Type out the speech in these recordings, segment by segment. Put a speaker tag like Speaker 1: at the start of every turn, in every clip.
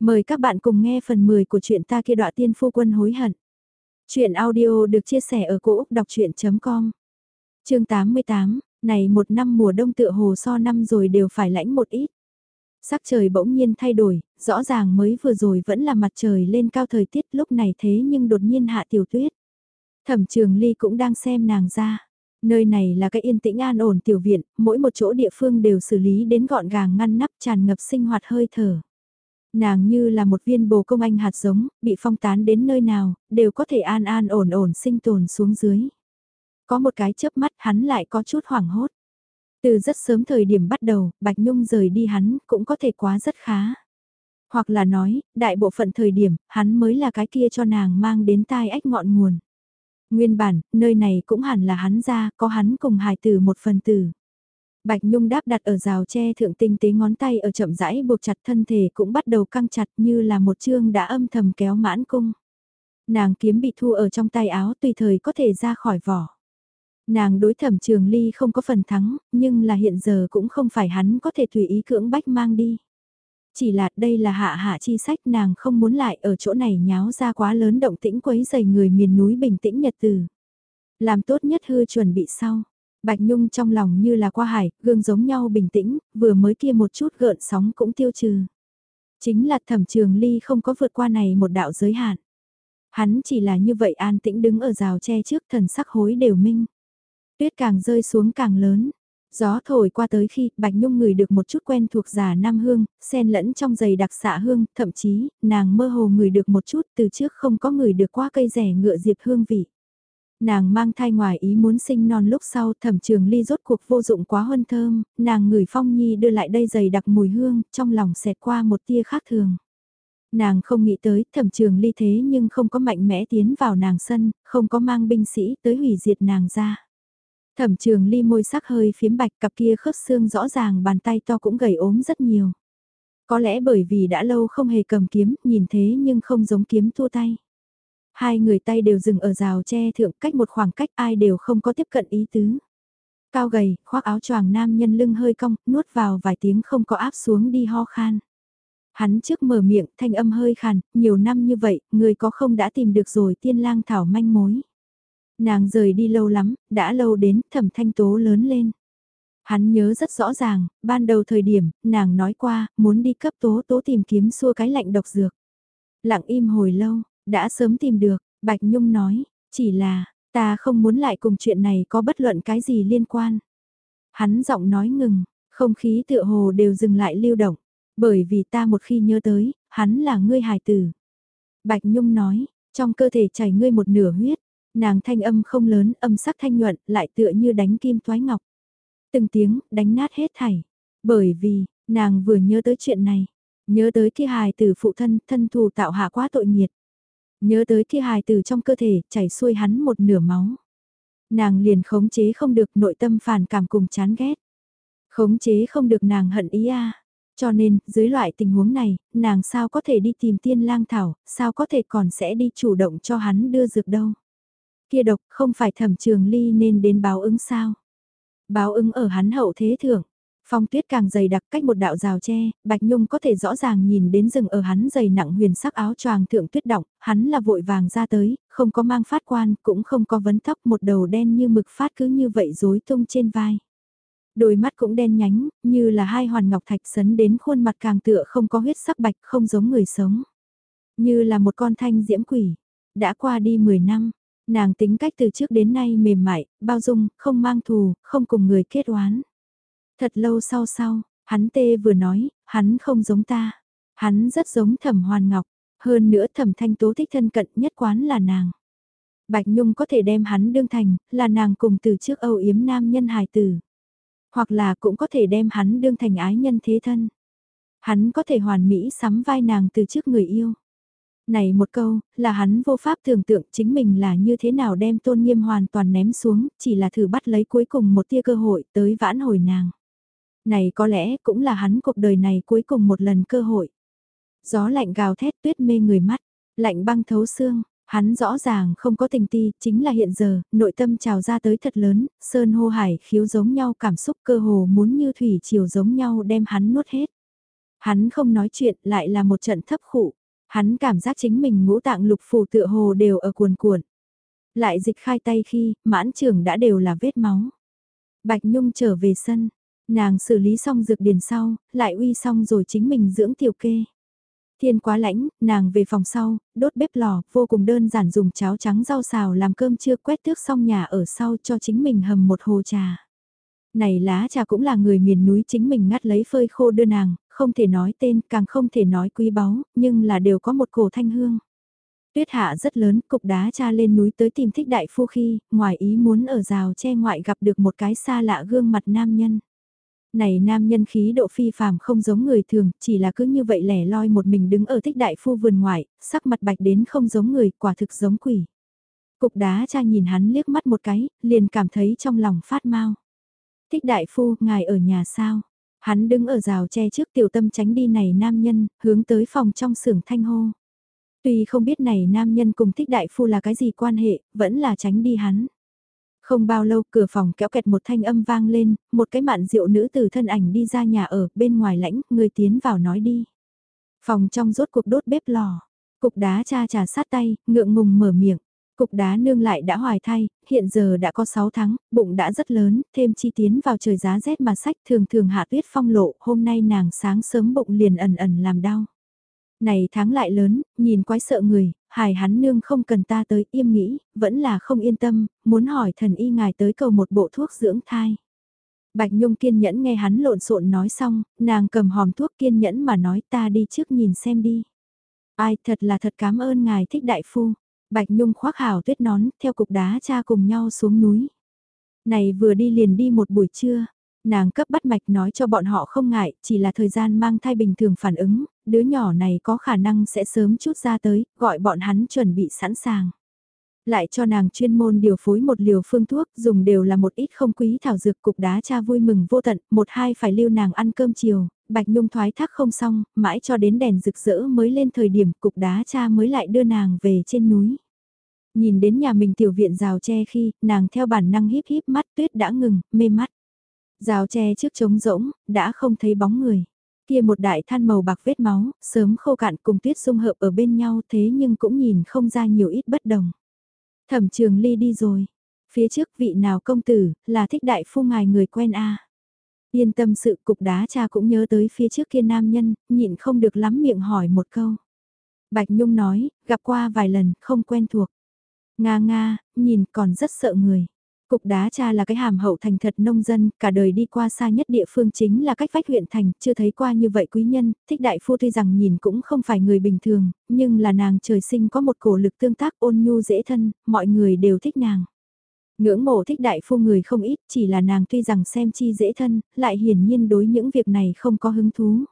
Speaker 1: Mời các bạn cùng nghe phần 10 của truyện ta kia đọa tiên phu quân hối hận. Chuyện audio được chia sẻ ở cỗ đọc chuyện.com Chương 88, này một năm mùa đông tựa hồ so năm rồi đều phải lãnh một ít. Sắc trời bỗng nhiên thay đổi, rõ ràng mới vừa rồi vẫn là mặt trời lên cao thời tiết lúc này thế nhưng đột nhiên hạ tiểu tuyết. Thẩm trường ly cũng đang xem nàng ra. Nơi này là cái yên tĩnh an ổn tiểu viện, mỗi một chỗ địa phương đều xử lý đến gọn gàng ngăn nắp tràn ngập sinh hoạt hơi thở. Nàng như là một viên bồ công anh hạt giống, bị phong tán đến nơi nào, đều có thể an an ổn ổn sinh tồn xuống dưới. Có một cái chớp mắt hắn lại có chút hoảng hốt. Từ rất sớm thời điểm bắt đầu, Bạch Nhung rời đi hắn cũng có thể quá rất khá. Hoặc là nói, đại bộ phận thời điểm, hắn mới là cái kia cho nàng mang đến tai ách ngọn nguồn. Nguyên bản, nơi này cũng hẳn là hắn ra, có hắn cùng hài tử một phần tử. Bạch Nhung đáp đặt ở rào tre thượng tinh tế ngón tay ở chậm rãi buộc chặt thân thể cũng bắt đầu căng chặt như là một chương đã âm thầm kéo mãn cung. Nàng kiếm bị thu ở trong tay áo tùy thời có thể ra khỏi vỏ. Nàng đối thẩm trường ly không có phần thắng, nhưng là hiện giờ cũng không phải hắn có thể tùy ý cưỡng bách mang đi. Chỉ là đây là hạ hạ chi sách nàng không muốn lại ở chỗ này nháo ra quá lớn động tĩnh quấy dày người miền núi bình tĩnh nhật từ. Làm tốt nhất hư chuẩn bị sau. Bạch Nhung trong lòng như là qua hải, gương giống nhau bình tĩnh, vừa mới kia một chút gợn sóng cũng tiêu trừ. Chính là thẩm trường ly không có vượt qua này một đạo giới hạn. Hắn chỉ là như vậy an tĩnh đứng ở rào tre trước thần sắc hối đều minh. Tuyết càng rơi xuống càng lớn. Gió thổi qua tới khi Bạch Nhung ngửi được một chút quen thuộc giả nam hương, xen lẫn trong giày đặc xạ hương, thậm chí, nàng mơ hồ ngửi được một chút từ trước không có ngửi được qua cây rẻ ngựa diệp hương vị. Nàng mang thai ngoài ý muốn sinh non lúc sau thẩm trường ly rốt cuộc vô dụng quá hơn thơm, nàng ngửi phong nhi đưa lại đây giày đặc mùi hương, trong lòng xẹt qua một tia khác thường. Nàng không nghĩ tới thẩm trường ly thế nhưng không có mạnh mẽ tiến vào nàng sân, không có mang binh sĩ tới hủy diệt nàng ra. Thẩm trường ly môi sắc hơi phiếm bạch cặp kia khớp xương rõ ràng bàn tay to cũng gầy ốm rất nhiều. Có lẽ bởi vì đã lâu không hề cầm kiếm, nhìn thế nhưng không giống kiếm thua tay. Hai người tay đều dừng ở rào tre thượng cách một khoảng cách ai đều không có tiếp cận ý tứ. Cao gầy, khoác áo choàng nam nhân lưng hơi cong, nuốt vào vài tiếng không có áp xuống đi ho khan. Hắn trước mở miệng, thanh âm hơi khàn, nhiều năm như vậy, người có không đã tìm được rồi tiên lang thảo manh mối. Nàng rời đi lâu lắm, đã lâu đến, thẩm thanh tố lớn lên. Hắn nhớ rất rõ ràng, ban đầu thời điểm, nàng nói qua, muốn đi cấp tố tố tìm kiếm xua cái lạnh độc dược. Lặng im hồi lâu, đã sớm tìm được, Bạch Nhung nói, chỉ là, ta không muốn lại cùng chuyện này có bất luận cái gì liên quan. Hắn giọng nói ngừng, không khí tựa hồ đều dừng lại lưu động, bởi vì ta một khi nhớ tới, hắn là ngươi hài tử. Bạch Nhung nói, trong cơ thể chảy ngươi một nửa huyết, nàng thanh âm không lớn, âm sắc thanh nhuận, lại tựa như đánh kim toái ngọc. Từng tiếng, đánh nát hết thảy. Bởi vì, nàng vừa nhớ tới chuyện này, nhớ tới kia hài tử phụ thân, thân thù tạo hạ quá tội nghiệt. Nhớ tới thi hài từ trong cơ thể, chảy xuôi hắn một nửa máu. Nàng liền khống chế không được nội tâm phản cảm cùng chán ghét. Khống chế không được nàng hận ý a Cho nên, dưới loại tình huống này, nàng sao có thể đi tìm tiên lang thảo, sao có thể còn sẽ đi chủ động cho hắn đưa dược đâu. Kia độc không phải thẩm trường ly nên đến báo ứng sao. Báo ứng ở hắn hậu thế thưởng. Phong tuyết càng dày đặc cách một đạo rào tre, Bạch Nhung có thể rõ ràng nhìn đến rừng ở hắn dày nặng huyền sắc áo choàng thượng tuyết động, hắn là vội vàng ra tới, không có mang phát quan, cũng không có vấn tóc một đầu đen như mực phát cứ như vậy rối tung trên vai. Đôi mắt cũng đen nhánh, như là hai hoàn ngọc thạch sấn đến khuôn mặt càng tựa không có huyết sắc bạch không giống người sống. Như là một con thanh diễm quỷ. Đã qua đi 10 năm, nàng tính cách từ trước đến nay mềm mại, bao dung, không mang thù, không cùng người kết oán Thật lâu sau sau, hắn tê vừa nói, hắn không giống ta. Hắn rất giống thẩm hoàn ngọc, hơn nữa thẩm thanh tố thích thân cận nhất quán là nàng. Bạch Nhung có thể đem hắn đương thành, là nàng cùng từ trước âu yếm nam nhân hài tử. Hoặc là cũng có thể đem hắn đương thành ái nhân thế thân. Hắn có thể hoàn mỹ sắm vai nàng từ trước người yêu. Này một câu, là hắn vô pháp tưởng tượng chính mình là như thế nào đem tôn nghiêm hoàn toàn ném xuống, chỉ là thử bắt lấy cuối cùng một tia cơ hội tới vãn hồi nàng. Này có lẽ cũng là hắn cuộc đời này cuối cùng một lần cơ hội. Gió lạnh gào thét tuyết mê người mắt, lạnh băng thấu xương, hắn rõ ràng không có tình ti, chính là hiện giờ, nội tâm trào ra tới thật lớn, sơn hô hải khiếu giống nhau cảm xúc cơ hồ muốn như thủy chiều giống nhau đem hắn nuốt hết. Hắn không nói chuyện lại là một trận thấp khụ. Hắn cảm giác chính mình ngũ tạng lục phủ tựa hồ đều ở cuồn cuộn. Lại dịch khai tay khi, mãn trường đã đều là vết máu. Bạch Nhung trở về sân, nàng xử lý xong dược điển sau, lại uy xong rồi chính mình dưỡng tiểu kê. Thiên quá lãnh, nàng về phòng sau, đốt bếp lò, vô cùng đơn giản dùng cháo trắng rau xào làm cơm trưa quét tước xong nhà ở sau cho chính mình hầm một hồ trà. Này lá trà cũng là người miền núi chính mình ngắt lấy phơi khô đưa nàng, không thể nói tên, càng không thể nói quý báu, nhưng là đều có một cổ thanh hương. Tuyết hạ rất lớn, cục đá cha lên núi tới tìm thích đại phu khi, ngoài ý muốn ở rào che ngoại gặp được một cái xa lạ gương mặt nam nhân. Này nam nhân khí độ phi phàm không giống người thường, chỉ là cứ như vậy lẻ loi một mình đứng ở thích đại phu vườn ngoại, sắc mặt bạch đến không giống người, quả thực giống quỷ. Cục đá cha nhìn hắn liếc mắt một cái, liền cảm thấy trong lòng phát mau. Thích đại phu, ngài ở nhà sao? Hắn đứng ở rào che trước tiểu tâm tránh đi này nam nhân, hướng tới phòng trong xưởng thanh hô. Tuy không biết này nam nhân cùng thích đại phu là cái gì quan hệ, vẫn là tránh đi hắn. Không bao lâu cửa phòng kéo kẹt một thanh âm vang lên, một cái mạn rượu nữ từ thân ảnh đi ra nhà ở, bên ngoài lãnh, người tiến vào nói đi. Phòng trong rốt cuộc đốt bếp lò, cục đá cha trà sát tay, ngượng ngùng mở miệng. Cục đá nương lại đã hoài thai, hiện giờ đã có 6 tháng, bụng đã rất lớn, thêm chi tiến vào trời giá rét mà sách thường thường hạ tuyết phong lộ, hôm nay nàng sáng sớm bụng liền ẩn ẩn làm đau. Này tháng lại lớn, nhìn quái sợ người, hài hắn nương không cần ta tới im nghĩ, vẫn là không yên tâm, muốn hỏi thần y ngài tới cầu một bộ thuốc dưỡng thai. Bạch Nhung kiên nhẫn nghe hắn lộn xộn nói xong, nàng cầm hòm thuốc kiên nhẫn mà nói ta đi trước nhìn xem đi. Ai thật là thật cảm ơn ngài thích đại phu. Bạch Nhung khoác hào tuyết nón, theo cục đá cha cùng nhau xuống núi. Này vừa đi liền đi một buổi trưa, nàng cấp bắt mạch nói cho bọn họ không ngại, chỉ là thời gian mang thai bình thường phản ứng, đứa nhỏ này có khả năng sẽ sớm chút ra tới, gọi bọn hắn chuẩn bị sẵn sàng. Lại cho nàng chuyên môn điều phối một liều phương thuốc, dùng đều là một ít không quý thảo dược cục đá cha vui mừng vô tận, một hai phải lưu nàng ăn cơm chiều, bạch nhung thoái thác không xong, mãi cho đến đèn rực rỡ mới lên thời điểm cục đá cha mới lại đưa nàng về trên núi. Nhìn đến nhà mình tiểu viện rào tre khi, nàng theo bản năng híp híp mắt tuyết đã ngừng, mê mắt. Rào tre trước trống rỗng, đã không thấy bóng người. Kia một đại than màu bạc vết máu, sớm khô cạn cùng tuyết dung hợp ở bên nhau thế nhưng cũng nhìn không ra nhiều ít bất đồng. Thẩm trường ly đi rồi. Phía trước vị nào công tử, là thích đại phu ngài người quen a Yên tâm sự cục đá cha cũng nhớ tới phía trước kia nam nhân, nhịn không được lắm miệng hỏi một câu. Bạch Nhung nói, gặp qua vài lần, không quen thuộc. Nga nga, nhìn còn rất sợ người. Cục đá cha là cái hàm hậu thành thật nông dân, cả đời đi qua xa nhất địa phương chính là cách vách huyện thành, chưa thấy qua như vậy quý nhân, thích đại phu tuy rằng nhìn cũng không phải người bình thường, nhưng là nàng trời sinh có một cổ lực tương tác ôn nhu dễ thân, mọi người đều thích nàng. Ngưỡng mộ thích đại phu người không ít, chỉ là nàng tuy rằng xem chi dễ thân, lại hiển nhiên đối những việc này không có hứng thú.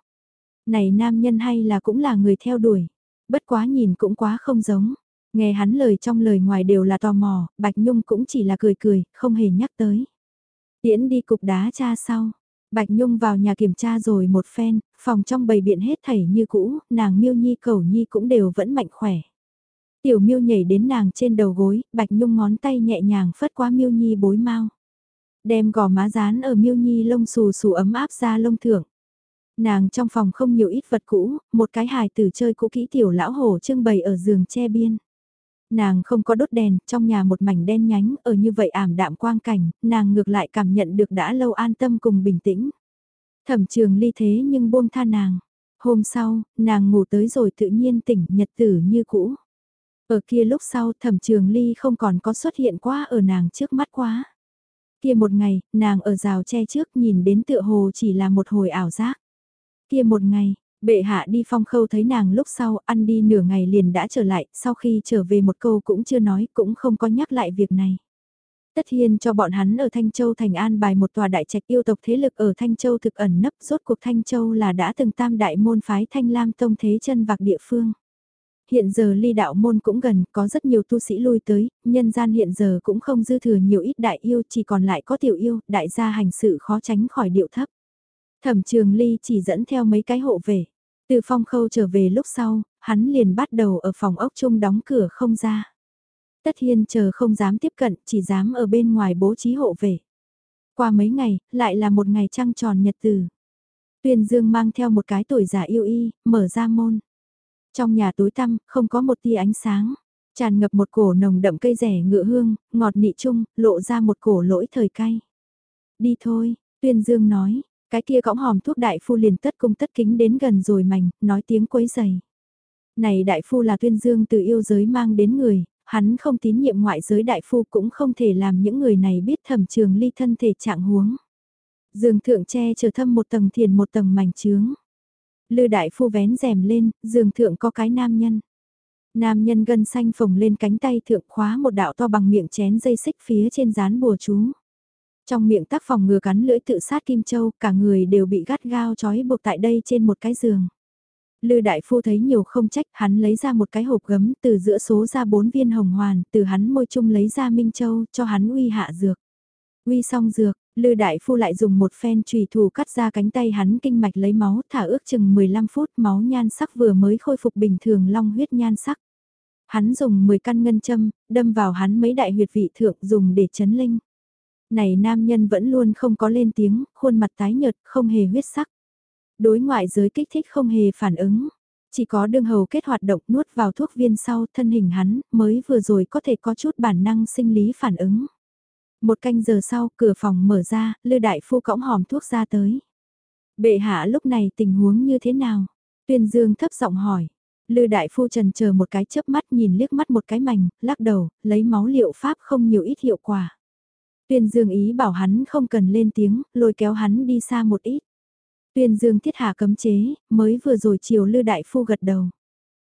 Speaker 1: Này nam nhân hay là cũng là người theo đuổi, bất quá nhìn cũng quá không giống. Nghe hắn lời trong lời ngoài đều là tò mò, Bạch Nhung cũng chỉ là cười cười, không hề nhắc tới. Tiễn đi cục đá cha sau. Bạch Nhung vào nhà kiểm tra rồi một phen, phòng trong bầy biện hết thảy như cũ, nàng miêu nhi cầu nhi cũng đều vẫn mạnh khỏe. Tiểu miêu nhảy đến nàng trên đầu gối, Bạch Nhung ngón tay nhẹ nhàng phất qua miêu nhi bối mau. Đem gò má dán ở miêu nhi lông xù xù ấm áp ra lông thưởng. Nàng trong phòng không nhiều ít vật cũ, một cái hài tử chơi cũ kỹ tiểu lão hổ trưng bày ở giường che biên. Nàng không có đốt đèn, trong nhà một mảnh đen nhánh, ở như vậy ảm đạm quang cảnh, nàng ngược lại cảm nhận được đã lâu an tâm cùng bình tĩnh. Thẩm trường ly thế nhưng buông tha nàng. Hôm sau, nàng ngủ tới rồi tự nhiên tỉnh nhật tử như cũ. Ở kia lúc sau thẩm trường ly không còn có xuất hiện quá ở nàng trước mắt quá. Kia một ngày, nàng ở rào che trước nhìn đến tựa hồ chỉ là một hồi ảo giác. Kia một ngày, Bệ hạ đi phong khâu thấy nàng lúc sau ăn đi nửa ngày liền đã trở lại, sau khi trở về một câu cũng chưa nói, cũng không có nhắc lại việc này. Tất Hiên cho bọn hắn ở Thanh Châu thành an bài một tòa đại trạch yêu tộc thế lực ở Thanh Châu thực ẩn nấp rốt cuộc Thanh Châu là đã từng tam đại môn phái Thanh Lam Tông thế chân vạc địa phương. Hiện giờ ly đạo môn cũng gần, có rất nhiều tu sĩ lui tới, nhân gian hiện giờ cũng không dư thừa nhiều ít đại yêu, chỉ còn lại có tiểu yêu, đại gia hành sự khó tránh khỏi điệu thấp. Thẩm trường ly chỉ dẫn theo mấy cái hộ về. Từ phong khâu trở về lúc sau, hắn liền bắt đầu ở phòng ốc chung đóng cửa không ra. Tất hiên chờ không dám tiếp cận, chỉ dám ở bên ngoài bố trí hộ về. Qua mấy ngày, lại là một ngày trăng tròn nhật từ. Tuyên Dương mang theo một cái tuổi già yêu y, mở ra môn. Trong nhà tối tăm, không có một tia ánh sáng. Tràn ngập một cổ nồng đậm cây rẻ ngựa hương, ngọt nị chung, lộ ra một cổ lỗi thời cay. Đi thôi, Tuyên Dương nói, cái kia cõng hòm thuốc đại phu liền tất cung tất kính đến gần rồi mảnh, nói tiếng quấy dày. Này đại phu là Tuyên Dương từ yêu giới mang đến người, hắn không tín nhiệm ngoại giới đại phu cũng không thể làm những người này biết thẩm trường ly thân thể trạng huống. Dương thượng che chờ thâm một tầng thiền một tầng mảnh trướng. Lư đại phu vén rèm lên, giường thượng có cái nam nhân. Nam nhân gân xanh phồng lên cánh tay thượng khóa một đạo to bằng miệng chén dây xích phía trên dán bùa chú. Trong miệng tác phòng ngừa cắn lưỡi tự sát Kim Châu, cả người đều bị gắt gao trói buộc tại đây trên một cái giường. Lư đại phu thấy nhiều không trách, hắn lấy ra một cái hộp gấm, từ giữa số ra bốn viên hồng hoàn, từ hắn môi chung lấy ra Minh Châu, cho hắn uy hạ dược. Uy xong dược, Lư đại phu lại dùng một phen chùy thủ cắt ra cánh tay hắn kinh mạch lấy máu, thả ước chừng 15 phút, máu nhan sắc vừa mới khôi phục bình thường long huyết nhan sắc. Hắn dùng 10 căn ngân châm, đâm vào hắn mấy đại huyệt vị thượng dùng để chấn linh. Này nam nhân vẫn luôn không có lên tiếng, khuôn mặt tái nhợt, không hề huyết sắc. Đối ngoại giới kích thích không hề phản ứng. Chỉ có đương hầu kết hoạt động nuốt vào thuốc viên sau thân hình hắn mới vừa rồi có thể có chút bản năng sinh lý phản ứng. Một canh giờ sau cửa phòng mở ra, lư đại phu cõng hòm thuốc ra tới. Bệ hạ lúc này tình huống như thế nào? Tuyên Dương thấp giọng hỏi. Lư đại phu trần chờ một cái chớp mắt nhìn liếc mắt một cái mảnh, lắc đầu, lấy máu liệu pháp không nhiều ít hiệu quả. Tuyên Dương ý bảo hắn không cần lên tiếng, lôi kéo hắn đi xa một ít. Tuyên Dương thiết hạ cấm chế, mới vừa rồi chiều Lư Đại Phu gật đầu.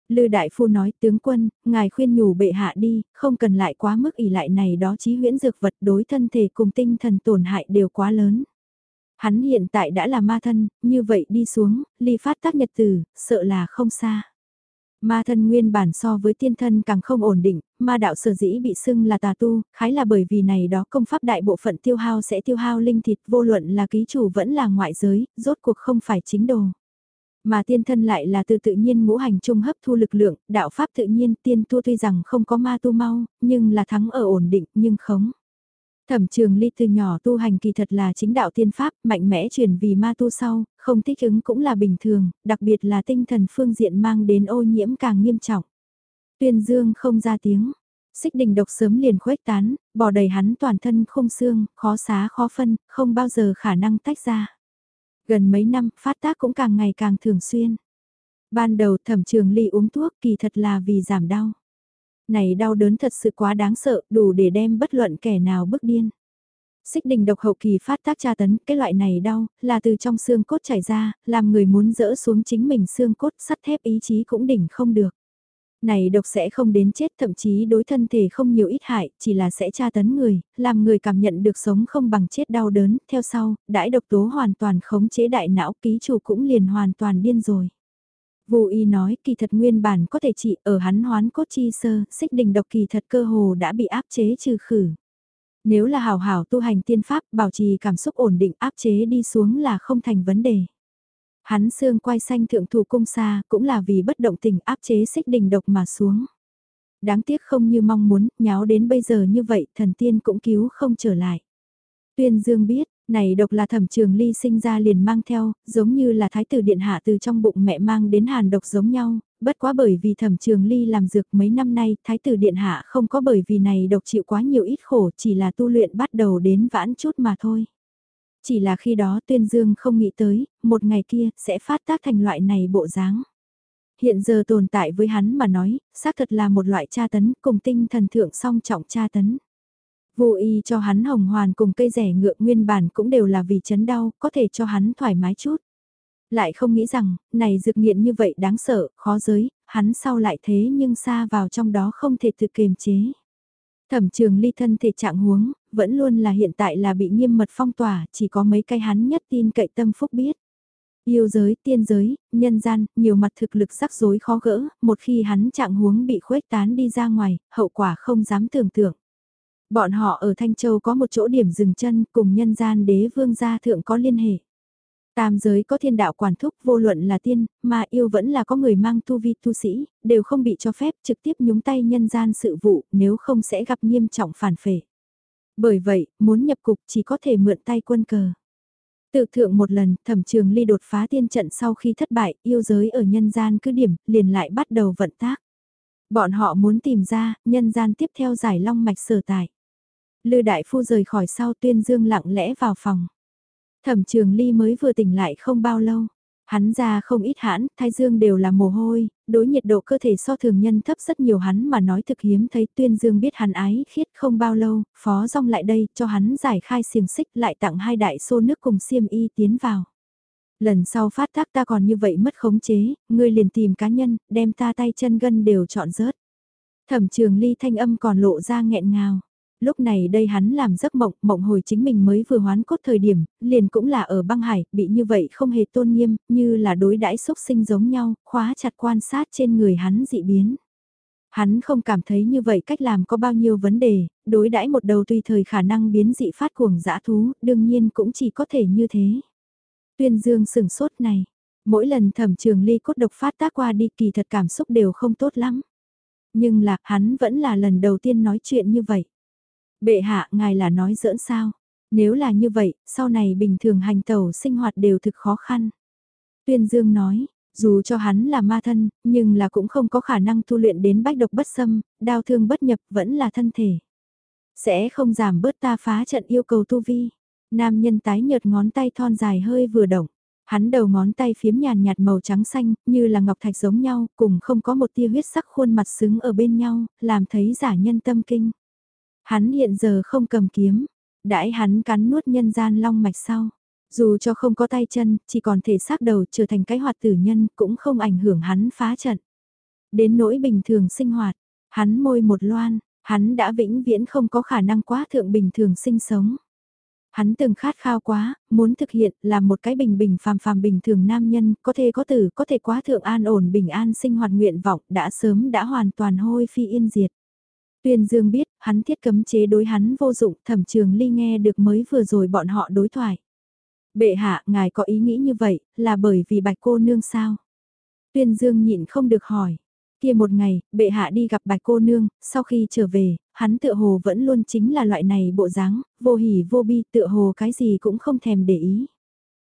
Speaker 1: Lư Đại Phu nói tướng quân, ngài khuyên nhủ bệ hạ đi, không cần lại quá mức ỉ lại này đó chí huyễn dược vật đối thân thể cùng tinh thần tổn hại đều quá lớn. Hắn hiện tại đã là ma thân, như vậy đi xuống, ly phát tác nhật tử, sợ là không xa. Ma thân nguyên bản so với tiên thân càng không ổn định, ma đạo sở dĩ bị xưng là tà tu, khái là bởi vì này đó công pháp đại bộ phận tiêu hao sẽ tiêu hao linh thịt vô luận là ký chủ vẫn là ngoại giới, rốt cuộc không phải chính đồ. Mà tiên thân lại là từ tự nhiên ngũ hành trung hấp thu lực lượng, đạo pháp tự nhiên tiên tu tuy rằng không có ma tu mau, nhưng là thắng ở ổn định nhưng khống. Thẩm trường ly từ nhỏ tu hành kỳ thật là chính đạo tiên pháp, mạnh mẽ truyền vì ma tu sau, không thích ứng cũng là bình thường, đặc biệt là tinh thần phương diện mang đến ô nhiễm càng nghiêm trọng. Tuyên dương không ra tiếng, xích đình độc sớm liền khuếch tán, bỏ đầy hắn toàn thân không xương, khó xá khó phân, không bao giờ khả năng tách ra. Gần mấy năm, phát tác cũng càng ngày càng thường xuyên. Ban đầu thẩm trường ly uống thuốc kỳ thật là vì giảm đau. Này đau đớn thật sự quá đáng sợ, đủ để đem bất luận kẻ nào bức điên. Xích đình độc hậu kỳ phát tác tra tấn, cái loại này đau, là từ trong xương cốt chảy ra, làm người muốn dỡ xuống chính mình xương cốt sắt thép ý chí cũng đỉnh không được. Này độc sẽ không đến chết thậm chí đối thân thể không nhiều ít hại, chỉ là sẽ tra tấn người, làm người cảm nhận được sống không bằng chết đau đớn, theo sau, đãi độc tố hoàn toàn khống chế đại não ký chủ cũng liền hoàn toàn điên rồi. Vô y nói kỳ thật nguyên bản có thể trị ở hắn hoán cốt chi sơ, xích đình độc kỳ thật cơ hồ đã bị áp chế trừ khử. Nếu là hào hảo tu hành tiên pháp bảo trì cảm xúc ổn định áp chế đi xuống là không thành vấn đề. Hắn xương quay xanh thượng thủ cung xa cũng là vì bất động tình áp chế xích đình độc mà xuống. Đáng tiếc không như mong muốn, nháo đến bây giờ như vậy thần tiên cũng cứu không trở lại. Tuyên Dương biết, này độc là thẩm trường ly sinh ra liền mang theo, giống như là thái tử điện hạ từ trong bụng mẹ mang đến hàn độc giống nhau, bất quá bởi vì thẩm trường ly làm dược mấy năm nay, thái tử điện hạ không có bởi vì này độc chịu quá nhiều ít khổ, chỉ là tu luyện bắt đầu đến vãn chút mà thôi. Chỉ là khi đó tuyên dương không nghĩ tới, một ngày kia sẽ phát tác thành loại này bộ dáng. Hiện giờ tồn tại với hắn mà nói, xác thật là một loại tra tấn cùng tinh thần thượng song trọng tra tấn. Vô y cho hắn hồng hoàn cùng cây rẻ ngựa nguyên bản cũng đều là vì chấn đau, có thể cho hắn thoải mái chút. Lại không nghĩ rằng, này dược nghiện như vậy đáng sợ, khó giới, hắn sau lại thế nhưng xa vào trong đó không thể tự kiềm chế. Thẩm trường ly thân thể trạng huống, vẫn luôn là hiện tại là bị nghiêm mật phong tỏa, chỉ có mấy cái hắn nhất tin cậy tâm phúc biết. Yêu giới, tiên giới, nhân gian, nhiều mặt thực lực rắc rối khó gỡ, một khi hắn trạng huống bị khuếch tán đi ra ngoài, hậu quả không dám tưởng tượng. Bọn họ ở Thanh Châu có một chỗ điểm dừng chân cùng nhân gian đế vương gia thượng có liên hệ. Tam giới có thiên đạo quản thúc vô luận là tiên, mà yêu vẫn là có người mang tu vi tu sĩ, đều không bị cho phép trực tiếp nhúng tay nhân gian sự vụ nếu không sẽ gặp nghiêm trọng phản phệ. Bởi vậy, muốn nhập cục chỉ có thể mượn tay quân cờ. Tự thượng một lần, thẩm trường ly đột phá tiên trận sau khi thất bại, yêu giới ở nhân gian cứ điểm, liền lại bắt đầu vận tác. Bọn họ muốn tìm ra, nhân gian tiếp theo giải long mạch sở tại. Lư đại phu rời khỏi sau tuyên dương lặng lẽ vào phòng. Thẩm trường ly mới vừa tỉnh lại không bao lâu. Hắn ra không ít hãn, thái dương đều là mồ hôi, đối nhiệt độ cơ thể so thường nhân thấp rất nhiều hắn mà nói thực hiếm thấy tuyên dương biết hắn ái khiết không bao lâu, phó rong lại đây cho hắn giải khai xiềng xích lại tặng hai đại xô nước cùng xiêm y tiến vào. Lần sau phát tác ta còn như vậy mất khống chế, ngươi liền tìm cá nhân, đem ta tay chân gân đều chọn rớt. Thẩm trường ly thanh âm còn lộ ra nghẹn ngào. Lúc này đây hắn làm giấc mộng, mộng hồi chính mình mới vừa hoán cốt thời điểm, liền cũng là ở băng hải, bị như vậy không hề tôn nghiêm, như là đối đãi xúc sinh giống nhau, khóa chặt quan sát trên người hắn dị biến. Hắn không cảm thấy như vậy cách làm có bao nhiêu vấn đề, đối đãi một đầu tùy thời khả năng biến dị phát cuồng dã thú, đương nhiên cũng chỉ có thể như thế. Tuyên dương sừng sốt này, mỗi lần thẩm trường ly cốt độc phát tác qua đi kỳ thật cảm xúc đều không tốt lắm. Nhưng là hắn vẫn là lần đầu tiên nói chuyện như vậy. Bệ hạ ngài là nói giỡn sao? Nếu là như vậy, sau này bình thường hành tẩu sinh hoạt đều thực khó khăn. Tuyên Dương nói, dù cho hắn là ma thân, nhưng là cũng không có khả năng tu luyện đến bách độc bất xâm, đau thương bất nhập vẫn là thân thể. Sẽ không giảm bớt ta phá trận yêu cầu tu vi. Nam nhân tái nhợt ngón tay thon dài hơi vừa động. Hắn đầu ngón tay phiếm nhàn nhạt màu trắng xanh, như là ngọc thạch giống nhau, cùng không có một tia huyết sắc khuôn mặt xứng ở bên nhau, làm thấy giả nhân tâm kinh. Hắn hiện giờ không cầm kiếm, đãi hắn cắn nuốt nhân gian long mạch sau. Dù cho không có tay chân, chỉ còn thể xác đầu trở thành cái hoạt tử nhân cũng không ảnh hưởng hắn phá trận. Đến nỗi bình thường sinh hoạt, hắn môi một loan, hắn đã vĩnh viễn không có khả năng quá thượng bình thường sinh sống. Hắn từng khát khao quá, muốn thực hiện là một cái bình bình phàm phàm bình thường nam nhân, có thể có tử, có thể quá thượng an ổn bình an sinh hoạt nguyện vọng đã sớm đã hoàn toàn hôi phi yên diệt. Tuyên Dương biết, hắn thiết cấm chế đối hắn vô dụng, thẩm trường ly nghe được mới vừa rồi bọn họ đối thoại. Bệ hạ, ngài có ý nghĩ như vậy, là bởi vì bạch cô nương sao? Tuyên Dương nhịn không được hỏi. Kia một ngày, bệ hạ đi gặp bạch cô nương, sau khi trở về, hắn tựa hồ vẫn luôn chính là loại này bộ dáng, vô hỉ vô bi tựa hồ cái gì cũng không thèm để ý.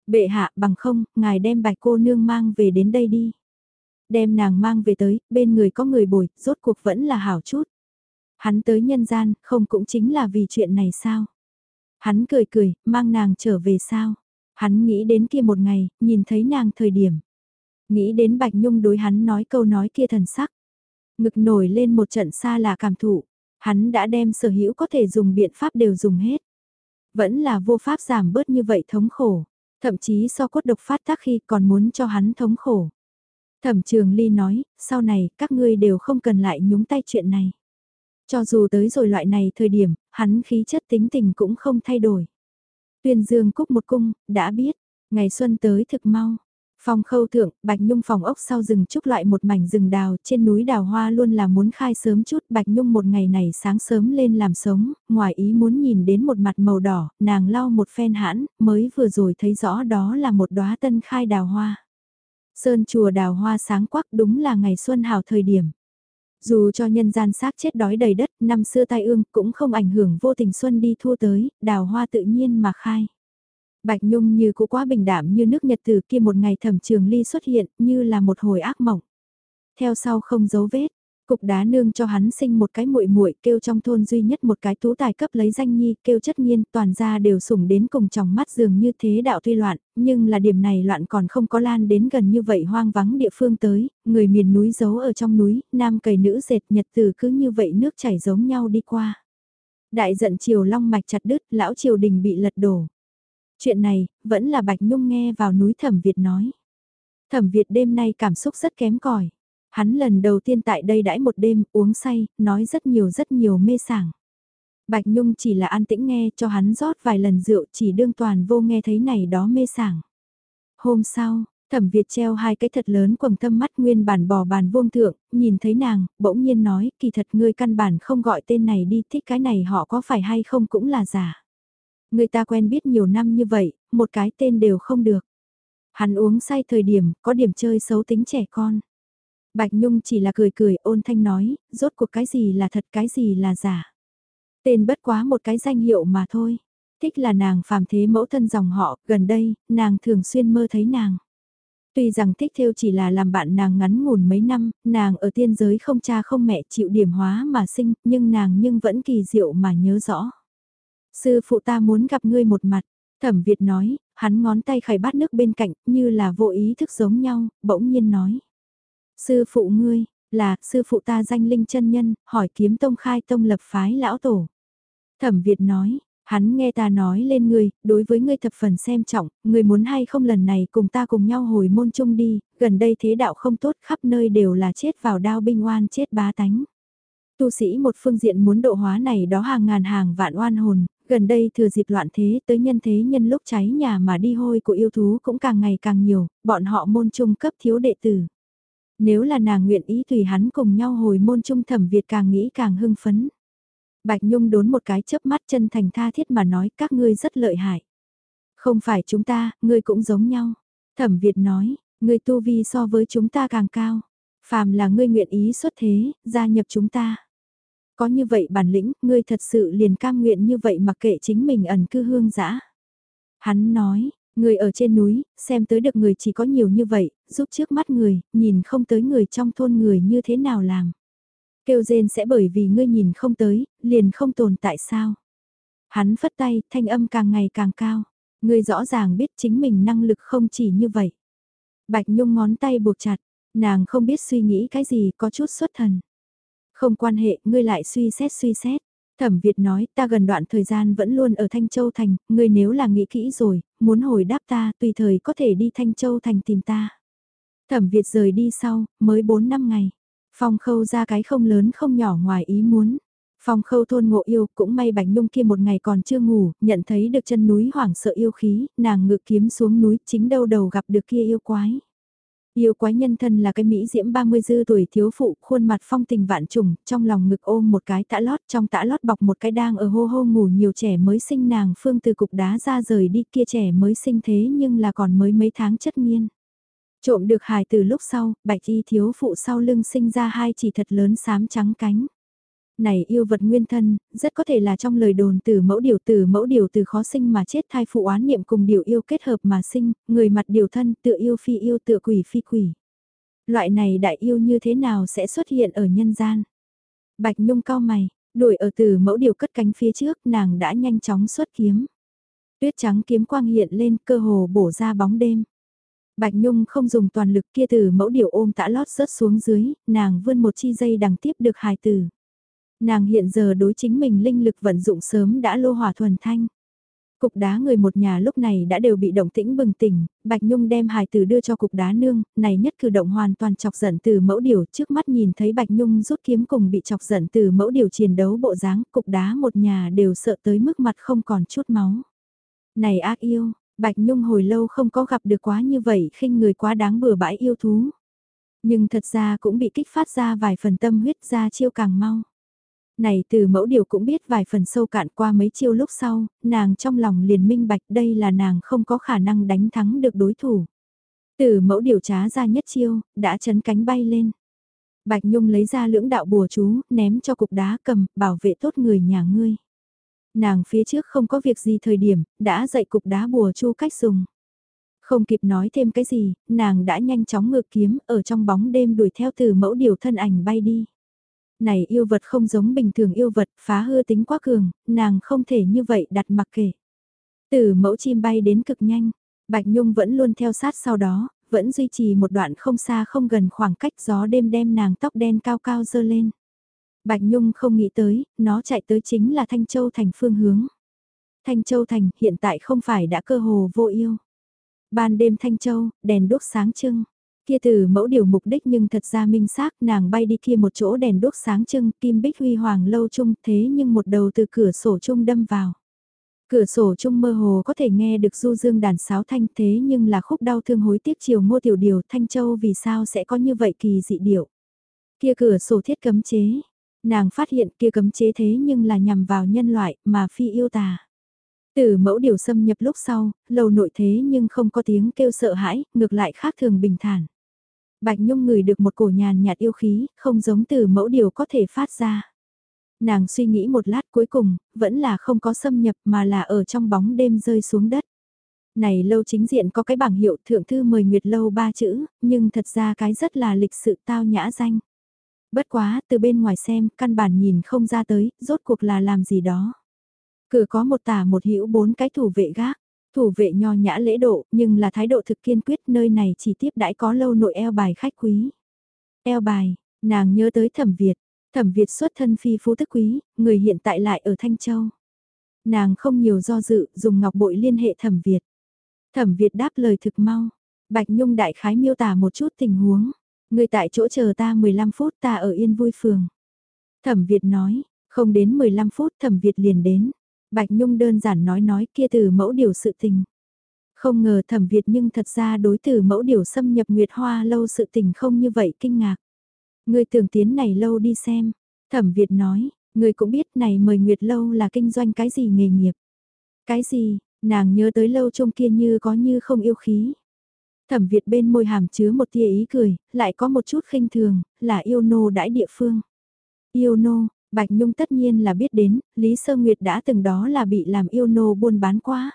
Speaker 1: Bệ hạ bằng không, ngài đem bạch cô nương mang về đến đây đi. Đem nàng mang về tới, bên người có người bồi, rốt cuộc vẫn là hảo chút. Hắn tới nhân gian, không cũng chính là vì chuyện này sao? Hắn cười cười, mang nàng trở về sao? Hắn nghĩ đến kia một ngày, nhìn thấy nàng thời điểm. Nghĩ đến Bạch Nhung đối hắn nói câu nói kia thần sắc. Ngực nổi lên một trận xa là cảm thụ. Hắn đã đem sở hữu có thể dùng biện pháp đều dùng hết. Vẫn là vô pháp giảm bớt như vậy thống khổ. Thậm chí so cốt độc phát tác khi còn muốn cho hắn thống khổ. Thẩm trường ly nói, sau này các ngươi đều không cần lại nhúng tay chuyện này. Cho dù tới rồi loại này thời điểm, hắn khí chất tính tình cũng không thay đổi. Tuyên Dương cúc một cung, đã biết, ngày xuân tới thực mau. Phòng khâu thượng, Bạch Nhung phòng ốc sau rừng trúc loại một mảnh rừng đào, trên núi đào hoa luôn là muốn khai sớm chút, Bạch Nhung một ngày này sáng sớm lên làm sống, ngoài ý muốn nhìn đến một mặt màu đỏ, nàng lau một phen hãn, mới vừa rồi thấy rõ đó là một đóa tân khai đào hoa. Sơn chùa đào hoa sáng quắc đúng là ngày xuân hào thời điểm. Dù cho nhân gian xác chết đói đầy đất, năm xưa tai ương cũng không ảnh hưởng vô tình xuân đi thua tới, đào hoa tự nhiên mà khai. Bạch Nhung như cũ quá bình đảm như nước nhật từ kia một ngày thẩm trường ly xuất hiện như là một hồi ác mộng. Theo sau không dấu vết, cục đá nương cho hắn sinh một cái muội muội kêu trong thôn duy nhất một cái tú tài cấp lấy danh nhi kêu chất nhiên toàn ra đều sủng đến cùng trong mắt dường như thế đạo tuy loạn, nhưng là điểm này loạn còn không có lan đến gần như vậy hoang vắng địa phương tới, người miền núi giấu ở trong núi, nam cầy nữ dệt nhật từ cứ như vậy nước chảy giống nhau đi qua. Đại giận triều long mạch chặt đứt, lão triều đình bị lật đổ. Chuyện này, vẫn là Bạch Nhung nghe vào núi Thẩm Việt nói. Thẩm Việt đêm nay cảm xúc rất kém cỏi Hắn lần đầu tiên tại đây đãi một đêm, uống say, nói rất nhiều rất nhiều mê sảng. Bạch Nhung chỉ là an tĩnh nghe cho hắn rót vài lần rượu chỉ đương toàn vô nghe thấy này đó mê sảng. Hôm sau, thẩm Việt treo hai cái thật lớn quầng thâm mắt nguyên bản bò bàn vuông thượng, nhìn thấy nàng, bỗng nhiên nói, kỳ thật ngươi căn bản không gọi tên này đi, thích cái này họ có phải hay không cũng là giả. Người ta quen biết nhiều năm như vậy, một cái tên đều không được. Hắn uống say thời điểm, có điểm chơi xấu tính trẻ con. Bạch Nhung chỉ là cười cười ôn thanh nói, rốt cuộc cái gì là thật cái gì là giả. Tên bất quá một cái danh hiệu mà thôi. Thích là nàng phàm thế mẫu thân dòng họ, gần đây, nàng thường xuyên mơ thấy nàng. Tuy rằng thích theo chỉ là làm bạn nàng ngắn ngủn mấy năm, nàng ở tiên giới không cha không mẹ chịu điểm hóa mà sinh, nhưng nàng nhưng vẫn kỳ diệu mà nhớ rõ. Sư phụ ta muốn gặp ngươi một mặt, thẩm Việt nói, hắn ngón tay khải bát nước bên cạnh, như là vô ý thức giống nhau, bỗng nhiên nói. Sư phụ ngươi, là, sư phụ ta danh linh chân nhân, hỏi kiếm tông khai tông lập phái lão tổ. Thẩm Việt nói, hắn nghe ta nói lên ngươi, đối với ngươi thập phần xem trọng, ngươi muốn hay không lần này cùng ta cùng nhau hồi môn chung đi, gần đây thế đạo không tốt khắp nơi đều là chết vào đao binh oan chết bá tánh. Tu sĩ một phương diện muốn độ hóa này đó hàng ngàn hàng vạn oan hồn, gần đây thừa dịp loạn thế tới nhân thế nhân lúc cháy nhà mà đi hôi của yêu thú cũng càng ngày càng nhiều, bọn họ môn trung cấp thiếu đệ tử. Nếu là nàng nguyện ý tùy hắn cùng nhau hồi môn trung thẩm Việt càng nghĩ càng hưng phấn. Bạch Nhung đốn một cái chớp mắt chân thành tha thiết mà nói các ngươi rất lợi hại. Không phải chúng ta, ngươi cũng giống nhau. Thẩm Việt nói, ngươi tu vi so với chúng ta càng cao. Phàm là ngươi nguyện ý xuất thế, gia nhập chúng ta. Có như vậy bản lĩnh, ngươi thật sự liền cam nguyện như vậy mặc kệ chính mình ẩn cư hương giã. Hắn nói, người ở trên núi, xem tới được người chỉ có nhiều như vậy, giúp trước mắt người, nhìn không tới người trong thôn người như thế nào làm. Kêu rên sẽ bởi vì ngươi nhìn không tới, liền không tồn tại sao. Hắn phất tay, thanh âm càng ngày càng cao. Ngươi rõ ràng biết chính mình năng lực không chỉ như vậy. Bạch Nhung ngón tay buộc chặt, nàng không biết suy nghĩ cái gì có chút xuất thần. Không quan hệ, ngươi lại suy xét suy xét. Thẩm Việt nói, ta gần đoạn thời gian vẫn luôn ở Thanh Châu Thành, ngươi nếu là nghĩ kỹ rồi, muốn hồi đáp ta, tùy thời có thể đi Thanh Châu Thành tìm ta. Thẩm Việt rời đi sau, mới 4 năm ngày. Phong khâu ra cái không lớn không nhỏ ngoài ý muốn. Phong khâu thôn ngộ yêu cũng may Bạch Nhung kia một ngày còn chưa ngủ, nhận thấy được chân núi hoảng sợ yêu khí, nàng ngự kiếm xuống núi chính đâu đầu gặp được kia yêu quái. Yêu quái nhân thân là cái Mỹ diễm 30 dư tuổi thiếu phụ, khuôn mặt phong tình vạn trùng, trong lòng ngực ôm một cái tã lót, trong tã lót bọc một cái đang ở hô hô ngủ nhiều trẻ mới sinh nàng phương từ cục đá ra rời đi kia trẻ mới sinh thế nhưng là còn mới mấy tháng chất nghiên. Trộm được hài từ lúc sau, bạch y thiếu phụ sau lưng sinh ra hai chỉ thật lớn xám trắng cánh. Này yêu vật nguyên thân, rất có thể là trong lời đồn từ mẫu điều từ mẫu điều từ khó sinh mà chết thai phụ oán niệm cùng điều yêu kết hợp mà sinh, người mặt điều thân tựa yêu phi yêu tựa quỷ phi quỷ. Loại này đại yêu như thế nào sẽ xuất hiện ở nhân gian? Bạch Nhung cao mày, đuổi ở từ mẫu điều cất cánh phía trước nàng đã nhanh chóng xuất kiếm. Tuyết trắng kiếm quang hiện lên cơ hồ bổ ra bóng đêm. Bạch Nhung không dùng toàn lực kia từ mẫu điều ôm tã lót rớt xuống dưới, nàng vươn một chi dây đằng tiếp được hài tử. Nàng hiện giờ đối chính mình linh lực vận dụng sớm đã lô hỏa thuần thanh. Cục đá người một nhà lúc này đã đều bị động tĩnh bừng tỉnh, Bạch Nhung đem hài tử đưa cho cục đá nương, này nhất cử động hoàn toàn chọc giận từ mẫu điều trước mắt nhìn thấy Bạch Nhung rút kiếm cùng bị chọc giận từ mẫu điều chiến đấu bộ dáng, cục đá một nhà đều sợ tới mức mặt không còn chút máu. Này ác yêu, Bạch Nhung hồi lâu không có gặp được quá như vậy khinh người quá đáng bừa bãi yêu thú. Nhưng thật ra cũng bị kích phát ra vài phần tâm huyết ra chiêu càng mau. Này từ mẫu điều cũng biết vài phần sâu cạn qua mấy chiêu lúc sau, nàng trong lòng liền minh bạch đây là nàng không có khả năng đánh thắng được đối thủ. Từ mẫu điều trá ra nhất chiêu, đã chấn cánh bay lên. Bạch Nhung lấy ra lưỡng đạo bùa chú, ném cho cục đá cầm, bảo vệ tốt người nhà ngươi. Nàng phía trước không có việc gì thời điểm, đã dạy cục đá bùa chú cách dùng. Không kịp nói thêm cái gì, nàng đã nhanh chóng ngược kiếm ở trong bóng đêm đuổi theo từ mẫu điều thân ảnh bay đi. Này yêu vật không giống bình thường yêu vật, phá hư tính quá cường, nàng không thể như vậy đặt mặc kệ. Từ mẫu chim bay đến cực nhanh, Bạch Nhung vẫn luôn theo sát sau đó, vẫn duy trì một đoạn không xa không gần khoảng cách gió đêm đem nàng tóc đen cao cao dơ lên. Bạch Nhung không nghĩ tới, nó chạy tới chính là Thanh Châu Thành phương hướng. Thanh Châu Thành hiện tại không phải đã cơ hồ vô yêu. Ban đêm Thanh Châu, đèn đốt sáng trưng. Kia từ mẫu điều mục đích nhưng thật ra minh xác nàng bay đi kia một chỗ đèn đốt sáng trưng kim bích huy hoàng lâu chung thế nhưng một đầu từ cửa sổ chung đâm vào. Cửa sổ chung mơ hồ có thể nghe được du dương đàn sáo thanh thế nhưng là khúc đau thương hối tiếc chiều ngô tiểu điều Thanh Châu vì sao sẽ có như vậy kỳ dị điệu. Kia cửa sổ thiết cấm chế, Nàng phát hiện kia cấm chế thế nhưng là nhằm vào nhân loại mà phi yêu tà. Từ mẫu điều xâm nhập lúc sau, lầu nội thế nhưng không có tiếng kêu sợ hãi, ngược lại khác thường bình thản. Bạch Nhung ngửi được một cổ nhàn nhạt yêu khí, không giống từ mẫu điều có thể phát ra. Nàng suy nghĩ một lát cuối cùng, vẫn là không có xâm nhập mà là ở trong bóng đêm rơi xuống đất. Này lâu chính diện có cái bảng hiệu thượng thư mời nguyệt lâu ba chữ, nhưng thật ra cái rất là lịch sự tao nhã danh. Bất quá, từ bên ngoài xem, căn bản nhìn không ra tới, rốt cuộc là làm gì đó. Cửa có một tả một hữu bốn cái thủ vệ gác. Thủ vệ nho nhã lễ độ, nhưng là thái độ thực kiên quyết nơi này chỉ tiếp đãi có lâu nội eo bài khách quý. Eo bài, nàng nhớ tới thẩm Việt. Thẩm Việt xuất thân phi phú tức quý, người hiện tại lại ở Thanh Châu. Nàng không nhiều do dự, dùng ngọc bội liên hệ thẩm Việt. Thẩm Việt đáp lời thực mau. Bạch Nhung đại khái miêu tả một chút tình huống. Người tại chỗ chờ ta 15 phút ta ở Yên Vui Phường. Thẩm Việt nói, không đến 15 phút thẩm Việt liền đến. Bạch Nhung đơn giản nói nói kia từ mẫu điều sự tình. Không ngờ thẩm Việt nhưng thật ra đối từ mẫu điều xâm nhập Nguyệt Hoa lâu sự tình không như vậy kinh ngạc. Người tưởng tiến này lâu đi xem. Thẩm Việt nói, người cũng biết này mời Nguyệt lâu là kinh doanh cái gì nghề nghiệp. Cái gì, nàng nhớ tới lâu trông kia như có như không yêu khí. Thẩm Việt bên môi hàm chứa một tia ý cười, lại có một chút khinh thường, là yêu nô đãi địa phương. Yêu nô, Bạch Nhung tất nhiên là biết đến, Lý Sơ Nguyệt đã từng đó là bị làm yêu nô buôn bán quá.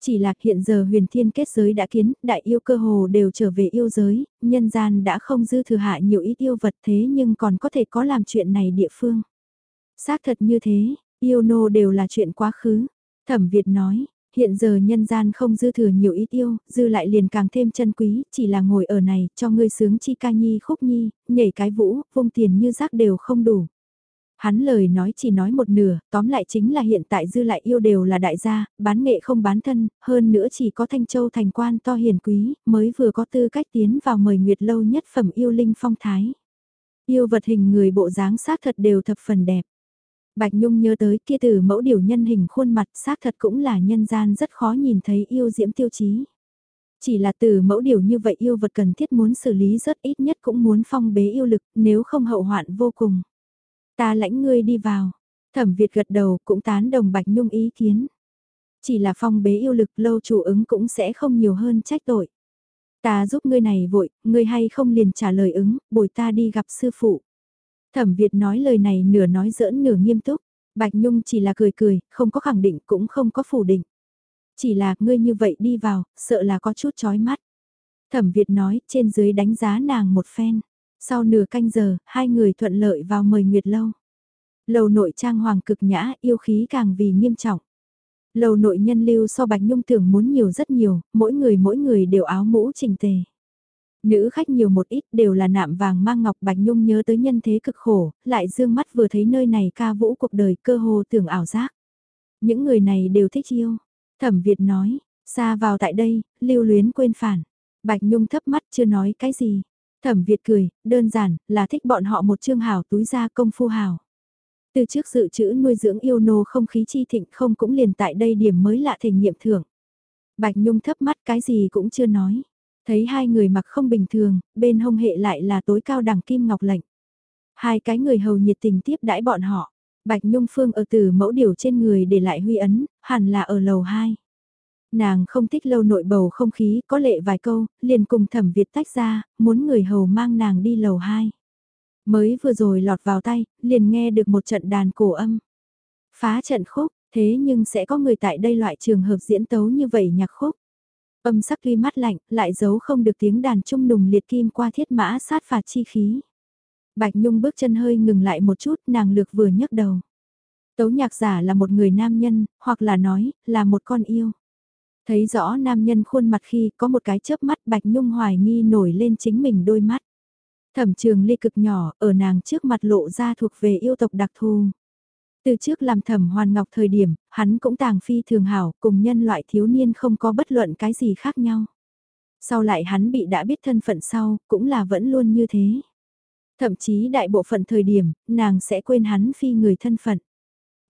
Speaker 1: Chỉ là hiện giờ huyền thiên kết giới đã kiến, đại yêu cơ hồ đều trở về yêu giới, nhân gian đã không dư thừa hạ nhiều ít yêu vật thế nhưng còn có thể có làm chuyện này địa phương. Xác thật như thế, yêu nô đều là chuyện quá khứ. Thẩm Việt nói, hiện giờ nhân gian không dư thừa nhiều ít yêu, dư lại liền càng thêm chân quý, chỉ là ngồi ở này, cho ngươi sướng chi ca nhi khúc nhi, nhảy cái vũ, vung tiền như rác đều không đủ. Hắn lời nói chỉ nói một nửa, tóm lại chính là hiện tại dư lại yêu đều là đại gia, bán nghệ không bán thân, hơn nữa chỉ có Thanh Châu thành quan to hiền quý, mới vừa có tư cách tiến vào mời nguyệt lâu nhất phẩm yêu linh phong thái. Yêu vật hình người bộ dáng xác thật đều thập phần đẹp. Bạch Nhung nhớ tới kia từ mẫu điều nhân hình khuôn mặt xác thật cũng là nhân gian rất khó nhìn thấy yêu diễm tiêu chí. Chỉ là từ mẫu điều như vậy yêu vật cần thiết muốn xử lý rất ít nhất cũng muốn phong bế yêu lực nếu không hậu hoạn vô cùng. Ta lãnh ngươi đi vào. Thẩm Việt gật đầu cũng tán đồng Bạch Nhung ý kiến. Chỉ là phong bế yêu lực lâu chủ ứng cũng sẽ không nhiều hơn trách tội. Ta giúp ngươi này vội, ngươi hay không liền trả lời ứng, bồi ta đi gặp sư phụ. Thẩm Việt nói lời này nửa nói giỡn nửa nghiêm túc, Bạch Nhung chỉ là cười cười, không có khẳng định cũng không có phủ định. Chỉ là ngươi như vậy đi vào, sợ là có chút chói mắt. Thẩm Việt nói trên dưới đánh giá nàng một phen. Sau nửa canh giờ, hai người thuận lợi vào mời Nguyệt Lâu. Lầu nội trang hoàng cực nhã, yêu khí càng vì nghiêm trọng. Lầu nội nhân lưu so Bạch Nhung tưởng muốn nhiều rất nhiều, mỗi người mỗi người đều áo mũ chỉnh tề. Nữ khách nhiều một ít đều là nạm vàng mang ngọc Bạch Nhung nhớ tới nhân thế cực khổ, lại dương mắt vừa thấy nơi này ca vũ cuộc đời cơ hồ tưởng ảo giác. Những người này đều thích yêu. Thẩm Việt nói, xa vào tại đây, lưu luyến quên phản. Bạch Nhung thấp mắt chưa nói cái gì. Thẩm Việt cười, đơn giản, là thích bọn họ một chương hào túi ra công phu hào. Từ trước dự trữ nuôi dưỡng yêu nô không khí chi thịnh không cũng liền tại đây điểm mới lạ thể nghiệm thưởng. Bạch Nhung thấp mắt cái gì cũng chưa nói. Thấy hai người mặc không bình thường, bên hông hệ lại là tối cao đẳng kim ngọc lệnh. Hai cái người hầu nhiệt tình tiếp đãi bọn họ. Bạch Nhung Phương ở từ mẫu điều trên người để lại huy ấn, hẳn là ở lầu 2. Nàng không thích lâu nội bầu không khí, có lệ vài câu, liền cùng thẩm Việt tách ra, muốn người hầu mang nàng đi lầu 2. Mới vừa rồi lọt vào tay, liền nghe được một trận đàn cổ âm. Phá trận khúc, thế nhưng sẽ có người tại đây loại trường hợp diễn tấu như vậy nhạc khúc. Âm sắc tuy mắt lạnh, lại giấu không được tiếng đàn trung nùng liệt kim qua thiết mã sát phạt chi khí. Bạch Nhung bước chân hơi ngừng lại một chút, nàng lược vừa nhấc đầu. Tấu nhạc giả là một người nam nhân, hoặc là nói, là một con yêu. Thấy rõ nam nhân khuôn mặt khi có một cái chớp mắt Bạch Nhung hoài nghi nổi lên chính mình đôi mắt. Thẩm trường ly cực nhỏ, ở nàng trước mặt lộ ra thuộc về yêu tộc đặc thù. Từ trước làm thẩm hoàn ngọc thời điểm, hắn cũng tàng phi thường hảo, cùng nhân loại thiếu niên không có bất luận cái gì khác nhau. Sau lại hắn bị đã biết thân phận sau, cũng là vẫn luôn như thế. Thậm chí đại bộ phận thời điểm, nàng sẽ quên hắn phi người thân phận.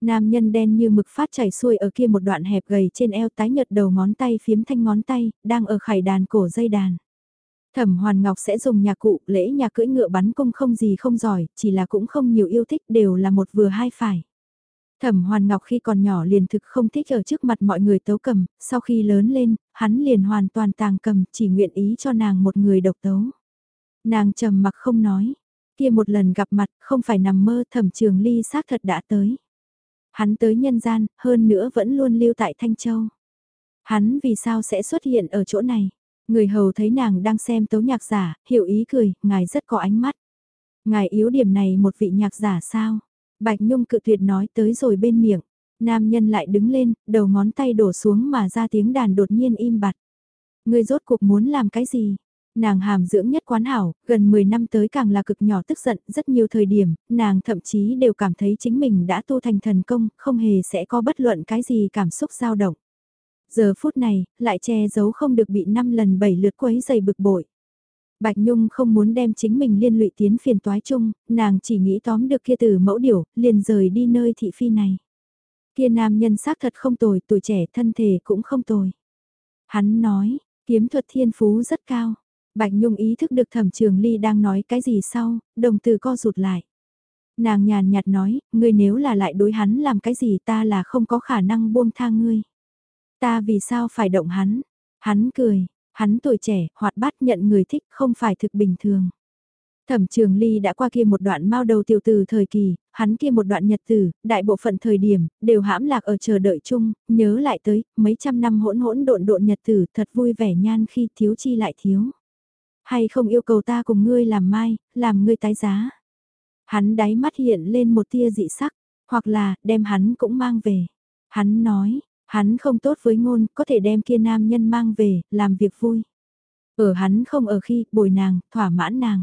Speaker 1: Nam nhân đen như mực phát chảy xuôi ở kia một đoạn hẹp gầy trên eo tái nhợt đầu ngón tay phiếm thanh ngón tay, đang ở khải đàn cổ dây đàn. Thẩm Hoàn Ngọc sẽ dùng nhà cụ, lễ nhà cưỡi ngựa bắn cung không gì không giỏi, chỉ là cũng không nhiều yêu thích đều là một vừa hai phải. Thẩm Hoàn Ngọc khi còn nhỏ liền thực không thích ở trước mặt mọi người tấu cầm, sau khi lớn lên, hắn liền hoàn toàn tàng cầm, chỉ nguyện ý cho nàng một người độc tấu. Nàng trầm mặc không nói, Kia một lần gặp mặt, không phải nằm mơ thẩm trường ly xác thật đã tới. Hắn tới nhân gian, hơn nữa vẫn luôn lưu tại Thanh Châu. Hắn vì sao sẽ xuất hiện ở chỗ này? Người hầu thấy nàng đang xem tấu nhạc giả, hiểu ý cười, ngài rất có ánh mắt. Ngài yếu điểm này một vị nhạc giả sao? Bạch Nhung cự tuyệt nói tới rồi bên miệng. Nam nhân lại đứng lên, đầu ngón tay đổ xuống mà ra tiếng đàn đột nhiên im bặt. Ngươi rốt cuộc muốn làm cái gì? Nàng hàm dưỡng nhất quán hảo, gần 10 năm tới càng là cực nhỏ tức giận, rất nhiều thời điểm, nàng thậm chí đều cảm thấy chính mình đã tu thành thần công, không hề sẽ có bất luận cái gì cảm xúc dao động. Giờ phút này, lại che giấu không được bị 5 lần 7 lượt quấy dày bực bội. Bạch Nhung không muốn đem chính mình liên lụy tiến phiền toái chung, nàng chỉ nghĩ tóm được kia từ mẫu điểu, liền rời đi nơi thị phi này. Kia nam nhân xác thật không tồi, tuổi trẻ thân thể cũng không tồi. Hắn nói, kiếm thuật thiên phú rất cao. Bạch Nhung ý thức được thẩm trường ly đang nói cái gì sau, đồng từ co rụt lại. Nàng nhàn nhạt nói, ngươi nếu là lại đối hắn làm cái gì ta là không có khả năng buông tha ngươi. Ta vì sao phải động hắn? Hắn cười, hắn tuổi trẻ, hoạt bát nhận người thích không phải thực bình thường. Thẩm Trường Ly đã qua kia một đoạn mao đầu tiểu từ thời kỳ, hắn kia một đoạn nhật tử, đại bộ phận thời điểm, đều hãm lạc ở chờ đợi chung, nhớ lại tới, mấy trăm năm hỗn hỗn độn độn nhật tử thật vui vẻ nhan khi thiếu chi lại thiếu. Hay không yêu cầu ta cùng ngươi làm mai, làm ngươi tái giá. Hắn đáy mắt hiện lên một tia dị sắc, hoặc là, đem hắn cũng mang về. Hắn nói, hắn không tốt với ngôn, có thể đem kia nam nhân mang về, làm việc vui. Ở hắn không ở khi, bồi nàng, thỏa mãn nàng.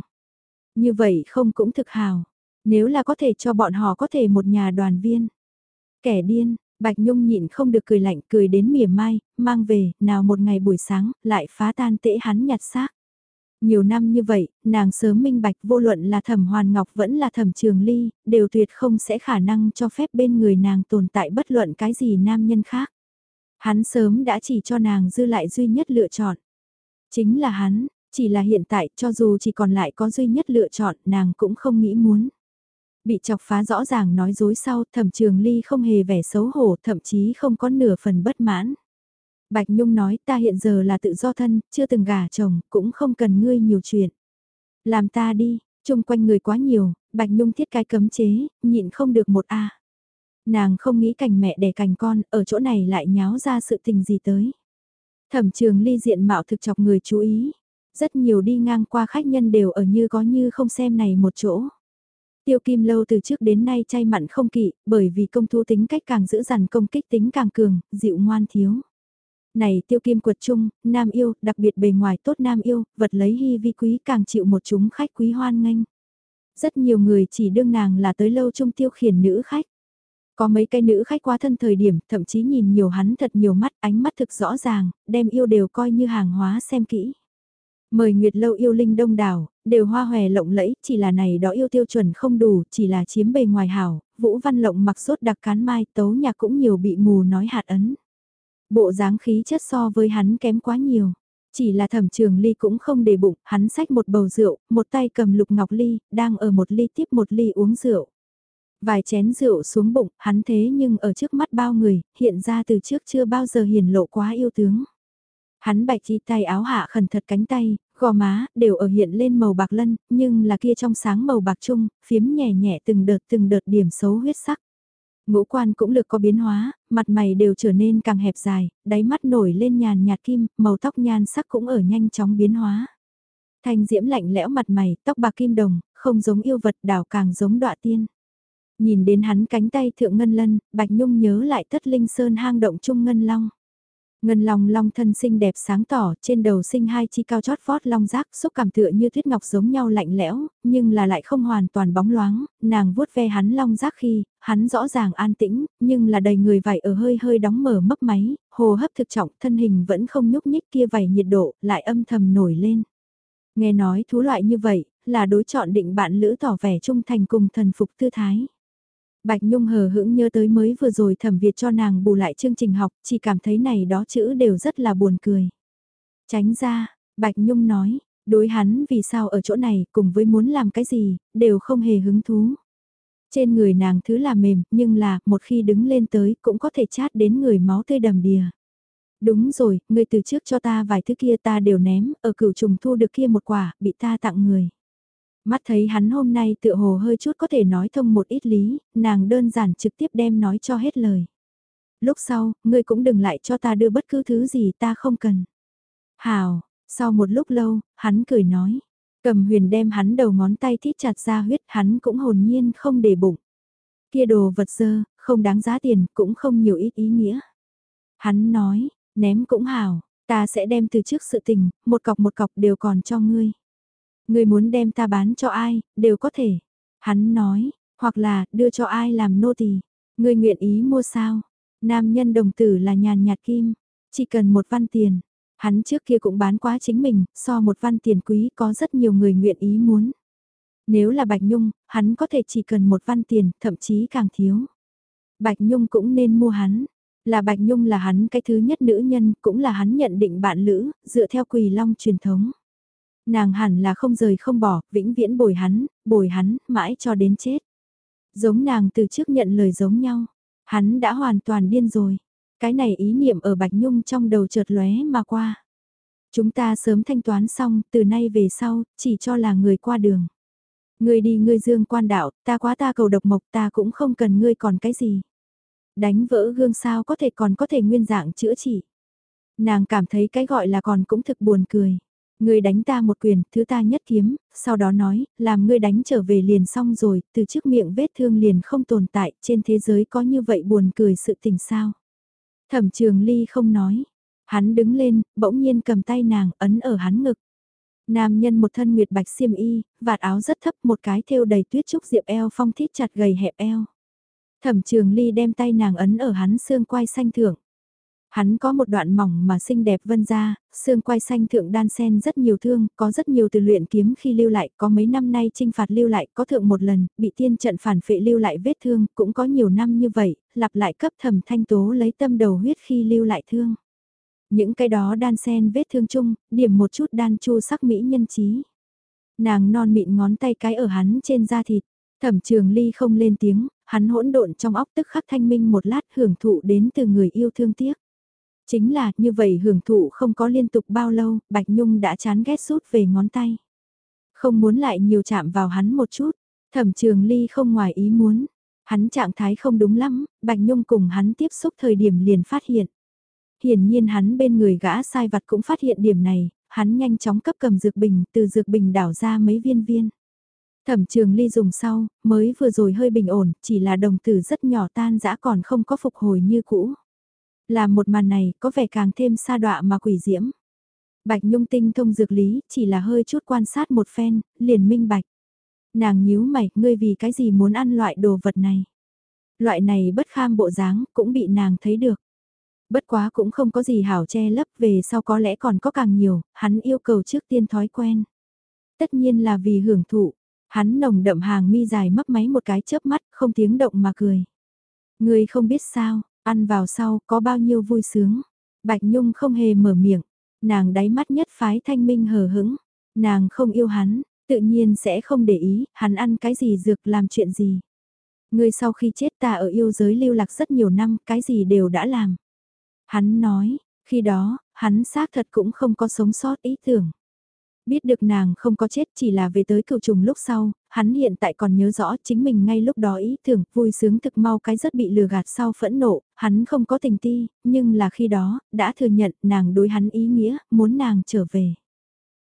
Speaker 1: Như vậy không cũng thực hào. Nếu là có thể cho bọn họ có thể một nhà đoàn viên. Kẻ điên, Bạch Nhung nhịn không được cười lạnh cười đến mỉa mai, mang về, nào một ngày buổi sáng, lại phá tan tễ hắn nhặt xác. Nhiều năm như vậy, nàng sớm minh bạch vô luận là thẩm hoàn ngọc vẫn là thẩm trường ly, đều tuyệt không sẽ khả năng cho phép bên người nàng tồn tại bất luận cái gì nam nhân khác. Hắn sớm đã chỉ cho nàng dư lại duy nhất lựa chọn. Chính là hắn, chỉ là hiện tại cho dù chỉ còn lại có duy nhất lựa chọn nàng cũng không nghĩ muốn. Bị chọc phá rõ ràng nói dối sau thẩm trường ly không hề vẻ xấu hổ thậm chí không có nửa phần bất mãn. Bạch Nhung nói ta hiện giờ là tự do thân, chưa từng gả chồng, cũng không cần ngươi nhiều chuyện. Làm ta đi, chung quanh người quá nhiều, Bạch Nhung thiết cái cấm chế, nhịn không được một a. Nàng không nghĩ cảnh mẹ đẻ cành con, ở chỗ này lại nháo ra sự tình gì tới. Thẩm trường ly diện mạo thực chọc người chú ý, rất nhiều đi ngang qua khách nhân đều ở như có như không xem này một chỗ. Tiêu Kim Lâu từ trước đến nay chay mặn không kỵ, bởi vì công thu tính cách càng giữ dằn công kích tính càng cường, dịu ngoan thiếu. Này Tiêu Kim quật chung, nam yêu, đặc biệt bề ngoài tốt nam yêu, vật lấy hy vi quý càng chịu một chúng khách quý hoan nghênh. Rất nhiều người chỉ đương nàng là tới lâu trung tiêu khiển nữ khách. Có mấy cái nữ khách quá thân thời điểm, thậm chí nhìn nhiều hắn thật nhiều mắt, ánh mắt thực rõ ràng, đem yêu đều coi như hàng hóa xem kỹ. Mời Nguyệt Lâu yêu linh đông đảo, đều hoa hòe lộng lẫy, chỉ là này đó yêu tiêu chuẩn không đủ, chỉ là chiếm bề ngoài hảo, Vũ Văn Lộng mặc sốt đặc cán mai, tấu nhạc cũng nhiều bị mù nói hạt ấn. Bộ dáng khí chất so với hắn kém quá nhiều. Chỉ là thẩm trường ly cũng không để bụng, hắn xách một bầu rượu, một tay cầm lục ngọc ly, đang ở một ly tiếp một ly uống rượu. Vài chén rượu xuống bụng, hắn thế nhưng ở trước mắt bao người, hiện ra từ trước chưa bao giờ hiển lộ quá yêu tướng. Hắn bạch chi tay áo hạ khẩn thật cánh tay, gò má, đều ở hiện lên màu bạc lân, nhưng là kia trong sáng màu bạc chung, phiếm nhẹ nhẹ từng đợt từng đợt điểm xấu huyết sắc. Ngũ quan cũng lực có biến hóa, mặt mày đều trở nên càng hẹp dài, đáy mắt nổi lên nhàn nhạt kim, màu tóc nhan sắc cũng ở nhanh chóng biến hóa. Thanh diễm lạnh lẽo mặt mày, tóc bạc kim đồng, không giống yêu vật đảo càng giống đọa tiên. Nhìn đến hắn cánh tay thượng ngân lân, Bạch Nhung nhớ lại tất linh sơn hang động trung ngân long. Ngân long long thân xinh đẹp sáng tỏ, trên đầu sinh hai chi cao chót vót long rác, xúc cảm tựa như tuyết ngọc giống nhau lạnh lẽo, nhưng là lại không hoàn toàn bóng loáng, nàng vuốt ve hắn long rác khi, hắn rõ ràng an tĩnh, nhưng là đầy người vải ở hơi hơi đóng mở mấp máy, hồ hấp thực trọng, thân hình vẫn không nhúc nhích kia vảy nhiệt độ, lại âm thầm nổi lên. Nghe nói thú loại như vậy, là đối chọn định bạn lữ tỏ vẻ trung thành cùng thần phục tư thái. Bạch Nhung hờ hững nhớ tới mới vừa rồi thẩm Việt cho nàng bù lại chương trình học, chỉ cảm thấy này đó chữ đều rất là buồn cười. Tránh ra, Bạch Nhung nói, đối hắn vì sao ở chỗ này cùng với muốn làm cái gì, đều không hề hứng thú. Trên người nàng thứ là mềm, nhưng là, một khi đứng lên tới cũng có thể chát đến người máu tươi đầm đìa. Đúng rồi, người từ trước cho ta vài thứ kia ta đều ném, ở cửu trùng thu được kia một quả, bị ta tặng người. Mắt thấy hắn hôm nay tựa hồ hơi chút có thể nói thông một ít lý, nàng đơn giản trực tiếp đem nói cho hết lời. Lúc sau, ngươi cũng đừng lại cho ta đưa bất cứ thứ gì ta không cần. Hào, sau một lúc lâu, hắn cười nói. Cầm huyền đem hắn đầu ngón tay thít chặt ra huyết hắn cũng hồn nhiên không để bụng. Kia đồ vật dơ, không đáng giá tiền, cũng không nhiều ít ý nghĩa. Hắn nói, ném cũng hào, ta sẽ đem từ trước sự tình, một cọc một cọc đều còn cho ngươi. Ngươi muốn đem ta bán cho ai, đều có thể. Hắn nói, hoặc là đưa cho ai làm nô tỳ. Ngươi nguyện ý mua sao? Nam nhân đồng tử là nhàn nhạt kim, chỉ cần một văn tiền. Hắn trước kia cũng bán quá chính mình, so một văn tiền quý có rất nhiều người nguyện ý muốn. Nếu là Bạch Nhung, hắn có thể chỉ cần một văn tiền, thậm chí càng thiếu. Bạch Nhung cũng nên mua hắn. Là Bạch Nhung là hắn cái thứ nhất nữ nhân, cũng là hắn nhận định bạn lữ, dựa theo quỳ long truyền thống. Nàng hẳn là không rời không bỏ, vĩnh viễn bồi hắn, bồi hắn, mãi cho đến chết. Giống nàng từ trước nhận lời giống nhau. Hắn đã hoàn toàn điên rồi. Cái này ý niệm ở Bạch Nhung trong đầu chợt lóe mà qua. Chúng ta sớm thanh toán xong, từ nay về sau, chỉ cho là người qua đường. Ngươi đi ngươi dương quan đạo, ta quá ta cầu độc mộc ta cũng không cần ngươi còn cái gì. Đánh vỡ gương sao có thể còn có thể nguyên dạng chữa trị. Nàng cảm thấy cái gọi là còn cũng thực buồn cười. Ngươi đánh ta một quyền, thứ ta nhất kiếm, sau đó nói, làm ngươi đánh trở về liền xong rồi, từ trước miệng vết thương liền không tồn tại, trên thế giới có như vậy buồn cười sự tình sao. Thẩm trường ly không nói, hắn đứng lên, bỗng nhiên cầm tay nàng, ấn ở hắn ngực. Nam nhân một thân nguyệt bạch xiêm y, vạt áo rất thấp một cái thêu đầy tuyết trúc diệp eo phong thít chặt gầy hẹp eo. Thẩm trường ly đem tay nàng ấn ở hắn xương quai xanh thượng. Hắn có một đoạn mỏng mà xinh đẹp vân ra, xương quai xanh thượng đan sen rất nhiều thương, có rất nhiều từ luyện kiếm khi lưu lại, có mấy năm nay trinh phạt lưu lại, có thượng một lần, bị tiên trận phản phệ lưu lại vết thương, cũng có nhiều năm như vậy, lặp lại cấp thầm thanh tố lấy tâm đầu huyết khi lưu lại thương. Những cái đó đan sen vết thương chung, điểm một chút đan chu sắc mỹ nhân trí. Nàng non mịn ngón tay cái ở hắn trên da thịt, thẩm trường ly không lên tiếng, hắn hỗn độn trong óc tức khắc thanh minh một lát hưởng thụ đến từ người yêu thương tiếc. Chính là như vậy hưởng thụ không có liên tục bao lâu, Bạch Nhung đã chán ghét rút về ngón tay. Không muốn lại nhiều chạm vào hắn một chút, thẩm trường ly không ngoài ý muốn. Hắn trạng thái không đúng lắm, Bạch Nhung cùng hắn tiếp xúc thời điểm liền phát hiện. Hiển nhiên hắn bên người gã sai vặt cũng phát hiện điểm này, hắn nhanh chóng cấp cầm dược bình, từ dược bình đảo ra mấy viên viên. Thẩm trường ly dùng sau, mới vừa rồi hơi bình ổn, chỉ là đồng tử rất nhỏ tan dã còn không có phục hồi như cũ. Làm một màn này có vẻ càng thêm xa đọa mà quỷ diễm. Bạch Nhung tinh thông dược lý, chỉ là hơi chút quan sát một phen, liền minh bạch. Nàng nhíu mày, ngươi vì cái gì muốn ăn loại đồ vật này? Loại này bất kham bộ dáng, cũng bị nàng thấy được. Bất quá cũng không có gì hảo che lấp về sau có lẽ còn có càng nhiều, hắn yêu cầu trước tiên thói quen. Tất nhiên là vì hưởng thụ, hắn nồng đậm hàng mi dài mấp máy một cái chớp mắt, không tiếng động mà cười. Người không biết sao, Ăn vào sau có bao nhiêu vui sướng. Bạch Nhung không hề mở miệng. Nàng đáy mắt nhất phái thanh minh hờ hững. Nàng không yêu hắn, tự nhiên sẽ không để ý hắn ăn cái gì dược làm chuyện gì. Người sau khi chết ta ở yêu giới lưu lạc rất nhiều năm, cái gì đều đã làm. Hắn nói, khi đó, hắn xác thật cũng không có sống sót ý tưởng. Biết được nàng không có chết chỉ là về tới cựu trùng lúc sau, hắn hiện tại còn nhớ rõ chính mình ngay lúc đó ý tưởng vui sướng thực mau cái rất bị lừa gạt sau phẫn nộ, hắn không có tình ti, nhưng là khi đó, đã thừa nhận nàng đối hắn ý nghĩa, muốn nàng trở về.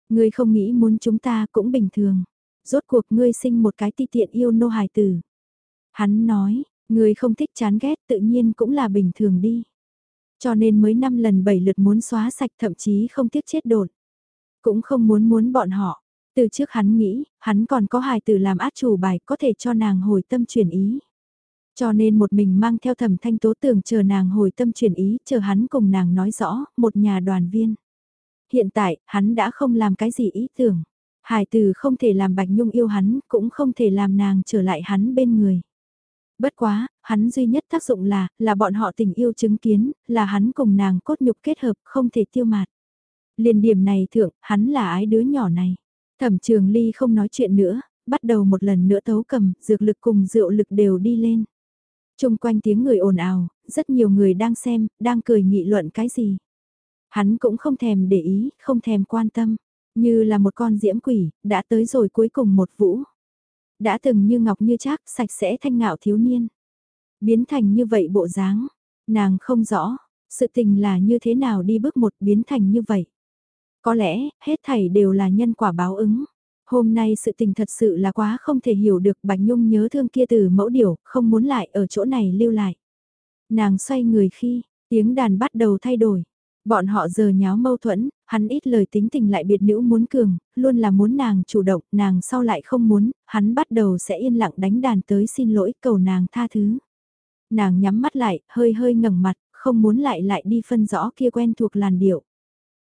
Speaker 1: Ngươi không nghĩ muốn chúng ta cũng bình thường. Rốt cuộc ngươi sinh một cái ti tiện yêu nô hài tử. Hắn nói, ngươi không thích chán ghét tự nhiên cũng là bình thường đi. Cho nên mới năm lần bảy lượt muốn xóa sạch thậm chí không tiếc chết đột. Cũng không muốn muốn bọn họ. Từ trước hắn nghĩ, hắn còn có hài tử làm át chủ bài có thể cho nàng hồi tâm chuyển ý. Cho nên một mình mang theo thẩm thanh tố tưởng chờ nàng hồi tâm chuyển ý, chờ hắn cùng nàng nói rõ, một nhà đoàn viên. Hiện tại, hắn đã không làm cái gì ý tưởng. Hải tử không thể làm Bạch Nhung yêu hắn, cũng không thể làm nàng trở lại hắn bên người. Bất quá, hắn duy nhất tác dụng là, là bọn họ tình yêu chứng kiến, là hắn cùng nàng cốt nhục kết hợp, không thể tiêu mạt. Liền điểm này thượng, hắn là ái đứa nhỏ này. Thẩm trường ly không nói chuyện nữa, bắt đầu một lần nữa tấu cầm, dược lực cùng rượu lực đều đi lên. Trung quanh tiếng người ồn ào, rất nhiều người đang xem, đang cười nghị luận cái gì. Hắn cũng không thèm để ý, không thèm quan tâm. Như là một con diễm quỷ, đã tới rồi cuối cùng một vũ. Đã từng như ngọc như trác, sạch sẽ thanh ngạo thiếu niên. Biến thành như vậy bộ dáng, nàng không rõ, sự tình là như thế nào đi bước một biến thành như vậy. Có lẽ, hết thảy đều là nhân quả báo ứng. Hôm nay sự tình thật sự là quá không thể hiểu được Bạch Nhung nhớ thương kia từ mẫu điểu, không muốn lại ở chỗ này lưu lại. Nàng xoay người khi, tiếng đàn bắt đầu thay đổi. Bọn họ giờ nháo mâu thuẫn, hắn ít lời tính tình lại biệt nữ muốn cường, luôn là muốn nàng chủ động, nàng sau lại không muốn, hắn bắt đầu sẽ yên lặng đánh đàn tới xin lỗi cầu nàng tha thứ. Nàng nhắm mắt lại, hơi hơi ngẩng mặt, không muốn lại lại đi phân rõ kia quen thuộc làn điệu.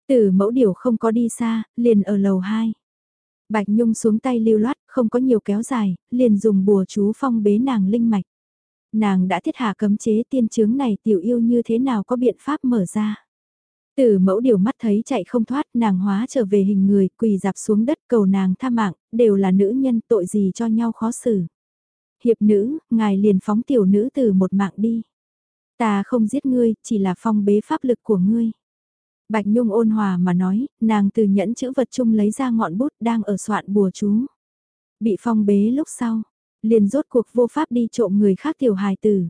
Speaker 1: Từ mẫu điều không có đi xa, liền ở lầu 2. Bạch Nhung xuống tay lưu loát, không có nhiều kéo dài, liền dùng bùa chú phong bế nàng linh mạch. Nàng đã thiết hạ cấm chế tiên chướng này tiểu yêu như thế nào có biện pháp mở ra. Từ mẫu điều mắt thấy chạy không thoát, nàng hóa trở về hình người, quỳ dạp xuống đất cầu nàng tha mạng, đều là nữ nhân tội gì cho nhau khó xử. Hiệp nữ, ngài liền phóng tiểu nữ từ một mạng đi. Ta không giết ngươi, chỉ là phong bế pháp lực của ngươi. Bạch Nhung ôn hòa mà nói, nàng từ nhẫn chữ vật chung lấy ra ngọn bút đang ở soạn bùa chú. Bị phong bế lúc sau, liền rốt cuộc vô pháp đi trộm người khác tiểu hài tử.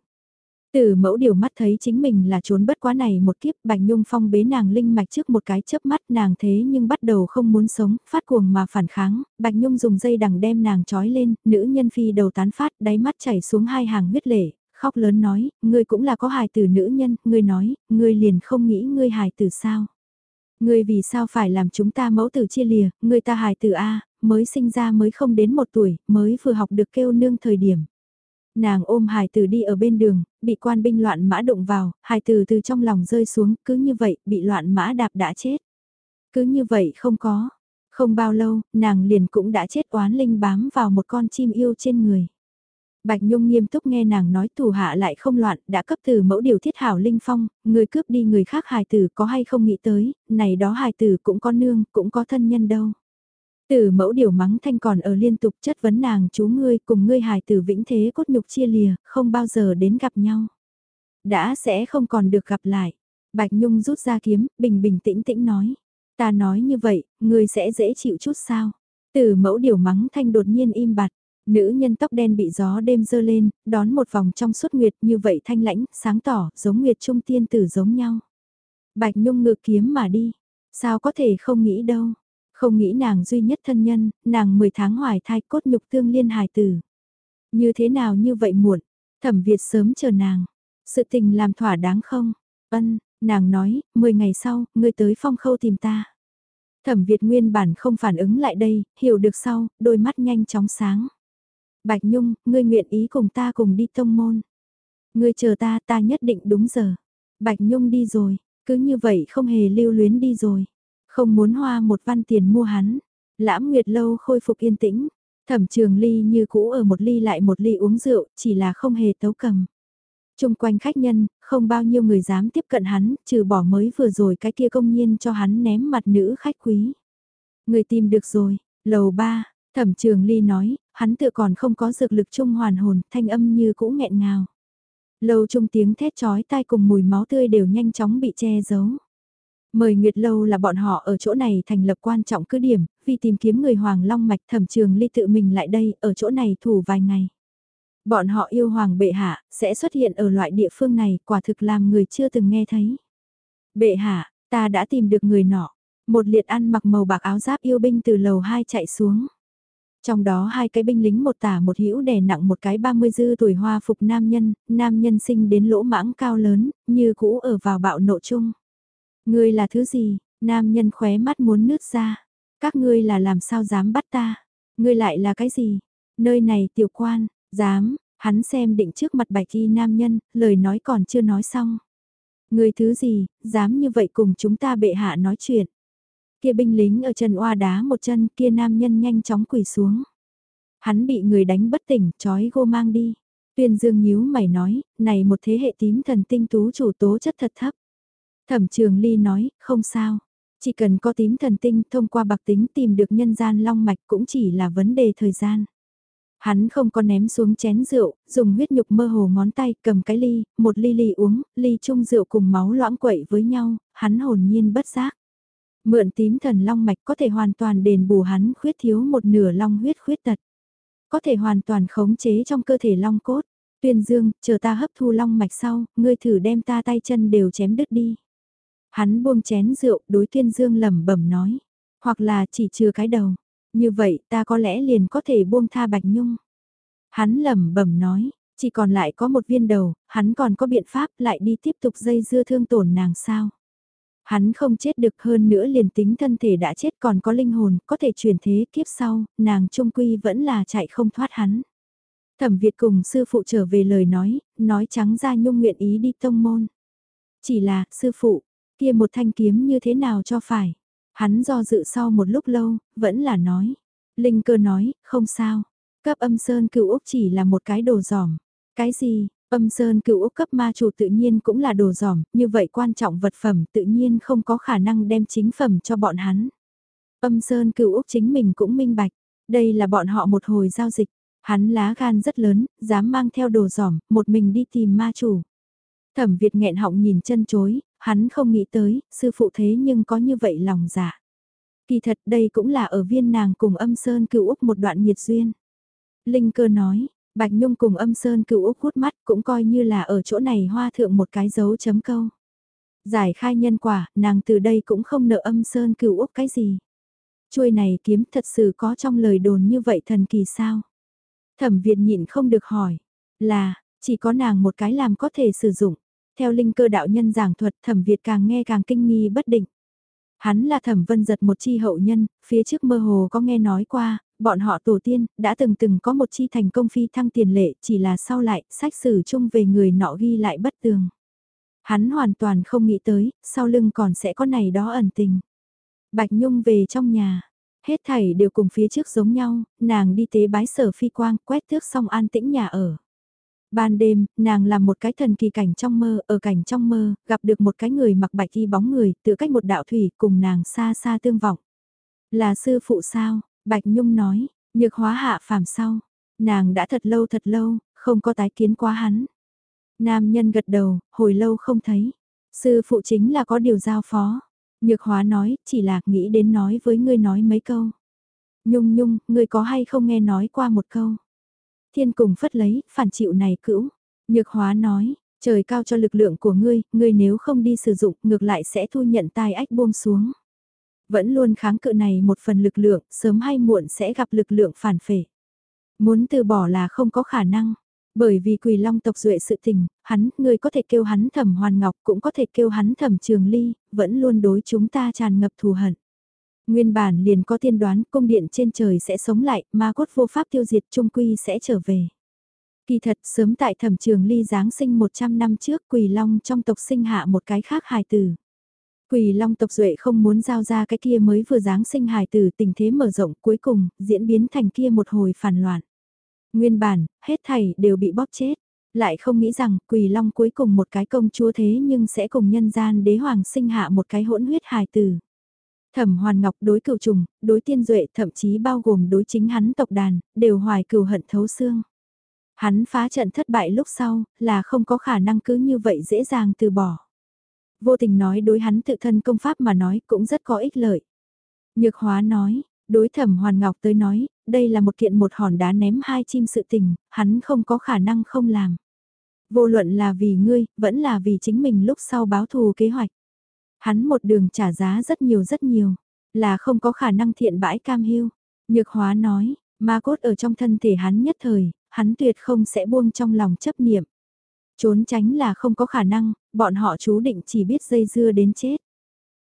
Speaker 1: Từ mẫu điều mắt thấy chính mình là trốn bất quá này một kiếp Bạch Nhung phong bế nàng linh mạch trước một cái chớp mắt nàng thế nhưng bắt đầu không muốn sống, phát cuồng mà phản kháng, Bạch Nhung dùng dây đằng đem nàng trói lên, nữ nhân phi đầu tán phát, đáy mắt chảy xuống hai hàng huyết lệ, khóc lớn nói, ngươi cũng là có hài tử nữ nhân, ngươi nói, ngươi liền không nghĩ ngươi hài tử sao. Ngươi vì sao phải làm chúng ta mẫu tử chia lìa, ngươi ta hài tử A, mới sinh ra mới không đến một tuổi, mới vừa học được kêu nương thời điểm. Nàng ôm hài tử đi ở bên đường, bị quan binh loạn mã đụng vào, hài tử từ trong lòng rơi xuống, cứ như vậy, bị loạn mã đạp đã chết. Cứ như vậy không có. Không bao lâu, nàng liền cũng đã chết oán linh bám vào một con chim yêu trên người. Bạch Nhung nghiêm túc nghe nàng nói thủ hạ lại không loạn, đã cấp từ mẫu điều thiết hảo linh phong, người cướp đi người khác hài tử có hay không nghĩ tới, này đó hài tử cũng có nương, cũng có thân nhân đâu. Từ mẫu điều mắng thanh còn ở liên tục chất vấn nàng chú ngươi cùng ngươi hài tử vĩnh thế cốt nhục chia lìa, không bao giờ đến gặp nhau. Đã sẽ không còn được gặp lại. Bạch Nhung rút ra kiếm, bình bình tĩnh tĩnh nói. Ta nói như vậy, ngươi sẽ dễ chịu chút sao? Từ mẫu điều mắng thanh đột nhiên im bặt. Nữ nhân tóc đen bị gió đêm dơ lên, đón một vòng trong suốt nguyệt như vậy thanh lãnh, sáng tỏ, giống nguyệt trung tiên tử giống nhau. Bạch Nhung ngược kiếm mà đi. Sao có thể không nghĩ đâu. Không nghĩ nàng duy nhất thân nhân, nàng 10 tháng hoài thai cốt nhục tương liên hài tử. Như thế nào như vậy muộn, thẩm Việt sớm chờ nàng. Sự tình làm thỏa đáng không? Ân, nàng nói, 10 ngày sau, ngươi tới phong khâu tìm ta. Thẩm Việt nguyên bản không phản ứng lại đây, hiểu được sau, đôi mắt nhanh chóng sáng. Bạch Nhung, ngươi nguyện ý cùng ta cùng đi tông môn. Ngươi chờ ta, ta nhất định đúng giờ. Bạch Nhung đi rồi, cứ như vậy không hề lưu luyến đi rồi. Không muốn hoa một văn tiền mua hắn. Lãm Nguyệt Lâu khôi phục yên tĩnh. Thẩm trường ly như cũ ở một ly lại một ly uống rượu, chỉ là không hề tấu cầm. Trung quanh khách nhân, không bao nhiêu người dám tiếp cận hắn, trừ bỏ mới vừa rồi cái kia công nhiên cho hắn ném mặt nữ khách quý. Người tìm được rồi, lầu ba, thẩm trường ly nói, hắn tự còn không có dược lực trung hoàn hồn, thanh âm như cũ nghẹn ngào. Lâu trung tiếng thét chói tai cùng mùi máu tươi đều nhanh chóng bị che giấu. Mời Nguyệt Lâu là bọn họ ở chỗ này thành lập quan trọng cứ điểm, vì tìm kiếm người Hoàng Long Mạch thẩm trường ly tự mình lại đây, ở chỗ này thủ vài ngày. Bọn họ yêu Hoàng Bệ Hạ, sẽ xuất hiện ở loại địa phương này, quả thực làm người chưa từng nghe thấy. Bệ Hạ, ta đã tìm được người nọ. Một liệt ăn mặc màu bạc áo giáp yêu binh từ lầu 2 chạy xuống. Trong đó hai cái binh lính một tả một hữu đè nặng một cái 30 dư tuổi hoa phục nam nhân, nam nhân sinh đến lỗ mãng cao lớn, như cũ ở vào bạo nộ chung. Ngươi là thứ gì? Nam nhân khóe mắt muốn nứt ra. Các ngươi là làm sao dám bắt ta? Ngươi lại là cái gì? Nơi này tiểu quan, dám, hắn xem định trước mặt bạch y nam nhân, lời nói còn chưa nói xong. Ngươi thứ gì, dám như vậy cùng chúng ta bệ hạ nói chuyện. Kia binh lính ở chân oa đá một chân kia nam nhân nhanh chóng quỳ xuống. Hắn bị người đánh bất tỉnh, trói gô mang đi. Tuyên dương nhíu mày nói, này một thế hệ tím thần tinh tú chủ tố chất thật thấp. Thẩm trường ly nói, không sao. Chỉ cần có tím thần tinh thông qua bạc tính tìm được nhân gian long mạch cũng chỉ là vấn đề thời gian. Hắn không có ném xuống chén rượu, dùng huyết nhục mơ hồ ngón tay cầm cái ly, một ly ly uống, ly chung rượu cùng máu loãng quậy với nhau, hắn hồn nhiên bất giác. Mượn tím thần long mạch có thể hoàn toàn đền bù hắn khuyết thiếu một nửa long huyết khuyết tật. Có thể hoàn toàn khống chế trong cơ thể long cốt. Tuyên Dương, chờ ta hấp thu long mạch sau, ngươi thử đem ta tay chân đều chém đứt đi. Hắn buông chén rượu, đối Tuyên Dương lẩm bẩm nói. Hoặc là chỉ trừ cái đầu. Như vậy ta có lẽ liền có thể buông tha Bạch Nhung. Hắn lẩm bẩm nói, chỉ còn lại có một viên đầu, hắn còn có biện pháp lại đi tiếp tục dây dưa thương tổn nàng sao. Hắn không chết được hơn nữa liền tính thân thể đã chết còn có linh hồn, có thể chuyển thế kiếp sau, nàng trung quy vẫn là chạy không thoát hắn. Thẩm Việt cùng sư phụ trở về lời nói, nói trắng ra nhung nguyện ý đi tông môn. Chỉ là, sư phụ, kia một thanh kiếm như thế nào cho phải. Hắn do dự sau một lúc lâu, vẫn là nói. Linh cơ nói, không sao. Cấp âm sơn cựu Úc chỉ là một cái đồ giỏm. Cái gì, âm sơn cựu Úc cấp ma chủ tự nhiên cũng là đồ giỏm, như vậy quan trọng vật phẩm tự nhiên không có khả năng đem chính phẩm cho bọn hắn. Âm sơn cựu Úc chính mình cũng minh bạch, đây là bọn họ một hồi giao dịch. Hắn lá gan rất lớn, dám mang theo đồ giỏm, một mình đi tìm ma chủ. Thẩm Việt nghẹn họng nhìn chân chối, hắn không nghĩ tới, sư phụ thế nhưng có như vậy lòng dạ. Kỳ thật đây cũng là ở viên nàng cùng âm sơn cựu Úc một đoạn nhiệt duyên. Linh cơ nói, Bạch Nhung cùng âm sơn cựu Úc hút mắt cũng coi như là ở chỗ này hoa thượng một cái dấu chấm câu. Giải khai nhân quả, nàng từ đây cũng không nợ âm sơn cựu Úc cái gì. Chuôi này kiếm thật sự có trong lời đồn như vậy thần kỳ sao? Thẩm Việt nhịn không được hỏi, là, chỉ có nàng một cái làm có thể sử dụng. Theo linh cơ đạo nhân giảng thuật thẩm Việt càng nghe càng kinh nghi bất định. Hắn là thẩm vân giật một chi hậu nhân, phía trước mơ hồ có nghe nói qua, bọn họ tổ tiên, đã từng từng có một chi thành công phi thăng tiền lệ, chỉ là sau lại, sách sử chung về người nọ ghi lại bất tường. Hắn hoàn toàn không nghĩ tới, sau lưng còn sẽ có này đó ẩn tình. Bạch Nhung về trong nhà, hết thảy đều cùng phía trước giống nhau, nàng đi tế bái sở phi quang, quét thước xong an tĩnh nhà ở. Ban đêm, nàng làm một cái thần kỳ cảnh trong mơ, ở cảnh trong mơ, gặp được một cái người mặc bạch y bóng người, tự cách một đạo thủy, cùng nàng xa xa tương vọng. Là sư phụ sao? Bạch Nhung nói, nhược hóa hạ phàm sau. Nàng đã thật lâu thật lâu, không có tái kiến quá hắn. Nam nhân gật đầu, hồi lâu không thấy. Sư phụ chính là có điều giao phó. Nhược hóa nói, chỉ là nghĩ đến nói với ngươi nói mấy câu. Nhung nhung, ngươi có hay không nghe nói qua một câu. Thiên cùng phất lấy, phản chịu này cữu. Nhược hóa nói, trời cao cho lực lượng của ngươi, ngươi nếu không đi sử dụng, ngược lại sẽ thu nhận tai ách buông xuống. Vẫn luôn kháng cự này một phần lực lượng, sớm hay muộn sẽ gặp lực lượng phản phệ. Muốn từ bỏ là không có khả năng. Bởi vì quỳ long tộc duệ sự tình, hắn, người có thể kêu hắn thẩm hoàn ngọc cũng có thể kêu hắn thẩm trường ly, vẫn luôn đối chúng ta tràn ngập thù hận. Nguyên bản liền có tiên đoán cung điện trên trời sẽ sống lại, ma cốt vô pháp tiêu diệt trung quy sẽ trở về. Kỳ thật sớm tại thẩm trường ly Giáng sinh 100 năm trước quỳ long trong tộc sinh hạ một cái khác hài tử. Quỳ long tộc duệ không muốn giao ra cái kia mới vừa Giáng sinh hài tử tình thế mở rộng cuối cùng diễn biến thành kia một hồi phản loạn. Nguyên bản, hết thảy đều bị bóp chết. Lại không nghĩ rằng quỳ long cuối cùng một cái công chúa thế nhưng sẽ cùng nhân gian đế hoàng sinh hạ một cái hỗn huyết hài tử. Thẩm Hoàn Ngọc đối cựu trùng, đối tiên duệ thậm chí bao gồm đối chính hắn tộc đàn, đều hoài cừu hận thấu xương. Hắn phá trận thất bại lúc sau, là không có khả năng cứ như vậy dễ dàng từ bỏ. Vô tình nói đối hắn tự thân công pháp mà nói cũng rất có ích lợi. Nhược hóa nói, đối thẩm Hoàn Ngọc tới nói, đây là một kiện một hòn đá ném hai chim sự tình, hắn không có khả năng không làm. Vô luận là vì ngươi, vẫn là vì chính mình lúc sau báo thù kế hoạch. Hắn một đường trả giá rất nhiều rất nhiều, là không có khả năng thiện bãi cam hiu. Nhược hóa nói, ma cốt ở trong thân thể hắn nhất thời, hắn tuyệt không sẽ buông trong lòng chấp niệm. Trốn tránh là không có khả năng, bọn họ chú định chỉ biết dây dưa đến chết.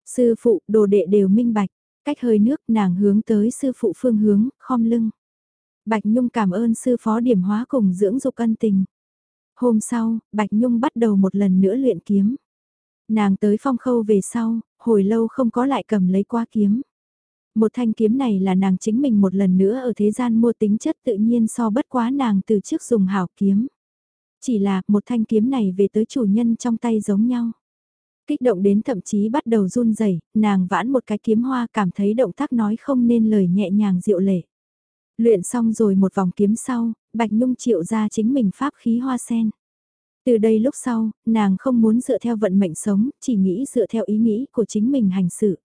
Speaker 1: Sư phụ, đồ đệ đều minh bạch, cách hơi nước nàng hướng tới sư phụ phương hướng, khom lưng. Bạch Nhung cảm ơn sư phó điểm hóa cùng dưỡng dục ân tình. Hôm sau, Bạch Nhung bắt đầu một lần nữa luyện kiếm. Nàng tới phong khâu về sau, hồi lâu không có lại cầm lấy qua kiếm. Một thanh kiếm này là nàng chính mình một lần nữa ở thế gian mua tính chất tự nhiên so bất quá nàng từ trước dùng hảo kiếm. Chỉ là một thanh kiếm này về tới chủ nhân trong tay giống nhau. Kích động đến thậm chí bắt đầu run rẩy nàng vãn một cái kiếm hoa cảm thấy động tác nói không nên lời nhẹ nhàng diệu lệ. Luyện xong rồi một vòng kiếm sau, Bạch Nhung triệu ra chính mình pháp khí hoa sen. Từ đây lúc sau, nàng không muốn dựa theo vận mệnh sống, chỉ nghĩ dựa theo ý nghĩ của chính mình hành sự.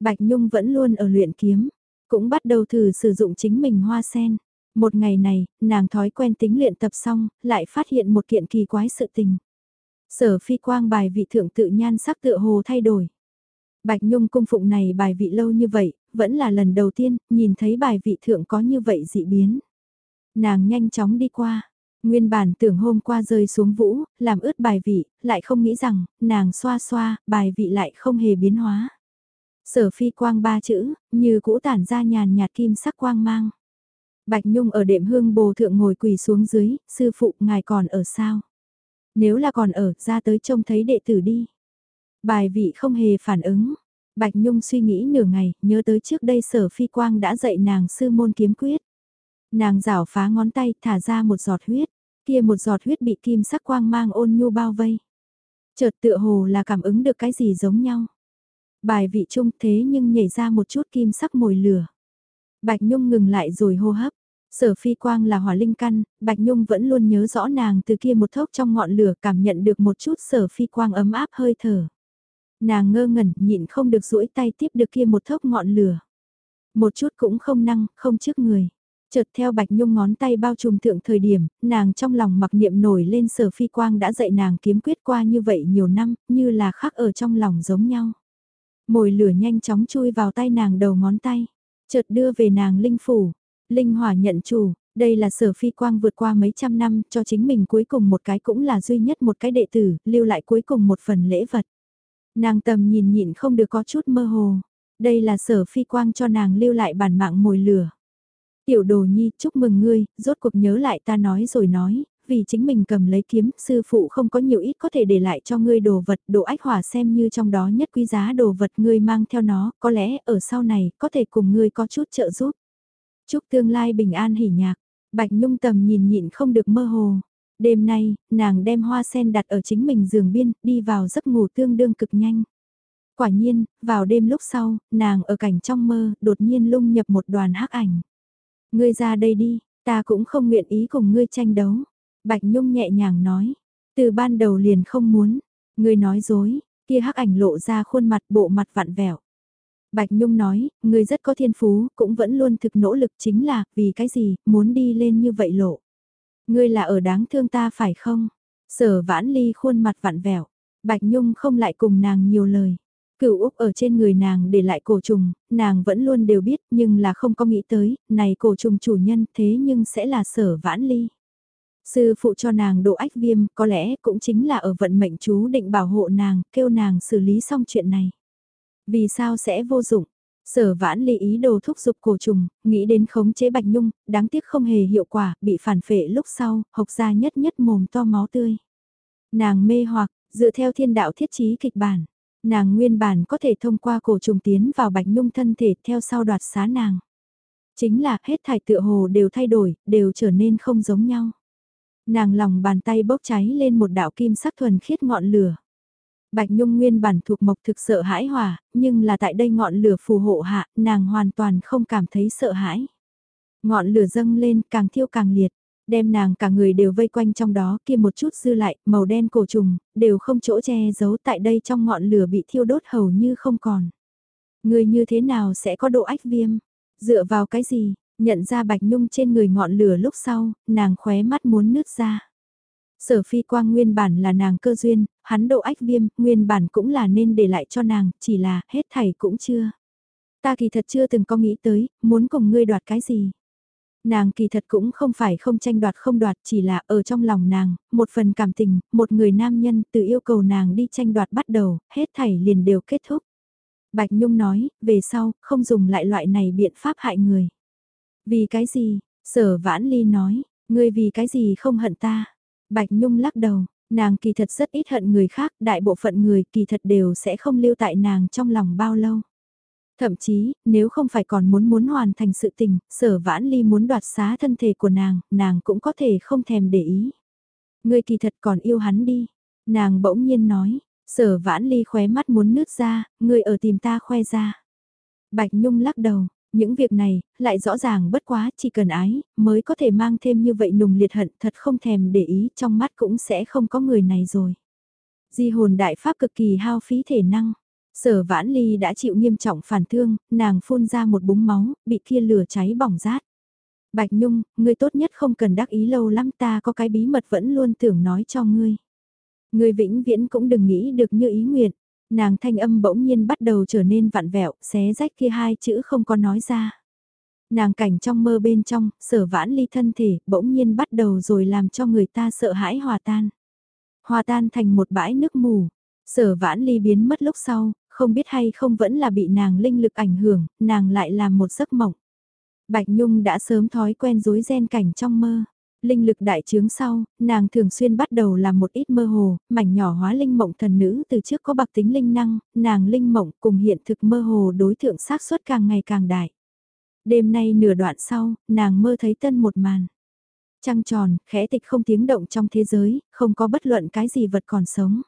Speaker 1: Bạch Nhung vẫn luôn ở luyện kiếm, cũng bắt đầu thử sử dụng chính mình hoa sen. Một ngày này, nàng thói quen tính luyện tập xong, lại phát hiện một kiện kỳ quái sự tình. Sở phi quang bài vị thượng tự nhan sắc tựa hồ thay đổi. Bạch Nhung cung phụng này bài vị lâu như vậy, vẫn là lần đầu tiên, nhìn thấy bài vị thượng có như vậy dị biến. Nàng nhanh chóng đi qua, nguyên bản tưởng hôm qua rơi xuống vũ, làm ướt bài vị, lại không nghĩ rằng, nàng xoa xoa, bài vị lại không hề biến hóa. Sở phi quang ba chữ, như cũ tản ra nhàn nhạt kim sắc quang mang. Bạch Nhung ở đệm hương bồ thượng ngồi quỳ xuống dưới, sư phụ ngài còn ở sao? Nếu là còn ở, ra tới trông thấy đệ tử đi. Bài vị không hề phản ứng. Bạch Nhung suy nghĩ nửa ngày, nhớ tới trước đây sở phi quang đã dạy nàng sư môn kiếm quyết. Nàng rảo phá ngón tay, thả ra một giọt huyết. Kia một giọt huyết bị kim sắc quang mang ôn nhu bao vây. Chợt tựa hồ là cảm ứng được cái gì giống nhau. Bài vị trung thế nhưng nhảy ra một chút kim sắc mồi lửa. Bạch Nhung ngừng lại rồi hô hấp. Sở phi quang là hỏa linh căn, Bạch Nhung vẫn luôn nhớ rõ nàng từ kia một thốc trong ngọn lửa cảm nhận được một chút sở phi quang ấm áp hơi thở. Nàng ngơ ngẩn nhịn không được duỗi tay tiếp được kia một thốc ngọn lửa. Một chút cũng không năng, không trước người. Chợt theo Bạch Nhung ngón tay bao trùm thượng thời điểm, nàng trong lòng mặc niệm nổi lên sở phi quang đã dạy nàng kiếm quyết qua như vậy nhiều năm, như là khắc ở trong lòng giống nhau. Mồi lửa nhanh chóng chui vào tay nàng đầu ngón tay, chợt đưa về nàng linh phủ, linh hỏa nhận chủ, đây là sở phi quang vượt qua mấy trăm năm cho chính mình cuối cùng một cái cũng là duy nhất một cái đệ tử, lưu lại cuối cùng một phần lễ vật. Nàng tầm nhìn nhịn không được có chút mơ hồ, đây là sở phi quang cho nàng lưu lại bản mạng mồi lửa. Tiểu đồ nhi, chúc mừng ngươi, rốt cuộc nhớ lại ta nói rồi nói, vì chính mình cầm lấy kiếm, sư phụ không có nhiều ít có thể để lại cho ngươi đồ vật, đồ ách hỏa xem như trong đó nhất quý giá đồ vật ngươi mang theo nó, có lẽ ở sau này có thể cùng ngươi có chút trợ giúp. Chúc tương lai bình an hỉ nhạc, Bạch Nhung tầm nhìn nhịn không được mơ hồ. Đêm nay, nàng đem hoa sen đặt ở chính mình giường biên, đi vào giấc ngủ tương đương cực nhanh. Quả nhiên, vào đêm lúc sau, nàng ở cảnh trong mơ, đột nhiên lung nhập một đoàn hắc ảnh. Ngươi ra đây đi, ta cũng không nguyện ý cùng ngươi tranh đấu. Bạch Nhung nhẹ nhàng nói, từ ban đầu liền không muốn, ngươi nói dối, kia hắc ảnh lộ ra khuôn mặt bộ mặt vặn vẹo. Bạch Nhung nói, ngươi rất có thiên phú, cũng vẫn luôn thực nỗ lực chính là, vì cái gì, muốn đi lên như vậy lộ. Ngươi là ở đáng thương ta phải không? Sở vãn ly khuôn mặt vặn vẹo. Bạch Nhung không lại cùng nàng nhiều lời. Cửu Úc ở trên người nàng để lại cổ trùng, nàng vẫn luôn đều biết nhưng là không có nghĩ tới, này cổ trùng chủ nhân thế nhưng sẽ là sở vãn ly. Sư phụ cho nàng độ ách viêm có lẽ cũng chính là ở vận mệnh chú định bảo hộ nàng, kêu nàng xử lý xong chuyện này. Vì sao sẽ vô dụng? Sở vãn lý ý đồ thúc giục cổ trùng, nghĩ đến khống chế bạch nhung, đáng tiếc không hề hiệu quả, bị phản phệ lúc sau, hộc ra nhất nhất mồm to máu tươi. Nàng mê hoặc, dựa theo thiên đạo thiết trí kịch bản, nàng nguyên bản có thể thông qua cổ trùng tiến vào bạch nhung thân thể theo sau đoạt xá nàng. Chính là hết thải tựa hồ đều thay đổi, đều trở nên không giống nhau. Nàng lòng bàn tay bốc cháy lên một đạo kim sắc thuần khiết ngọn lửa. Bạch Nhung nguyên bản thuộc mộc thực sợ hãi hỏa, nhưng là tại đây ngọn lửa phù hộ hạ, nàng hoàn toàn không cảm thấy sợ hãi. Ngọn lửa dâng lên càng thiêu càng liệt, đem nàng cả người đều vây quanh trong đó kia một chút dư lại, màu đen cổ trùng, đều không chỗ che giấu tại đây trong ngọn lửa bị thiêu đốt hầu như không còn. Người như thế nào sẽ có độ ách viêm? Dựa vào cái gì? Nhận ra Bạch Nhung trên người ngọn lửa lúc sau, nàng khóe mắt muốn nứt ra. Sở phi quang nguyên bản là nàng cơ duyên, hắn độ ách viêm, nguyên bản cũng là nên để lại cho nàng, chỉ là hết thảy cũng chưa. Ta kỳ thật chưa từng có nghĩ tới, muốn cùng ngươi đoạt cái gì. Nàng kỳ thật cũng không phải không tranh đoạt không đoạt chỉ là ở trong lòng nàng, một phần cảm tình, một người nam nhân từ yêu cầu nàng đi tranh đoạt bắt đầu, hết thảy liền đều kết thúc. Bạch Nhung nói, về sau, không dùng lại loại này biện pháp hại người. Vì cái gì? Sở Vãn Ly nói, ngươi vì cái gì không hận ta? Bạch Nhung lắc đầu, nàng kỳ thật rất ít hận người khác, đại bộ phận người kỳ thật đều sẽ không lưu tại nàng trong lòng bao lâu. Thậm chí, nếu không phải còn muốn muốn hoàn thành sự tình, sở vãn ly muốn đoạt xá thân thể của nàng, nàng cũng có thể không thèm để ý. Ngươi kỳ thật còn yêu hắn đi. Nàng bỗng nhiên nói, sở vãn ly khóe mắt muốn nứt ra, ngươi ở tìm ta khoe ra. Bạch Nhung lắc đầu, những việc này, lại rõ ràng bất quá, chỉ cần ái, mới có thể mang thêm như vậy nùng liệt hận thật không thèm để ý, trong mắt cũng sẽ không có người này rồi. Di hồn đại pháp cực kỳ hao phí thể năng. Sở vãn ly đã chịu nghiêm trọng phản thương, nàng phun ra một búng máu, bị kia lửa cháy bỏng rát. Bạch Nhung, ngươi tốt nhất không cần đắc ý lâu lắm ta có cái bí mật vẫn luôn tưởng nói cho ngươi. Ngươi vĩnh viễn cũng đừng nghĩ được như ý nguyện. Nàng thanh âm bỗng nhiên bắt đầu trở nên vặn vẹo, xé rách kia hai chữ không có nói ra. Nàng cảnh trong mơ bên trong, sở vãn ly thân thể, bỗng nhiên bắt đầu rồi làm cho người ta sợ hãi hòa tan. Hòa tan thành một bãi nước mù. Sở vãn ly biến mất lúc sau, không biết hay không vẫn là bị nàng linh lực ảnh hưởng, nàng lại làm một giấc mộng. Bạch Nhung đã sớm thói quen rối ren cảnh trong mơ. Linh lực đại trướng sau, nàng thường xuyên bắt đầu làm một ít mơ hồ, mảnh nhỏ hóa linh mộng thần nữ từ trước có bạc tính linh năng, nàng linh mộng cùng hiện thực mơ hồ đối thượng xác suất càng ngày càng đại. Đêm nay nửa đoạn sau, nàng mơ thấy tân một màn. Trăng tròn, khẽ tịch không tiếng động trong thế giới, không có bất luận cái gì vật còn sống.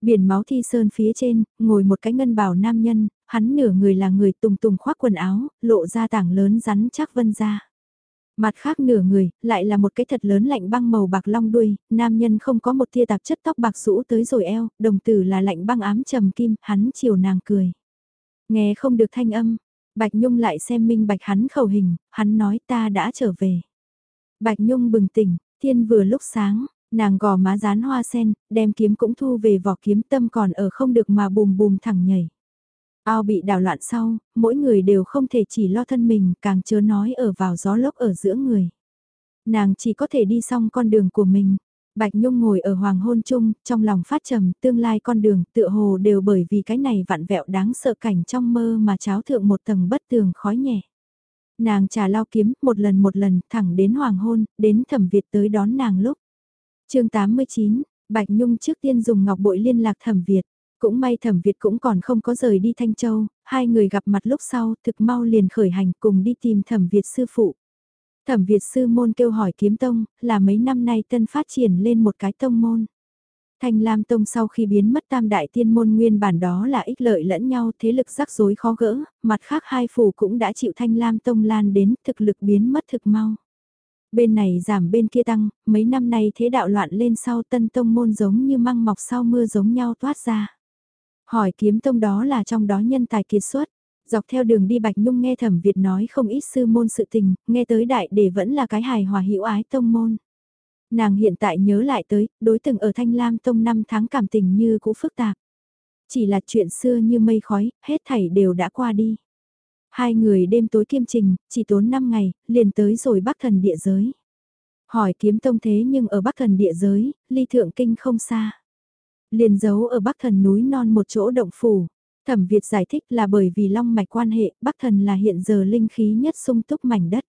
Speaker 1: Biển máu thi sơn phía trên, ngồi một cái ngân bào nam nhân, hắn nửa người là người tùng tùng khoác quần áo, lộ ra tảng lớn rắn chắc vân ra. Mặt khác nửa người, lại là một cái thật lớn lạnh băng màu bạc long đuôi, nam nhân không có một tia tạp chất tóc bạc rũ tới rồi eo, đồng tử là lạnh băng ám trầm kim, hắn chiều nàng cười. Nghe không được thanh âm, Bạch Nhung lại xem minh bạch hắn khẩu hình, hắn nói ta đã trở về. Bạch Nhung bừng tỉnh, thiên vừa lúc sáng, nàng gò má dán hoa sen, đem kiếm cũng thu về vỏ kiếm tâm còn ở không được mà bùm bùm thẳng nhảy. Ao bị đảo loạn sau, mỗi người đều không thể chỉ lo thân mình, càng chớ nói ở vào gió lốc ở giữa người. Nàng chỉ có thể đi xong con đường của mình. Bạch Nhung ngồi ở hoàng hôn chung, trong lòng phát trầm, tương lai con đường, tựa hồ đều bởi vì cái này vặn vẹo đáng sợ cảnh trong mơ mà cháo thượng một tầng bất tường khói nhẹ. Nàng trà lao kiếm, một lần một lần, thẳng đến hoàng hôn, đến thẩm Việt tới đón nàng lúc. chương 89, Bạch Nhung trước tiên dùng ngọc bội liên lạc thẩm Việt. Cũng may thẩm Việt cũng còn không có rời đi Thanh Châu, hai người gặp mặt lúc sau thực mau liền khởi hành cùng đi tìm thẩm Việt sư phụ. Thẩm Việt sư môn kêu hỏi kiếm tông, là mấy năm nay tân phát triển lên một cái tông môn. Thanh Lam Tông sau khi biến mất tam đại tiên môn nguyên bản đó là ích lợi lẫn nhau thế lực rắc rối khó gỡ, mặt khác hai phủ cũng đã chịu Thanh Lam Tông lan đến thực lực biến mất thực mau. Bên này giảm bên kia tăng, mấy năm nay thế đạo loạn lên sau tân tông môn giống như măng mọc sau mưa giống nhau toát ra. Hỏi kiếm tông đó là trong đó nhân tài kiệt xuất. Dọc theo đường đi Bạch Nhung nghe thẩm Việt nói không ít sư môn sự tình, nghe tới đại để vẫn là cái hài hòa hữu ái tông môn. Nàng hiện tại nhớ lại tới, đối từng ở Thanh Lam tông năm tháng cảm tình như cũ phức tạp. Chỉ là chuyện xưa như mây khói, hết thảy đều đã qua đi. Hai người đêm tối kiêm trình, chỉ tốn 5 ngày, liền tới rồi Bắc Thần địa giới. Hỏi kiếm tông thế nhưng ở Bắc Thần địa giới, ly thượng kinh không xa. Liền giấu ở Bắc Thần núi non một chỗ động phủ. Thẩm Việt giải thích là bởi vì long mạch quan hệ, Bắc Thần là hiện giờ linh khí nhất sung túc mảnh đất.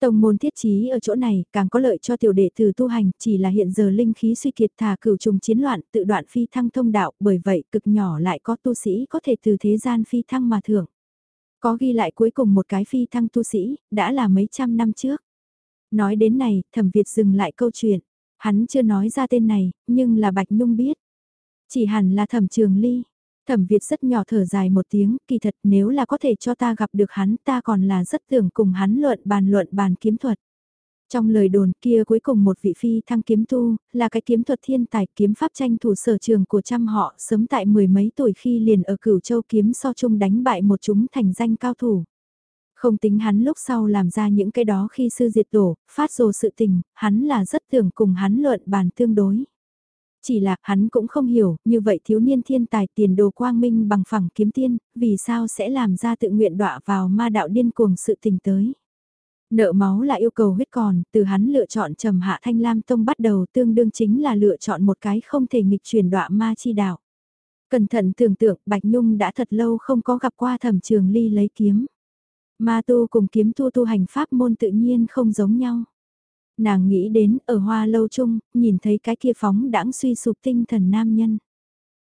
Speaker 1: Tông môn thiết trí ở chỗ này càng có lợi cho tiểu đệ tử tu hành, chỉ là hiện giờ linh khí suy kiệt thả cửu trùng chiến loạn, tự đoạn phi thăng thông đạo, bởi vậy cực nhỏ lại có tu sĩ có thể từ thế gian phi thăng mà thưởng. Có ghi lại cuối cùng một cái phi thăng tu sĩ, đã là mấy trăm năm trước. Nói đến này, thẩm Việt dừng lại câu chuyện. Hắn chưa nói ra tên này, nhưng là Bạch Nhung biết. Chỉ hẳn là thẩm trường ly. Thẩm Việt rất nhỏ thở dài một tiếng, kỳ thật nếu là có thể cho ta gặp được hắn ta còn là rất tưởng cùng hắn luận bàn luận bàn kiếm thuật. Trong lời đồn kia cuối cùng một vị phi thăng kiếm tu, là cái kiếm thuật thiên tài kiếm pháp tranh thủ sở trường của trăm họ sớm tại mười mấy tuổi khi liền ở cửu châu kiếm so chung đánh bại một chúng thành danh cao thủ. Không tính hắn lúc sau làm ra những cái đó khi sư diệt tổ, phát rồ sự tình, hắn là rất tưởng cùng hắn luận bàn tương đối. Chỉ là hắn cũng không hiểu, như vậy thiếu niên thiên tài tiền đồ quang minh bằng phẳng kiếm tiên, vì sao sẽ làm ra tự nguyện đọa vào ma đạo điên cuồng sự tình tới. Nợ máu là yêu cầu huyết còn, từ hắn lựa chọn trầm hạ thanh lam tông bắt đầu tương đương chính là lựa chọn một cái không thể nghịch chuyển đọa ma chi đạo. Cẩn thận tưởng tượng Bạch Nhung đã thật lâu không có gặp qua thẩm trường ly lấy kiếm. Ma tu cùng kiếm tu tu hành pháp môn tự nhiên không giống nhau. Nàng nghĩ đến ở hoa lâu chung, nhìn thấy cái kia phóng đãng suy sụp tinh thần nam nhân.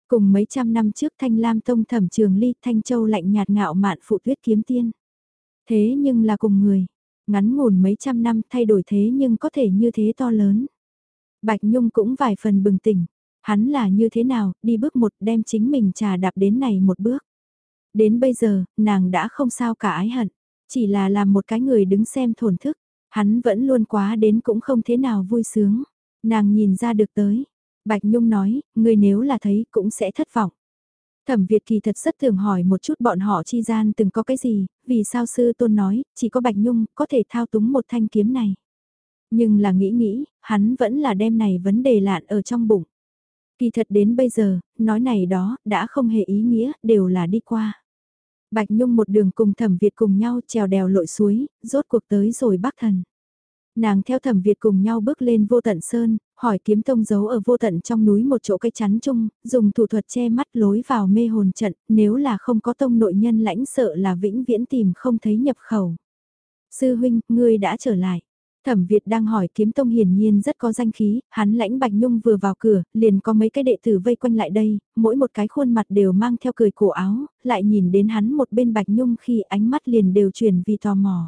Speaker 1: Cùng mấy trăm năm trước Thanh Lam Tông thẩm trường ly Thanh Châu lạnh nhạt ngạo mạn phụ tuyết kiếm tiên. Thế nhưng là cùng người, ngắn ngủn mấy trăm năm thay đổi thế nhưng có thể như thế to lớn. Bạch Nhung cũng vài phần bừng tỉnh, hắn là như thế nào, đi bước một đem chính mình trà đạp đến này một bước. Đến bây giờ, nàng đã không sao cả ái hận, chỉ là làm một cái người đứng xem thổn thức. Hắn vẫn luôn quá đến cũng không thế nào vui sướng. Nàng nhìn ra được tới. Bạch Nhung nói, người nếu là thấy cũng sẽ thất vọng. Thẩm Việt kỳ thật rất thường hỏi một chút bọn họ chi gian từng có cái gì, vì sao sư tôn nói, chỉ có Bạch Nhung có thể thao túng một thanh kiếm này. Nhưng là nghĩ nghĩ, hắn vẫn là đem này vấn đề lạn ở trong bụng. Kỳ thật đến bây giờ, nói này đó, đã không hề ý nghĩa, đều là đi qua. Bạch Nhung một đường cùng thẩm Việt cùng nhau trèo đèo lội suối, rốt cuộc tới rồi bác thần. Nàng theo thẩm Việt cùng nhau bước lên vô tận sơn, hỏi kiếm tông giấu ở vô tận trong núi một chỗ cây chắn chung, dùng thủ thuật che mắt lối vào mê hồn trận, nếu là không có tông nội nhân lãnh sợ là vĩnh viễn tìm không thấy nhập khẩu. Sư huynh, ngươi đã trở lại. Thẩm Việt đang hỏi kiếm tông hiển nhiên rất có danh khí, hắn lãnh Bạch Nhung vừa vào cửa, liền có mấy cái đệ tử vây quanh lại đây, mỗi một cái khuôn mặt đều mang theo cười cổ áo, lại nhìn đến hắn một bên Bạch Nhung khi ánh mắt liền đều chuyển vì tò mò.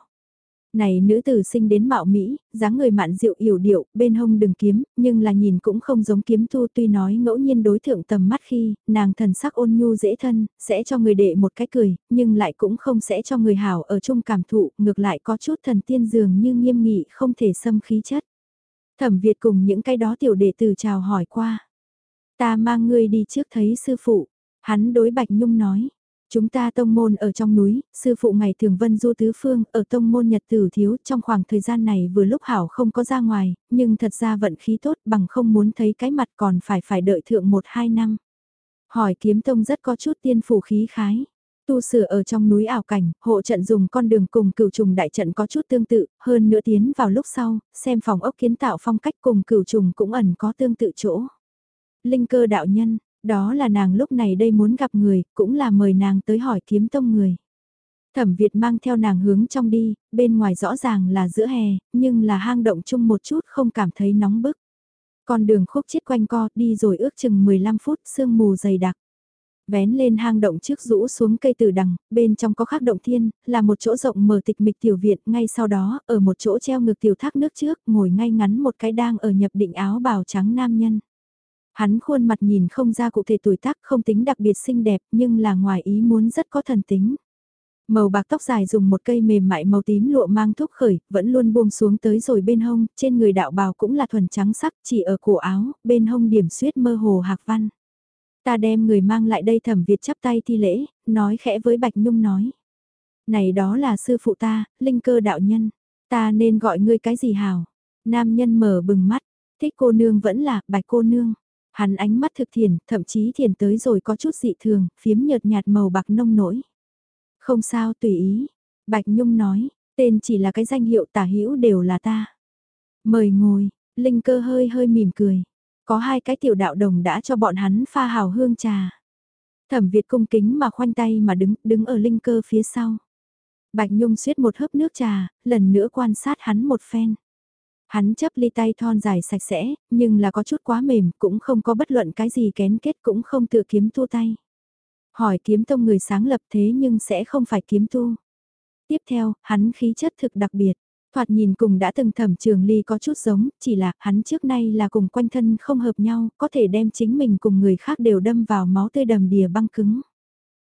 Speaker 1: Này nữ tử sinh đến mạo Mỹ, dáng người mạn diệu yểu điệu, bên hông đừng kiếm, nhưng là nhìn cũng không giống kiếm thu tuy nói ngẫu nhiên đối thượng tầm mắt khi, nàng thần sắc ôn nhu dễ thân, sẽ cho người đệ một cái cười, nhưng lại cũng không sẽ cho người hảo ở chung cảm thụ, ngược lại có chút thần tiên dường như nghiêm nghị không thể xâm khí chất. Thẩm Việt cùng những cái đó tiểu đệ tử chào hỏi qua. Ta mang ngươi đi trước thấy sư phụ, hắn đối Bạch Nhung nói. Chúng ta tông môn ở trong núi, sư phụ ngày thường vân du tứ phương, ở tông môn nhật tử thiếu trong khoảng thời gian này vừa lúc hảo không có ra ngoài, nhưng thật ra vận khí tốt bằng không muốn thấy cái mặt còn phải phải đợi thượng một hai năm. Hỏi kiếm tông rất có chút tiên phủ khí khái. Tu sửa ở trong núi ảo cảnh, hộ trận dùng con đường cùng cửu trùng đại trận có chút tương tự, hơn nữa tiến vào lúc sau, xem phòng ốc kiến tạo phong cách cùng cửu trùng cũng ẩn có tương tự chỗ. Linh cơ đạo nhân, đó là nàng lúc này đây muốn gặp người, cũng là mời nàng tới hỏi kiếm tông người. Thẩm Việt mang theo nàng hướng trong đi, bên ngoài rõ ràng là giữa hè, nhưng là hang động chung một chút không cảm thấy nóng bức. Con đường khúc chết quanh co, đi rồi ước chừng 15 phút, sương mù dày đặc. Vén lên hang động trước rũ xuống cây tử đằng, bên trong có khắc động thiên, là một chỗ rộng mở tịch mịch tiểu viện, ngay sau đó, ở một chỗ treo ngược tiểu thác nước trước, ngồi ngay ngắn một cái đang ở nhập định áo bào trắng nam nhân. Hắn khuôn mặt nhìn không ra cụ thể tuổi tác không tính đặc biệt xinh đẹp nhưng là ngoài ý muốn rất có thần tính. Màu bạc tóc dài dùng một cây mềm mại màu tím lụa mang thúc khởi, vẫn luôn buông xuống tới rồi bên hông, trên người đạo bào cũng là thuần trắng sắc, chỉ ở cổ áo, bên hông điểm suyết mơ hồ hạc văn. Ta đem người mang lại đây thẩm Việt chắp tay thi lễ, nói khẽ với Bạch Nhung nói. Này đó là sư phụ ta, linh cơ đạo nhân, ta nên gọi ngươi cái gì hào? Nam nhân mở bừng mắt, thích cô nương vẫn là bạch cô nương. Hắn ánh mắt thực thiền, thậm chí thiền tới rồi có chút dị thường, phiếm nhợt nhạt màu bạc nông nổi. Không sao tùy ý. Bạch Nhung nói, tên chỉ là cái danh hiệu tả hữu đều là ta. Mời ngồi, Linh cơ hơi hơi mỉm cười. Có hai cái tiểu đạo đồng đã cho bọn hắn pha hào hương trà. Thẩm Việt cung kính mà khoanh tay mà đứng, đứng ở Linh cơ phía sau. Bạch Nhung suýt một hớp nước trà, lần nữa quan sát hắn một phen. Hắn chấp ly tay thon dài sạch sẽ, nhưng là có chút quá mềm, cũng không có bất luận cái gì kén kết cũng không tự kiếm tu tay. Hỏi kiếm tông người sáng lập thế nhưng sẽ không phải kiếm tu. Tiếp theo, hắn khí chất thực đặc biệt. Thoạt nhìn cùng đã từng thẩm trường ly có chút giống, chỉ là hắn trước nay là cùng quanh thân không hợp nhau, có thể đem chính mình cùng người khác đều đâm vào máu tươi đầm đìa băng cứng.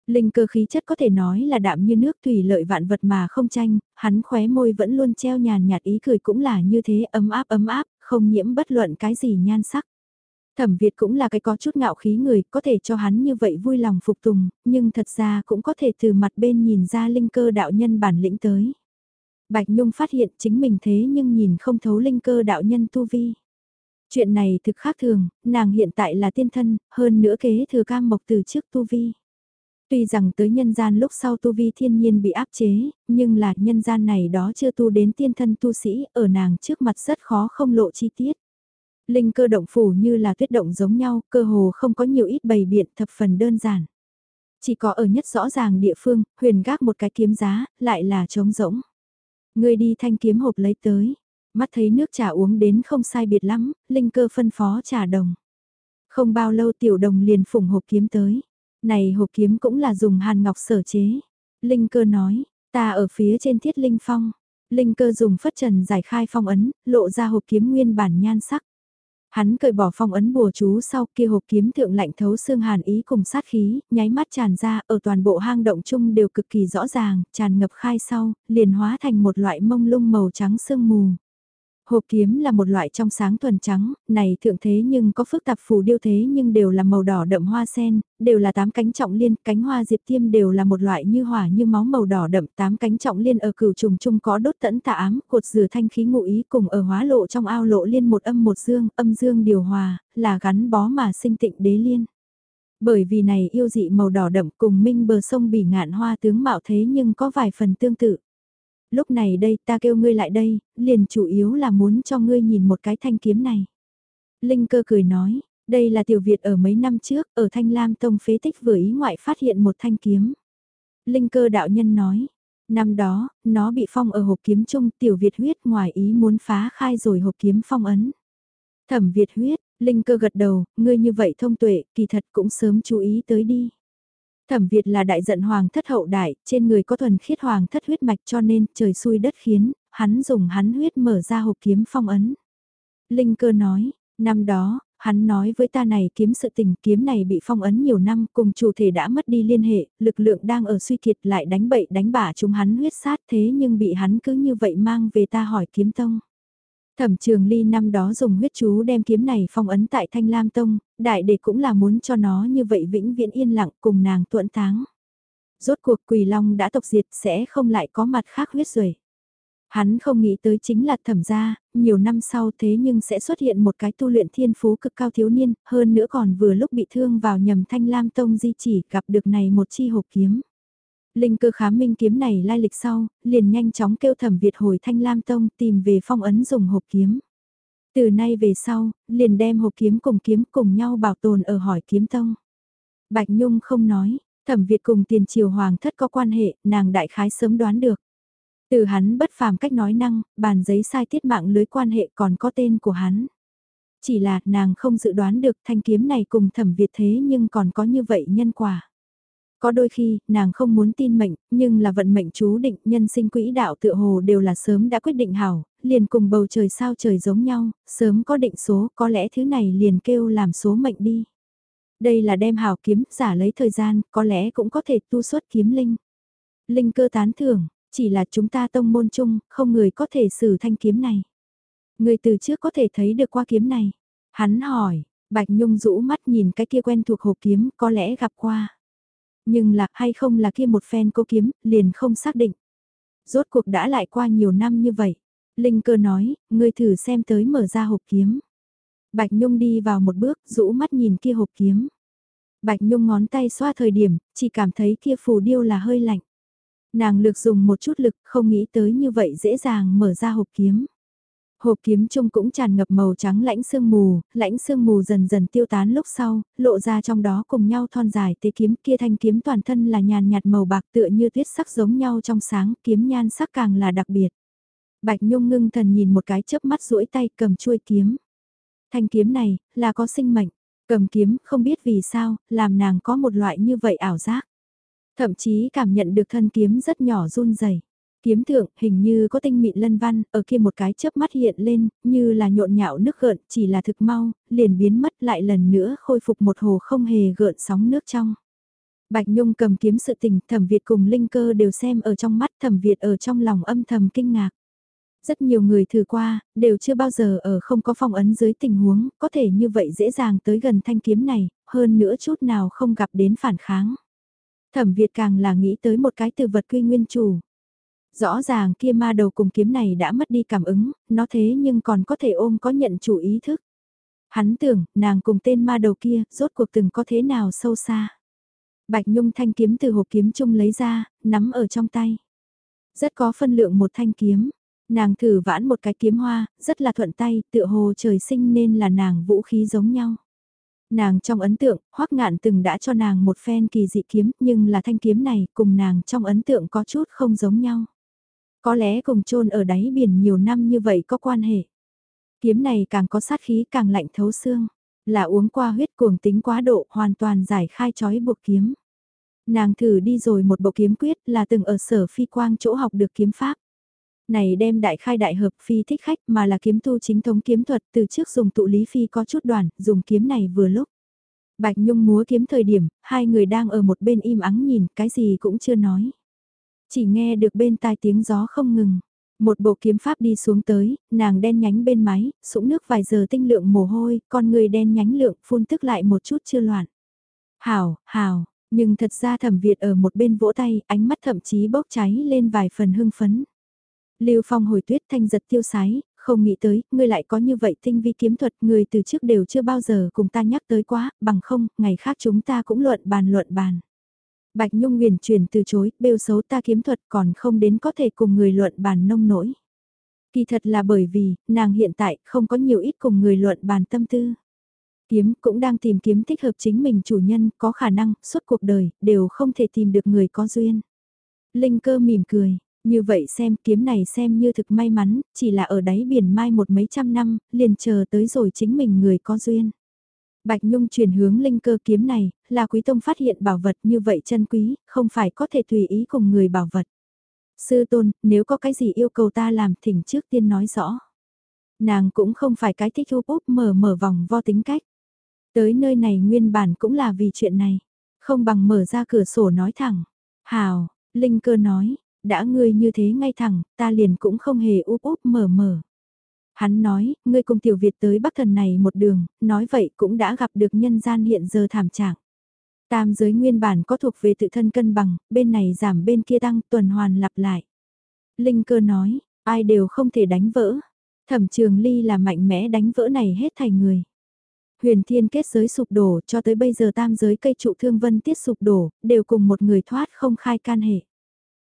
Speaker 1: Linh cơ khí chất có thể nói là đạm như nước tùy lợi vạn vật mà không tranh, hắn khóe môi vẫn luôn treo nhàn nhạt ý cười cũng là như thế ấm áp ấm áp, không nhiễm bất luận cái gì nhan sắc. Thẩm Việt cũng là cái có chút ngạo khí người, có thể cho hắn như vậy vui lòng phục tùng, nhưng thật ra cũng có thể từ mặt bên nhìn ra linh cơ đạo nhân bản lĩnh tới. Bạch Nhung phát hiện chính mình thế nhưng nhìn không thấu linh cơ đạo nhân tu vi. Chuyện này thực khác thường, nàng hiện tại là tiên thân, hơn nữa kế thừa cam mộc từ trước tu vi. Tuy rằng tới nhân gian lúc sau tu vi thiên nhiên bị áp chế, nhưng là nhân gian này đó chưa tu đến tiên thân tu sĩ, ở nàng trước mặt rất khó không lộ chi tiết. Linh cơ động phủ như là tuyết động giống nhau, cơ hồ không có nhiều ít bày biện thập phần đơn giản. Chỉ có ở nhất rõ ràng địa phương, huyền gác một cái kiếm giá, lại là trống rỗng. Người đi thanh kiếm hộp lấy tới, mắt thấy nước trà uống đến không sai biệt lắm, linh cơ phân phó trà đồng. Không bao lâu tiểu đồng liền phủng hộp kiếm tới. Này hộp kiếm cũng là dùng hàn ngọc sở chế. Linh cơ nói, ta ở phía trên thiết linh phong. Linh cơ dùng phất trần giải khai phong ấn, lộ ra hộp kiếm nguyên bản nhan sắc. Hắn cởi bỏ phong ấn bùa chú sau kia hộp kiếm thượng lạnh thấu xương hàn ý cùng sát khí, nháy mắt tràn ra ở toàn bộ hang động chung đều cực kỳ rõ ràng, tràn ngập khai sau, liền hóa thành một loại mông lung màu trắng sương mù. Hộp kiếm là một loại trong sáng thuần trắng, này thượng thế nhưng có phức tạp phù điêu thế nhưng đều là màu đỏ đậm hoa sen, đều là tám cánh trọng liên, cánh hoa diệp tiêm đều là một loại như hỏa như máu màu đỏ đậm, tám cánh trọng liên ở cửu trùng chung có đốt tẫn tà ám, cột dừa thanh khí ngụ ý cùng ở hóa lộ trong ao lộ liên một âm một dương, âm dương điều hòa, là gắn bó mà sinh tịnh đế liên. Bởi vì này yêu dị màu đỏ đậm cùng minh bờ sông bỉ ngạn hoa tướng mạo thế nhưng có vài phần tương tự. Lúc này đây ta kêu ngươi lại đây, liền chủ yếu là muốn cho ngươi nhìn một cái thanh kiếm này. Linh cơ cười nói, đây là tiểu Việt ở mấy năm trước, ở Thanh Lam Tông phế tích vừa ý ngoại phát hiện một thanh kiếm. Linh cơ đạo nhân nói, năm đó, nó bị phong ở hộp kiếm chung tiểu Việt huyết ngoài ý muốn phá khai rồi hộp kiếm phong ấn. Thẩm Việt huyết, Linh cơ gật đầu, ngươi như vậy thông tuệ, kỳ thật cũng sớm chú ý tới đi. Thẩm Việt là đại giận hoàng thất hậu đại, trên người có thuần khiết hoàng thất huyết mạch cho nên trời xui đất khiến, hắn dùng hắn huyết mở ra hộp kiếm phong ấn. Linh cơ nói, năm đó, hắn nói với ta này kiếm sự tình kiếm này bị phong ấn nhiều năm cùng chủ thể đã mất đi liên hệ, lực lượng đang ở suy kiệt lại đánh bậy đánh bả chúng hắn huyết sát thế nhưng bị hắn cứ như vậy mang về ta hỏi kiếm tông. Thẩm trường ly năm đó dùng huyết chú đem kiếm này phong ấn tại Thanh Lam Tông, đại đệ cũng là muốn cho nó như vậy vĩnh viễn yên lặng cùng nàng tuẫn táng. Rốt cuộc quỳ long đã tộc diệt sẽ không lại có mặt khác huyết rồi. Hắn không nghĩ tới chính là thẩm gia, nhiều năm sau thế nhưng sẽ xuất hiện một cái tu luyện thiên phú cực cao thiếu niên, hơn nữa còn vừa lúc bị thương vào nhầm thanh lam tông di chỉ gặp được này một chi hộp kiếm. Linh cơ khám minh kiếm này lai lịch sau, liền nhanh chóng kêu thẩm Việt hồi thanh lam tông tìm về phong ấn dùng hộp kiếm. Từ nay về sau, liền đem hộp kiếm cùng kiếm cùng nhau bảo tồn ở hỏi kiếm tông. Bạch Nhung không nói, thẩm Việt cùng tiền triều hoàng thất có quan hệ, nàng đại khái sớm đoán được. Từ hắn bất phàm cách nói năng, bàn giấy sai tiết mạng lưới quan hệ còn có tên của hắn. Chỉ là nàng không dự đoán được thanh kiếm này cùng thẩm Việt thế nhưng còn có như vậy nhân quả. Có đôi khi, nàng không muốn tin mệnh, nhưng là vận mệnh chú định nhân sinh quỹ đạo tựa hồ đều là sớm đã quyết định hảo, liền cùng bầu trời sao trời giống nhau, sớm có định số, có lẽ thứ này liền kêu làm số mệnh đi. Đây là đem hảo kiếm, giả lấy thời gian, có lẽ cũng có thể tu xuất kiếm linh. Linh cơ tán thưởng, chỉ là chúng ta tông môn chung, không người có thể xử thanh kiếm này. Người từ trước có thể thấy được qua kiếm này. Hắn hỏi, Bạch Nhung rũ mắt nhìn cái kia quen thuộc hộp kiếm, có lẽ gặp qua. Nhưng là hay không là kia một phen cô kiếm, liền không xác định. Rốt cuộc đã lại qua nhiều năm như vậy. Linh cơ nói, ngươi thử xem tới mở ra hộp kiếm. Bạch Nhung đi vào một bước, rũ mắt nhìn kia hộp kiếm. Bạch Nhung ngón tay xoa thời điểm, chỉ cảm thấy kia phù điêu là hơi lạnh. Nàng lược dùng một chút lực, không nghĩ tới như vậy dễ dàng mở ra hộp kiếm. Hộp kiếm chung cũng tràn ngập màu trắng lãnh sương mù, lãnh sương mù dần dần tiêu tán lúc sau, lộ ra trong đó cùng nhau thon dài tế kiếm kia thanh kiếm toàn thân là nhàn nhạt màu bạc tựa như tuyết sắc giống nhau trong sáng, kiếm nhan sắc càng là đặc biệt. Bạch Nhung ngưng thần nhìn một cái chớp mắt duỗi tay cầm chuôi kiếm. Thanh kiếm này, là có sinh mệnh, cầm kiếm không biết vì sao, làm nàng có một loại như vậy ảo giác. Thậm chí cảm nhận được thân kiếm rất nhỏ run rẩy. Kiếm thượng hình như có tinh mịn lân văn, ở kia một cái chớp mắt hiện lên, như là nhộn nhạo nước gợn, chỉ là thực mau, liền biến mất lại lần nữa khôi phục một hồ không hề gợn sóng nước trong. Bạch Nhung cầm kiếm sự tình, thẩm Việt cùng Linh Cơ đều xem ở trong mắt thẩm Việt ở trong lòng âm thầm kinh ngạc. Rất nhiều người thử qua, đều chưa bao giờ ở không có phong ấn dưới tình huống, có thể như vậy dễ dàng tới gần thanh kiếm này, hơn nữa chút nào không gặp đến phản kháng. Thẩm Việt càng là nghĩ tới một cái từ vật quy nguyên chủ. Rõ ràng kia ma đầu cùng kiếm này đã mất đi cảm ứng, nó thế nhưng còn có thể ôm có nhận chủ ý thức. Hắn tưởng, nàng cùng tên ma đầu kia, rốt cuộc từng có thế nào sâu xa. Bạch Nhung thanh kiếm từ hộp kiếm chung lấy ra, nắm ở trong tay. Rất có phân lượng một thanh kiếm. Nàng thử vãn một cái kiếm hoa, rất là thuận tay, tựa hồ trời sinh nên là nàng vũ khí giống nhau. Nàng trong ấn tượng, hoắc ngạn từng đã cho nàng một phen kỳ dị kiếm, nhưng là thanh kiếm này cùng nàng trong ấn tượng có chút không giống nhau. Có lẽ cùng chôn ở đáy biển nhiều năm như vậy có quan hệ. Kiếm này càng có sát khí càng lạnh thấu xương, là uống qua huyết cuồng tính quá độ hoàn toàn giải khai chói buộc kiếm. Nàng thử đi rồi một bộ kiếm quyết là từng ở sở phi quang chỗ học được kiếm pháp. Này đem đại khai đại hợp phi thích khách mà là kiếm tu chính thống kiếm thuật từ trước dùng tụ lý phi có chút đoàn, dùng kiếm này vừa lúc. Bạch Nhung múa kiếm thời điểm, hai người đang ở một bên im ắng nhìn, cái gì cũng chưa nói. Chỉ nghe được bên tai tiếng gió không ngừng. Một bộ kiếm pháp đi xuống tới, nàng đen nhánh bên máy, sũng nước vài giờ tinh lượng mồ hôi, con người đen nhánh lượng phun tức lại một chút chưa loạn. Hảo, hảo, nhưng thật ra thẩm Việt ở một bên vỗ tay, ánh mắt thậm chí bốc cháy lên vài phần hưng phấn. Lưu Phong hồi tuyết thanh giật tiêu sái, không nghĩ tới, ngươi lại có như vậy tinh vi kiếm thuật, người từ trước đều chưa bao giờ cùng ta nhắc tới quá, bằng không, ngày khác chúng ta cũng luận bàn luận bàn. Bạch Nhung nguyền truyền từ chối, bêu xấu ta kiếm thuật còn không đến có thể cùng người luận bàn nông nổi. Kỳ thật là bởi vì, nàng hiện tại không có nhiều ít cùng người luận bàn tâm tư. Kiếm cũng đang tìm kiếm thích hợp chính mình chủ nhân, có khả năng, suốt cuộc đời, đều không thể tìm được người có duyên. Linh cơ mỉm cười, như vậy xem kiếm này xem như thực may mắn, chỉ là ở đáy biển mai một mấy trăm năm, liền chờ tới rồi chính mình người có duyên. Bạch Nhung chuyển hướng linh cơ kiếm này, là quý tông phát hiện bảo vật như vậy chân quý, không phải có thể tùy ý cùng người bảo vật. Sư tôn, nếu có cái gì yêu cầu ta làm thỉnh trước tiên nói rõ. Nàng cũng không phải cái thích úp úp mở mở vòng vo tính cách. Tới nơi này nguyên bản cũng là vì chuyện này. Không bằng mở ra cửa sổ nói thẳng. Hào, Linh cơ nói, đã ngươi như thế ngay thẳng, ta liền cũng không hề úp úp mở mở. Hắn nói, ngươi cùng tiểu Việt tới Bắc Thần này một đường, nói vậy cũng đã gặp được nhân gian hiện giờ thảm trạng. Tam giới nguyên bản có thuộc về tự thân cân bằng, bên này giảm bên kia tăng, tuần hoàn lặp lại. Linh cơ nói, ai đều không thể đánh vỡ. Thẩm trường ly là mạnh mẽ đánh vỡ này hết thảy người. Huyền thiên kết giới sụp đổ cho tới bây giờ tam giới cây trụ thương vân tiết sụp đổ, đều cùng một người thoát không khai can hệ.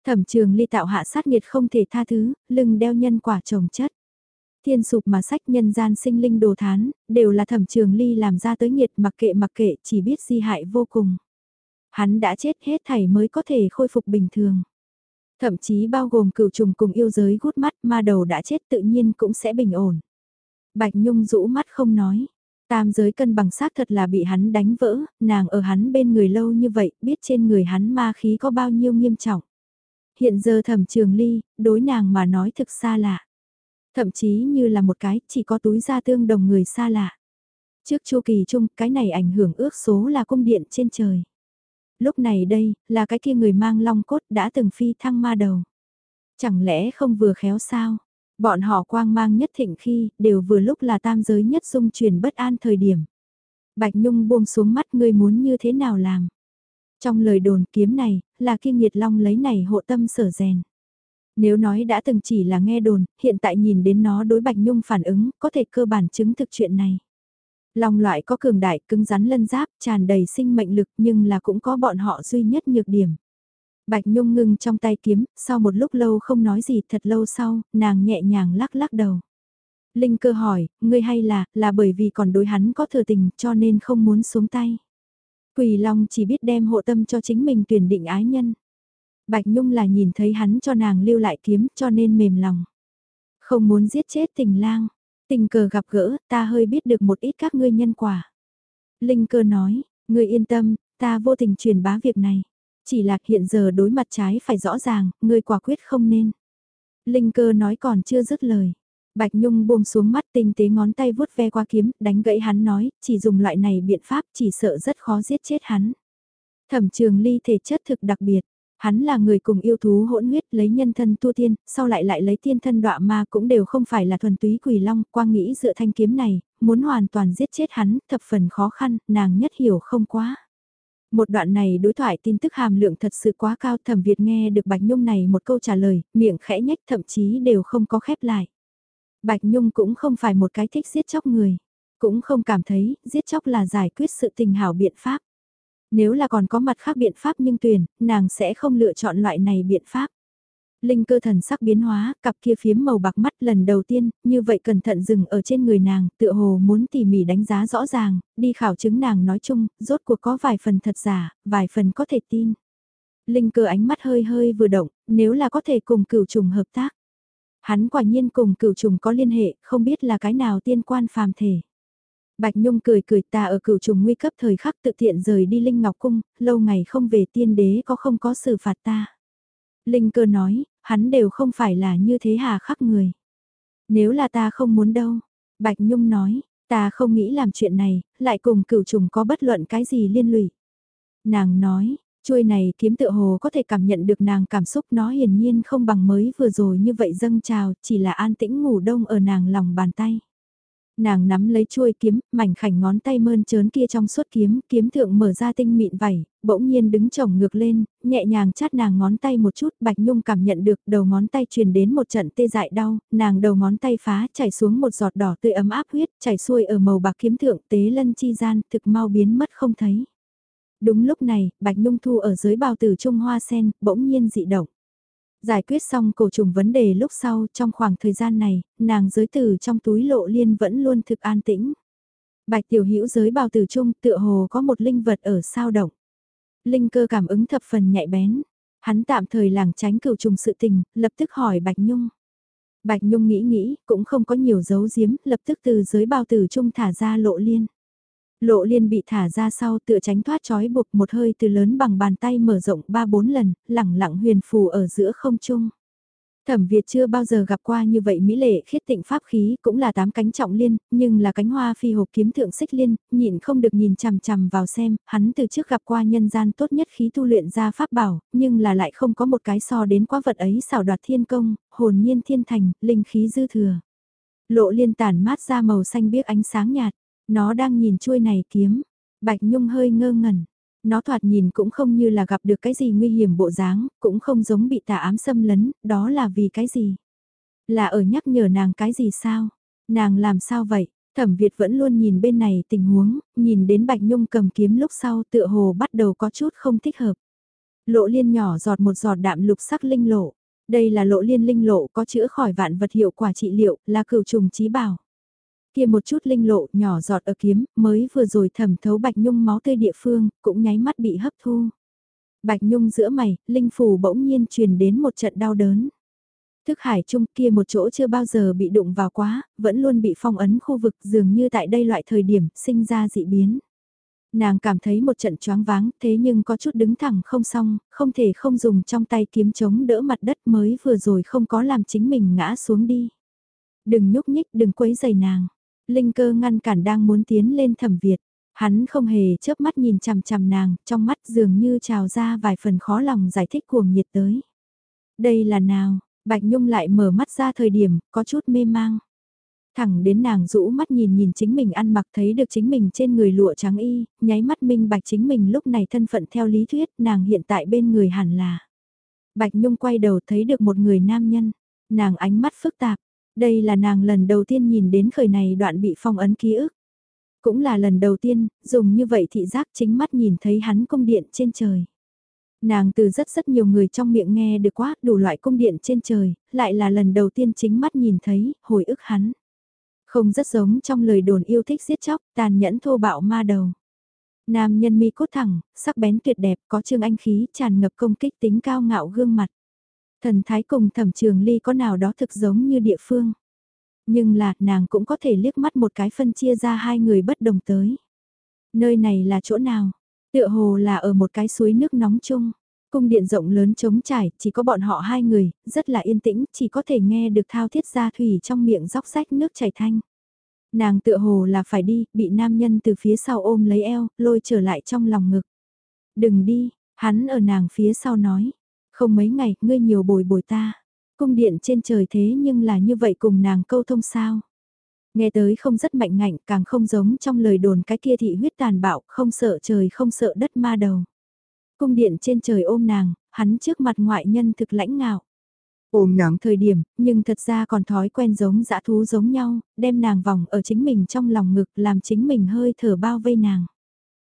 Speaker 1: Thẩm trường ly tạo hạ sát nghiệt không thể tha thứ, lưng đeo nhân quả trồng chất. Thiên sụp mà sách nhân gian sinh linh đồ thán, đều là thẩm trường ly làm ra tới nhiệt mặc kệ mặc kệ chỉ biết di hại vô cùng. Hắn đã chết hết thảy mới có thể khôi phục bình thường. Thậm chí bao gồm cửu trùng cùng yêu giới gút mắt ma đầu đã chết tự nhiên cũng sẽ bình ổn. Bạch Nhung rũ mắt không nói. Tam giới cân bằng xác thật là bị hắn đánh vỡ, nàng ở hắn bên người lâu như vậy, biết trên người hắn ma khí có bao nhiêu nghiêm trọng. Hiện giờ thẩm trường ly, đối nàng mà nói thực xa lạ. Thậm chí như là một cái chỉ có túi da tương đồng người xa lạ. Trước chu kỳ chung, cái này ảnh hưởng ước số là cung điện trên trời. Lúc này đây, là cái kia người mang long cốt đã từng phi thăng ma đầu. Chẳng lẽ không vừa khéo sao? Bọn họ quang mang nhất thịnh khi, đều vừa lúc là tam giới nhất dung truyền bất an thời điểm. Bạch Nhung buông xuống mắt ngươi muốn như thế nào làm? Trong lời đồn kiếm này, là kia nghiệt long lấy này hộ tâm sở rèn. Nếu nói đã từng chỉ là nghe đồn, hiện tại nhìn đến nó đối Bạch Nhung phản ứng, có thể cơ bản chứng thực chuyện này. Long loại có cường đại, cứng rắn lân giáp, tràn đầy sinh mệnh lực nhưng là cũng có bọn họ duy nhất nhược điểm. Bạch Nhung ngưng trong tay kiếm, sau một lúc lâu không nói gì thật lâu sau, nàng nhẹ nhàng lắc lắc đầu. Linh cơ hỏi, ngươi hay là, là bởi vì còn đối hắn có thừa tình cho nên không muốn xuống tay. Quỳ Long chỉ biết đem hộ tâm cho chính mình tuyển định ái nhân. Bạch Nhung là nhìn thấy hắn cho nàng lưu lại kiếm cho nên mềm lòng. Không muốn giết chết tình lang, tình cờ gặp gỡ, ta hơi biết được một ít các ngươi nhân quả. Linh cơ nói, ngươi yên tâm, ta vô tình truyền bá việc này. Chỉ là hiện giờ đối mặt trái phải rõ ràng, ngươi quả quyết không nên. Linh cơ nói còn chưa dứt lời. Bạch Nhung buông xuống mắt tinh tế ngón tay vuốt ve qua kiếm, đánh gãy hắn nói, chỉ dùng loại này biện pháp chỉ sợ rất khó giết chết hắn. Thẩm trường ly thể chất thực đặc biệt, hắn là người cùng yêu thú hỗn huyết lấy nhân thân tu tiên, sau lại lại lấy tiên thân đọa ma cũng đều không phải là thuần túy quỷ long, quang nghĩ dựa thanh kiếm này, muốn hoàn toàn giết chết hắn, thập phần khó khăn, nàng nhất hiểu không quá. Một đoạn này đối thoại tin tức hàm lượng thật sự quá cao thẩm Việt nghe được Bạch Nhung này một câu trả lời, miệng khẽ nhách thậm chí đều không có khép lại. Bạch Nhung cũng không phải một cái thích giết chóc người, cũng không cảm thấy giết chóc là giải quyết sự tình hảo biện pháp. Nếu là còn có mặt khác biện pháp nhưng tuyển, nàng sẽ không lựa chọn loại này biện pháp. Linh cơ thần sắc biến hóa, cặp kia phiếm màu bạc mắt lần đầu tiên, như vậy cẩn thận dừng ở trên người nàng, tựa hồ muốn tỉ mỉ đánh giá rõ ràng, đi khảo chứng nàng nói chung, rốt cuộc có vài phần thật giả, vài phần có thể tin. Linh cơ ánh mắt hơi hơi vừa động, nếu là có thể cùng cửu trùng hợp tác. Hắn quả nhiên cùng cửu trùng có liên hệ, không biết là cái nào tiên quan phàm thể. Bạch Nhung cười cười ta ở cửu trùng nguy cấp thời khắc tự tiện rời đi Linh Ngọc Cung, lâu ngày không về tiên đế có không có xử phạt ta. Linh cơ nói, hắn đều không phải là như thế hà khắc người. Nếu là ta không muốn đâu, Bạch Nhung nói, ta không nghĩ làm chuyện này, lại cùng cửu trùng có bất luận cái gì liên lụy. Nàng nói, Chuôi này kiếm tự hồ có thể cảm nhận được nàng cảm xúc nó hiển nhiên không bằng mới vừa rồi như vậy dâng trào, chỉ là an tĩnh ngủ đông ở nàng lòng bàn tay. Nàng nắm lấy chuôi kiếm, mảnh khảnh ngón tay mơn trớn kia trong suốt kiếm, kiếm thượng mở ra tinh mịn vảy, bỗng nhiên đứng chồng ngược lên, nhẹ nhàng chát nàng ngón tay một chút, Bạch Nhung cảm nhận được đầu ngón tay truyền đến một trận tê dại đau, nàng đầu ngón tay phá, chảy xuống một giọt đỏ tươi ấm áp huyết, chảy xuôi ở màu bạc kiếm thượng tế lân chi gian, thực mau biến mất không thấy. Đúng lúc này, Bạch Nhung Thu ở dưới bào tử Trung Hoa Sen, bỗng nhiên dị động. Giải quyết xong cổ trùng vấn đề lúc sau, trong khoảng thời gian này, nàng giới tử trong túi lộ liên vẫn luôn thực an tĩnh. Bạch Tiểu Hữu giới bào tử Trung tựa hồ có một linh vật ở sao động. Linh cơ cảm ứng thập phần nhạy bén. Hắn tạm thời làng tránh cửu trùng sự tình, lập tức hỏi Bạch Nhung. Bạch Nhung nghĩ nghĩ, cũng không có nhiều dấu giếm, lập tức từ giới bao tử Trung thả ra lộ liên. Lộ liên bị thả ra sau tựa tránh thoát trói buộc một hơi từ lớn bằng bàn tay mở rộng 3-4 lần, lẳng lặng huyền phù ở giữa không trung. Thẩm Việt chưa bao giờ gặp qua như vậy mỹ lệ khiết tịnh pháp khí cũng là tám cánh trọng liên, nhưng là cánh hoa phi hộp kiếm thượng xích liên, nhịn không được nhìn chằm chằm vào xem, hắn từ trước gặp qua nhân gian tốt nhất khí tu luyện ra pháp bảo, nhưng là lại không có một cái so đến quá vật ấy xảo đoạt thiên công, hồn nhiên thiên thành, linh khí dư thừa. Lộ liên tản mát ra màu xanh biếc ánh sáng nhạt. Nó đang nhìn chuôi này kiếm. Bạch Nhung hơi ngơ ngẩn. Nó thoạt nhìn cũng không như là gặp được cái gì nguy hiểm bộ dáng, cũng không giống bị tà ám xâm lấn, đó là vì cái gì? Là ở nhắc nhở nàng cái gì sao? Nàng làm sao vậy? Thẩm Việt vẫn luôn nhìn bên này tình huống, nhìn đến Bạch Nhung cầm kiếm lúc sau tựa hồ bắt đầu có chút không thích hợp. Lộ liên nhỏ giọt một giọt đạm lục sắc linh lộ. Đây là lộ liên linh lộ có chữa khỏi vạn vật hiệu quả trị liệu, là cửu trùng trí bảo. Kia một chút linh lộ nhỏ giọt ở kiếm, mới vừa rồi thẩm thấu Bạch Nhung máu tươi địa phương, cũng nháy mắt bị hấp thu. Bạch Nhung giữa mày, linh phù bỗng nhiên truyền đến một trận đau đớn. Thức hải trung kia một chỗ chưa bao giờ bị đụng vào quá, vẫn luôn bị phong ấn khu vực dường như tại đây loại thời điểm sinh ra dị biến. Nàng cảm thấy một trận choáng váng thế nhưng có chút đứng thẳng không xong, không thể không dùng trong tay kiếm chống đỡ mặt đất mới vừa rồi không có làm chính mình ngã xuống đi. Đừng nhúc nhích đừng quấy giày nàng. Linh cơ ngăn cản đang muốn tiến lên thẩm Việt. Hắn không hề chớp mắt nhìn chằm chằm nàng, trong mắt dường như trào ra vài phần khó lòng giải thích cuồng nhiệt tới. Đây là nào, Bạch Nhung lại mở mắt ra thời điểm, có chút mê mang. Thẳng đến nàng rũ mắt nhìn nhìn chính mình ăn mặc thấy được chính mình trên người lụa trắng y, nháy mắt minh bạch chính mình lúc này thân phận theo lý thuyết nàng hiện tại bên người hẳn là. Bạch Nhung quay đầu thấy được một người nam nhân, nàng ánh mắt phức tạp, đây là nàng lần đầu tiên nhìn đến khởi này đoạn bị phong ấn ký ức. Cũng là lần đầu tiên, dùng như vậy thị giác chính mắt nhìn thấy hắn cung điện trên trời. Nàng từ rất rất nhiều người trong miệng nghe được quá đủ loại cung điện trên trời, lại là lần đầu tiên chính mắt nhìn thấy, hồi ức hắn. Không rất giống trong lời đồn yêu thích giết chóc, tàn nhẫn thô bạo ma đầu. Nam nhân mi cốt thẳng, sắc bén tuyệt đẹp, có trương anh khí, tràn ngập công kích tính cao ngạo gương mặt. Thần thái cùng thẩm trường ly có nào đó thực giống như địa phương. Nhưng là, nàng cũng có thể liếc mắt một cái phân chia ra hai người bất đồng tới. Nơi này là chỗ nào? Tựa hồ là ở một cái suối nước nóng chung. Cung điện rộng lớn trống trải, chỉ có bọn họ hai người, rất là yên tĩnh, chỉ có thể nghe được thao thiết ra thủy trong miệng róc rách nước chảy thanh. Nàng tựa hồ là phải đi, bị nam nhân từ phía sau ôm lấy eo, lôi trở lại trong lòng ngực. Đừng đi, hắn ở nàng phía sau nói. Không mấy ngày, ngươi nhiều bồi bồi ta. Cung điện trên trời thế nhưng là như vậy cùng nàng câu thông sao. Nghe tới không rất mạnh ngạnh, càng không giống trong lời đồn cái kia thị huyết tàn bạo, không sợ trời không sợ đất ma đầu. Cung điện trên trời ôm nàng, hắn trước mặt ngoại nhân thực lãnh ngạo. Ôm nàng thời điểm, nhưng thật ra còn thói quen giống dã thú giống nhau, đem nàng vòng ở chính mình trong lòng ngực làm chính mình hơi thở bao vây nàng.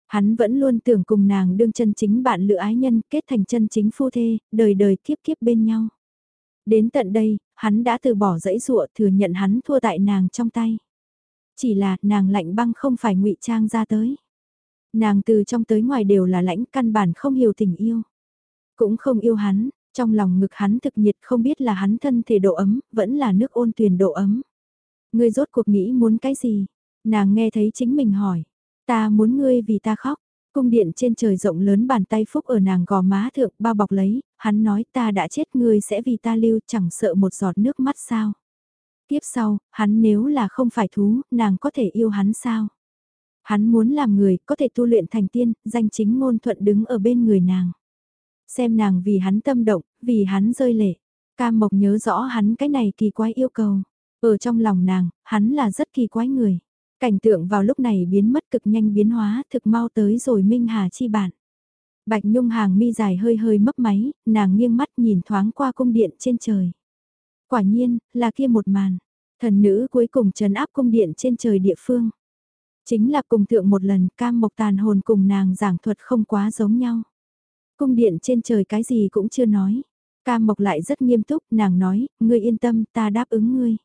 Speaker 1: Hắn vẫn luôn tưởng cùng nàng đương chân chính bạn lựa ái nhân kết thành chân chính phu thê, đời đời kiếp kiếp bên nhau. Đến tận đây, hắn đã từ bỏ dãy dụa thừa nhận hắn thua tại nàng trong tay. Chỉ là nàng lạnh băng không phải ngụy trang ra tới. Nàng từ trong tới ngoài đều là lãnh căn bản không hiểu tình yêu. Cũng không yêu hắn, trong lòng ngực hắn thực nhiệt không biết là hắn thân thể độ ấm, vẫn là nước ôn tuyền độ ấm. Ngươi rốt cuộc nghĩ muốn cái gì? Nàng nghe thấy chính mình hỏi. Ta muốn ngươi vì ta khóc. Cung điện trên trời rộng lớn bàn tay phúc ở nàng gò má thượng bao bọc lấy, hắn nói ta đã chết ngươi sẽ vì ta lưu chẳng sợ một giọt nước mắt sao. Tiếp sau, hắn nếu là không phải thú, nàng có thể yêu hắn sao? Hắn muốn làm người, có thể tu luyện thành tiên, danh chính ngôn thuận đứng ở bên người nàng. Xem nàng vì hắn tâm động, vì hắn rơi lệ. Cam Mộc nhớ rõ hắn cái này kỳ quái yêu cầu. Ở trong lòng nàng, hắn là rất kỳ quái người. Cảnh tượng vào lúc này biến mất cực nhanh biến hóa, thực mau tới rồi Minh Hà chi bản. Bạch Nhung hàng mi dài hơi hơi mấp máy, nàng nghiêng mắt nhìn thoáng qua cung điện trên trời. Quả nhiên, là kia một màn. Thần nữ cuối cùng trấn áp cung điện trên trời địa phương. Chính là cùng thượng một lần cam mộc tàn hồn cùng nàng giảng thuật không quá giống nhau. Cung điện trên trời cái gì cũng chưa nói. Cam mộc lại rất nghiêm túc, nàng nói, ngươi yên tâm, ta đáp ứng ngươi.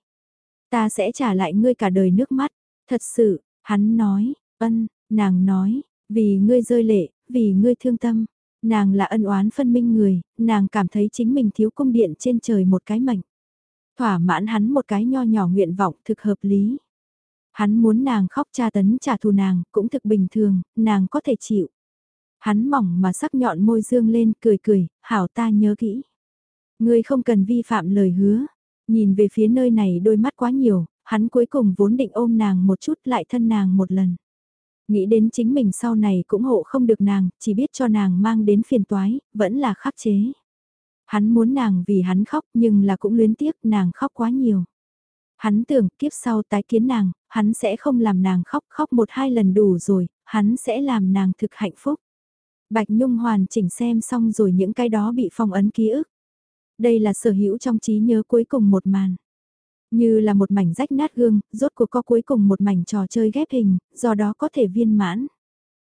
Speaker 1: Ta sẽ trả lại ngươi cả đời nước mắt. Thật sự, hắn nói, ân, nàng nói, vì ngươi rơi lệ, vì ngươi thương tâm. Nàng là ân oán phân minh người, nàng cảm thấy chính mình thiếu cung điện trên trời một cái mệnh. Thỏa mãn hắn một cái nho nhỏ nguyện vọng thực hợp lý. Hắn muốn nàng khóc tra tấn trả thù nàng, cũng thực bình thường, nàng có thể chịu. Hắn mỏng mà sắc nhọn môi dương lên, cười cười, hảo ta nhớ kỹ. Ngươi không cần vi phạm lời hứa. Nhìn về phía nơi này đôi mắt quá nhiều, hắn cuối cùng vốn định ôm nàng một chút lại thân nàng một lần. Nghĩ đến chính mình sau này cũng hộ không được nàng, chỉ biết cho nàng mang đến phiền toái, vẫn là khắc chế. Hắn muốn nàng vì hắn khóc nhưng là cũng luyến tiếc nàng khóc quá nhiều. Hắn tưởng kiếp sau tái kiến nàng, hắn sẽ không làm nàng khóc khóc một hai lần đủ rồi, hắn sẽ làm nàng thực hạnh phúc. Bạch Nhung hoàn chỉnh xem xong rồi những cái đó bị phong ấn ký ức. Đây là sở hữu trong trí nhớ cuối cùng một màn. Như là một mảnh rách nát gương, rốt cuộc có cuối cùng một mảnh trò chơi ghép hình, do đó có thể viên mãn.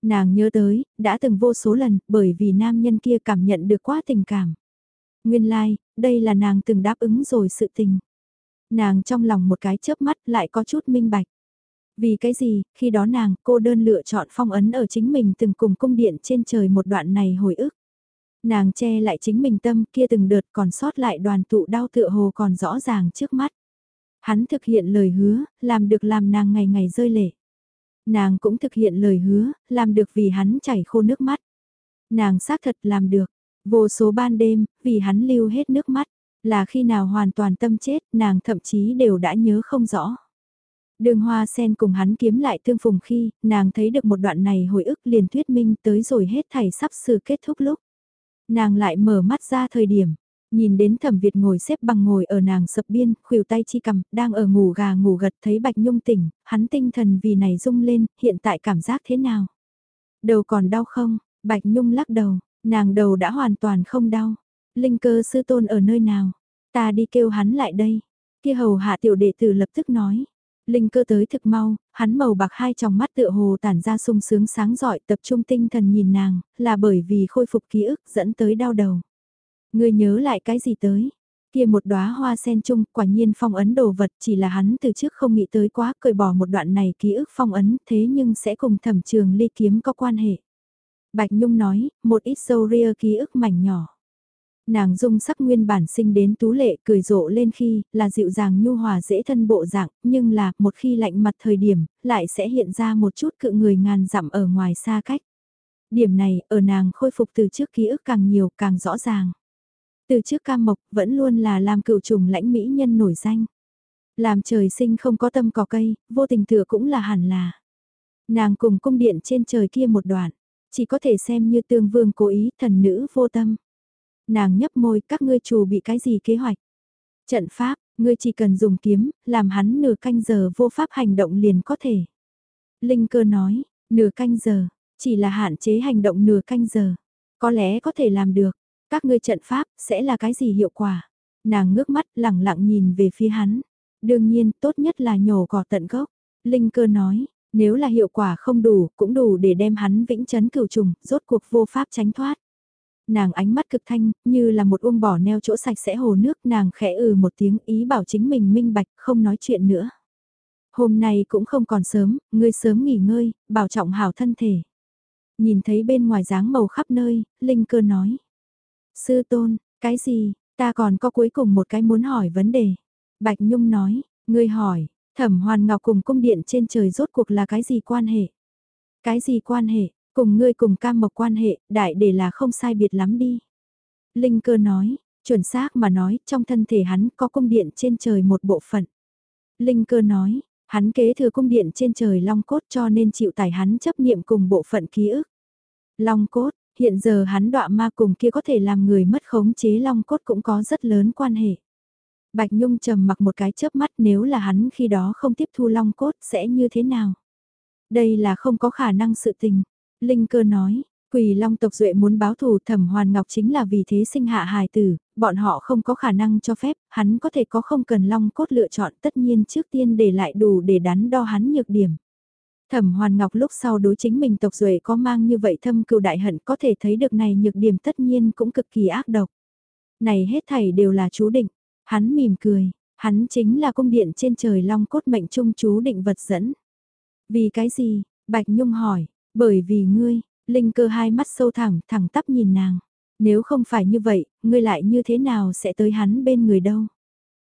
Speaker 1: Nàng nhớ tới, đã từng vô số lần, bởi vì nam nhân kia cảm nhận được quá tình cảm. Nguyên lai, like, đây là nàng từng đáp ứng rồi sự tình. Nàng trong lòng một cái chớp mắt lại có chút minh bạch. Vì cái gì, khi đó nàng, cô đơn lựa chọn phong ấn ở chính mình từng cùng cung điện trên trời một đoạn này hồi ức. Nàng che lại chính mình tâm kia từng đợt còn sót lại đoàn tụ đau tựa hồ còn rõ ràng trước mắt. Hắn thực hiện lời hứa, làm được làm nàng ngày ngày rơi lệ. Nàng cũng thực hiện lời hứa, làm được vì hắn chảy khô nước mắt. Nàng xác thật làm được, vô số ban đêm, vì hắn lưu hết nước mắt, là khi nào hoàn toàn tâm chết, nàng thậm chí đều đã nhớ không rõ. Đường hoa sen cùng hắn kiếm lại tương phùng khi, nàng thấy được một đoạn này hồi ức liền thuyết minh tới rồi hết thảy sắp sự kết thúc lúc. Nàng lại mở mắt ra thời điểm, nhìn đến thẩm Việt ngồi xếp bằng ngồi ở nàng sập biên, khuỷu tay chi cầm, đang ở ngủ gà ngủ gật thấy Bạch Nhung tỉnh, hắn tinh thần vì này rung lên, hiện tại cảm giác thế nào? Đầu còn đau không? Bạch Nhung lắc đầu, nàng đầu đã hoàn toàn không đau. Linh cơ sư tôn ở nơi nào? Ta đi kêu hắn lại đây. Kia hầu hạ tiểu đệ tử lập tức nói. Linh cơ tới thực mau, hắn màu bạc hai tròng mắt tựa hồ tản ra sung sướng sáng giỏi tập trung tinh thần nhìn nàng, là bởi vì khôi phục ký ức dẫn tới đau đầu ngươi nhớ lại cái gì tới? Kia một đóa hoa sen chung, quả nhiên phong ấn đồ vật chỉ là hắn từ trước không nghĩ tới quá cởi bỏ một đoạn này ký ức phong ấn thế nhưng sẽ cùng thẩm trường ly kiếm có quan hệ. Bạch Nhung nói, một ít sâu ria ký ức mảnh nhỏ. Nàng dung sắc nguyên bản sinh đến tú lệ cười rộ lên khi là dịu dàng nhu hòa dễ thân bộ dạng, nhưng là một khi lạnh mặt thời điểm, lại sẽ hiện ra một chút cự người ngàn dặm ở ngoài xa cách. Điểm này ở nàng khôi phục từ trước ký ức càng nhiều càng rõ ràng. Từ trước cam mộc vẫn luôn là làm cựu trùng lãnh mỹ nhân nổi danh. Làm trời sinh không có tâm cỏ cây, vô tình tựa cũng là hẳn là. Nàng cùng cung điện trên trời kia một đoạn, chỉ có thể xem như tương vương cố ý thần nữ vô tâm. Nàng nhấp môi các ngươi chủ bị cái gì kế hoạch. Trận pháp, ngươi chỉ cần dùng kiếm, làm hắn nửa canh giờ vô pháp hành động liền có thể. Linh cơ nói, nửa canh giờ, chỉ là hạn chế hành động nửa canh giờ. Có lẽ có thể làm được, các ngươi trận pháp sẽ là cái gì hiệu quả. Nàng ngước mắt lẳng lặng nhìn về phía hắn. Đương nhiên, tốt nhất là nhổ cỏ tận gốc. Linh cơ nói, nếu là hiệu quả không đủ, cũng đủ để đem hắn vĩnh chấn cửu trùng, rốt cuộc vô pháp tránh thoát nàng ánh mắt cực thanh, như là một uông bỏ neo chỗ sạch sẽ hồ nước, nàng khẽ ừ một tiếng ý bảo chính mình minh bạch, không nói chuyện nữa. Hôm nay cũng không còn sớm, ngươi sớm nghỉ ngơi, bảo trọng hảo thân thể. Nhìn thấy bên ngoài dáng màu khắp nơi, Linh cơ nói. Sư tôn, cái gì, ta còn có cuối cùng một cái muốn hỏi vấn đề. Bạch Nhung nói, ngươi hỏi, thẩm hoàn ngọc cùng cung điện trên trời rốt cuộc là cái gì quan hệ? Cái gì quan hệ? Cùng ngươi cùng cam mộc quan hệ, đại để là không sai biệt lắm đi. Linh cơ nói, chuẩn xác mà nói, trong thân thể hắn có cung điện trên trời một bộ phận. Linh cơ nói, Hắn kế thừa cung điện trên trời long cốt cho nên chịu tải hắn chấp niệm cùng bộ phận ký ức. Long cốt, hiện giờ hắn đọa ma cùng kia có thể làm người mất khống chế long cốt cũng có rất lớn quan hệ. Bạch Nhung trầm mặc một cái chớp mắt nếu là hắn khi đó không tiếp thu long cốt sẽ như thế nào? Đây là không có khả năng sự tình. Linh cơ nói, Quỳ Long tộc duệ muốn báo thù thẩm hoàn ngọc chính là vì thế sinh hạ hài tử, bọn họ không có khả năng cho phép, hắn có thể có không cần long cốt lựa chọn tất nhiên trước tiên để lại đủ để đắn đo hắn nhược điểm. Thẩm hoàn ngọc lúc sau đối chính mình tộc duệ có mang như vậy thâm cừu đại hận có thể thấy được này nhược điểm tất nhiên cũng cực kỳ ác độc. Này hết thảy đều là chú định, hắn mỉm cười, hắn chính là cung điện trên trời long cốt mệnh trung chú định vật dẫn. Vì cái gì? Bạch Nhung hỏi, bởi vì ngươi, Linh cơ hai mắt sâu thẳng, thẳng tắp nhìn nàng. Nếu không phải như vậy, ngươi lại như thế nào sẽ tới hắn bên người đâu?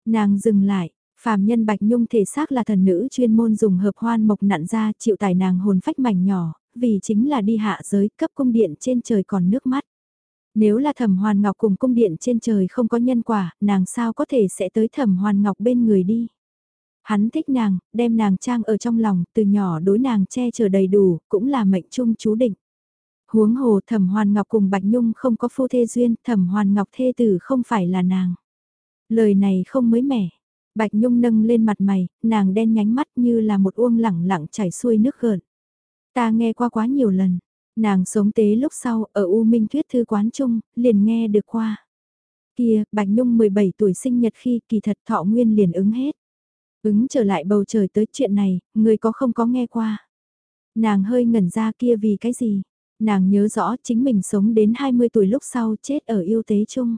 Speaker 1: Nàng dừng lại, phàm nhân Bạch Nhung thể xác là thần nữ chuyên môn dùng hợp hoan mộc nặn ra chịu tài nàng hồn phách mảnh nhỏ, vì chính là đi hạ giới cấp cung điện trên trời còn nước mắt. Nếu là thẩm hoàn ngọc cùng cung điện trên trời không có nhân quả, nàng sao có thể sẽ tới thẩm hoàn ngọc bên người đi. Hắn thích nàng, đem nàng trang ở trong lòng, từ nhỏ đối nàng che chở đầy đủ, cũng là mệnh chung chú định. Huống hồ thẩm hoàn ngọc cùng Bạch Nhung không có phu thê duyên, thẩm hoàn ngọc thê tử không phải là nàng. Lời này không mới mẻ. Bạch Nhung nâng lên mặt mày, nàng đen nhánh mắt như là một uông lẳng lặng chảy xuôi nước gợn. Ta nghe qua quá nhiều lần. Nàng sống tế lúc sau, ở U Minh Thuyết Thư Quán Trung, liền nghe được qua. Kia, Bạch Nhung 17 tuổi sinh nhật khi kỳ thật thọ nguyên liền ứng hết. Ứng trở lại bầu trời tới chuyện này, người có không có nghe qua. Nàng hơi ngẩn ra kia vì cái gì? Nàng nhớ rõ chính mình sống đến 20 tuổi lúc sau chết ở yêu tế chung.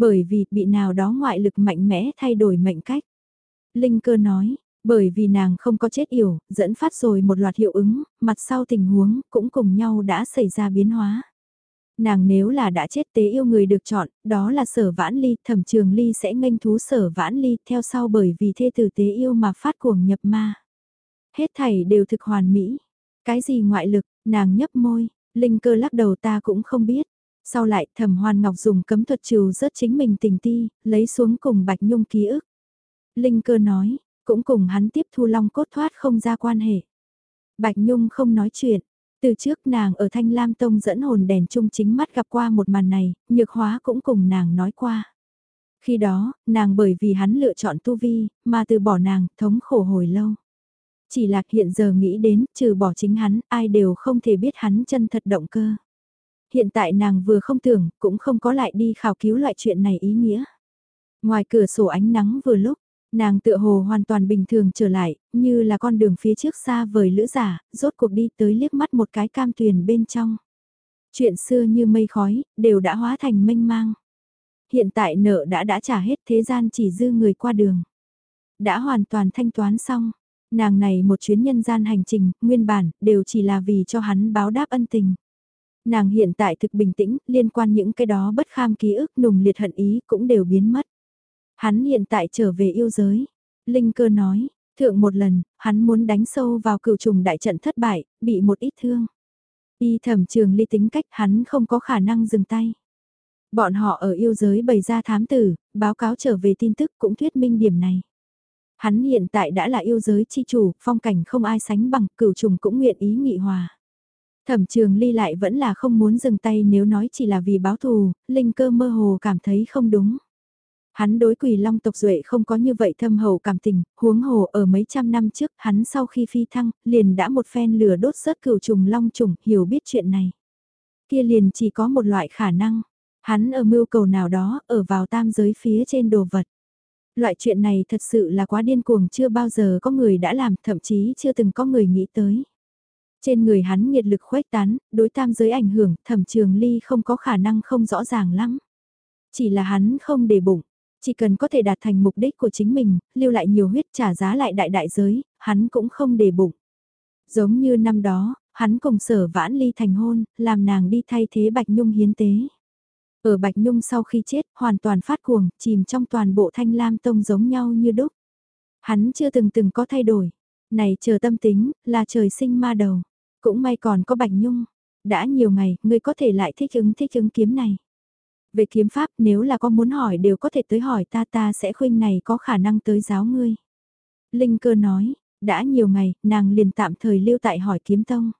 Speaker 1: Bởi vì bị nào đó ngoại lực mạnh mẽ thay đổi mệnh cách. Linh cơ nói, bởi vì nàng không có chết yểu, dẫn phát rồi một loạt hiệu ứng, mặt sau tình huống cũng cùng nhau đã xảy ra biến hóa. Nàng nếu là đã chết tế yêu người được chọn, đó là sở vãn ly, thẩm trường ly sẽ nghênh thú sở vãn ly theo sau bởi vì thê tử tế yêu mà phát cuồng nhập ma. Hết thảy đều thực hoàn mỹ. Cái gì ngoại lực, nàng nhấp môi, linh cơ lắc đầu ta cũng không biết. Sau lại thẩm hoàn ngọc dùng cấm thuật trừ rớt chính mình tình ti, lấy xuống cùng bạch nhung ký ức. Linh cơ nói, cũng cùng hắn tiếp thu long cốt thoát không ra quan hệ. Bạch nhung không nói chuyện, từ trước nàng ở Thanh Lam Tông dẫn hồn đèn chung chính mắt gặp qua một màn này, nhược hóa cũng cùng nàng nói qua. Khi đó, nàng bởi vì hắn lựa chọn tu vi, mà từ bỏ nàng, thống khổ hồi lâu. Chỉ lạc hiện giờ nghĩ đến, trừ bỏ chính hắn, ai đều không thể biết hắn chân thật động cơ. Hiện tại nàng vừa không tưởng, cũng không có lại đi khảo cứu loại chuyện này ý nghĩa. Ngoài cửa sổ ánh nắng vừa lúc, nàng tựa hồ hoàn toàn bình thường trở lại, như là con đường phía trước xa vời lữ giả, rốt cuộc đi tới liếc mắt một cái cam tuyền bên trong. Chuyện xưa như mây khói, đều đã hóa thành mênh mang. Hiện tại nợ đã đã trả hết thế gian chỉ dư người qua đường. Đã hoàn toàn thanh toán xong, Nàng này một chuyến nhân gian hành trình, nguyên bản, đều chỉ là vì cho hắn báo đáp ân tình. Nàng hiện tại thực bình tĩnh, liên quan những cái đó bất kham ký ức nùng liệt hận ý cũng đều biến mất. Hắn hiện tại trở về yêu giới. Linh cơ nói, thượng một lần, hắn muốn đánh sâu vào cựu trùng đại trận thất bại, bị một ít thương. Y thẩm trường ly tính cách hắn không có khả năng dừng tay. Bọn họ ở yêu giới bày ra thám tử, báo cáo trở về tin tức cũng thuyết minh điểm này. Hắn hiện tại đã là yêu giới chi chủ, phong cảnh không ai sánh bằng, cửu trùng cũng nguyện ý nghị hòa. Thẩm trường ly lại vẫn là không muốn dừng tay nếu nói chỉ là vì báo thù, linh cơ mơ hồ cảm thấy không đúng. Hắn đối quỷ long tộc duệ không có như vậy thâm hậu cảm tình, huống hồ ở mấy trăm năm trước hắn sau khi phi thăng, liền đã một phen lửa đốt rớt cửu trùng long trùng, hiểu biết chuyện này. Kia liền chỉ có một loại khả năng, hắn ở mưu cầu nào đó, ở vào tam giới phía trên đồ vật. Loại chuyện này thật sự là quá điên cuồng chưa bao giờ có người đã làm, thậm chí chưa từng có người nghĩ tới. Trên người hắn nhiệt lực khuếch tán, đối tam giới ảnh hưởng, thẩm trường ly không có khả năng không rõ ràng lắm. Chỉ là hắn không để bụng, chỉ cần có thể đạt thành mục đích của chính mình, lưu lại nhiều huyết trả giá lại đại đại giới, hắn cũng không để bụng. Giống như năm đó, hắn cùng sở vãn ly thành hôn, làm nàng đi thay thế Bạch Nhung hiến tế. Ở Bạch Nhung sau khi chết, hoàn toàn phát cuồng, chìm trong toàn bộ thanh lam tông giống nhau như đúc. Hắn chưa từng từng có thay đổi. Này chờ tâm tính, là trời sinh ma đầu. Cũng may còn có Bạch Nhung. Đã nhiều ngày, ngươi có thể lại thích ứng thích ứng kiếm này. Về kiếm pháp, nếu là có muốn hỏi đều có thể tới hỏi ta ta sẽ khuyên này có khả năng tới giáo ngươi. Linh cơ nói, Đã nhiều ngày, nàng liền tạm thời lưu tại hỏi kiếm tông.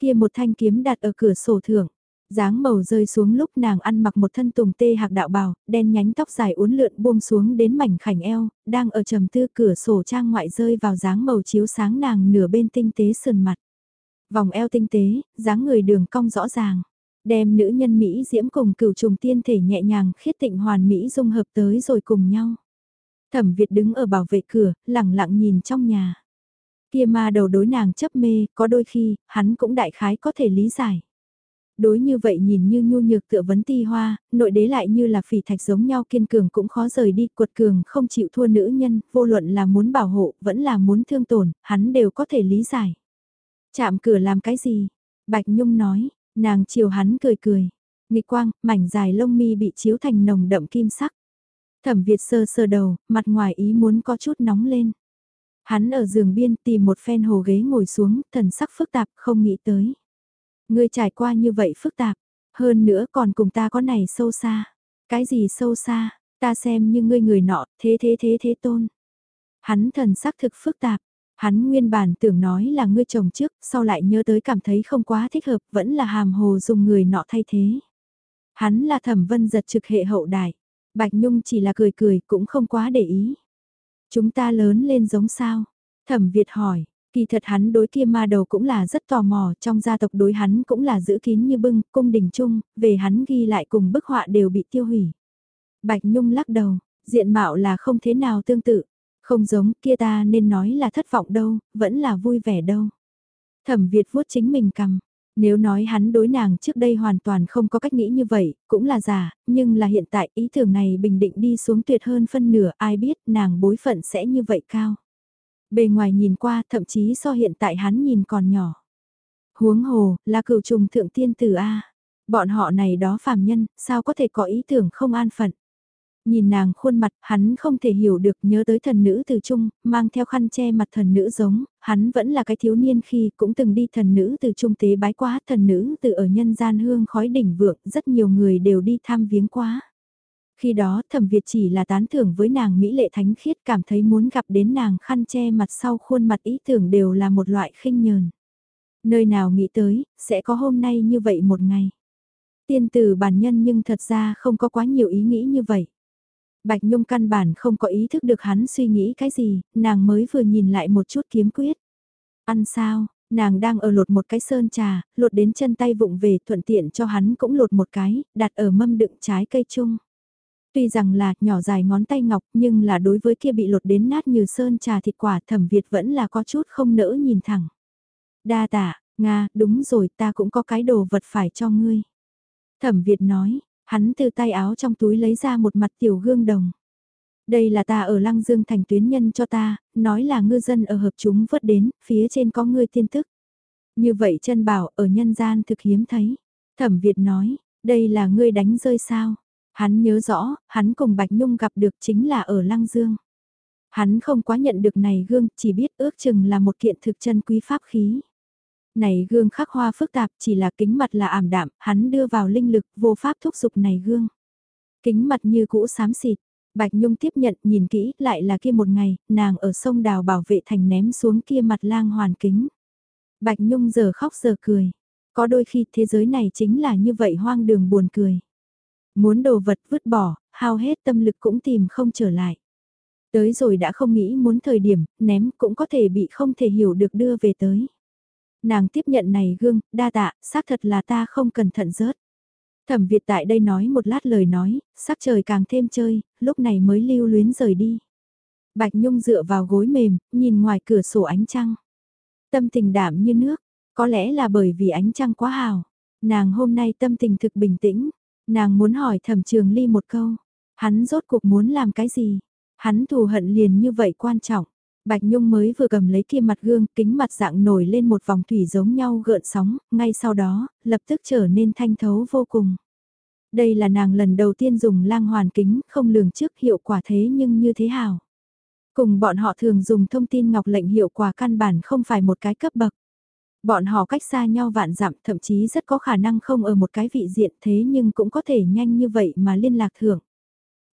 Speaker 1: Kia một thanh kiếm đặt ở cửa sổ thưởng. dáng màu rơi xuống lúc nàng ăn mặc một thân tùng tê hạc đạo bào, đen nhánh tóc dài uốn lượn buông xuống đến mảnh khảnh eo, đang ở trầm tư cửa sổ trang ngoại rơi vào dáng màu chiếu sáng nàng nửa bên tinh tế sườn mặt. Vòng eo tinh tế, dáng người đường cong rõ ràng. Đem nữ nhân Mỹ diễm cùng cửu trùng tiên thể nhẹ nhàng khiết tịnh hoàn Mỹ dung hợp tới rồi cùng nhau. Thẩm Việt đứng ở bảo vệ cửa, lặng lặng nhìn trong nhà. Kia ma đầu đối nàng chấp mê, có đôi khi, hắn cũng đại khái có thể lý giải. Đối như vậy nhìn như nhu nhược tựa vấn ti hoa, nội đế lại như là phỉ thạch giống nhau kiên cường cũng khó rời đi, cuột cường không chịu thua nữ nhân, vô luận là muốn bảo hộ, vẫn là muốn thương tổn, hắn đều có thể lý giải. Chạm cửa làm cái gì? Bạch Nhung nói, nàng chiều hắn cười cười. Nghịch quang, mảnh dài lông mi bị chiếu thành nồng đậm kim sắc. Thẩm Việt sơ sơ đầu, mặt ngoài ý muốn có chút nóng lên. Hắn ở giường biên tìm một phen hồ ghế ngồi xuống, thần sắc phức tạp, không nghĩ tới. Ngươi trải qua như vậy phức tạp, hơn nữa còn cùng ta có này sâu xa. Cái gì sâu xa, ta xem như ngươi người nọ, thế thế thế thế tôn. Hắn thần sắc thực phức tạp, hắn nguyên bản tưởng nói là ngươi chồng trước, sau lại nhớ tới cảm thấy không quá thích hợp, vẫn là hàm hồ dùng người nọ thay thế. Hắn là thẩm vân giật trực hệ hậu đại, Bạch Nhung chỉ là cười cười cũng không quá để ý. Chúng ta lớn lên giống sao? Thẩm Việt hỏi, kỳ thật hắn đối kia ma đầu cũng là rất tò mò, trong gia tộc đối hắn cũng là giữ kín như bưng, cung đình chung, về hắn ghi lại cùng bức họa đều bị tiêu hủy. Bạch Nhung lắc đầu, diện mạo là không thế nào tương tự, không giống kia ta nên nói là thất vọng đâu, vẫn là vui vẻ đâu. Thẩm Việt vuốt chính mình cầm, nếu nói hắn đối nàng trước đây hoàn toàn không có cách nghĩ như vậy, cũng là giả, nhưng là hiện tại ý tưởng này bình định đi xuống tuyệt hơn phân nửa ai biết nàng bối phận sẽ như vậy cao. Bề ngoài nhìn qua thậm chí so hiện tại hắn nhìn còn nhỏ. Huống hồ, là cựu trùng thượng tiên tử A. Bọn họ này đó phàm nhân, sao có thể có ý tưởng không an phận. Nhìn nàng khuôn mặt, hắn không thể hiểu được nhớ tới thần nữ từ trung, mang theo khăn che mặt thần nữ giống, hắn vẫn là cái thiếu niên khi cũng từng đi thần nữ từ trung tế bái quá, thần nữ từ ở nhân gian hương khói đỉnh vượng, rất nhiều người đều đi tham viếng quá. Khi đó thẩm Việt chỉ là tán thưởng với nàng Mỹ lệ thánh khiết cảm thấy muốn gặp đến nàng khăn che mặt sau khuôn mặt ý tưởng đều là một loại khinh nhờn. Nơi nào nghĩ tới, sẽ có hôm nay như vậy một ngày. Tiên tử bản nhân nhưng thật ra không có quá nhiều ý nghĩ như vậy. Bạch Nhung căn bản không có ý thức được hắn suy nghĩ cái gì, nàng mới vừa nhìn lại một chút kiếm quyết. Ăn sao, nàng đang ở lột một cái sơn trà, lột đến chân tay vụng về thuận tiện cho hắn cũng lột một cái, đặt ở mâm đựng trái cây chung. Tuy rằng là nhỏ dài ngón tay ngọc nhưng là đối với kia bị lột đến nát như sơn trà thịt quả thẩm Việt vẫn là có chút không nỡ nhìn thẳng. Đa tạ, Nga, đúng rồi ta cũng có cái đồ vật phải cho ngươi. Thẩm Việt nói, Hắn từ tay áo trong túi lấy ra một mặt tiểu gương đồng. Đây là ta ở Lăng Dương thành tuyến nhân cho ta, nói là ngư dân ở hợp chúng vớt đến, phía trên có ngươi tiên thức. Như vậy chân bảo ở nhân gian thực hiếm thấy. Thẩm Việt nói, đây là ngươi đánh rơi sao? Hắn nhớ rõ, hắn cùng Bạch Nhung gặp được chính là ở Lăng Dương. Hắn không quá nhận được này gương, chỉ biết ước chừng là một kiện thực chân quý pháp khí. Này gương khắc hoa phức tạp chỉ là kính mặt là ảm đạm, hắn đưa vào linh lực vô pháp thúc giục này gương. Kính mặt như cũ xám xịt, Bạch Nhung tiếp nhận nhìn kỹ lại là kia một ngày, nàng ở sông đào bảo vệ thành ném xuống kia mặt lang hoàn kính. Bạch Nhung giờ khóc giờ cười. Có đôi khi thế giới này chính là như vậy hoang đường buồn cười. Muốn đồ vật vứt bỏ, hao hết tâm lực cũng tìm không trở lại. Tới rồi đã không nghĩ muốn thời điểm, ném cũng có thể bị không thể hiểu được đưa về tới. Nàng tiếp nhận này gương, đa tạ, xác thật là ta không cẩn thận rớt. Thẩm Việt tại đây nói một lát lời nói, sắc trời càng thêm chơi, lúc này mới lưu luyến rời đi. Bạch Nhung dựa vào gối mềm, nhìn ngoài cửa sổ ánh trăng. Tâm tình đạm như nước, có lẽ là bởi vì ánh trăng quá hào. Nàng hôm nay tâm tình thực bình tĩnh, nàng muốn hỏi thẩm trường ly một câu. Hắn rốt cuộc muốn làm cái gì? Hắn thù hận liền như vậy quan trọng. Bạch Nhung mới vừa cầm lấy kia mặt gương, kính mặt dạng nổi lên một vòng thủy giống nhau gợn sóng, ngay sau đó, lập tức trở nên thanh thấu vô cùng. Đây là nàng lần đầu tiên dùng lang hoàn kính, không lường trước hiệu quả thế nhưng như thế hào. Cùng bọn họ thường dùng thông tin ngọc lệnh hiệu quả căn bản không phải một cái cấp bậc. Bọn họ cách xa nhau vạn dặm thậm chí rất có khả năng không ở một cái vị diện thế nhưng cũng có thể nhanh như vậy mà liên lạc thưởng.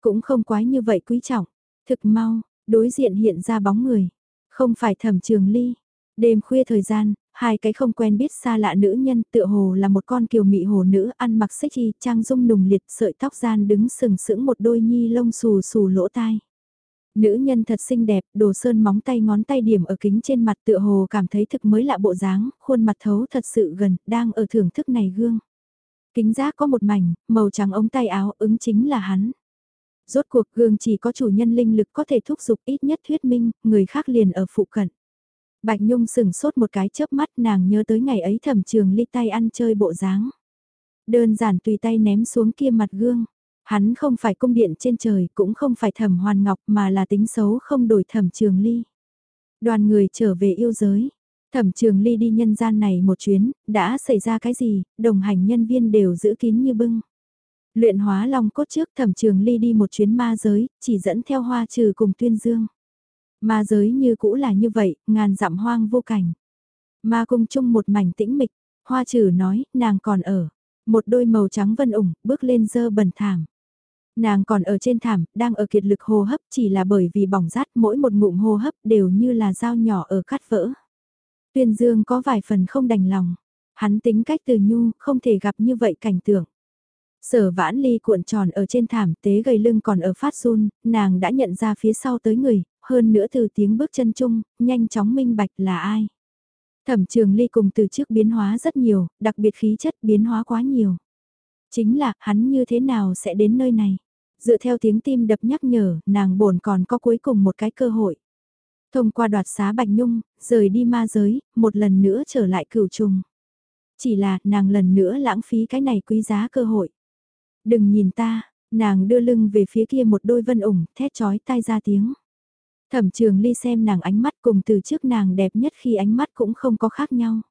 Speaker 1: Cũng không quái như vậy quý trọng. Thực mau, đối diện hiện ra bóng người. Không phải thẩm trường ly. Đêm khuya thời gian, hai cái không quen biết xa lạ nữ nhân tựa hồ là một con kiều mị hồ nữ ăn mặc xích y trang dung nùng liệt sợi tóc gian đứng sừng sững một đôi nhi lông xù xù lỗ tai. Nữ nhân thật xinh đẹp, đồ sơn móng tay ngón tay điểm ở kính trên mặt tựa hồ cảm thấy thực mới lạ bộ dáng, khuôn mặt thấu thật sự gần, đang ở thưởng thức này gương. Kính giác có một mảnh, màu trắng ống tay áo ứng chính là hắn. Rốt cuộc gương chỉ có chủ nhân linh lực có thể thúc giục ít nhất thuyết minh, người khác liền ở phụ cận. Bạch Nhung sừng sốt một cái chớp mắt nàng nhớ tới ngày ấy thẩm trường ly tay ăn chơi bộ dáng. Đơn giản tùy tay ném xuống kia mặt gương. Hắn không phải cung điện trên trời cũng không phải thẩm hoàn ngọc mà là tính xấu không đổi thẩm trường ly. Đoàn người trở về yêu giới. Thẩm trường ly đi nhân gian này một chuyến, đã xảy ra cái gì, đồng hành nhân viên đều giữ kín như bưng. Luyện hóa long cốt trước thẩm trường ly đi một chuyến ma giới, chỉ dẫn theo hoa trừ cùng tuyên dương. Ma giới như cũ là như vậy, ngàn dặm hoang vô cảnh. Ma cung chung một mảnh tĩnh mịch, hoa trừ nói, nàng còn ở. Một đôi màu trắng vân ủng, bước lên dơ bẩn thảm. Nàng còn ở trên thảm, đang ở kiệt lực hô hấp chỉ là bởi vì bỏng rát mỗi một ngụm hô hấp đều như là dao nhỏ ở cắt vỡ. Tuyên Dương có vài phần không đành lòng. Hắn tính cách từ nhu, không thể gặp như vậy cảnh tượng. Sở vãn ly cuộn tròn ở trên thảm tế gầy lưng còn ở phát run, nàng đã nhận ra phía sau tới người, hơn nữa từ tiếng bước chân chung, nhanh chóng minh bạch là ai. Thẩm trường ly cùng từ trước biến hóa rất nhiều, đặc biệt khí chất biến hóa quá nhiều. Chính là hắn như thế nào sẽ đến nơi này. Dựa theo tiếng tim đập nhắc nhở, nàng bổn còn có cuối cùng một cái cơ hội. Thông qua đoạt xá Bạch Nhung, rời đi ma giới, một lần nữa trở lại cửu trùng. Chỉ là nàng lần nữa lãng phí cái này quý giá cơ hội. Đừng nhìn ta, nàng đưa lưng về phía kia một đôi vân ủng, thét chói tai ra tiếng. Thẩm trường ly xem nàng ánh mắt cùng từ trước nàng đẹp nhất khi ánh mắt cũng không có khác nhau.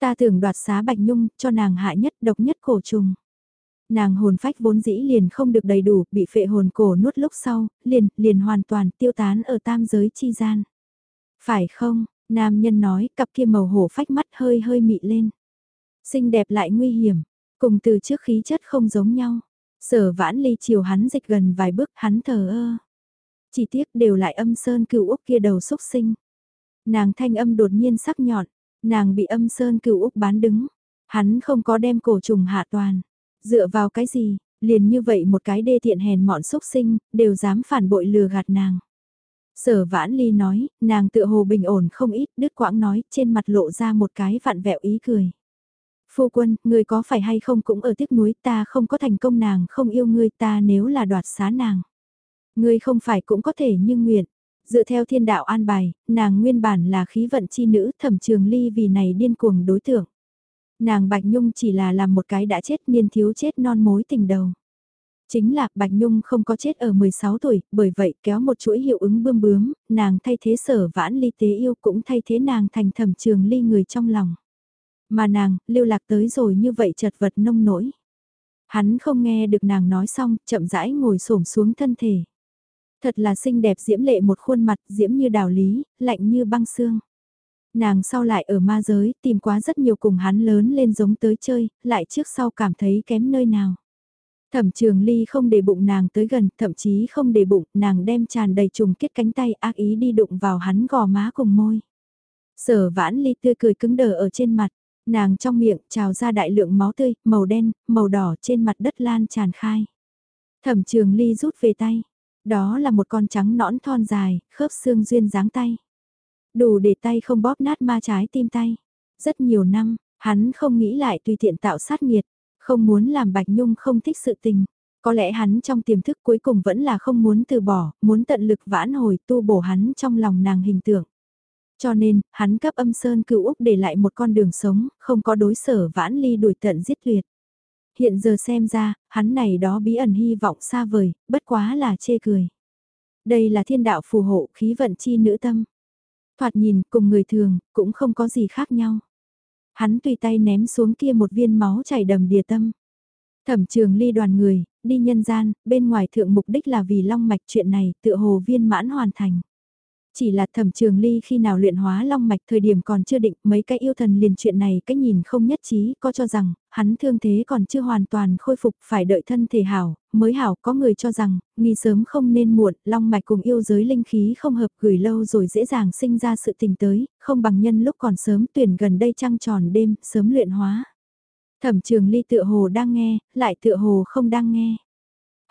Speaker 1: Ta tưởng đoạt xá Bạch Nhung, cho nàng hại nhất độc nhất cổ trùng. Nàng hồn phách vốn dĩ liền không được đầy đủ, bị phệ hồn cổ nuốt lúc sau, liền, liền hoàn toàn tiêu tán ở tam giới chi gian. Phải không, nam nhân nói, cặp kia màu hổ phách mắt hơi hơi mị lên. Xinh đẹp lại nguy hiểm, cùng từ trước khí chất không giống nhau. Sở vãn ly chiều hắn dịch gần vài bước hắn thờ ơ. Chỉ tiếc đều lại âm sơn cựu Úc kia đầu xúc sinh. Nàng thanh âm đột nhiên sắc nhọn, nàng bị âm sơn cựu Úc bán đứng. Hắn không có đem cổ trùng hạ toàn. Dựa vào cái gì, liền như vậy một cái đê tiện hèn mọn xúc sinh, đều dám phản bội lừa gạt nàng. Sở vãn ly nói, nàng tự hồ bình ổn không ít, đứt quãng nói, trên mặt lộ ra một cái vặn vẹo ý cười. Phu quân, người có phải hay không cũng ở tiếc núi ta không có thành công nàng không yêu ngươi ta nếu là đoạt xá nàng. Ngươi không phải cũng có thể như nguyện. Dựa theo thiên đạo an bài, nàng nguyên bản là khí vận chi nữ thẩm trường ly vì này điên cuồng đối tượng. Nàng Bạch Nhung chỉ là làm một cái đã chết niên thiếu chết non mối tình đầu. Chính là Bạch Nhung không có chết ở 16 tuổi, bởi vậy kéo một chuỗi hiệu ứng bươm bướm, nàng thay thế sở vãn ly tế yêu cũng thay thế nàng thành thẩm trường ly người trong lòng. Mà nàng, lưu lạc tới rồi như vậy chật vật nông nỗi. Hắn không nghe được nàng nói xong, chậm rãi ngồi xổm xuống thân thể. Thật là xinh đẹp diễm lệ một khuôn mặt, diễm như đào lý, lạnh như băng xương. Nàng sau lại ở ma giới, tìm quá rất nhiều cùng hắn lớn lên giống tới chơi, lại trước sau cảm thấy kém nơi nào. Thẩm trường ly không để bụng nàng tới gần, thậm chí không để bụng, nàng đem tràn đầy trùng kết cánh tay ác ý đi đụng vào hắn gò má cùng môi. Sở vãn ly tươi cười cứng đờ ở trên mặt, nàng trong miệng trào ra đại lượng máu tươi, màu đen, màu đỏ trên mặt đất lan tràn khai. Thẩm trường ly rút về tay, đó là một con trắng nõn thon dài, khớp xương duyên dáng tay. Đủ để tay không bóp nát ma trái tim tay. Rất nhiều năm, hắn không nghĩ lại tùy tiện tạo sát nghiệt, không muốn làm Bạch Nhung không thích sự tình. Có lẽ hắn trong tiềm thức cuối cùng vẫn là không muốn từ bỏ, muốn tận lực vãn hồi tu bổ hắn trong lòng nàng hình tượng. Cho nên, hắn cấp âm sơn cựu Úc để lại một con đường sống, không có đối sở vãn ly đuổi tận giết tuyệt. Hiện giờ xem ra, hắn này đó bí ẩn hy vọng xa vời, bất quá là chê cười. Đây là thiên đạo phù hộ khí vận chi nữ tâm. Thoạt nhìn cùng người thường, cũng không có gì khác nhau. Hắn tùy tay ném xuống kia một viên máu chảy đầm đìa tâm. Thẩm trường ly đoàn người, đi nhân gian, bên ngoài thượng mục đích là vì long mạch chuyện này tựa hồ viên mãn hoàn thành. Chỉ là thẩm trường ly khi nào luyện hóa long mạch thời điểm còn chưa định mấy cái yêu thần liền chuyện này cái nhìn không nhất trí có cho rằng hắn thương thế còn chưa hoàn toàn khôi phục phải đợi thân thể hảo, mới hảo có người cho rằng nghi sớm không nên muộn long mạch cùng yêu giới linh khí không hợp gửi lâu rồi dễ dàng sinh ra sự tình tới, không bằng nhân lúc còn sớm tuyển gần đây trăng tròn đêm sớm luyện hóa. Thẩm trường ly tựa hồ đang nghe, lại tựa hồ không đang nghe.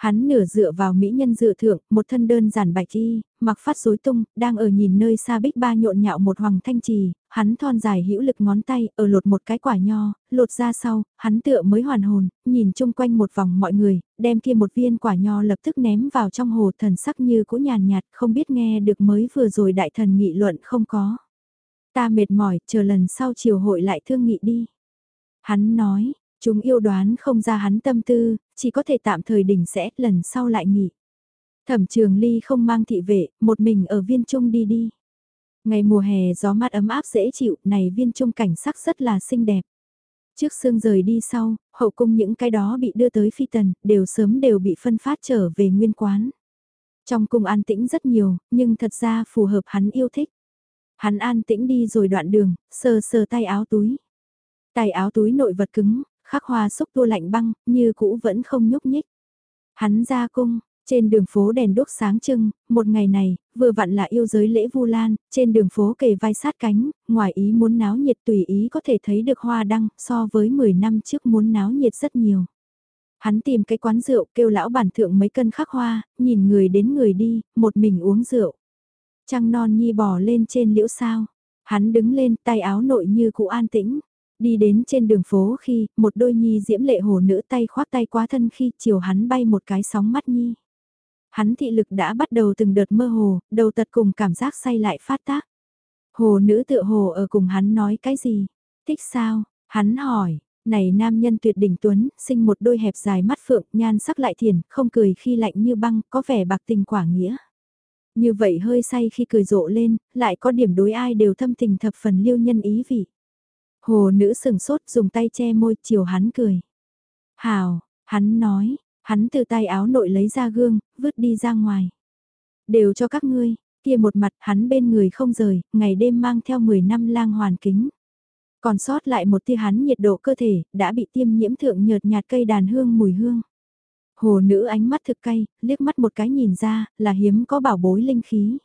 Speaker 1: Hắn nửa dựa vào mỹ nhân dựa thượng, một thân đơn giản bạch y, mặc phát rối tung, đang ở nhìn nơi xa bích ba nhộn nhạo một hoàng thanh trì, hắn thon dài hữu lực ngón tay, ở lột một cái quả nho, lột ra sau, hắn tựa mới hoàn hồn, nhìn chung quanh một vòng mọi người, đem kia một viên quả nho lập tức ném vào trong hồ thần sắc như cũ nhàn nhạt, không biết nghe được mới vừa rồi đại thần nghị luận không có. Ta mệt mỏi, chờ lần sau chiều hội lại thương nghị đi. Hắn nói, chúng yêu đoán không ra hắn tâm tư, chỉ có thể tạm thời đỉnh sẽ, lần sau lại nghỉ. Thẩm trường ly không mang thị vệ, một mình ở viên trung đi đi. Ngày mùa hè gió mát ấm áp dễ chịu, này viên trung cảnh sắc rất là xinh đẹp. Trước sương rời đi sau, hậu cung những cái đó bị đưa tới phi tần, đều sớm đều bị phân phát trở về nguyên quán. Trong cung an tĩnh rất nhiều, nhưng thật ra phù hợp hắn yêu thích. Hắn an tĩnh đi rồi đoạn đường, sờ sờ tay áo túi. Tay áo túi nội vật cứng, khắc hoa xúc tua lạnh băng, như cũ vẫn không nhúc nhích. Hắn ra cung, trên đường phố đèn đốt sáng trưng, một ngày này, vừa vặn là yêu giới lễ Vu Lan, trên đường phố kề vai sát cánh, ngoài ý muốn náo nhiệt tùy ý có thể thấy được hoa đăng, so với 10 năm trước muốn náo nhiệt rất nhiều. Hắn tìm cái quán rượu kêu lão bản thượng mấy cân khắc hoa, nhìn người đến người đi, một mình uống rượu. Trăng non nhi bò lên trên liễu sao. Hắn đứng lên tay áo nội như cụ an tĩnh. Đi đến trên đường phố khi, một đôi nhi diễm lệ hồ nữ tay khoác tay quá thân khi chiều hắn bay một cái sóng mắt nhi. Hắn thị lực đã bắt đầu từng đợt mơ hồ, đầu tật cùng cảm giác say lại phát tác. Hồ nữ tựa hồ ở cùng hắn nói cái gì? Thích sao? Hắn hỏi, này nam nhân tuyệt đỉnh tuấn, sinh một đôi hẹp dài mắt phượng, nhan sắc lại thiền, không cười khi lạnh như băng, có vẻ bạc tình quả nghĩa. Như vậy hơi say khi cười rộ lên, lại có điểm đối ai đều thâm tình thập phần liêu nhân ý vị. Hồ nữ sừng sốt dùng tay che môi chiều hắn cười. Hào, hắn nói, hắn từ tay áo nội lấy ra gương, vứt đi ra ngoài. Đều cho các ngươi, kia một mặt hắn bên người không rời, ngày đêm mang theo 10 năm lang hoàn kính. Còn sót lại một tia hắn nhiệt độ cơ thể, đã bị tiêm nhiễm thượng nhợt nhạt cây đàn hương mùi hương. Hồ nữ ánh mắt thực cay, liếc mắt một cái nhìn ra, là hiếm có bảo bối linh khí.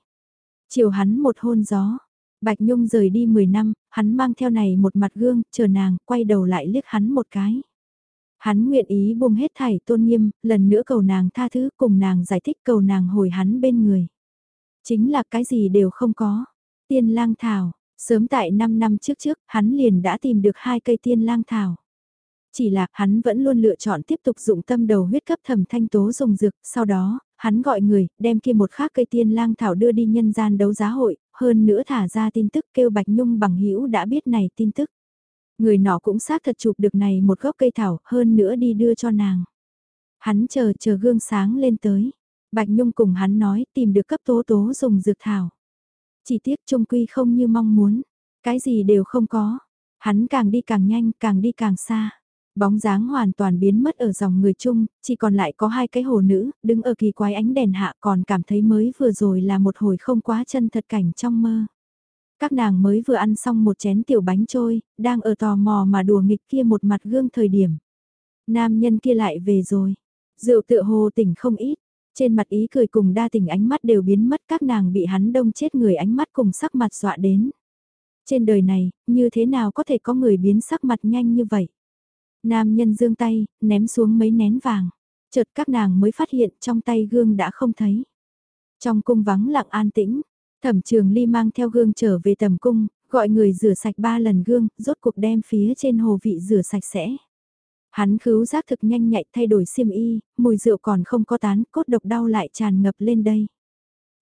Speaker 1: Chiều hắn một hôn gió, Bạch Nhung rời đi 10 năm, hắn mang theo này một mặt gương, chờ nàng, quay đầu lại liếc hắn một cái. Hắn nguyện ý buông hết thảy tôn nghiêm, lần nữa cầu nàng tha thứ cùng nàng giải thích cầu nàng hồi hắn bên người. Chính là cái gì đều không có. Tiên lang thảo, sớm tại 5 năm trước trước, hắn liền đã tìm được hai cây tiên lang thảo. Chỉ là hắn vẫn luôn lựa chọn tiếp tục dụng tâm đầu huyết cấp thẩm thanh tố dùng dược, sau đó, hắn gọi người, đem kia một khác cây tiên lang thảo đưa đi nhân gian đấu giá hội, hơn nữa thả ra tin tức kêu Bạch Nhung bằng hữu đã biết này tin tức. Người nọ cũng xác thật chụp được này một gốc cây thảo, hơn nữa đi đưa cho nàng. Hắn chờ chờ gương sáng lên tới. Bạch Nhung cùng hắn nói tìm được cấp tố tố dùng dược thảo. Chỉ tiếc trung quy không như mong muốn, cái gì đều không có. Hắn càng đi càng nhanh, càng đi càng xa. Bóng dáng hoàn toàn biến mất ở dòng người chung, chỉ còn lại có hai cái hồ nữ, đứng ở kỳ quái ánh đèn hạ còn cảm thấy mới vừa rồi là một hồi không quá chân thật cảnh trong mơ. Các nàng mới vừa ăn xong một chén tiểu bánh trôi, đang ở tò mò mà đùa nghịch kia một mặt gương thời điểm. Nam nhân kia lại về rồi. Rượu tựa hồ tỉnh không ít. Trên mặt ý cười cùng đa tình ánh mắt đều biến mất các nàng bị hắn đông chết người ánh mắt cùng sắc mặt dọa đến. Trên đời này, như thế nào có thể có người biến sắc mặt nhanh như vậy? Nam nhân dương tay, ném xuống mấy nén vàng. Chợt các nàng mới phát hiện trong tay gương đã không thấy. Trong cung vắng lặng an tĩnh, thẩm trường ly mang theo gương trở về tầm cung, gọi người rửa sạch ba lần gương, rốt cuộc đem phía trên hồ vị rửa sạch sẽ. Hắn khứu giác thực nhanh nhạy thay đổi xiêm y, mùi rượu còn không có tán, cốt độc đau lại tràn ngập lên đây.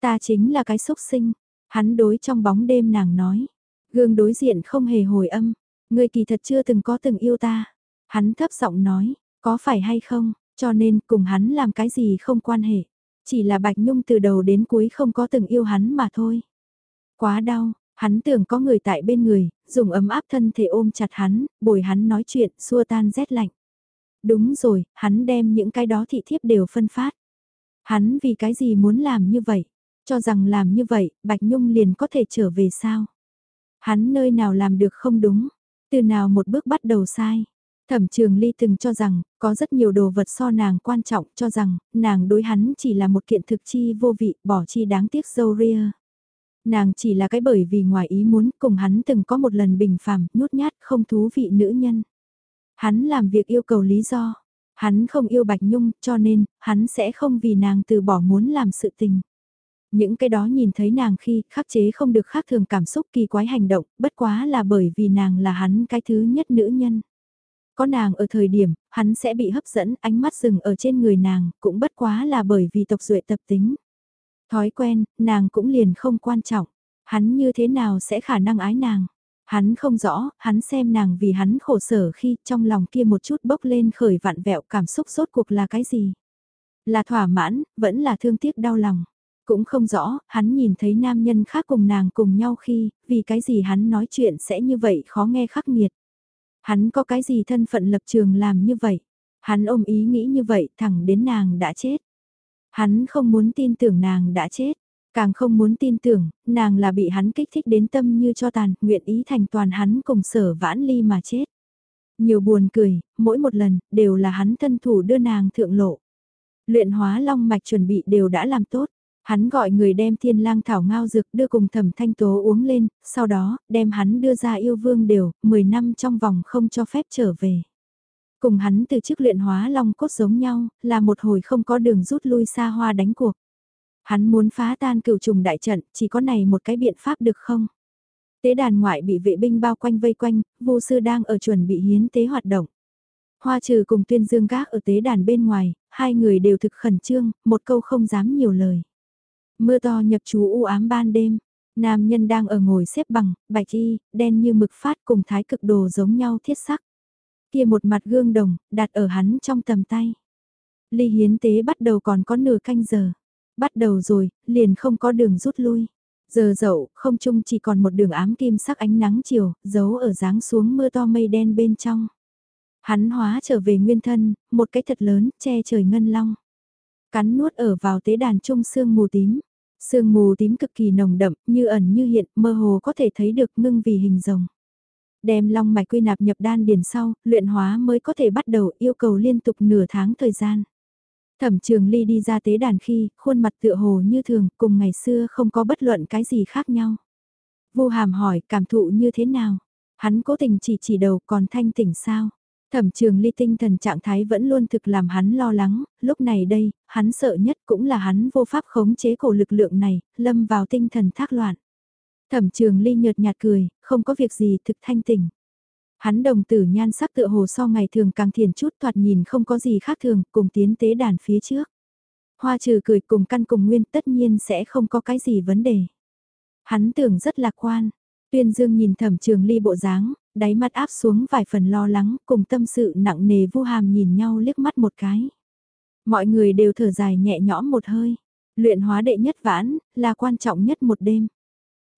Speaker 1: Ta chính là cái xúc sinh, hắn đối trong bóng đêm nàng nói. Gương đối diện không hề hồi âm, người kỳ thật chưa từng có từng yêu ta. Hắn thấp giọng nói, có phải hay không, cho nên cùng hắn làm cái gì không quan hệ. Chỉ là Bạch Nhung từ đầu đến cuối không có từng yêu hắn mà thôi. Quá đau, hắn tưởng có người tại bên người, dùng ấm áp thân thể ôm chặt hắn, bồi hắn nói chuyện, xua tan rét lạnh. Đúng rồi, hắn đem những cái đó thị thiếp đều phân phát. Hắn vì cái gì muốn làm như vậy? cho rằng làm như vậy, Bạch Nhung liền có thể trở về sao? Hắn nơi nào làm được không đúng, từ nào một bước bắt đầu sai. Thẩm trường ly từng cho rằng, có rất nhiều đồ vật so nàng quan trọng cho rằng, nàng đối hắn chỉ là một kiện thực chi vô vị, bỏ chi đáng tiếc dâu ria. Nàng chỉ là cái bởi vì ngoài ý muốn cùng hắn từng có một lần bình phàm, nhút nhát, không thú vị nữ nhân. Hắn làm việc yêu cầu lý do. Hắn không yêu Bạch Nhung cho nên, hắn sẽ không vì nàng từ bỏ muốn làm sự tình. Những cái đó nhìn thấy nàng khi khắc chế không được khác thường cảm xúc kỳ quái hành động, bất quá là bởi vì nàng là hắn cái thứ nhất nữ nhân. Có nàng ở thời điểm, hắn sẽ bị hấp dẫn ánh mắt dừng ở trên người nàng, cũng bất quá là bởi vì tộc duệ tập tính. Thói quen, nàng cũng liền không quan trọng. Hắn như thế nào sẽ khả năng ái nàng? Hắn không rõ, hắn xem nàng vì hắn khổ sở khi trong lòng kia một chút bốc lên khởi vạn vẹo cảm xúc rốt cuộc là cái gì? Là thỏa mãn, vẫn là thương tiếc đau lòng. Cũng không rõ, hắn nhìn thấy nam nhân khác cùng nàng cùng nhau khi, vì cái gì hắn nói chuyện sẽ như vậy khó nghe khắc nghiệt. Hắn có cái gì thân phận lập trường làm như vậy? Hắn ôm ý nghĩ như vậy thẳng đến nàng đã chết. Hắn không muốn tin tưởng nàng đã chết. Càng không muốn tin tưởng, nàng là bị hắn kích thích đến tâm như cho tàn, nguyện ý thành toàn hắn cùng sở vãn ly mà chết. Nhiều buồn cười, mỗi một lần, đều là hắn thân thủ đưa nàng thượng lộ. Luyện hóa long mạch chuẩn bị đều đã làm tốt. Hắn gọi người đem thiên lang thảo ngao dược đưa cùng thẩm thanh tố uống lên, sau đó, đem hắn đưa ra yêu vương đều, 10 năm trong vòng không cho phép trở về. Cùng hắn từ chức luyện hóa long cốt giống nhau, là một hồi không có đường rút lui xa hoa đánh cuộc. Hắn muốn phá tan cửu trùng đại trận, chỉ có này một cái biện pháp được không? Tế đàn ngoại bị vệ binh bao quanh vây quanh, vô sư đang ở chuẩn bị hiến tế hoạt động. Hoa trừ cùng tuyên dương gác ở tế đàn bên ngoài, hai người đều thực khẩn trương, một câu không dám nhiều lời. Mưa to nhập chú u ám ban đêm, nam nhân đang ở ngồi xếp bằng, bạch y, đen như mực phát cùng thái cực đồ giống nhau thiết sắc. Kia một mặt gương đồng, đặt ở hắn trong tầm tay. Ly hiến tế bắt đầu còn có nửa canh giờ. Bắt đầu rồi, liền không có đường rút lui. Giờ dậu, không chung chỉ còn một đường ám kim sắc ánh nắng chiều, giấu ở dáng xuống mưa to mây đen bên trong. Hắn hóa trở về nguyên thân, một cái thật lớn, che trời ngân long. Cắn nuốt ở vào tế đàn trung sương mù tím. Sương mù tím cực kỳ nồng đậm, như ẩn như hiện, mơ hồ có thể thấy được ngưng vì hình rồng. Đem long mạch quy nạp nhập đan điền sau, luyện hóa mới có thể bắt đầu yêu cầu liên tục nửa tháng thời gian. Thẩm trường ly đi ra tế đàn khi, khuôn mặt tựa hồ như thường, cùng ngày xưa không có bất luận cái gì khác nhau. Vô hàm hỏi, cảm thụ như thế nào? Hắn cố tình chỉ chỉ đầu còn thanh tỉnh sao? Thẩm trường ly tinh thần trạng thái vẫn luôn thực làm hắn lo lắng, lúc này đây, hắn sợ nhất cũng là hắn vô pháp khống chế cổ lực lượng này, lâm vào tinh thần thác loạn. Thẩm trường ly nhợt nhạt cười, không có việc gì thực thanh tỉnh. Hắn đồng tử nhan sắc tựa hồ so ngày thường càng thiền chút thoạt nhìn không có gì khác thường, cùng tiến tế đàn phía trước. Hoa trừ cười cùng căn cùng nguyên tất nhiên sẽ không có cái gì vấn đề. Hắn tưởng rất lạc quan. Tuyên Dương nhìn thẩm trường ly bộ dáng, đáy mắt áp xuống vài phần lo lắng, cùng tâm sự nặng nề vu hàm nhìn nhau liếc mắt một cái. Mọi người đều thở dài nhẹ nhõm một hơi. Luyện hóa đệ nhất vãn, là quan trọng nhất một đêm.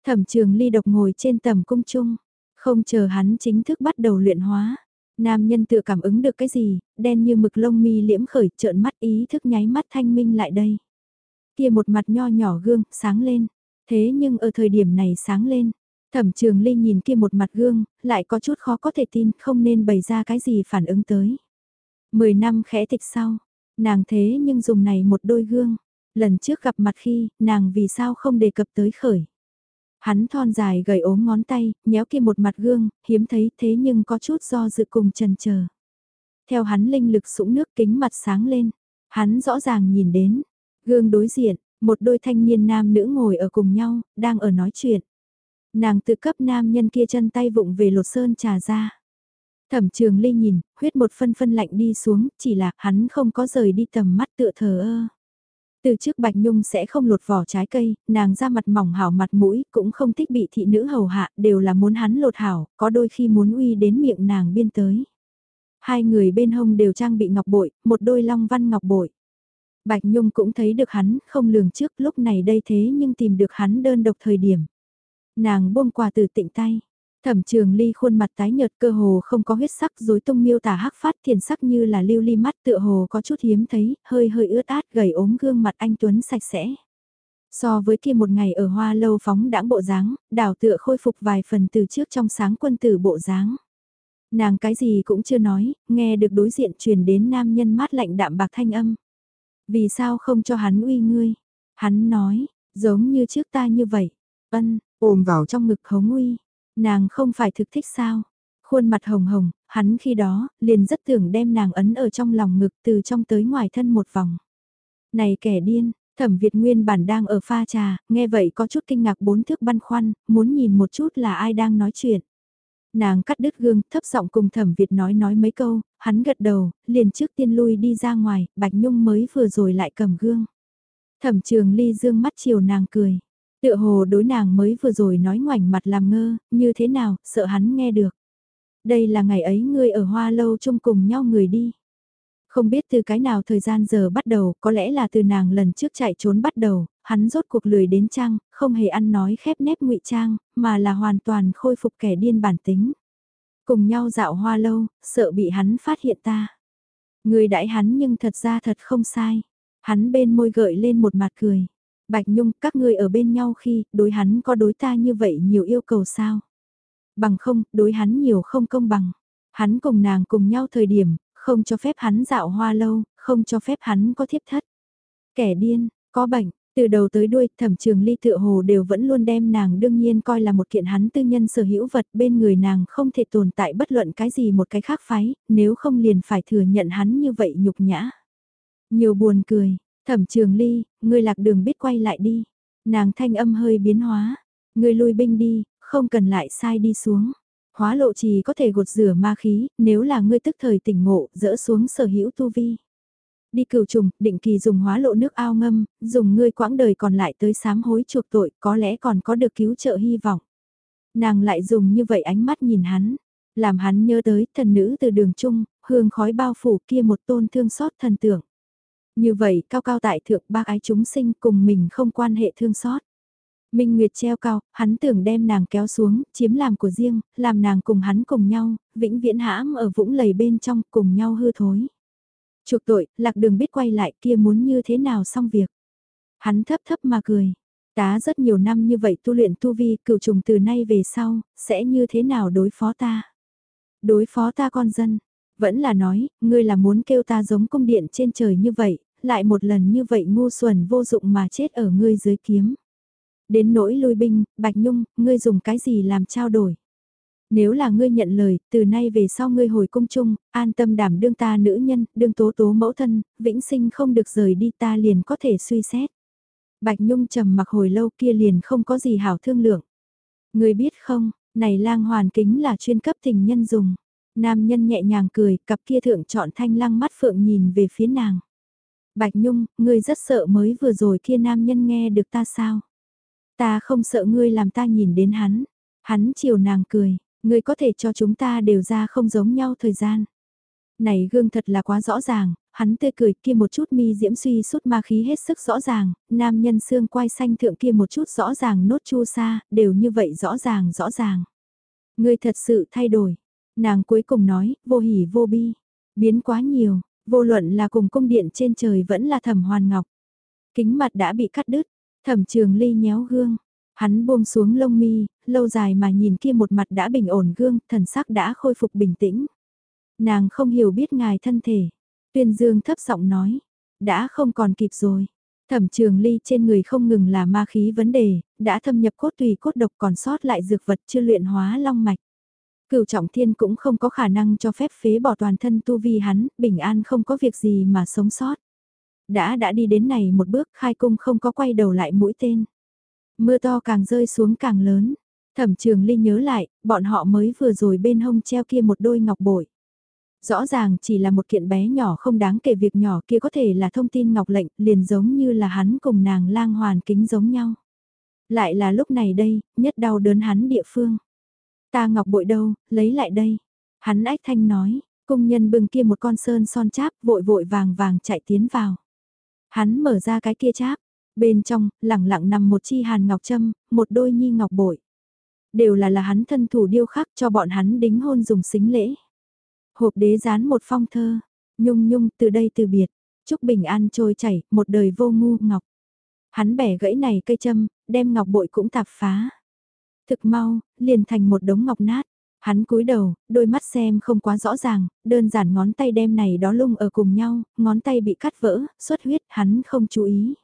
Speaker 1: Thẩm trường ly độc ngồi trên tầm cung chung. Không chờ hắn chính thức bắt đầu luyện hóa. Nam nhân tự cảm ứng được cái gì, đen như mực lông mi liễm khởi trợn mắt ý thức nháy mắt thanh minh lại đây. Kia một mặt nho nhỏ gương, sáng lên. Thế nhưng ở thời điểm này sáng lên, thẩm trường ly nhìn kia một mặt gương, lại có chút khó có thể tin không nên bày ra cái gì phản ứng tới. Mười năm khẽ tịch sau, nàng thế nhưng dùng này một đôi gương. Lần trước gặp mặt khi, nàng vì sao không đề cập tới khởi. Hắn thon dài gầy ốm ngón tay, nhéo kia một mặt gương, hiếm thấy thế nhưng có chút do dự cùng trần chờ. Theo hắn linh lực sũng nước kính mặt sáng lên, hắn rõ ràng nhìn đến, gương đối diện, một đôi thanh niên nam nữ ngồi ở cùng nhau, đang ở nói chuyện. Nàng tự cấp nam nhân kia chân tay vụng về lột sơn trà ra. Thẩm trường ly nhìn, huyết một phân phân lạnh đi xuống, chỉ là hắn không có rời đi tầm mắt tựa thờ ơ. Từ trước Bạch Nhung sẽ không lột vỏ trái cây, nàng ra mặt mỏng hảo mặt mũi, cũng không thích bị thị nữ hầu hạ, đều là muốn hắn lột hảo, có đôi khi muốn uy đến miệng nàng biên tới. Hai người bên hông đều trang bị ngọc bội, một đôi long văn ngọc bội. Bạch Nhung cũng thấy được hắn, không lường trước lúc này đây thế nhưng tìm được hắn đơn độc thời điểm. Nàng buông quà từ tịnh tay, Thẩm trường ly khuôn mặt tái nhợt cơ hồ không có huyết sắc dối tung miêu tả hắc phát thiền sắc như là lưu ly mắt tựa hồ có chút hiếm thấy, hơi hơi ướt át gầy ốm gương mặt anh Tuấn sạch sẽ. So với kia một ngày ở hoa lâu phóng đãng bộ dáng, đảo tựa khôi phục vài phần từ trước trong sáng quân tử bộ dáng. Nàng cái gì cũng chưa nói, nghe được đối diện truyền đến nam nhân mát lạnh đạm bạc thanh âm. Vì sao không cho hắn uy ngươi? Hắn nói, giống như trước ta như vậy. Ân, ôm vào trong ngực hống uy. Nàng không phải thực thích sao? Khuôn mặt hồng hồng, hắn khi đó, liền rất tưởng đem nàng ấn ở trong lòng ngực từ trong tới ngoài thân một vòng. Này kẻ điên, thẩm Việt Nguyên bản đang ở pha trà, nghe vậy có chút kinh ngạc bốn thước băn khoăn, muốn nhìn một chút là ai đang nói chuyện. Nàng cắt đứt gương, thấp giọng cùng thẩm Việt nói nói mấy câu, hắn gật đầu, liền trước tiên lui đi ra ngoài, Bạch Nhung mới vừa rồi lại cầm gương. Thẩm trường ly dương mắt chiều nàng cười. Tựa hồ đối nàng mới vừa rồi nói ngoảnh mặt làm ngơ, như thế nào, sợ hắn nghe được. Đây là ngày ấy ngươi ở hoa lâu chung cùng nhau người đi. Không biết từ cái nào thời gian giờ bắt đầu, có lẽ là từ nàng lần trước chạy trốn bắt đầu, hắn rốt cuộc lười đến trang, không hề ăn nói khép nép ngụy trang, mà là hoàn toàn khôi phục kẻ điên bản tính. Cùng nhau dạo hoa lâu, sợ bị hắn phát hiện ta. Người đãi hắn nhưng thật ra thật không sai. Hắn bên môi gợi lên một mặt cười. Bạch Nhung, các ngươi ở bên nhau khi, đối hắn có đối ta như vậy nhiều yêu cầu sao? Bằng không, đối hắn nhiều không công bằng. Hắn cùng nàng cùng nhau thời điểm, không cho phép hắn dạo hoa lâu, không cho phép hắn có thiếp thất. Kẻ điên, có bệnh, từ đầu tới đuôi, thẩm trường ly tựa hồ đều vẫn luôn đem nàng đương nhiên coi là một kiện hắn tư nhân sở hữu vật bên người nàng không thể tồn tại bất luận cái gì một cái khác phái, nếu không liền phải thừa nhận hắn như vậy nhục nhã. Nhiều buồn cười, thẩm trường ly, ngươi lạc đường biết quay lại đi. Nàng thanh âm hơi biến hóa, ngươi lui binh đi, không cần lại sai đi xuống. Hóa lộ trì có thể gột rửa ma khí, nếu là ngươi tức thời tỉnh ngộ, dỡ xuống sở hữu tu vi. Đi cửu trùng, định kỳ dùng hóa lộ nước ao ngâm, dùng ngươi quãng đời còn lại tới sám hối chuộc tội, có lẽ còn có được cứu trợ hy vọng. Nàng lại dùng như vậy ánh mắt nhìn hắn, làm hắn nhớ tới thần nữ từ đường trung, hương khói bao phủ kia một tôn thương xót thần tượng. Như vậy cao cao tại thượng bác ái chúng sinh cùng mình không quan hệ thương xót. Minh Nguyệt treo cao, hắn tưởng đem nàng kéo xuống, chiếm làm của riêng, làm nàng cùng hắn cùng nhau, vĩnh viễn hãm ở vũng lầy bên trong cùng nhau hư thối. Chuộc tội, lạc đường biết quay lại kia muốn như thế nào xong việc. Hắn thấp thấp mà cười. Tá rất nhiều năm như vậy tu luyện tu vi cựu trùng từ nay về sau, sẽ như thế nào đối phó ta? Đối phó ta con dân, vẫn là nói, ngươi là muốn kêu ta giống cung điện trên trời như vậy, lại một lần như vậy ngu xuẩn vô dụng mà chết ở ngươi dưới kiếm. Đến nỗi lui binh, Bạch Nhung, ngươi dùng cái gì làm trao đổi? Nếu là ngươi nhận lời, từ nay về sau ngươi hồi cung chung, an tâm đảm đương ta nữ nhân, đương tố tố mẫu thân, vĩnh sinh không được rời đi ta liền có thể suy xét. Bạch Nhung trầm mặc hồi lâu kia liền không có gì hảo thương lượng. Ngươi biết không, này lang hoàn kính là chuyên cấp tình nhân dùng. Nam nhân nhẹ nhàng cười, cặp kia thượng chọn thanh lăng mắt phượng nhìn về phía nàng. Bạch Nhung, ngươi rất sợ mới vừa rồi kia nam nhân nghe được ta sao? Ta không sợ ngươi làm ta nhìn đến hắn. Hắn chiều nàng cười, ngươi có thể cho chúng ta đều ra không giống nhau thời gian. Này gương thật là quá rõ ràng, hắn tươi cười kia một chút mi diễm suy suốt ma khí hết sức rõ ràng, nam nhân xương quai xanh thượng kia một chút rõ ràng nốt chu sa, đều như vậy rõ ràng rõ ràng. Ngươi thật sự thay đổi. Nàng cuối cùng nói, vô hỉ vô bi. Biến quá nhiều, vô luận là cùng cung điện trên trời vẫn là thẩm hoàn ngọc. Kính mặt đã bị cắt đứt, Thẩm trường ly nhéo gương, hắn buông xuống lông mi, lâu dài mà nhìn kia một mặt đã bình ổn gương, thần sắc đã khôi phục bình tĩnh. Nàng không hiểu biết ngài thân thể. Tuyên dương thấp giọng nói, đã không còn kịp rồi. Thẩm trường ly trên người không ngừng là ma khí vấn đề, đã thâm nhập cốt tùy cốt độc còn sót lại dược vật chưa luyện hóa long mạch. Cửu trọng thiên cũng không có khả năng cho phép phế bỏ toàn thân tu vi hắn, bình an không có việc gì mà sống sót. Đã đã đi đến này một bước khai cung không có quay đầu lại mũi tên. Mưa to càng rơi xuống càng lớn. Thẩm trường Linh nhớ lại, bọn họ mới vừa rồi bên hông treo kia một đôi ngọc bội. Rõ ràng chỉ là một kiện bé nhỏ không đáng kể việc nhỏ kia có thể là thông tin ngọc lệnh, liền giống như là hắn cùng nàng lang hoàn kính giống nhau. Lại là lúc này đây, nhất đau đớn hắn địa phương. Ta ngọc bội đâu, lấy lại đây. Hắn ách thanh nói, công nhân bưng kia một con sơn son cháp vội vội vàng vàng chạy tiến vào. Hắn mở ra cái kia cháp, bên trong, lẳng lặng nằm một chi hàn ngọc trâm, một đôi nhi ngọc bội. Đều là là hắn thân thủ điêu khắc cho bọn hắn đính hôn dùng xính lễ. Hộp đế dán một phong thơ, nhung nhung từ đây từ biệt, chúc bình an trôi chảy, một đời vô ngu ngọc. Hắn bẻ gãy này cây châm, đem ngọc bội cũng tạp phá. Thực mau, liền thành một đống ngọc nát. Hắn cúi đầu, đôi mắt xem không quá rõ ràng, đơn giản ngón tay đem này đó lung ở cùng nhau, ngón tay bị cắt vỡ, xuất huyết, hắn không chú ý.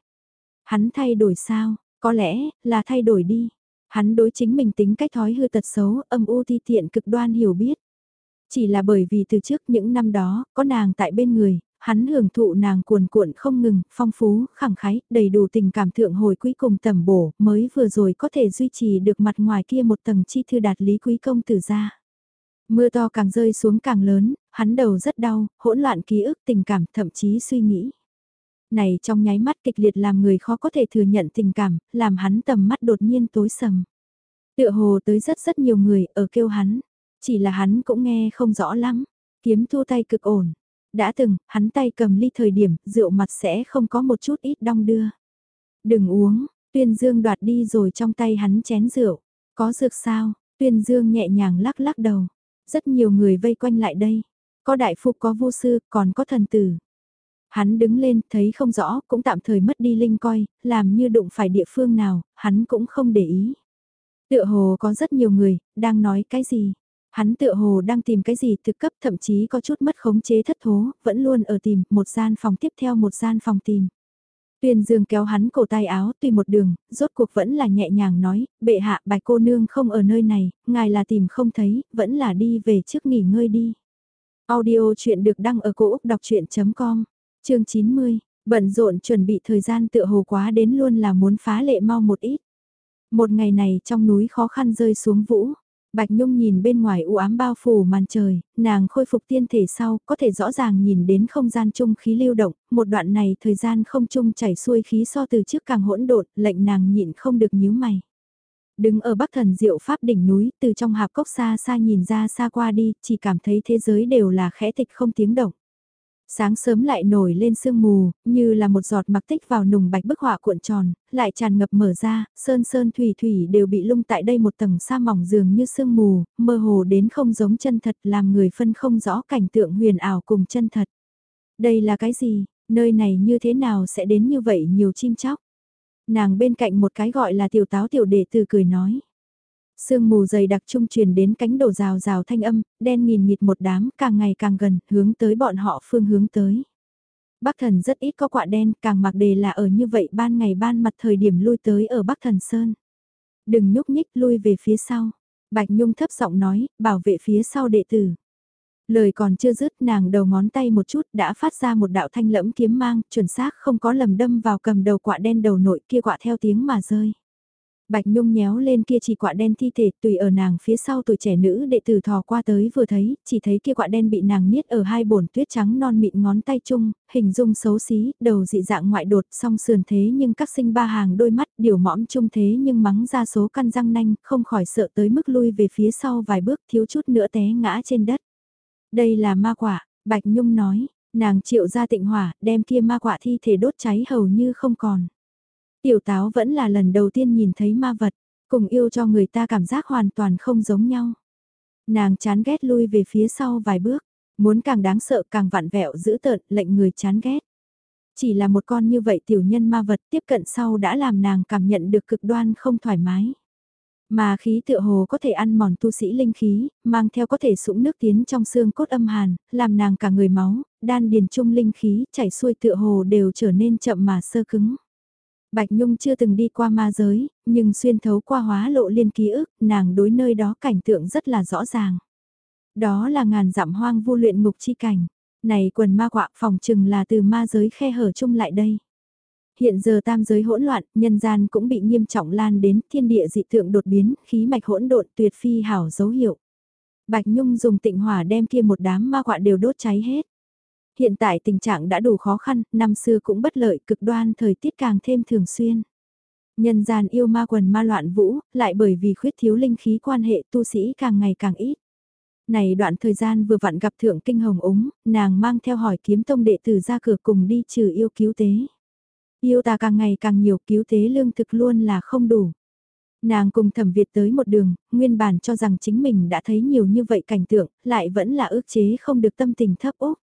Speaker 1: Hắn thay đổi sao? Có lẽ, là thay đổi đi. Hắn đối chính mình tính cách thói hư tật xấu, âm u thi tiện cực đoan hiểu biết. Chỉ là bởi vì từ trước những năm đó, có nàng tại bên người, hắn hưởng thụ nàng cuồn cuộn không ngừng, phong phú, khẳng khái, đầy đủ tình cảm thượng hồi quý cùng tầm bổ, mới vừa rồi có thể duy trì được mặt ngoài kia một tầng chi thư đạt lý quý công tử ra. Mưa to càng rơi xuống càng lớn, hắn đầu rất đau, hỗn loạn ký ức tình cảm thậm chí suy nghĩ. Này trong nháy mắt kịch liệt làm người khó có thể thừa nhận tình cảm, làm hắn tầm mắt đột nhiên tối sầm. Tựa hồ tới rất rất nhiều người ở kêu hắn, chỉ là hắn cũng nghe không rõ lắm, kiếm thu tay cực ổn. Đã từng, hắn tay cầm ly thời điểm, rượu mặt sẽ không có một chút ít đong đưa. Đừng uống, tuyên dương đoạt đi rồi trong tay hắn chén rượu. Có dược sao, tuyên dương nhẹ nhàng lắc lắc đầu. Rất nhiều người vây quanh lại đây. Có đại phục có vô sư, còn có thần tử. Hắn đứng lên, thấy không rõ, cũng tạm thời mất đi linh coi, làm như đụng phải địa phương nào, hắn cũng không để ý. Tựa hồ có rất nhiều người, đang nói cái gì. Hắn tựa hồ đang tìm cái gì thực cấp thậm chí có chút mất khống chế thất thố, vẫn luôn ở tìm một gian phòng tiếp theo một gian phòng tìm. Tuyền Dương kéo hắn cổ tay áo tùy một đường, rốt cuộc vẫn là nhẹ nhàng nói, bệ hạ bài cô nương không ở nơi này, ngài là tìm không thấy, vẫn là đi về trước nghỉ ngơi đi. Audio chuyện được đăng ở cổ Úc đọc chuyện.com, chương 90, bận rộn chuẩn bị thời gian tựa hồ quá đến luôn là muốn phá lệ mau một ít. Một ngày này trong núi khó khăn rơi xuống vũ, Bạch Nhung nhìn bên ngoài u ám bao phủ màn trời, nàng khôi phục tiên thể sau, có thể rõ ràng nhìn đến không gian chung khí lưu động, một đoạn này thời gian không chung chảy xuôi khí so từ trước càng hỗn độn, lệnh nàng nhịn không được nhíu mày. Đứng ở bắc thần diệu pháp đỉnh núi, từ trong hạp cốc xa xa nhìn ra xa qua đi, chỉ cảm thấy thế giới đều là khẽ tịch không tiếng động. Sáng sớm lại nổi lên sương mù, như là một giọt mặc tích vào nùng bạch bức họa cuộn tròn, lại tràn ngập mở ra, sơn sơn thủy thủy đều bị lung tại đây một tầng sa mỏng dường như sương mù, mơ hồ đến không giống chân thật làm người phân không rõ cảnh tượng huyền ảo cùng chân thật. Đây là cái gì, nơi này như thế nào sẽ đến như vậy nhiều chim chóc? Nàng bên cạnh một cái gọi là tiểu táo tiểu đệ từ cười nói. Sương mù dày đặc trung truyền đến cánh đổ rào rào thanh âm, đen nghìn nghịt một đám càng ngày càng gần, hướng tới bọn họ phương hướng tới. Bắc thần rất ít có quạ đen, càng mặc đề là ở như vậy ban ngày ban mặt thời điểm lui tới ở Bắc thần Sơn. Đừng nhúc nhích lui về phía sau. Bạch Nhung thấp giọng nói, bảo vệ phía sau đệ tử. Lời còn chưa dứt nàng đầu ngón tay một chút đã phát ra một đạo thanh lẫm kiếm mang, chuẩn xác không có lầm đâm vào cầm đầu quạ đen đầu nội kia quạ theo tiếng mà rơi. Bạch Nhung nhéo lên kia chỉ quạ đen thi thể tùy ở nàng phía sau tuổi trẻ nữ đệ tử thò qua tới vừa thấy, chỉ thấy kia quạ đen bị nàng niết ở hai bồn tuyết trắng non mịn ngón tay chung, hình dung xấu xí, đầu dị dạng ngoại đột song sườn thế nhưng các sinh ba hàng đôi mắt điều mõm chung thế nhưng mắng ra số căn răng nanh, không khỏi sợ tới mức lui về phía sau vài bước thiếu chút nữa té ngã trên đất. Đây là ma quả, Bạch Nhung nói, nàng triệu ra tịnh hỏa, đem kia ma quả thi thể đốt cháy hầu như không còn. Tiểu táo vẫn là lần đầu tiên nhìn thấy ma vật, cùng yêu cho người ta cảm giác hoàn toàn không giống nhau. Nàng chán ghét lui về phía sau vài bước, muốn càng đáng sợ càng vặn vẹo giữ tợn lệnh người chán ghét. Chỉ là một con như vậy tiểu nhân ma vật tiếp cận sau đã làm nàng cảm nhận được cực đoan không thoải mái. Mà khí tựa hồ có thể ăn mòn tu sĩ linh khí, mang theo có thể sũng nước tiến trong xương cốt âm hàn, làm nàng cả người máu, đan điền trung linh khí chảy xuôi tựa hồ đều trở nên chậm mà sơ cứng. Bạch Nhung chưa từng đi qua ma giới, nhưng xuyên thấu qua hóa lộ liên ký ức, nàng đối nơi đó cảnh tượng rất là rõ ràng. Đó là ngàn dặm hoang vu luyện ngục chi cảnh. Này quần ma quạ phòng chừng là từ ma giới khe hở chung lại đây. Hiện giờ tam giới hỗn loạn, nhân gian cũng bị nghiêm trọng lan đến thiên địa dị tượng đột biến, khí mạch hỗn độn tuyệt phi hảo dấu hiệu. Bạch Nhung dùng tịnh hỏa đem kia một đám ma quạ đều đốt cháy hết. Hiện tại tình trạng đã đủ khó khăn, năm xưa cũng bất lợi cực đoan thời tiết càng thêm thường xuyên. Nhân gian yêu ma quần ma loạn vũ, lại bởi vì khuyết thiếu linh khí quan hệ tu sĩ càng ngày càng ít. Này đoạn thời gian vừa vặn gặp thượng kinh hồng úng, nàng mang theo hỏi kiếm tông đệ tử ra cửa cùng đi trừ yêu cứu tế. Yêu ta càng ngày càng nhiều cứu tế lương thực luôn là không đủ. Nàng cùng thẩm Việt tới một đường, nguyên bản cho rằng chính mình đã thấy nhiều như vậy cảnh tượng, lại vẫn là ước chế không được tâm tình thấp úc.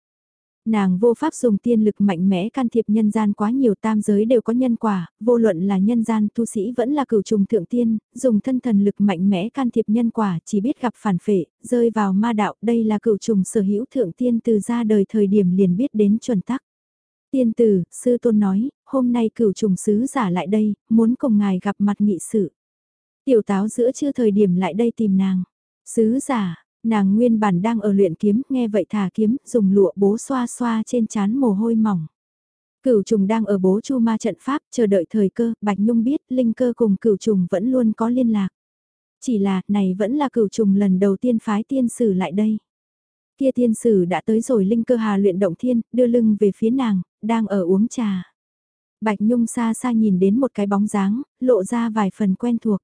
Speaker 1: Nàng vô pháp dùng tiên lực mạnh mẽ can thiệp nhân gian quá nhiều tam giới đều có nhân quả, vô luận là nhân gian tu sĩ vẫn là cửu trùng thượng tiên, dùng thân thần lực mạnh mẽ can thiệp nhân quả chỉ biết gặp phản phệ, rơi vào ma đạo, đây là cửu trùng sở hữu thượng tiên từ ra đời thời điểm liền biết đến chuẩn tắc. Tiên tử, sư tôn nói, hôm nay cửu trùng sứ giả lại đây, muốn cùng ngài gặp mặt nghị sự. Tiểu táo giữa chưa thời điểm lại đây tìm nàng. Sứ giả, Nàng nguyên bản đang ở luyện kiếm, nghe vậy thả kiếm, dùng lụa bố xoa xoa trên chán mồ hôi mỏng. Cửu trùng đang ở bố chu ma trận pháp, chờ đợi thời cơ, Bạch Nhung biết linh cơ cùng cửu trùng vẫn luôn có liên lạc. Chỉ là, này vẫn là cửu trùng lần đầu tiên phái tiên sử lại đây. Kia tiên sử đã tới rồi linh cơ hà luyện động thiên, đưa lưng về phía nàng, đang ở uống trà. Bạch Nhung xa xa nhìn đến một cái bóng dáng, lộ ra vài phần quen thuộc.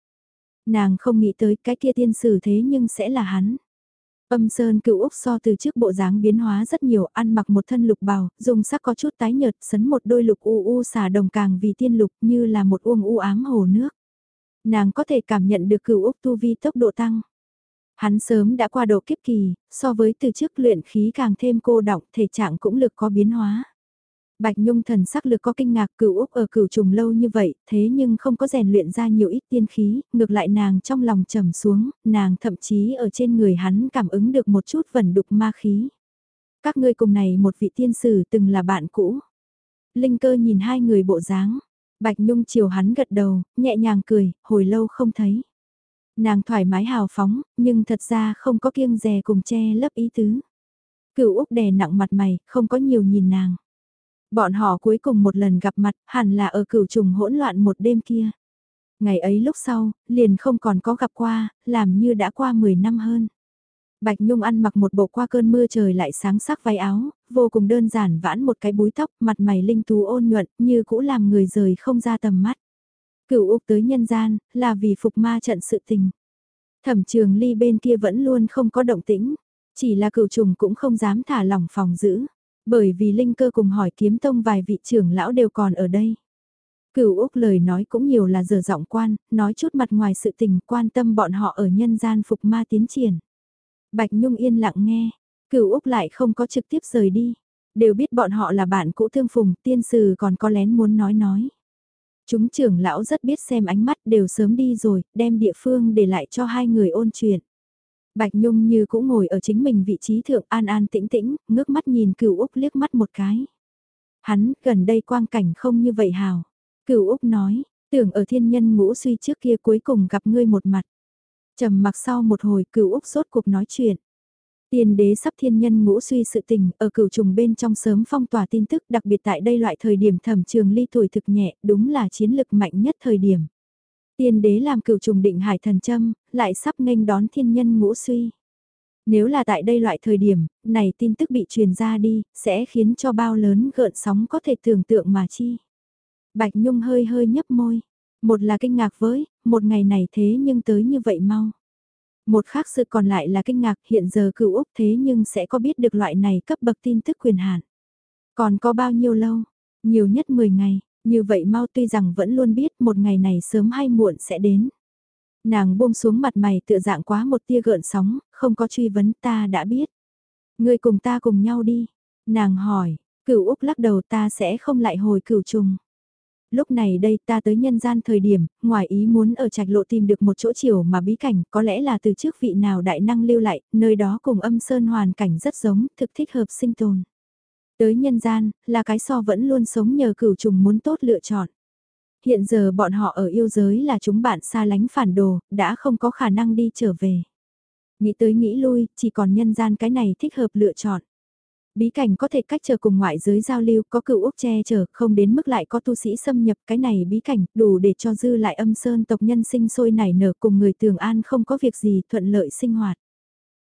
Speaker 1: Nàng không nghĩ tới cái kia tiên sử thế nhưng sẽ là hắn. Âm Sơn cựu Úc so từ trước bộ dáng biến hóa rất nhiều, ăn mặc một thân lục bào, dùng sắc có chút tái nhợt, sấn một đôi lục u u xà đồng càng vì tiên lục như là một uông u ám hồ nước. Nàng có thể cảm nhận được cựu Úc tu vi tốc độ tăng. Hắn sớm đã qua độ kiếp kỳ, so với từ trước luyện khí càng thêm cô đọng, thể trạng cũng lực có biến hóa. Bạch Nhung thần sắc lực có kinh ngạc cửu Úc ở cửu trùng lâu như vậy, thế nhưng không có rèn luyện ra nhiều ít tiên khí, ngược lại nàng trong lòng trầm xuống, nàng thậm chí ở trên người hắn cảm ứng được một chút vẩn đục ma khí. Các ngươi cùng này một vị tiên sử từng là bạn cũ. Linh cơ nhìn hai người bộ dáng, Bạch Nhung chiều hắn gật đầu, nhẹ nhàng cười, hồi lâu không thấy. Nàng thoải mái hào phóng, nhưng thật ra không có kiêng dè cùng che lấp ý tứ. Cửu Úc đè nặng mặt mày, không có nhiều nhìn nàng. Bọn họ cuối cùng một lần gặp mặt, hẳn là ở cửu trùng hỗn loạn một đêm kia. Ngày ấy lúc sau, liền không còn có gặp qua, làm như đã qua 10 năm hơn. Bạch Nhung ăn mặc một bộ qua cơn mưa trời lại sáng sắc váy áo, vô cùng đơn giản vãn một cái búi tóc, mặt mày linh tú ôn nhuận, như cũ làm người rời không ra tầm mắt. Cửu Úc tới nhân gian, là vì phục ma trận sự tình. Thẩm trường ly bên kia vẫn luôn không có động tĩnh, chỉ là cửu trùng cũng không dám thả lỏng phòng giữ. Bởi vì Linh Cơ cùng hỏi kiếm tông vài vị trưởng lão đều còn ở đây. Cửu Úc lời nói cũng nhiều là giờ giọng quan, nói chút mặt ngoài sự tình quan tâm bọn họ ở nhân gian phục ma tiến triển. Bạch Nhung yên lặng nghe, Cửu Úc lại không có trực tiếp rời đi. Đều biết bọn họ là bạn cũ thương phùng, tiên sư còn có lén muốn nói nói. Chúng trưởng lão rất biết xem ánh mắt đều sớm đi rồi, đem địa phương để lại cho hai người ôn chuyện. Bạch Nhung như cũng ngồi ở chính mình vị trí thượng an an tĩnh tĩnh, ngước mắt nhìn cửu Úc liếc mắt một cái. Hắn, gần đây quang cảnh không như vậy hào. Cửu Úc nói, tưởng ở thiên nhân ngũ suy trước kia cuối cùng gặp ngươi một mặt. trầm mặc sau một hồi cửu Úc sốt cuộc nói chuyện. Tiên đế sắp thiên nhân ngũ suy sự tình, ở cửu trùng bên trong sớm phong tỏa tin tức đặc biệt tại đây loại thời điểm thẩm trường ly tuổi thực nhẹ, đúng là chiến lực mạnh nhất thời điểm. Tiên đế làm cựu trùng định hải thần châm, lại sắp nghênh đón thiên nhân ngũ suy. Nếu là tại đây loại thời điểm, này tin tức bị truyền ra đi, sẽ khiến cho bao lớn gợn sóng có thể tưởng tượng mà chi. Bạch Nhung hơi hơi nhấp môi. Một là kinh ngạc với, một ngày này thế nhưng tới như vậy mau. Một khác sự còn lại là kinh ngạc hiện giờ cựu Úc thế nhưng sẽ có biết được loại này cấp bậc tin tức quyền hạn. Còn có bao nhiêu lâu? Nhiều nhất 10 ngày, như vậy mau tuy rằng vẫn luôn biết một ngày này sớm hay muộn sẽ đến. Nàng buông xuống mặt mày tựa dạng quá một tia gợn sóng, không có truy vấn ta đã biết. Người cùng ta cùng nhau đi. Nàng hỏi, cửu Úc lắc đầu ta sẽ không lại hồi cửu trùng. Lúc này đây ta tới nhân gian thời điểm, ngoài ý muốn ở trạch lộ tìm được một chỗ chiều mà bí cảnh có lẽ là từ trước vị nào đại năng lưu lại, nơi đó cùng âm sơn hoàn cảnh rất giống, thực thích hợp sinh tồn. Tới nhân gian, là cái so vẫn luôn sống nhờ cửu trùng muốn tốt lựa chọn. Hiện giờ bọn họ ở yêu giới là chúng bạn xa lánh phản đồ, đã không có khả năng đi trở về. Nghĩ tới nghĩ lui, chỉ còn nhân gian cái này thích hợp lựa chọn. Bí cảnh có thể cách trở cùng ngoại giới giao lưu, có cựu úc che chở, không đến mức lại có tu sĩ xâm nhập cái này bí cảnh, đủ để cho dư lại âm sơn tộc nhân sinh sôi nảy nở cùng người tường an không có việc gì thuận lợi sinh hoạt.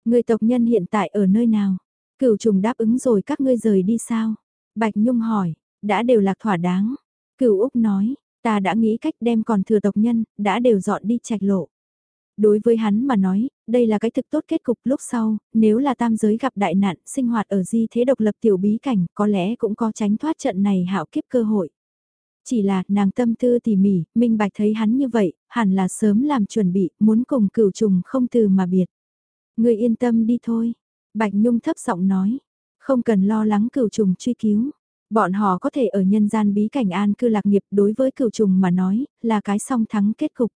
Speaker 1: Người tộc nhân hiện tại ở nơi nào? Cửu trùng đáp ứng rồi các ngươi rời đi sao? Bạch Nhung hỏi, đã đều lạc thỏa đáng. Cửu Úc nói, ta đã nghĩ cách đem còn thừa tộc nhân, đã đều dọn đi trạch lộ. Đối với hắn mà nói, đây là cái thực tốt kết cục lúc sau, nếu là tam giới gặp đại nạn, sinh hoạt ở di thế độc lập tiểu bí cảnh, có lẽ cũng có tránh thoát trận này hạo kiếp cơ hội. Chỉ là nàng tâm tư tỉ mỉ, minh bạch thấy hắn như vậy, hẳn là sớm làm chuẩn bị, muốn cùng cửu trùng không từ mà biệt. Người yên tâm đi thôi, Bạch Nhung thấp giọng nói, Không cần lo lắng cửu trùng truy cứu. Bọn họ có thể ở nhân gian bí cảnh an cư lạc nghiệp đối với cửu trùng mà nói, là cái song thắng kết cục.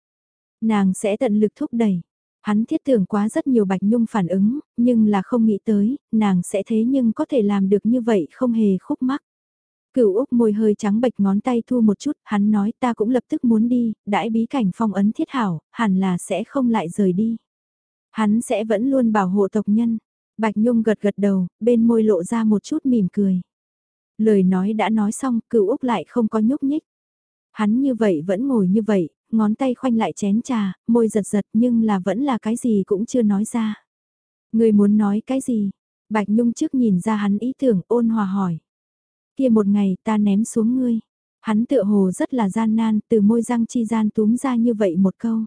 Speaker 1: Nàng sẽ tận lực thúc đẩy. Hắn thiết tưởng quá rất nhiều Bạch Nhung phản ứng, nhưng là không nghĩ tới, nàng sẽ thế nhưng có thể làm được như vậy không hề khúc mắc. Cửu Úc môi hơi trắng bệch ngón tay thu một chút, hắn nói ta cũng lập tức muốn đi, đãi bí cảnh phong ấn thiết hảo, hẳn là sẽ không lại rời đi. Hắn sẽ vẫn luôn bảo hộ tộc nhân. Bạch Nhung gật gật đầu, bên môi lộ ra một chút mỉm cười. Lời nói đã nói xong, cựu Úc lại không có nhúc nhích. Hắn như vậy vẫn ngồi như vậy, ngón tay khoanh lại chén trà, môi giật giật nhưng là vẫn là cái gì cũng chưa nói ra. Người muốn nói cái gì? Bạch Nhung trước nhìn ra hắn ý tưởng ôn hòa hỏi. Kia một ngày ta ném xuống ngươi. Hắn tựa hồ rất là gian nan từ môi răng chi gian túm ra như vậy một câu.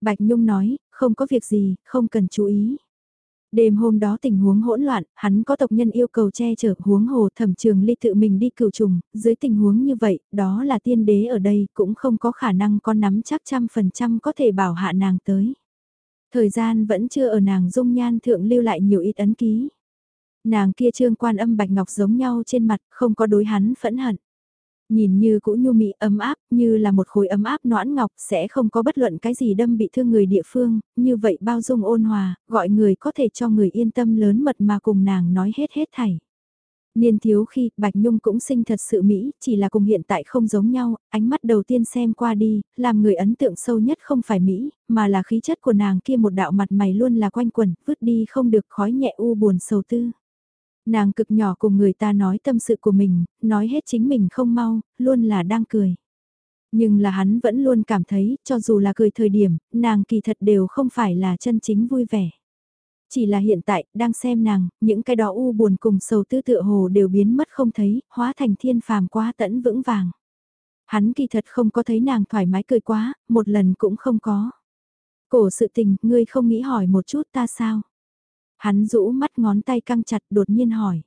Speaker 1: Bạch Nhung nói, không có việc gì, không cần chú ý. Đêm hôm đó tình huống hỗn loạn, hắn có tộc nhân yêu cầu che chở huống hồ thẩm trường ly tự mình đi cửu trùng, dưới tình huống như vậy, đó là tiên đế ở đây cũng không có khả năng con nắm chắc trăm phần trăm có thể bảo hạ nàng tới. Thời gian vẫn chưa ở nàng dung nhan thượng lưu lại nhiều ít ấn ký. Nàng kia trương quan âm bạch ngọc giống nhau trên mặt, không có đối hắn phẫn hận. Nhìn như cũ nhu mị ấm áp, như là một khối ấm áp noãn ngọc sẽ không có bất luận cái gì đâm bị thương người địa phương, như vậy bao dung ôn hòa, gọi người có thể cho người yên tâm lớn mật mà cùng nàng nói hết hết thảy. Niên thiếu khi, Bạch Nhung cũng sinh thật sự Mỹ, chỉ là cùng hiện tại không giống nhau, ánh mắt đầu tiên xem qua đi, làm người ấn tượng sâu nhất không phải Mỹ, mà là khí chất của nàng kia một đạo mặt mày luôn là quanh quẩn, vứt đi không được khói nhẹ u buồn sầu tư. Nàng cực nhỏ cùng người ta nói tâm sự của mình, nói hết chính mình không mau, luôn là đang cười. Nhưng là hắn vẫn luôn cảm thấy, cho dù là cười thời điểm, nàng kỳ thật đều không phải là chân chính vui vẻ. Chỉ là hiện tại, đang xem nàng, những cái đó u buồn cùng sầu tư tựa hồ đều biến mất không thấy, hóa thành thiên phàm quá tẫn vững vàng. Hắn kỳ thật không có thấy nàng thoải mái cười quá, một lần cũng không có. Cổ sự tình, ngươi không nghĩ hỏi một chút ta sao? Hắn rũ mắt ngón tay căng chặt đột nhiên hỏi.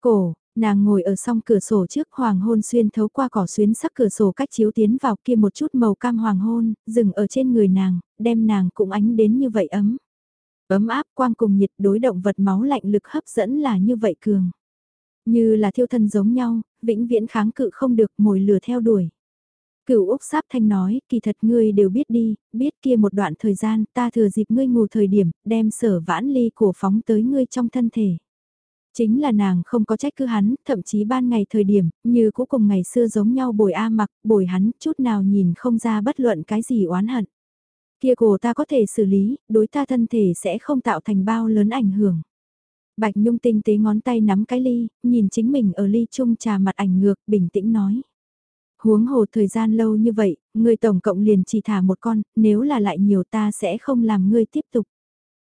Speaker 1: Cổ, nàng ngồi ở song cửa sổ trước hoàng hôn xuyên thấu qua cỏ xuyến sắc cửa sổ cách chiếu tiến vào kia một chút màu cam hoàng hôn, dừng ở trên người nàng, đem nàng cũng ánh đến như vậy ấm. Ấm áp quang cùng nhiệt đối động vật máu lạnh lực hấp dẫn là như vậy cường. Như là thiêu thân giống nhau, vĩnh viễn kháng cự không được mồi lửa theo đuổi. Cửu Úc Sáp Thanh nói, kỳ thật ngươi đều biết đi, biết kia một đoạn thời gian ta thừa dịp ngươi ngủ thời điểm, đem sở vãn ly cổ phóng tới ngươi trong thân thể. Chính là nàng không có trách cứ hắn, thậm chí ban ngày thời điểm, như cũ cùng ngày xưa giống nhau bồi A mặc, bồi hắn, chút nào nhìn không ra bất luận cái gì oán hận. Kia cổ ta có thể xử lý, đối ta thân thể sẽ không tạo thành bao lớn ảnh hưởng. Bạch Nhung tinh tế ngón tay nắm cái ly, nhìn chính mình ở ly chung trà mặt ảnh ngược, bình tĩnh nói. Huống hồ thời gian lâu như vậy, ngươi tổng cộng liền chỉ thả một con, nếu là lại nhiều ta sẽ không làm ngươi tiếp tục.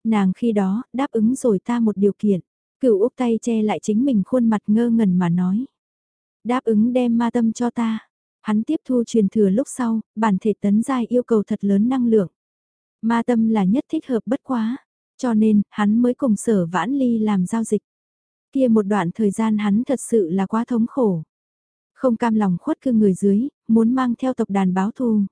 Speaker 1: Nàng khi đó, đáp ứng rồi ta một điều kiện. cựu Úc tay che lại chính mình khuôn mặt ngơ ngẩn mà nói. Đáp ứng đem ma tâm cho ta. Hắn tiếp thu truyền thừa lúc sau, bản thể tấn giai yêu cầu thật lớn năng lượng. Ma tâm là nhất thích hợp bất quá, cho nên hắn mới cùng sở vãn ly làm giao dịch. Kia một đoạn thời gian hắn thật sự là quá thống khổ. Không cam lòng khuất cư người dưới, muốn mang theo tộc đàn báo thù.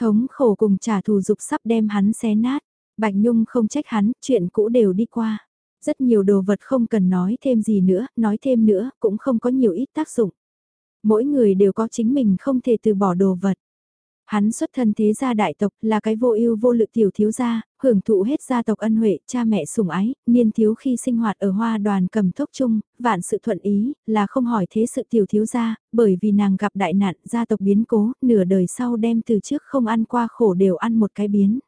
Speaker 1: Thống khổ cùng trả thù dục sắp đem hắn xé nát. Bạch Nhung không trách hắn, chuyện cũ đều đi qua. Rất nhiều đồ vật không cần nói thêm gì nữa, nói thêm nữa, cũng không có nhiều ít tác dụng. Mỗi người đều có chính mình không thể từ bỏ đồ vật. Hắn xuất thân thế gia đại tộc là cái vô ưu vô lự tiểu thiếu gia, hưởng thụ hết gia tộc ân huệ, cha mẹ sủng ái, niên thiếu khi sinh hoạt ở hoa đoàn cầm thốc chung, vạn sự thuận ý, là không hỏi thế sự tiểu thiếu gia, bởi vì nàng gặp đại nạn gia tộc biến cố, nửa đời sau đem từ trước không ăn qua khổ đều ăn một cái biến.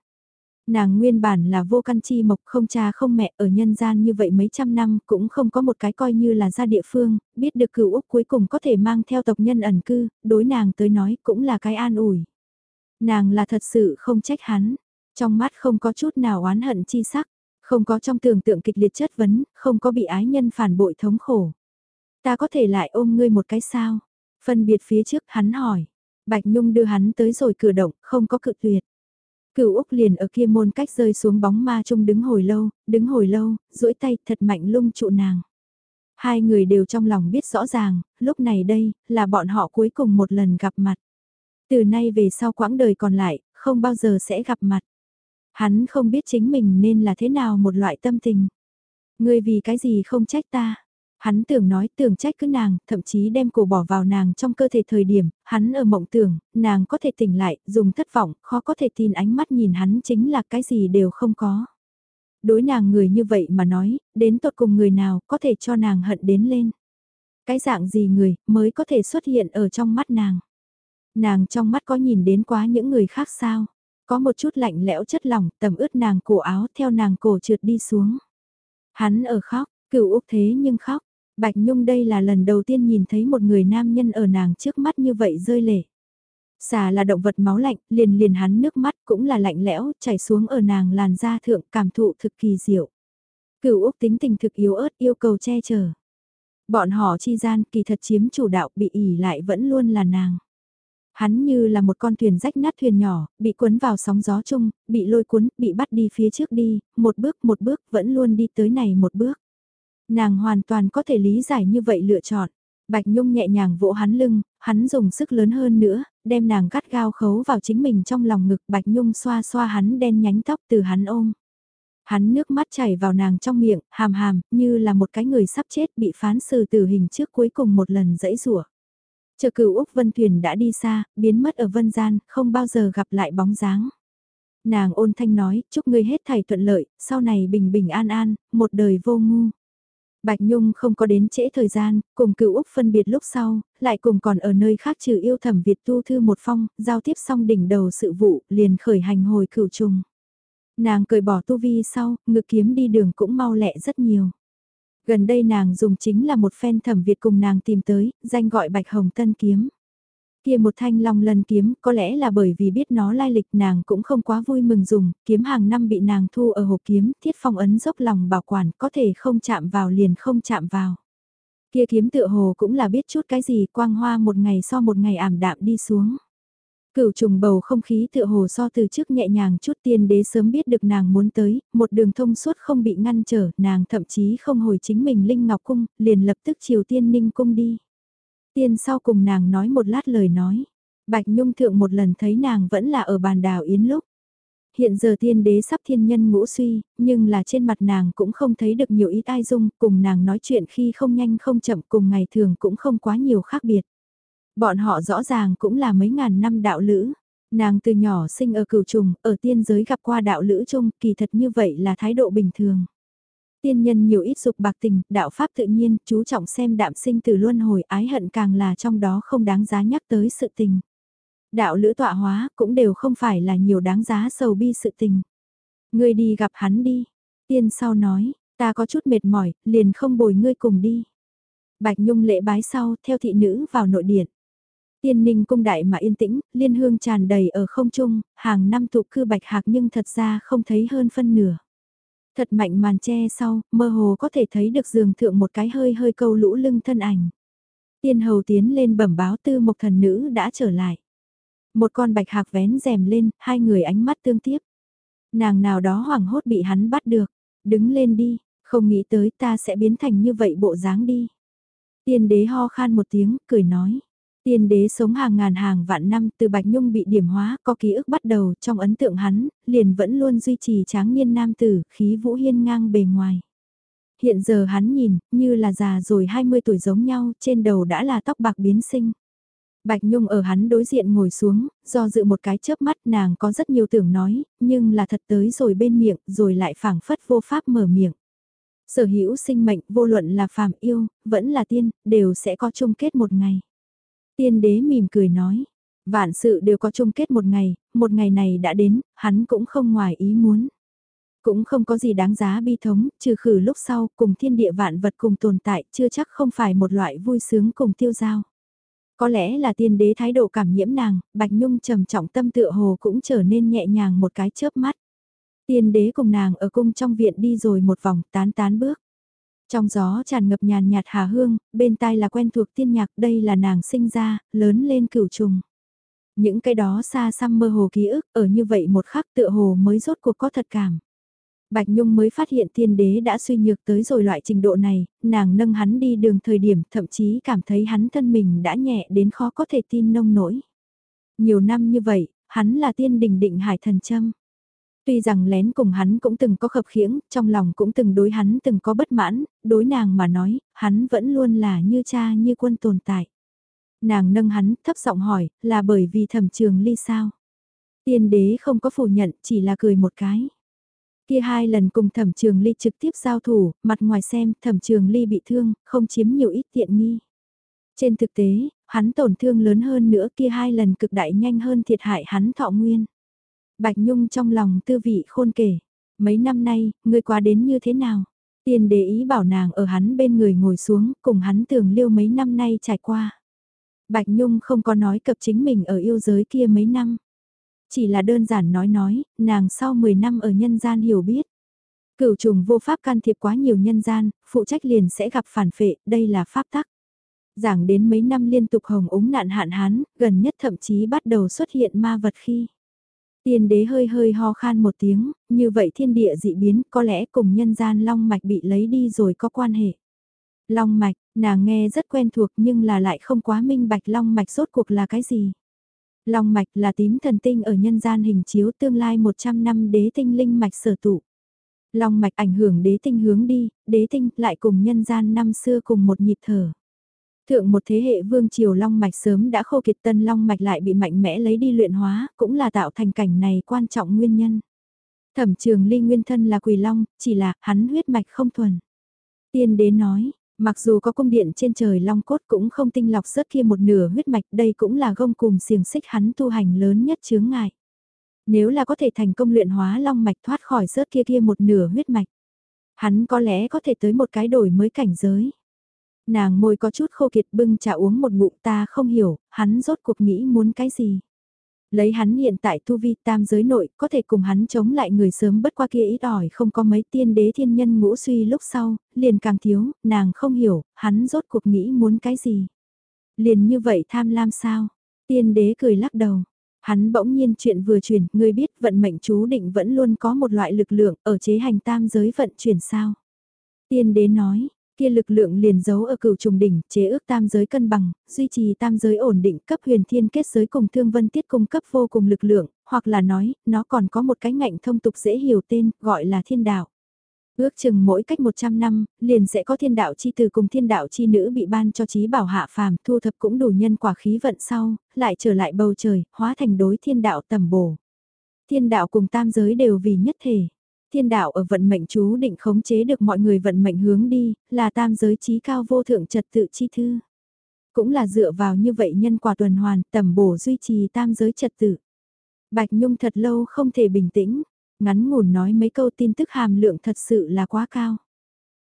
Speaker 1: Nàng nguyên bản là vô căn chi mộc không cha không mẹ ở nhân gian như vậy mấy trăm năm cũng không có một cái coi như là ra địa phương, biết được cửu Úc cuối cùng có thể mang theo tộc nhân ẩn cư, đối nàng tới nói cũng là cái an ủi. Nàng là thật sự không trách hắn, trong mắt không có chút nào oán hận chi sắc, không có trong tưởng tượng kịch liệt chất vấn, không có bị ái nhân phản bội thống khổ. Ta có thể lại ôm ngươi một cái sao? Phân biệt phía trước hắn hỏi. Bạch Nhung đưa hắn tới rồi cửa động, không có cự tuyệt. Cửu Úc liền ở kia môn cách rơi xuống bóng ma trung đứng hồi lâu, đứng hồi lâu, duỗi tay thật mạnh lung trụ nàng. Hai người đều trong lòng biết rõ ràng, lúc này đây, là bọn họ cuối cùng một lần gặp mặt. Từ nay về sau quãng đời còn lại, không bao giờ sẽ gặp mặt. Hắn không biết chính mình nên là thế nào một loại tâm tình. Ngươi vì cái gì không trách ta? Hắn tưởng nói tưởng trách cứ nàng, thậm chí đem cổ bỏ vào nàng trong cơ thể thời điểm, hắn ở mộng tưởng, nàng có thể tỉnh lại, dùng thất vọng, khó có thể tin ánh mắt nhìn hắn chính là cái gì đều không có. Đối nàng người như vậy mà nói, đến tột cùng người nào có thể cho nàng hận đến lên. Cái dạng gì người mới có thể xuất hiện ở trong mắt nàng. Nàng trong mắt có nhìn đến quá những người khác sao. Có một chút lạnh lẽo chất lỏng tầm ướt nàng cổ áo theo nàng cổ trượt đi xuống. Hắn ở khóc, cựu Úc thế nhưng khóc. Bạch Nhung đây là lần đầu tiên nhìn thấy một người nam nhân ở nàng trước mắt như vậy rơi lệ. Xà là động vật máu lạnh, liền liền hắn nước mắt cũng là lạnh lẽo, chảy xuống ở nàng làn da thượng cảm thụ thực kỳ diệu. Cửu Úc tính tình thực yếu ớt yêu cầu che chở. Bọn họ chi gian kỳ thật chiếm chủ đạo bị ỉ lại vẫn luôn là nàng. Hắn như là một con thuyền rách nát thuyền nhỏ, bị cuốn vào sóng gió chung, bị lôi cuốn, bị bắt đi phía trước đi, một bước một bước vẫn luôn đi tới này một bước. Nàng hoàn toàn có thể lý giải như vậy lựa chọn. Bạch Nhung nhẹ nhàng vỗ hắn lưng, hắn dùng sức lớn hơn nữa, đem nàng gắt gao khấu vào chính mình trong lòng ngực Bạch Nhung xoa xoa hắn đen nhánh tóc từ hắn ôm. Hắn nước mắt chảy vào nàng trong miệng, hàm hàm, như là một cái người sắp chết bị phán xử tử hình trước cuối cùng một lần dẫy rủa. Chờ cửu Úc Vân Thuyền đã đi xa, biến mất ở Vân Gian, không bao giờ gặp lại bóng dáng. Nàng ôn thanh nói, chúc ngươi hết thảy thuận lợi, sau này bình bình an an, một đời vô ngu. Bạch Nhung không có đến trễ thời gian, cùng cựu Úc phân biệt lúc sau, lại cùng còn ở nơi khác trừ yêu thẩm Việt tu thư một phong, giao tiếp xong đỉnh đầu sự vụ, liền khởi hành hồi cửu trùng. Nàng cởi bỏ tu vi sau, ngực kiếm đi đường cũng mau lẹ rất nhiều. Gần đây nàng dùng chính là một phen thẩm Việt cùng nàng tìm tới, danh gọi Bạch Hồng Tân Kiếm. Kia một thanh long lân kiếm, có lẽ là bởi vì biết nó lai lịch nàng cũng không quá vui mừng dùng, kiếm hàng năm bị nàng thu ở hộp kiếm, thiết phong ấn dốc lòng bảo quản, có thể không chạm vào liền không chạm vào. Kia kiếm tựa hồ cũng là biết chút cái gì, quang hoa một ngày so một ngày ảm đạm đi xuống. Cửu trùng bầu không khí tựa hồ so từ trước nhẹ nhàng chút tiên đế sớm biết được nàng muốn tới, một đường thông suốt không bị ngăn trở, nàng thậm chí không hồi chính mình Linh Ngọc Cung, liền lập tức chiều tiên ninh cung đi. Tiên sau cùng nàng nói một lát lời nói. Bạch Nhung thượng một lần thấy nàng vẫn là ở bàn đào yến lúc. Hiện giờ tiên đế sắp thiên nhân ngũ suy, nhưng là trên mặt nàng cũng không thấy được nhiều ý tai dung, cùng nàng nói chuyện khi không nhanh không chậm cùng ngày thường cũng không quá nhiều khác biệt. Bọn họ rõ ràng cũng là mấy ngàn năm đạo lữ. Nàng từ nhỏ sinh ở cửu trùng, ở tiên giới gặp qua đạo lữ chung, kỳ thật như vậy là thái độ bình thường tiên nhân nhiều ít dục bạc tình, đạo pháp tự nhiên, chú trọng xem đạm sinh từ luân hồi ái hận càng là trong đó không đáng giá nhắc tới sự tình. Đạo lữ tọa hóa cũng đều không phải là nhiều đáng giá sầu bi sự tình. Ngươi đi gặp hắn đi. Tiên sau nói, ta có chút mệt mỏi, liền không bồi ngươi cùng đi. Bạch Nhung lễ bái sau, theo thị nữ vào nội điện. Tiên ninh cung đại mà yên tĩnh, liên hương tràn đầy ở không trung, hàng năm tụ cư bạch hạc nhưng thật ra không thấy hơn phân nửa. Thật mạnh màn che sau, mơ hồ có thể thấy được giường thượng một cái hơi hơi câu lũ lưng thân ảnh. Tiên hầu tiến lên bẩm báo tư mộc thần nữ đã trở lại. Một con bạch hạc vén rèm lên, hai người ánh mắt tương tiếp. Nàng nào đó hoảng hốt bị hắn bắt được. Đứng lên đi, không nghĩ tới ta sẽ biến thành như vậy bộ dáng đi. Tiên đế ho khan một tiếng, cười nói. Tiên đế sống hàng ngàn hàng vạn năm từ Bạch Nhung bị điểm hóa, có ký ức bắt đầu trong ấn tượng hắn, liền vẫn luôn duy trì tráng niên nam tử, khí vũ hiên ngang bề ngoài. Hiện giờ hắn nhìn, như là già rồi 20 tuổi giống nhau, trên đầu đã là tóc bạc biến sinh. Bạch Nhung ở hắn đối diện ngồi xuống, do dự một cái chớp mắt nàng có rất nhiều tưởng nói, nhưng là thật tới rồi bên miệng, rồi lại phảng phất vô pháp mở miệng. Sở hữu sinh mệnh, vô luận là phàm yêu, vẫn là tiên, đều sẽ có chung kết một ngày. Tiên đế mỉm cười nói, vạn sự đều có chung kết một ngày, một ngày này đã đến, hắn cũng không ngoài ý muốn. Cũng không có gì đáng giá bi thống, trừ khử lúc sau cùng thiên địa vạn vật cùng tồn tại chưa chắc không phải một loại vui sướng cùng tiêu giao. Có lẽ là tiên đế thái độ cảm nhiễm nàng, Bạch Nhung trầm trọng tâm tựa hồ cũng trở nên nhẹ nhàng một cái chớp mắt. Tiên đế cùng nàng ở cung trong viện đi rồi một vòng tán tán bước. Trong gió tràn ngập nhàn nhạt hà hương, bên tai là quen thuộc tiên nhạc, đây là nàng sinh ra, lớn lên cửu trùng. Những cái đó xa xăm mơ hồ ký ức, ở như vậy một khắc tựa hồ mới rốt cuộc có thật cảm. Bạch Nhung mới phát hiện tiên đế đã suy nhược tới rồi loại trình độ này, nàng nâng hắn đi đường thời điểm thậm chí cảm thấy hắn thân mình đã nhẹ đến khó có thể tin nông nổi. Nhiều năm như vậy, hắn là tiên đình định hải thần châm. Tuy rằng lén cùng hắn cũng từng có khập khiễng, trong lòng cũng từng đối hắn từng có bất mãn, đối nàng mà nói, hắn vẫn luôn là như cha như quân tồn tại. Nàng nâng hắn, thấp giọng hỏi, là bởi vì thẩm trường ly sao? Tiên đế không có phủ nhận, chỉ là cười một cái. Kia hai lần cùng thẩm trường ly trực tiếp giao thủ, mặt ngoài xem thẩm trường ly bị thương, không chiếm nhiều ít tiện nghi. Trên thực tế, hắn tổn thương lớn hơn nữa kia hai lần cực đại nhanh hơn thiệt hại hắn thọ nguyên. Bạch Nhung trong lòng tư vị khôn kể. Mấy năm nay, ngươi qua đến như thế nào? Tiền để ý bảo nàng ở hắn bên người ngồi xuống, cùng hắn tưởng liêu mấy năm nay trải qua. Bạch Nhung không có nói cập chính mình ở yêu giới kia mấy năm. Chỉ là đơn giản nói nói, nàng sau 10 năm ở nhân gian hiểu biết. Cửu trùng vô pháp can thiệp quá nhiều nhân gian, phụ trách liền sẽ gặp phản phệ, đây là pháp tắc. Giảng đến mấy năm liên tục hồng ống nạn hạn hán, gần nhất thậm chí bắt đầu xuất hiện ma vật khi. Tiên đế hơi hơi ho khan một tiếng, như vậy thiên địa dị biến có lẽ cùng nhân gian long mạch bị lấy đi rồi có quan hệ. Long mạch, nàng nghe rất quen thuộc nhưng là lại không quá minh bạch long mạch rốt cuộc là cái gì. Long mạch là tím thần tinh ở nhân gian hình chiếu tương lai 100 năm đế tinh linh mạch sở tụ. Long mạch ảnh hưởng đế tinh hướng đi, đế tinh lại cùng nhân gian năm xưa cùng một nhịp thở. Thượng một thế hệ vương triều long mạch sớm đã khô kiệt tân long mạch lại bị mạnh mẽ lấy đi luyện hóa, cũng là tạo thành cảnh này quan trọng nguyên nhân. Thẩm trường ly nguyên thân là quỳ long, chỉ là hắn huyết mạch không thuần. Tiên đế nói, mặc dù có cung điện trên trời long cốt cũng không tinh lọc rớt kia một nửa huyết mạch đây cũng là gông cùng xiềng xích hắn tu hành lớn nhất chướng ngại. Nếu là có thể thành công luyện hóa long mạch thoát khỏi rớt kia kia một nửa huyết mạch. Hắn có lẽ có thể tới một cái đổi mới cảnh giới. Nàng môi có chút khô kiệt bưng trà uống một ngụm ta không hiểu, hắn rốt cuộc nghĩ muốn cái gì. Lấy hắn hiện tại tu vi tam giới nội có thể cùng hắn chống lại người sớm bất qua kia ít ỏi không có mấy tiên đế thiên nhân ngũ suy lúc sau, liền càng thiếu, nàng không hiểu, hắn rốt cuộc nghĩ muốn cái gì. Liền như vậy tham lam sao? Tiên đế cười lắc đầu. Hắn bỗng nhiên chuyện vừa chuyển, ngươi biết vận mệnh chú định vẫn luôn có một loại lực lượng ở chế hành tam giới vận chuyển sao. Tiên đế nói, Kia lực lượng liền giấu ở cửu trùng đỉnh, chế ước tam giới cân bằng, duy trì tam giới ổn định, cấp huyền thiên kết giới cùng thương vân tiết cung cấp vô cùng lực lượng, hoặc là nói, nó còn có một cái ngạnh thông tục dễ hiểu tên, gọi là thiên đạo. Ước chừng mỗi cách 100 năm, liền sẽ có thiên đạo chi từ cùng thiên đạo chi nữ bị ban cho trí bảo hạ phàm, thu thập cũng đủ nhân quả khí vận sau, lại trở lại bầu trời, hóa thành đối thiên đạo tầm bổ. Thiên đạo cùng tam giới đều vì nhất thể thiên đạo ở vận mệnh chú định khống chế được mọi người vận mệnh hướng đi, là tam giới trí cao vô thượng trật tự chi thư. Cũng là dựa vào như vậy nhân quả tuần hoàn tầm bổ duy trì tam giới trật tự. Bạch Nhung thật lâu không thể bình tĩnh, ngắn ngủn nói mấy câu tin tức hàm lượng thật sự là quá cao.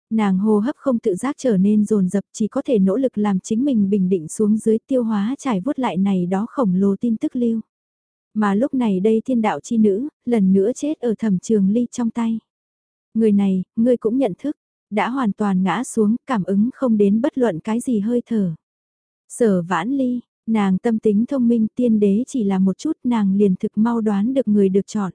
Speaker 1: Nàng hô hấp không tự giác trở nên rồn rập chỉ có thể nỗ lực làm chính mình bình định xuống dưới tiêu hóa trải vuốt lại này đó khổng lồ tin tức lưu. Mà lúc này đây thiên đạo chi nữ, lần nữa chết ở thẩm trường ly trong tay. Người này, ngươi cũng nhận thức, đã hoàn toàn ngã xuống, cảm ứng không đến bất luận cái gì hơi thở. Sở vãn ly, nàng tâm tính thông minh tiên đế chỉ là một chút nàng liền thực mau đoán được người được chọn.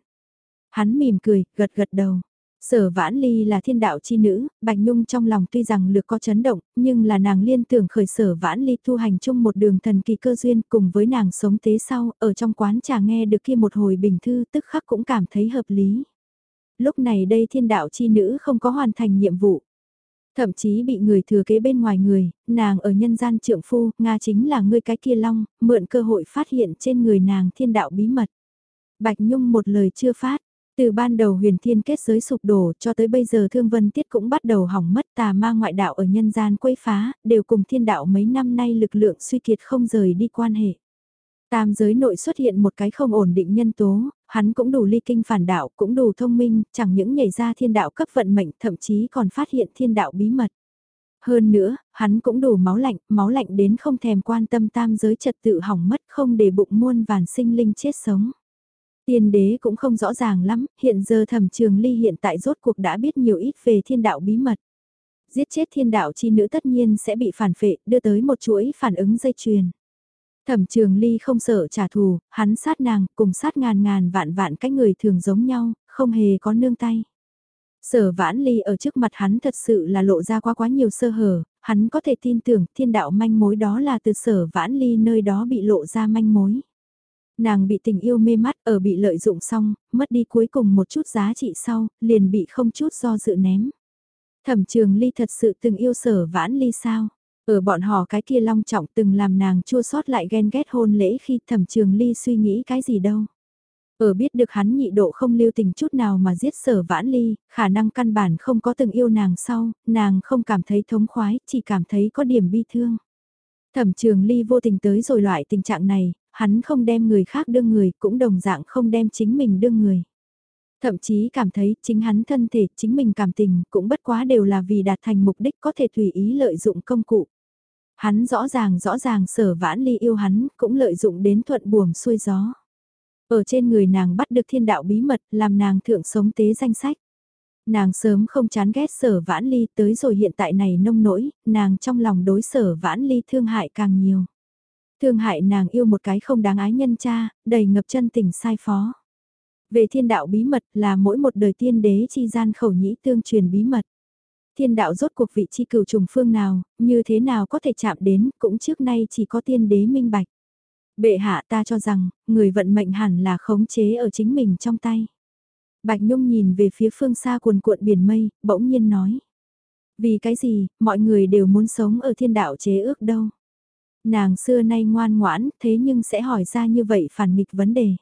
Speaker 1: Hắn mỉm cười, gật gật đầu. Sở Vãn Ly là thiên đạo chi nữ, Bạch Nhung trong lòng tuy rằng lược có chấn động, nhưng là nàng liên tưởng khởi sở Vãn Ly thu hành chung một đường thần kỳ cơ duyên cùng với nàng sống tế sau, ở trong quán trà nghe được kia một hồi bình thư tức khắc cũng cảm thấy hợp lý. Lúc này đây thiên đạo chi nữ không có hoàn thành nhiệm vụ. Thậm chí bị người thừa kế bên ngoài người, nàng ở nhân gian trượng phu, Nga chính là người cái kia long, mượn cơ hội phát hiện trên người nàng thiên đạo bí mật. Bạch Nhung một lời chưa phát, từ ban đầu huyền thiên kết giới sụp đổ cho tới bây giờ thương vân tiết cũng bắt đầu hỏng mất tà ma ngoại đạo ở nhân gian quấy phá, đều cùng thiên đạo mấy năm nay lực lượng suy kiệt không rời đi quan hệ. Tam giới nội xuất hiện một cái không ổn định nhân tố, hắn cũng đủ ly kinh phản đạo, cũng đủ thông minh, chẳng những nhảy ra thiên đạo cấp vận mệnh, thậm chí còn phát hiện thiên đạo bí mật. Hơn nữa, hắn cũng đủ máu lạnh, máu lạnh đến không thèm quan tâm tam giới trật tự hỏng mất không để bụng muôn vàn sinh linh chết sống. Tiên đế cũng không rõ ràng lắm, hiện giờ thẩm trường ly hiện tại rốt cuộc đã biết nhiều ít về thiên đạo bí mật. Giết chết thiên đạo chi nữ tất nhiên sẽ bị phản phệ, đưa tới một chuỗi phản ứng dây chuyền. Thẩm trường ly không sợ trả thù, hắn sát nàng, cùng sát ngàn ngàn vạn vạn cách người thường giống nhau, không hề có nương tay. Sở vãn ly ở trước mặt hắn thật sự là lộ ra quá quá nhiều sơ hở, hắn có thể tin tưởng thiên đạo manh mối đó là từ sở vãn ly nơi đó bị lộ ra manh mối. Nàng bị tình yêu mê mắt ở bị lợi dụng xong, mất đi cuối cùng một chút giá trị sau, liền bị không chút do dự ném. Thẩm trường ly thật sự từng yêu sở vãn ly sao? Ở bọn họ cái kia long trọng từng làm nàng chua sót lại ghen ghét hôn lễ khi thẩm trường ly suy nghĩ cái gì đâu. Ở biết được hắn nhị độ không lưu tình chút nào mà giết sở vãn ly, khả năng căn bản không có từng yêu nàng sau, nàng không cảm thấy thống khoái, chỉ cảm thấy có điểm bi thương. Thẩm trường ly vô tình tới rồi loại tình trạng này, hắn không đem người khác đương người, cũng đồng dạng không đem chính mình đương người. Thậm chí cảm thấy chính hắn thân thể, chính mình cảm tình, cũng bất quá đều là vì đạt thành mục đích có thể tùy ý lợi dụng công cụ. Hắn rõ ràng rõ ràng sở vãn ly yêu hắn, cũng lợi dụng đến thuận buồm xuôi gió. Ở trên người nàng bắt được thiên đạo bí mật, làm nàng thượng sống tế danh sách. Nàng sớm không chán ghét sở vãn ly tới rồi hiện tại này nông nỗi, nàng trong lòng đối sở vãn ly thương hại càng nhiều. Thương hại nàng yêu một cái không đáng ái nhân cha, đầy ngập chân tình sai phó. Về thiên đạo bí mật là mỗi một đời tiên đế chi gian khẩu nhĩ tương truyền bí mật. Thiên đạo rốt cuộc vị chi cửu trùng phương nào, như thế nào có thể chạm đến, cũng trước nay chỉ có tiên đế minh bạch. Bệ hạ ta cho rằng, người vận mệnh hẳn là khống chế ở chính mình trong tay. Bạch Nhung nhìn về phía phương xa cuồn cuộn biển mây, bỗng nhiên nói. Vì cái gì, mọi người đều muốn sống ở thiên đạo chế ước đâu. Nàng xưa nay ngoan ngoãn, thế nhưng sẽ hỏi ra như vậy phản nghịch vấn đề.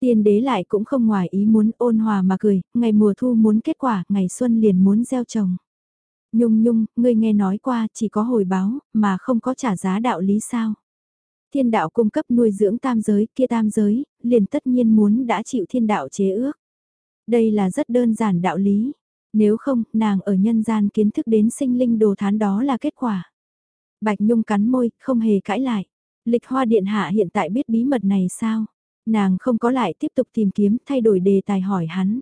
Speaker 1: Tiên đế lại cũng không ngoài ý muốn ôn hòa mà cười, ngày mùa thu muốn kết quả, ngày xuân liền muốn gieo trồng. Nhung nhung, ngươi nghe nói qua chỉ có hồi báo, mà không có trả giá đạo lý sao. Thiên đạo cung cấp nuôi dưỡng tam giới, kia tam giới, liền tất nhiên muốn đã chịu thiên đạo chế ước. Đây là rất đơn giản đạo lý. Nếu không, nàng ở nhân gian kiến thức đến sinh linh đồ thán đó là kết quả. Bạch Nhung cắn môi, không hề cãi lại. Lịch hoa điện hạ hiện tại biết bí mật này sao? Nàng không có lại tiếp tục tìm kiếm thay đổi đề tài hỏi hắn.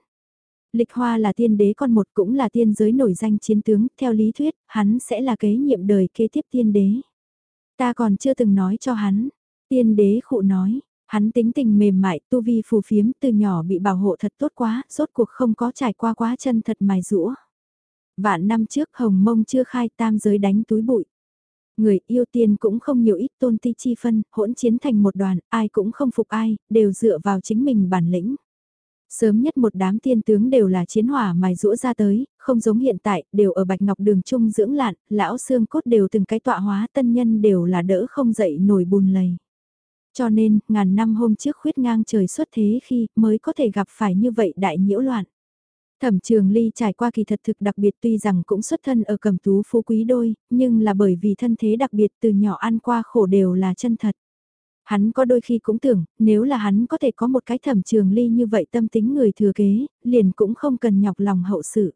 Speaker 1: Lịch hoa là tiên đế con một cũng là tiên giới nổi danh chiến tướng, theo lý thuyết, hắn sẽ là kế nhiệm đời kế tiếp tiên đế. Ta còn chưa từng nói cho hắn. Tiên đế khụ nói, hắn tính tình mềm mại, tu vi phù phiếm từ nhỏ bị bảo hộ thật tốt quá, rốt cuộc không có trải qua quá chân thật mài rũa. Vạn năm trước hồng mông chưa khai tam giới đánh túi bụi. Người yêu tiên cũng không nhiều ít tôn ti chi phân, hỗn chiến thành một đoàn, ai cũng không phục ai, đều dựa vào chính mình bản lĩnh. Sớm nhất một đám tiên tướng đều là chiến hỏa mài rũa ra tới, không giống hiện tại, đều ở bạch ngọc đường trung dưỡng lạn, lão xương cốt đều từng cái tọa hóa tân nhân đều là đỡ không dậy nổi bùn lầy. Cho nên, ngàn năm hôm trước khuyết ngang trời xuất thế khi mới có thể gặp phải như vậy đại nhiễu loạn. Thẩm trường ly trải qua kỳ thật thực đặc biệt tuy rằng cũng xuất thân ở cầm tú phú quý đôi, nhưng là bởi vì thân thế đặc biệt từ nhỏ ăn qua khổ đều là chân thật. Hắn có đôi khi cũng tưởng, nếu là hắn có thể có một cái thẩm trường ly như vậy tâm tính người thừa kế, liền cũng không cần nhọc lòng hậu sự.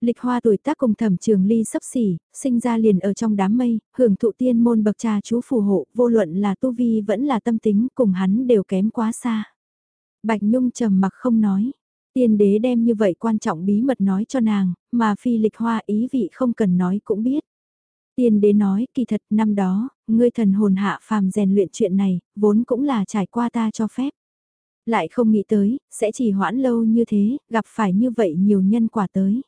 Speaker 1: Lịch hoa tuổi tác cùng thẩm trường ly sắp xỉ, sinh ra liền ở trong đám mây, hưởng thụ tiên môn bậc cha chú phù hộ, vô luận là tu vi vẫn là tâm tính cùng hắn đều kém quá xa. Bạch Nhung trầm mặc không nói. Tiên đế đem như vậy quan trọng bí mật nói cho nàng, mà phi lịch hoa ý vị không cần nói cũng biết. Tiên đế nói, kỳ thật năm đó, ngươi thần hồn hạ phàm rèn luyện chuyện này, vốn cũng là trải qua ta cho phép. Lại không nghĩ tới, sẽ chỉ hoãn lâu như thế, gặp phải như vậy nhiều nhân quả tới.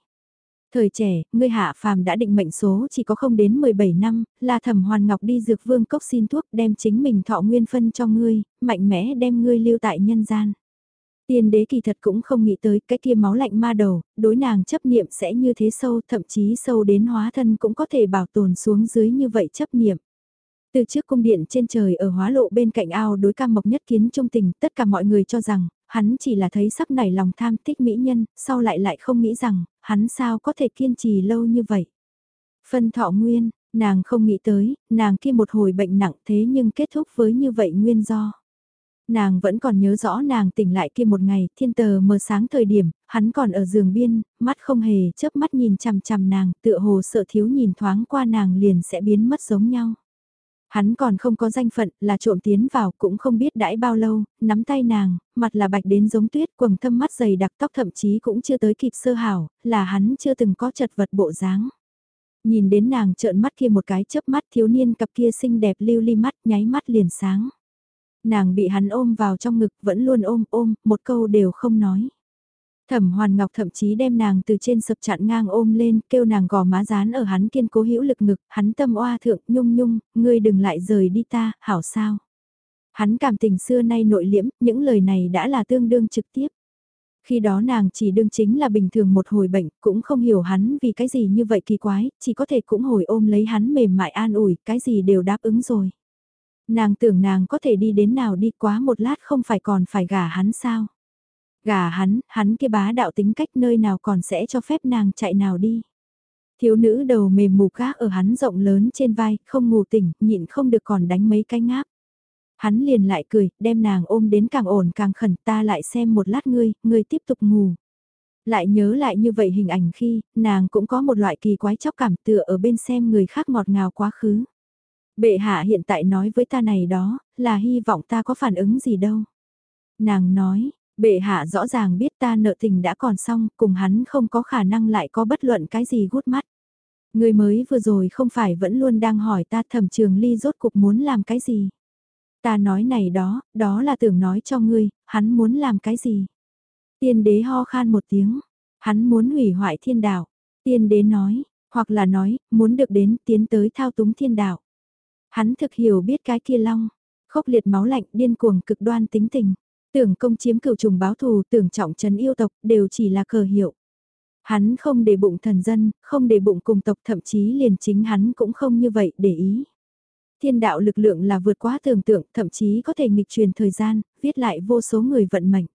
Speaker 1: Thời trẻ, ngươi hạ phàm đã định mệnh số chỉ có không đến 17 năm, là thẩm hoàn ngọc đi dược vương cốc xin thuốc đem chính mình thọ nguyên phân cho ngươi, mạnh mẽ đem ngươi lưu tại nhân gian. Tiên đế kỳ thật cũng không nghĩ tới cái kia máu lạnh ma đầu, đối nàng chấp niệm sẽ như thế sâu, thậm chí sâu đến hóa thân cũng có thể bảo tồn xuống dưới như vậy chấp niệm. Từ trước cung điện trên trời ở hóa lộ bên cạnh ao đối cam mộc nhất kiến trung tình, tất cả mọi người cho rằng, hắn chỉ là thấy sắc nảy lòng tham thích mỹ nhân, sau lại lại không nghĩ rằng, hắn sao có thể kiên trì lâu như vậy. Phân thọ nguyên, nàng không nghĩ tới, nàng kia một hồi bệnh nặng thế nhưng kết thúc với như vậy nguyên do. Nàng vẫn còn nhớ rõ nàng tỉnh lại kia một ngày, thiên tờ mờ sáng thời điểm, hắn còn ở giường biên, mắt không hề chớp mắt nhìn chằm chằm nàng, tựa hồ sợ thiếu nhìn thoáng qua nàng liền sẽ biến mất giống nhau. Hắn còn không có danh phận, là trộm tiến vào, cũng không biết đãi bao lâu, nắm tay nàng, mặt là bạch đến giống tuyết, quầng thâm mắt dày đặc tóc thậm chí cũng chưa tới kịp sơ hảo, là hắn chưa từng có chật vật bộ dáng. Nhìn đến nàng trợn mắt kia một cái chớp mắt thiếu niên cặp kia xinh đẹp lưu ly mắt nháy mắt liền sáng. Nàng bị hắn ôm vào trong ngực vẫn luôn ôm ôm, một câu đều không nói. Thẩm Hoàn Ngọc thậm chí đem nàng từ trên sập chặn ngang ôm lên, kêu nàng gò má dán ở hắn kiên cố hữu lực ngực, hắn tâm oa thượng, nhung nhung, ngươi đừng lại rời đi ta, hảo sao. Hắn cảm tình xưa nay nội liễm, những lời này đã là tương đương trực tiếp. Khi đó nàng chỉ đương chính là bình thường một hồi bệnh, cũng không hiểu hắn vì cái gì như vậy kỳ quái, chỉ có thể cũng hồi ôm lấy hắn mềm mại an ủi, cái gì đều đáp ứng rồi. Nàng tưởng nàng có thể đi đến nào đi quá một lát không phải còn phải gả hắn sao. Gả hắn, hắn kia bá đạo tính cách nơi nào còn sẽ cho phép nàng chạy nào đi. Thiếu nữ đầu mềm mù gác ở hắn rộng lớn trên vai, không ngủ tỉnh, nhịn không được còn đánh mấy cái ngáp. Hắn liền lại cười, đem nàng ôm đến càng ổn càng khẩn ta lại xem một lát ngươi, ngươi tiếp tục ngủ. Lại nhớ lại như vậy hình ảnh khi, nàng cũng có một loại kỳ quái chóc cảm tựa ở bên xem người khác ngọt ngào quá khứ. Bệ hạ hiện tại nói với ta này đó, là hy vọng ta có phản ứng gì đâu. Nàng nói, bệ hạ rõ ràng biết ta nợ tình đã còn xong, cùng hắn không có khả năng lại có bất luận cái gì gút mắt. Người mới vừa rồi không phải vẫn luôn đang hỏi ta thẩm trường ly rốt cục muốn làm cái gì. Ta nói này đó, đó là tưởng nói cho ngươi, hắn muốn làm cái gì. Tiên đế ho khan một tiếng, hắn muốn hủy hoại thiên đạo. Tiên đế nói, hoặc là nói, muốn được đến tiến tới thao túng thiên đạo. Hắn thực hiểu biết cái kia long, khốc liệt máu lạnh điên cuồng cực đoan tính tình. Tưởng công chiếm cựu trùng báo thù, tưởng trọng trấn yêu tộc, đều chỉ là cờ hiệu. Hắn không để bụng thần dân, không để bụng cùng tộc thậm chí liền chính hắn cũng không như vậy để ý. Thiên đạo lực lượng là vượt quá tưởng tượng, thậm chí có thể nghịch truyền thời gian, viết lại vô số người vận mệnh.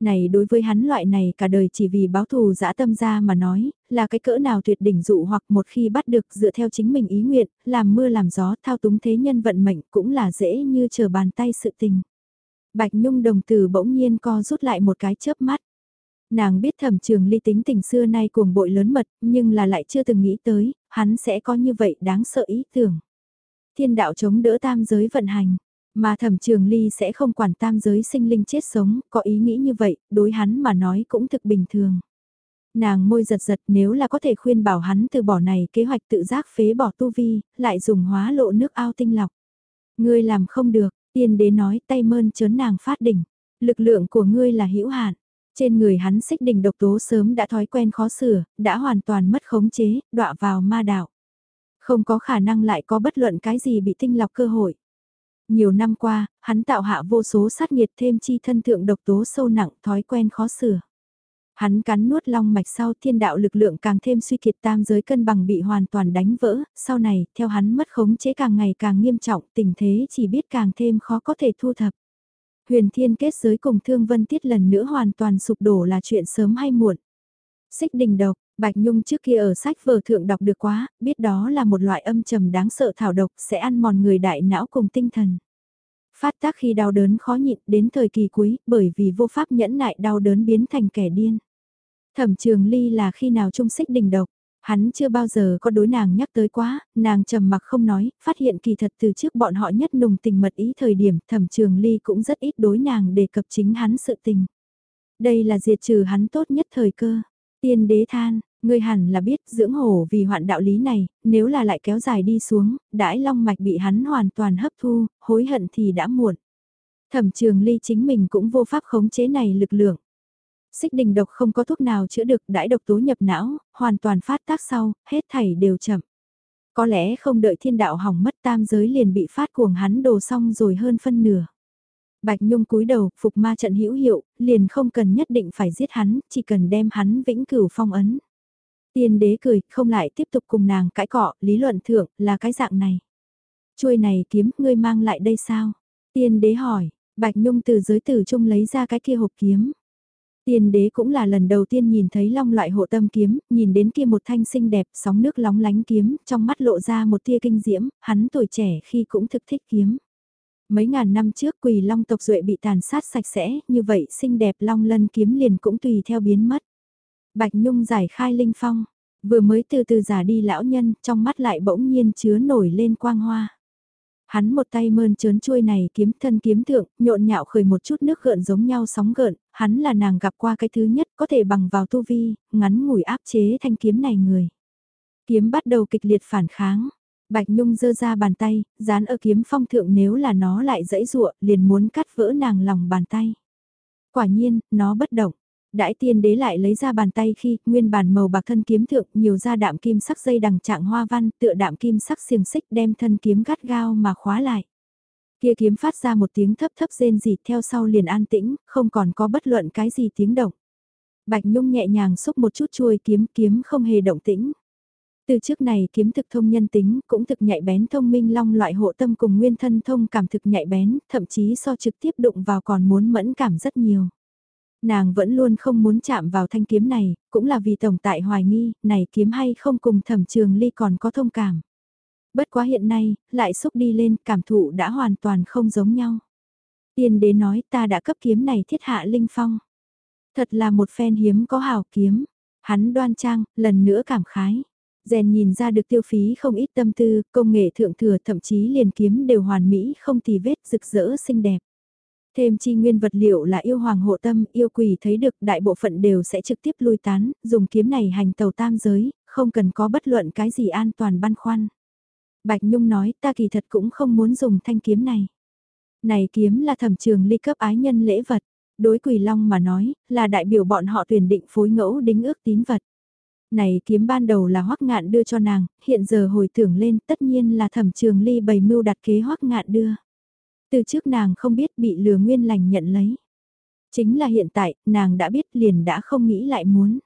Speaker 1: Này đối với hắn loại này cả đời chỉ vì báo thù dã tâm ra mà nói, là cái cỡ nào tuyệt đỉnh dụ hoặc một khi bắt được dựa theo chính mình ý nguyện, làm mưa làm gió thao túng thế nhân vận mệnh cũng là dễ như chờ bàn tay sự tình. Bạch Nhung đồng tử bỗng nhiên co rút lại một cái chớp mắt. Nàng biết thẩm trường ly tính tình xưa nay cuồng bội lớn mật, nhưng là lại chưa từng nghĩ tới, hắn sẽ có như vậy đáng sợ ý tưởng. Thiên đạo chống đỡ tam giới vận hành, mà thẩm trường ly sẽ không quản tam giới sinh linh chết sống, có ý nghĩ như vậy, đối hắn mà nói cũng thực bình thường. Nàng môi giật giật nếu là có thể khuyên bảo hắn từ bỏ này kế hoạch tự giác phế bỏ tu vi, lại dùng hóa lộ nước ao tinh lọc. Ngươi làm không được, tiên đế nói tay mơn chớn nàng phát đỉnh, lực lượng của ngươi là hữu hạn. Trên người hắn xích đỉnh độc tố sớm đã thói quen khó sửa, đã hoàn toàn mất khống chế, đọa vào ma đạo. Không có khả năng lại có bất luận cái gì bị tinh lọc cơ hội. Nhiều năm qua, hắn tạo hạ vô số sát nhiệt thêm chi thân thượng độc tố sâu nặng thói quen khó sửa. Hắn cắn nuốt long mạch sau thiên đạo lực lượng càng thêm suy kiệt tam giới cân bằng bị hoàn toàn đánh vỡ, sau này, theo hắn mất khống chế càng ngày càng nghiêm trọng, tình thế chỉ biết càng thêm khó có thể thu thập. Huyền thiên kết giới cùng thương vân tiết lần nữa hoàn toàn sụp đổ là chuyện sớm hay muộn. Xích đình độc, Bạch Nhung trước kia ở sách vở thượng đọc được quá, biết đó là một loại âm trầm đáng sợ thảo độc sẽ ăn mòn người đại não cùng tinh thần. Phát tác khi đau đớn khó nhịn đến thời kỳ cuối bởi vì vô pháp nhẫn nại đau đớn biến thành kẻ điên. Thẩm trường ly là khi nào trung xích đình độc, hắn chưa bao giờ có đối nàng nhắc tới quá, nàng trầm mặc không nói, phát hiện kỳ thật từ trước bọn họ nhất nùng tình mật ý thời điểm thẩm trường ly cũng rất ít đối nàng đề cập chính hắn sự tình. Đây là diệt trừ hắn tốt nhất thời cơ. Tiên đế than, Ngươi hẳn là biết dưỡng hổ vì hoạn đạo lý này, nếu là lại kéo dài đi xuống, đãi long mạch bị hắn hoàn toàn hấp thu, hối hận thì đã muộn. Thẩm trường ly chính mình cũng vô pháp khống chế này lực lượng. Xích đình độc không có thuốc nào chữa được đãi độc tố nhập não, hoàn toàn phát tác sau, hết thảy đều chậm. Có lẽ không đợi thiên đạo hỏng mất tam giới liền bị phát cuồng hắn đồ xong rồi hơn phân nửa. Bạch Nhung cúi đầu, phục ma trận hữu hiệu, liền không cần nhất định phải giết hắn, chỉ cần đem hắn vĩnh cửu phong ấn. Tiên đế cười, không lại tiếp tục cùng nàng cãi cọ, lý luận thượng, là cái dạng này. Chuôi này kiếm, ngươi mang lại đây sao? Tiên đế hỏi, Bạch Nhung từ giới tử trung lấy ra cái kia hộp kiếm. Tiên đế cũng là lần đầu tiên nhìn thấy long loại hộ tâm kiếm, nhìn đến kia một thanh xinh đẹp, sóng nước lóng lánh kiếm, trong mắt lộ ra một tia kinh diễm, hắn tuổi trẻ khi cũng thực thích kiếm. Mấy ngàn năm trước quỳ long tộc duệ bị tàn sát sạch sẽ, như vậy xinh đẹp long lân kiếm liền cũng tùy theo biến mất. Bạch Nhung giải khai linh phong, vừa mới từ từ giả đi lão nhân, trong mắt lại bỗng nhiên chứa nổi lên quang hoa. Hắn một tay mơn trớn chuôi này kiếm thân kiếm thượng, nhộn nhạo khởi một chút nước gợn giống nhau sóng gợn, hắn là nàng gặp qua cái thứ nhất có thể bằng vào tu vi, ngắn ngủi áp chế thanh kiếm này người. Kiếm bắt đầu kịch liệt phản kháng. Bạch Nhung giơ ra bàn tay, dán ở kiếm phong thượng nếu là nó lại dẫy dụa, liền muốn cắt vỡ nàng lòng bàn tay. Quả nhiên, nó bất động. Đãi tiên đế lại lấy ra bàn tay khi nguyên bản màu bạc thân kiếm thượng nhiều ra đạm kim sắc dây đằng trạng hoa văn tựa đạm kim sắc xiềng xích đem thân kiếm gắt gao mà khóa lại. Kia kiếm phát ra một tiếng thấp thấp rên rỉ theo sau liền an tĩnh, không còn có bất luận cái gì tiếng động. Bạch Nhung nhẹ nhàng xúc một chút chuôi kiếm kiếm không hề động tĩnh. Từ trước này kiếm thực thông nhân tính cũng thực nhạy bén thông minh long loại hộ tâm cùng nguyên thân thông cảm thực nhạy bén, thậm chí so trực tiếp đụng vào còn muốn mẫn cảm rất nhiều. Nàng vẫn luôn không muốn chạm vào thanh kiếm này, cũng là vì tổng tại hoài nghi, này kiếm hay không cùng thẩm trường ly còn có thông cảm. Bất quá hiện nay, lại xúc đi lên, cảm thụ đã hoàn toàn không giống nhau. Tiên đế nói ta đã cấp kiếm này thiết hạ linh phong. Thật là một phen hiếm có hào kiếm. Hắn đoan trang, lần nữa cảm khái. Rèn nhìn ra được tiêu phí không ít tâm tư, công nghệ thượng thừa thậm chí liền kiếm đều hoàn mỹ không tì vết rực rỡ xinh đẹp. Thêm chi nguyên vật liệu là yêu hoàng hộ tâm, yêu quỷ thấy được đại bộ phận đều sẽ trực tiếp lui tán, dùng kiếm này hành tàu tam giới, không cần có bất luận cái gì an toàn băn khoăn. Bạch Nhung nói ta kỳ thật cũng không muốn dùng thanh kiếm này. Này kiếm là thẩm trường ly cấp ái nhân lễ vật, đối quỷ long mà nói, là đại biểu bọn họ tuyển định phối ngẫu đính ước tín vật. Này kiếm ban đầu là hoắc ngạn đưa cho nàng, hiện giờ hồi tưởng lên tất nhiên là thẩm trường ly bày mưu đặt kế hoắc ngạn đưa. Từ trước nàng không biết bị lừa nguyên lành nhận lấy. Chính là hiện tại, nàng đã biết liền đã không nghĩ lại muốn.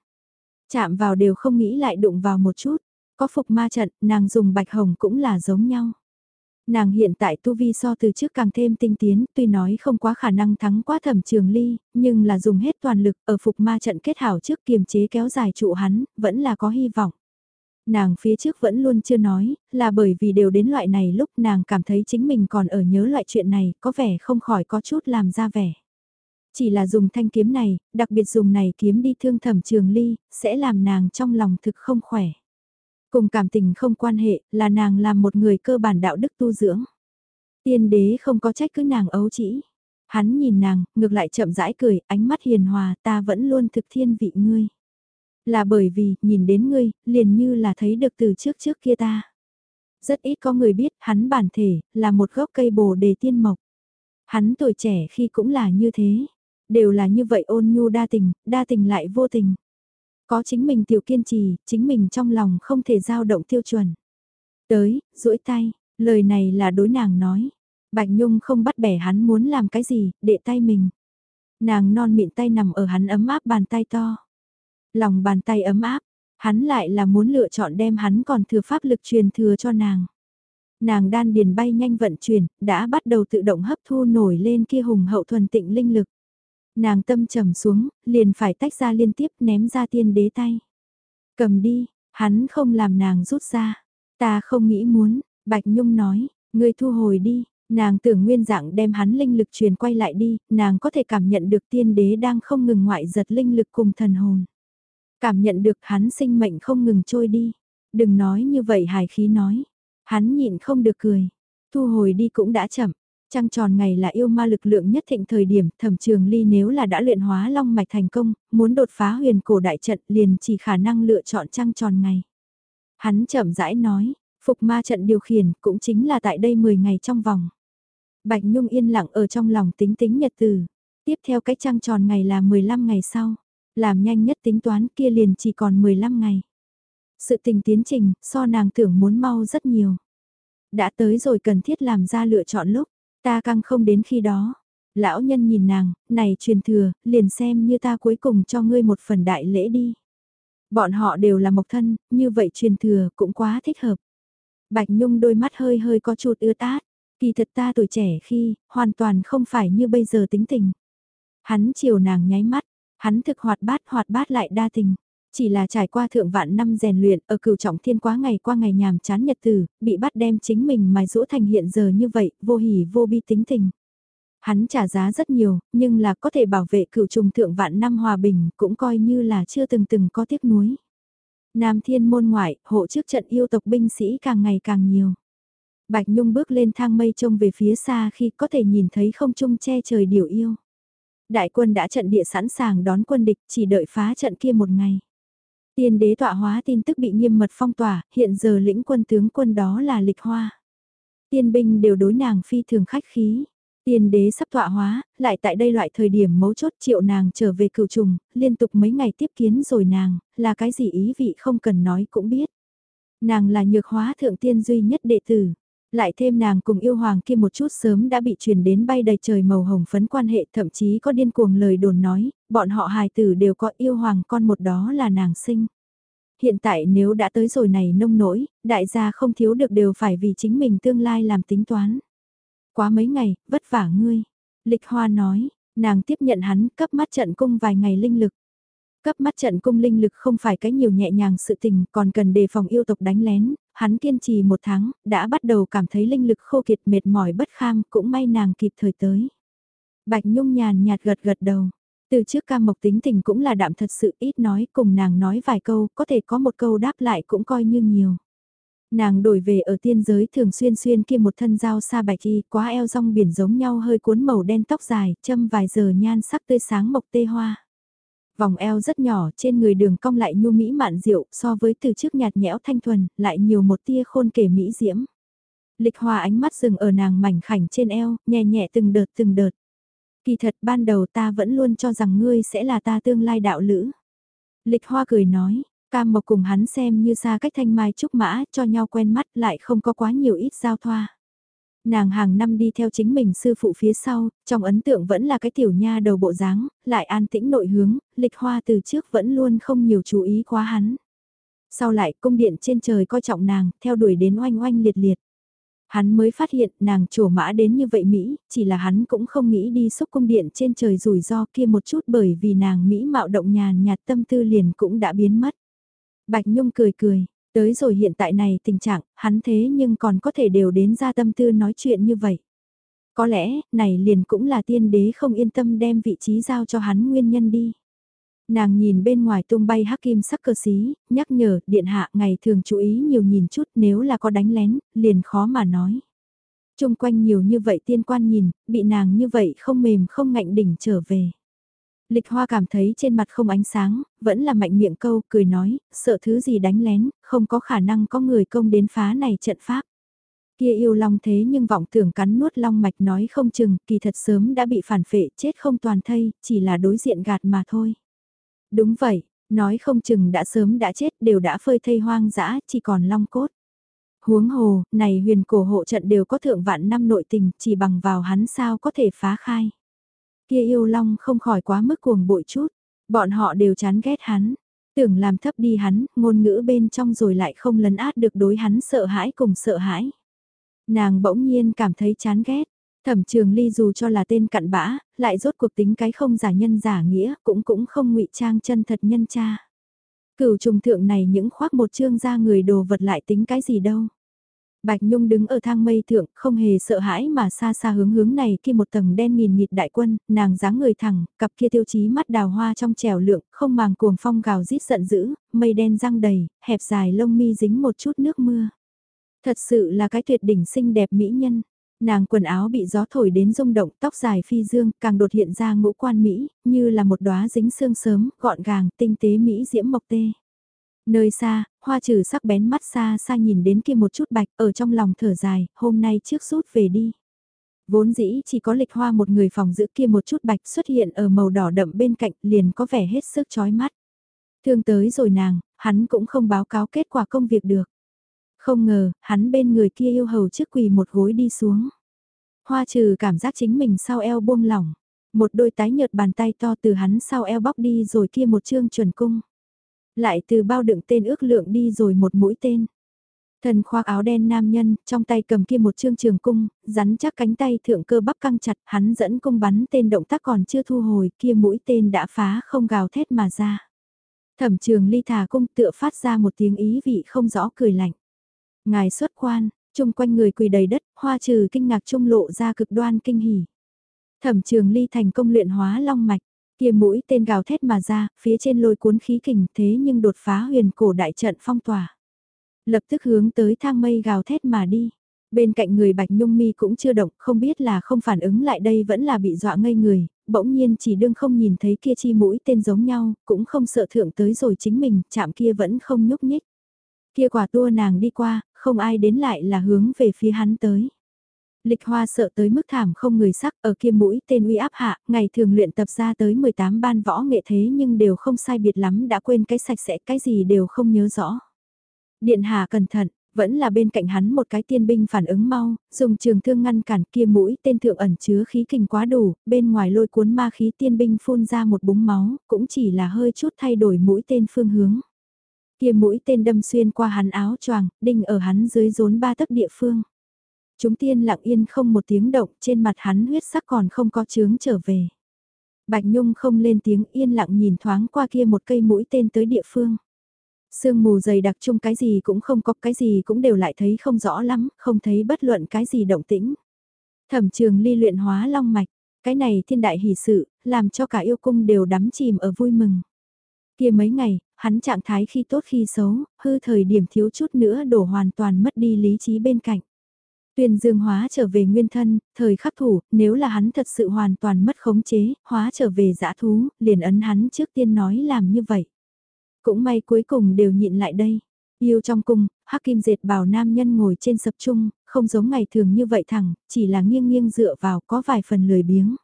Speaker 1: Chạm vào đều không nghĩ lại đụng vào một chút. Có phục ma trận, nàng dùng bạch hồng cũng là giống nhau. Nàng hiện tại tu vi so từ trước càng thêm tinh tiến, tuy nói không quá khả năng thắng quá thẩm trường ly, nhưng là dùng hết toàn lực ở phục ma trận kết hảo trước kiềm chế kéo dài trụ hắn, vẫn là có hy vọng. Nàng phía trước vẫn luôn chưa nói, là bởi vì đều đến loại này lúc nàng cảm thấy chính mình còn ở nhớ loại chuyện này, có vẻ không khỏi có chút làm ra vẻ. Chỉ là dùng thanh kiếm này, đặc biệt dùng này kiếm đi thương thẩm trường ly, sẽ làm nàng trong lòng thực không khỏe. Cùng cảm tình không quan hệ, là nàng làm một người cơ bản đạo đức tu dưỡng. Tiên đế không có trách cứ nàng ấu chỉ. Hắn nhìn nàng, ngược lại chậm rãi cười, ánh mắt hiền hòa, ta vẫn luôn thực thiên vị ngươi. Là bởi vì, nhìn đến ngươi, liền như là thấy được từ trước trước kia ta. Rất ít có người biết, hắn bản thể, là một gốc cây bồ đề tiên mộc. Hắn tuổi trẻ khi cũng là như thế. Đều là như vậy ôn nhu đa tình, đa tình lại vô tình. Có chính mình tiểu kiên trì, chính mình trong lòng không thể dao động tiêu chuẩn. Tới, duỗi tay, lời này là đối nàng nói. Bạch Nhung không bắt bẻ hắn muốn làm cái gì, đệ tay mình. Nàng non mịn tay nằm ở hắn ấm áp bàn tay to. Lòng bàn tay ấm áp, hắn lại là muốn lựa chọn đem hắn còn thừa pháp lực truyền thừa cho nàng. Nàng đan điền bay nhanh vận chuyển, đã bắt đầu tự động hấp thu nổi lên kia hùng hậu thuần tịnh linh lực. Nàng tâm trầm xuống, liền phải tách ra liên tiếp ném ra tiên đế tay. Cầm đi, hắn không làm nàng rút ra. Ta không nghĩ muốn, Bạch Nhung nói, ngươi thu hồi đi, nàng tưởng nguyên dạng đem hắn linh lực truyền quay lại đi, nàng có thể cảm nhận được tiên đế đang không ngừng ngoại giật linh lực cùng thần hồn. Cảm nhận được hắn sinh mệnh không ngừng trôi đi. Đừng nói như vậy hài khí nói. Hắn nhịn không được cười. Thu hồi đi cũng đã chậm. Trăng tròn ngày là yêu ma lực lượng nhất thịnh thời điểm, thẩm trường ly nếu là đã luyện hóa long mạch thành công, muốn đột phá huyền cổ đại trận liền chỉ khả năng lựa chọn trăng tròn ngày. Hắn chậm rãi nói, phục ma trận điều khiển cũng chính là tại đây 10 ngày trong vòng. Bạch Nhung yên lặng ở trong lòng tính tính nhật từ. Tiếp theo cái trăng tròn ngày là 15 ngày sau. Làm nhanh nhất tính toán kia liền chỉ còn 15 ngày. Sự tình tiến trình, so nàng tưởng muốn mau rất nhiều. Đã tới rồi cần thiết làm ra lựa chọn lúc, ta căng không đến khi đó. Lão nhân nhìn nàng, này truyền thừa, liền xem như ta cuối cùng cho ngươi một phần đại lễ đi. Bọn họ đều là mộc thân, như vậy truyền thừa cũng quá thích hợp. Bạch Nhung đôi mắt hơi hơi có chút ưa tát, kỳ thật ta tuổi trẻ khi, hoàn toàn không phải như bây giờ tính tình. Hắn chiều nàng nháy mắt, Hắn thực hoạt bát hoạt bát lại đa tình. Chỉ là trải qua thượng vạn năm rèn luyện ở cửu trọng thiên quá ngày qua ngày nhàm chán nhật tử, bị bắt đem chính mình mài rũ thành hiện giờ như vậy, vô hỉ vô bi tính tình. Hắn trả giá rất nhiều, nhưng là có thể bảo vệ cửu trùng thượng vạn năm hòa bình, cũng coi như là chưa từng từng có tiếc nuối. Nam thiên môn ngoại, hộ trước trận yêu tộc binh sĩ càng ngày càng nhiều. Bạch Nhung bước lên thang mây trông về phía xa khi có thể nhìn thấy không trung che trời điều yêu. Đại quân đã trận địa sẵn sàng đón quân địch chỉ đợi phá trận kia một ngày. Tiên đế tọa hóa tin tức bị nghiêm mật phong tỏa, hiện giờ lĩnh quân tướng quân đó là lịch hoa. Tiên binh đều đối nàng phi thường khách khí. Tiên đế sắp tọa hóa, lại tại đây loại thời điểm mấu chốt triệu nàng trở về cựu trùng, liên tục mấy ngày tiếp kiến rồi nàng, là cái gì ý vị không cần nói cũng biết. Nàng là nhược hóa thượng tiên duy nhất đệ tử. Lại thêm nàng cùng yêu hoàng kia một chút sớm đã bị truyền đến bay đầy trời màu hồng phấn quan hệ thậm chí có điên cuồng lời đồn nói, bọn họ hài tử đều có yêu hoàng con một đó là nàng sinh. Hiện tại nếu đã tới rồi này nông nỗi, đại gia không thiếu được đều phải vì chính mình tương lai làm tính toán. Quá mấy ngày, vất vả ngươi. Lịch Hoa nói, nàng tiếp nhận hắn cấp mắt trận cung vài ngày linh lực. Cấp mắt trận cung linh lực không phải cái nhiều nhẹ nhàng sự tình còn cần đề phòng yêu tộc đánh lén, hắn kiên trì một tháng, đã bắt đầu cảm thấy linh lực khô kiệt mệt mỏi bất kham, cũng may nàng kịp thời tới. Bạch Nhung nhàn nhạt gật gật đầu. Từ trước ca mộc tính tình cũng là đạm thật sự ít nói, cùng nàng nói vài câu, có thể có một câu đáp lại cũng coi như nhiều. Nàng đổi về ở tiên giới thường xuyên xuyên kia một thân dao xa bạch y, quá eo rong biển giống nhau hơi cuốn màu đen tóc dài, châm vài giờ nhan sắc tươi sáng mộc tê hoa. Vòng eo rất nhỏ trên người đường cong lại nhu mỹ mạn diệu so với từ trước nhạt nhẽo thanh thuần, lại nhiều một tia khôn kể mỹ diễm. Lịch hòa ánh mắt dừng ở nàng mảnh khảnh trên eo, nhẹ nhẹ từng đợt từng đợt. Kỳ thật ban đầu ta vẫn luôn cho rằng ngươi sẽ là ta tương lai đạo lữ. Lịch hoa cười nói, cam mộc cùng hắn xem như xa cách thanh mai trúc mã cho nhau quen mắt lại không có quá nhiều ít giao thoa. Nàng hàng năm đi theo chính mình sư phụ phía sau, trong ấn tượng vẫn là cái tiểu nha đầu bộ dáng, lại an tĩnh nội hướng, lịch hoa từ trước vẫn luôn không nhiều chú ý quá hắn. Sau lại cung điện trên trời coi trọng nàng, theo đuổi đến oanh oanh liệt liệt. Hắn mới phát hiện nàng trổ mã đến như vậy Mỹ, chỉ là hắn cũng không nghĩ đi xúc cung điện trên trời rủi ro kia một chút bởi vì nàng Mỹ mạo động nhàn nhạt tâm tư liền cũng đã biến mất. Bạch Nhung cười cười, tới rồi hiện tại này tình trạng, hắn thế nhưng còn có thể đều đến ra tâm tư nói chuyện như vậy. Có lẽ, này liền cũng là tiên đế không yên tâm đem vị trí giao cho hắn nguyên nhân đi. Nàng nhìn bên ngoài tung bay hắc kim sắc cơ xí, nhắc nhở, điện hạ ngày thường chú ý nhiều nhìn chút nếu là có đánh lén, liền khó mà nói. Trung quanh nhiều như vậy tiên quan nhìn, bị nàng như vậy không mềm không ngạnh đỉnh trở về. Lịch hoa cảm thấy trên mặt không ánh sáng, vẫn là mạnh miệng câu, cười nói, sợ thứ gì đánh lén, không có khả năng có người công đến phá này trận pháp. Kia yêu long thế nhưng vọng tưởng cắn nuốt long mạch nói không chừng, kỳ thật sớm đã bị phản phệ, chết không toàn thây, chỉ là đối diện gạt mà thôi. Đúng vậy, nói không chừng đã sớm đã chết đều đã phơi thây hoang dã, chỉ còn long cốt. Huống hồ, này huyền cổ hộ trận đều có thượng vạn năm nội tình, chỉ bằng vào hắn sao có thể phá khai. Kia yêu long không khỏi quá mức cuồng bội chút, bọn họ đều chán ghét hắn, tưởng làm thấp đi hắn, ngôn ngữ bên trong rồi lại không lấn át được đối hắn sợ hãi cùng sợ hãi. Nàng bỗng nhiên cảm thấy chán ghét, Thẩm trường ly dù cho là tên cặn bã, lại rốt cuộc tính cái không giả nhân giả nghĩa, cũng cũng không ngụy trang chân thật nhân cha. Cửu trùng thượng này những khoác một chương ra người đồ vật lại tính cái gì đâu. Bạch Nhung đứng ở thang mây thượng, không hề sợ hãi mà xa xa hướng hướng này kia một tầng đen nghìn nghịt đại quân, nàng dáng người thẳng, cặp kia tiêu chí mắt đào hoa trong trèo lượng, không màng cuồng phong gào rít giận dữ, mây đen răng đầy, hẹp dài lông mi dính một chút nước mưa. Thật sự là cái tuyệt đỉnh xinh đẹp mỹ nhân. Nàng quần áo bị gió thổi đến rung động, tóc dài phi dương, càng đột hiện ra ngũ quan Mỹ, như là một đóa dính sương sớm, gọn gàng, tinh tế Mỹ diễm mộc tê. Nơi xa, hoa trừ sắc bén mắt xa xa nhìn đến kia một chút bạch, ở trong lòng thở dài, hôm nay trước rút về đi. Vốn dĩ chỉ có lịch hoa một người phòng giữ kia một chút bạch xuất hiện ở màu đỏ đậm bên cạnh liền có vẻ hết sức chói mắt. Thương tới rồi nàng, hắn cũng không báo cáo kết quả công việc được. Không ngờ, hắn bên người kia yêu hầu trước quỳ một gối đi xuống. Hoa trừ cảm giác chính mình sau eo buông lỏng. Một đôi tái nhợt bàn tay to từ hắn sau eo bóc đi rồi kia một chương chuẩn cung. Lại từ bao đựng tên ước lượng đi rồi một mũi tên. Thần khoác áo đen nam nhân, trong tay cầm kia một chương trường cung, rắn chắc cánh tay thượng cơ bắp căng chặt, hắn dẫn cung bắn tên động tác còn chưa thu hồi, kia mũi tên đã phá không gào thét mà ra. Thẩm trường ly thả cung tựa phát ra một tiếng ý vị không rõ cười lạnh. Ngài xuất quan, chung quanh người quỳ đầy đất, hoa trừ kinh ngạc trung lộ ra cực đoan kinh hỉ. Thẩm trường ly thành công luyện hóa long mạch, kia mũi tên gào thét mà ra, phía trên lôi cuốn khí kình thế nhưng đột phá huyền cổ đại trận phong tỏa. Lập tức hướng tới thang mây gào thét mà đi. Bên cạnh người Bạch Nhung Mi cũng chưa động, không biết là không phản ứng lại đây vẫn là bị dọa ngây người, bỗng nhiên chỉ đương không nhìn thấy kia chi mũi tên giống nhau, cũng không sợ thượng tới rồi chính mình, chạm kia vẫn không nhúc nhích. Kia quả tua nàng đi qua, không ai đến lại là hướng về phía hắn tới. Lịch hoa sợ tới mức thảm không người sắc ở kia mũi tên uy áp hạ, ngày thường luyện tập ra tới 18 ban võ nghệ thế nhưng đều không sai biệt lắm đã quên cái sạch sẽ cái gì đều không nhớ rõ. Điện hạ cẩn thận, Vẫn là bên cạnh hắn một cái tiên binh phản ứng mau, dùng trường thương ngăn cản kia mũi tên thượng ẩn chứa khí kình quá đủ, bên ngoài lôi cuốn ma khí tiên binh phun ra một búng máu, cũng chỉ là hơi chút thay đổi mũi tên phương hướng. Kia mũi tên đâm xuyên qua hắn áo choàng, đinh ở hắn dưới rốn ba tấc địa phương. Chúng tiên lặng yên không một tiếng động, trên mặt hắn huyết sắc còn không có chướng trở về. Bạch Nhung không lên tiếng yên lặng nhìn thoáng qua kia một cây mũi tên tới địa phương. Sương mù dày đặc chung cái gì cũng không có, cái gì cũng đều lại thấy không rõ lắm, không thấy bất luận cái gì động tĩnh. Thẩm trường ly luyện hóa long mạch, cái này thiên đại hỷ sự, làm cho cả yêu cung đều đắm chìm ở vui mừng. Kia mấy ngày, hắn trạng thái khi tốt khi xấu, hư thời điểm thiếu chút nữa đổ hoàn toàn mất đi lý trí bên cạnh. Tuyên dương hóa trở về nguyên thân, thời khắc thủ, nếu là hắn thật sự hoàn toàn mất khống chế, hóa trở về dã thú, liền ấn hắn trước tiên nói làm như vậy. Cũng may cuối cùng đều nhịn lại đây. Yêu trong cung, hắc kim dệt bảo nam nhân ngồi trên sập chung, không giống ngày thường như vậy thẳng, chỉ là nghiêng nghiêng dựa vào có vài phần lười biếng.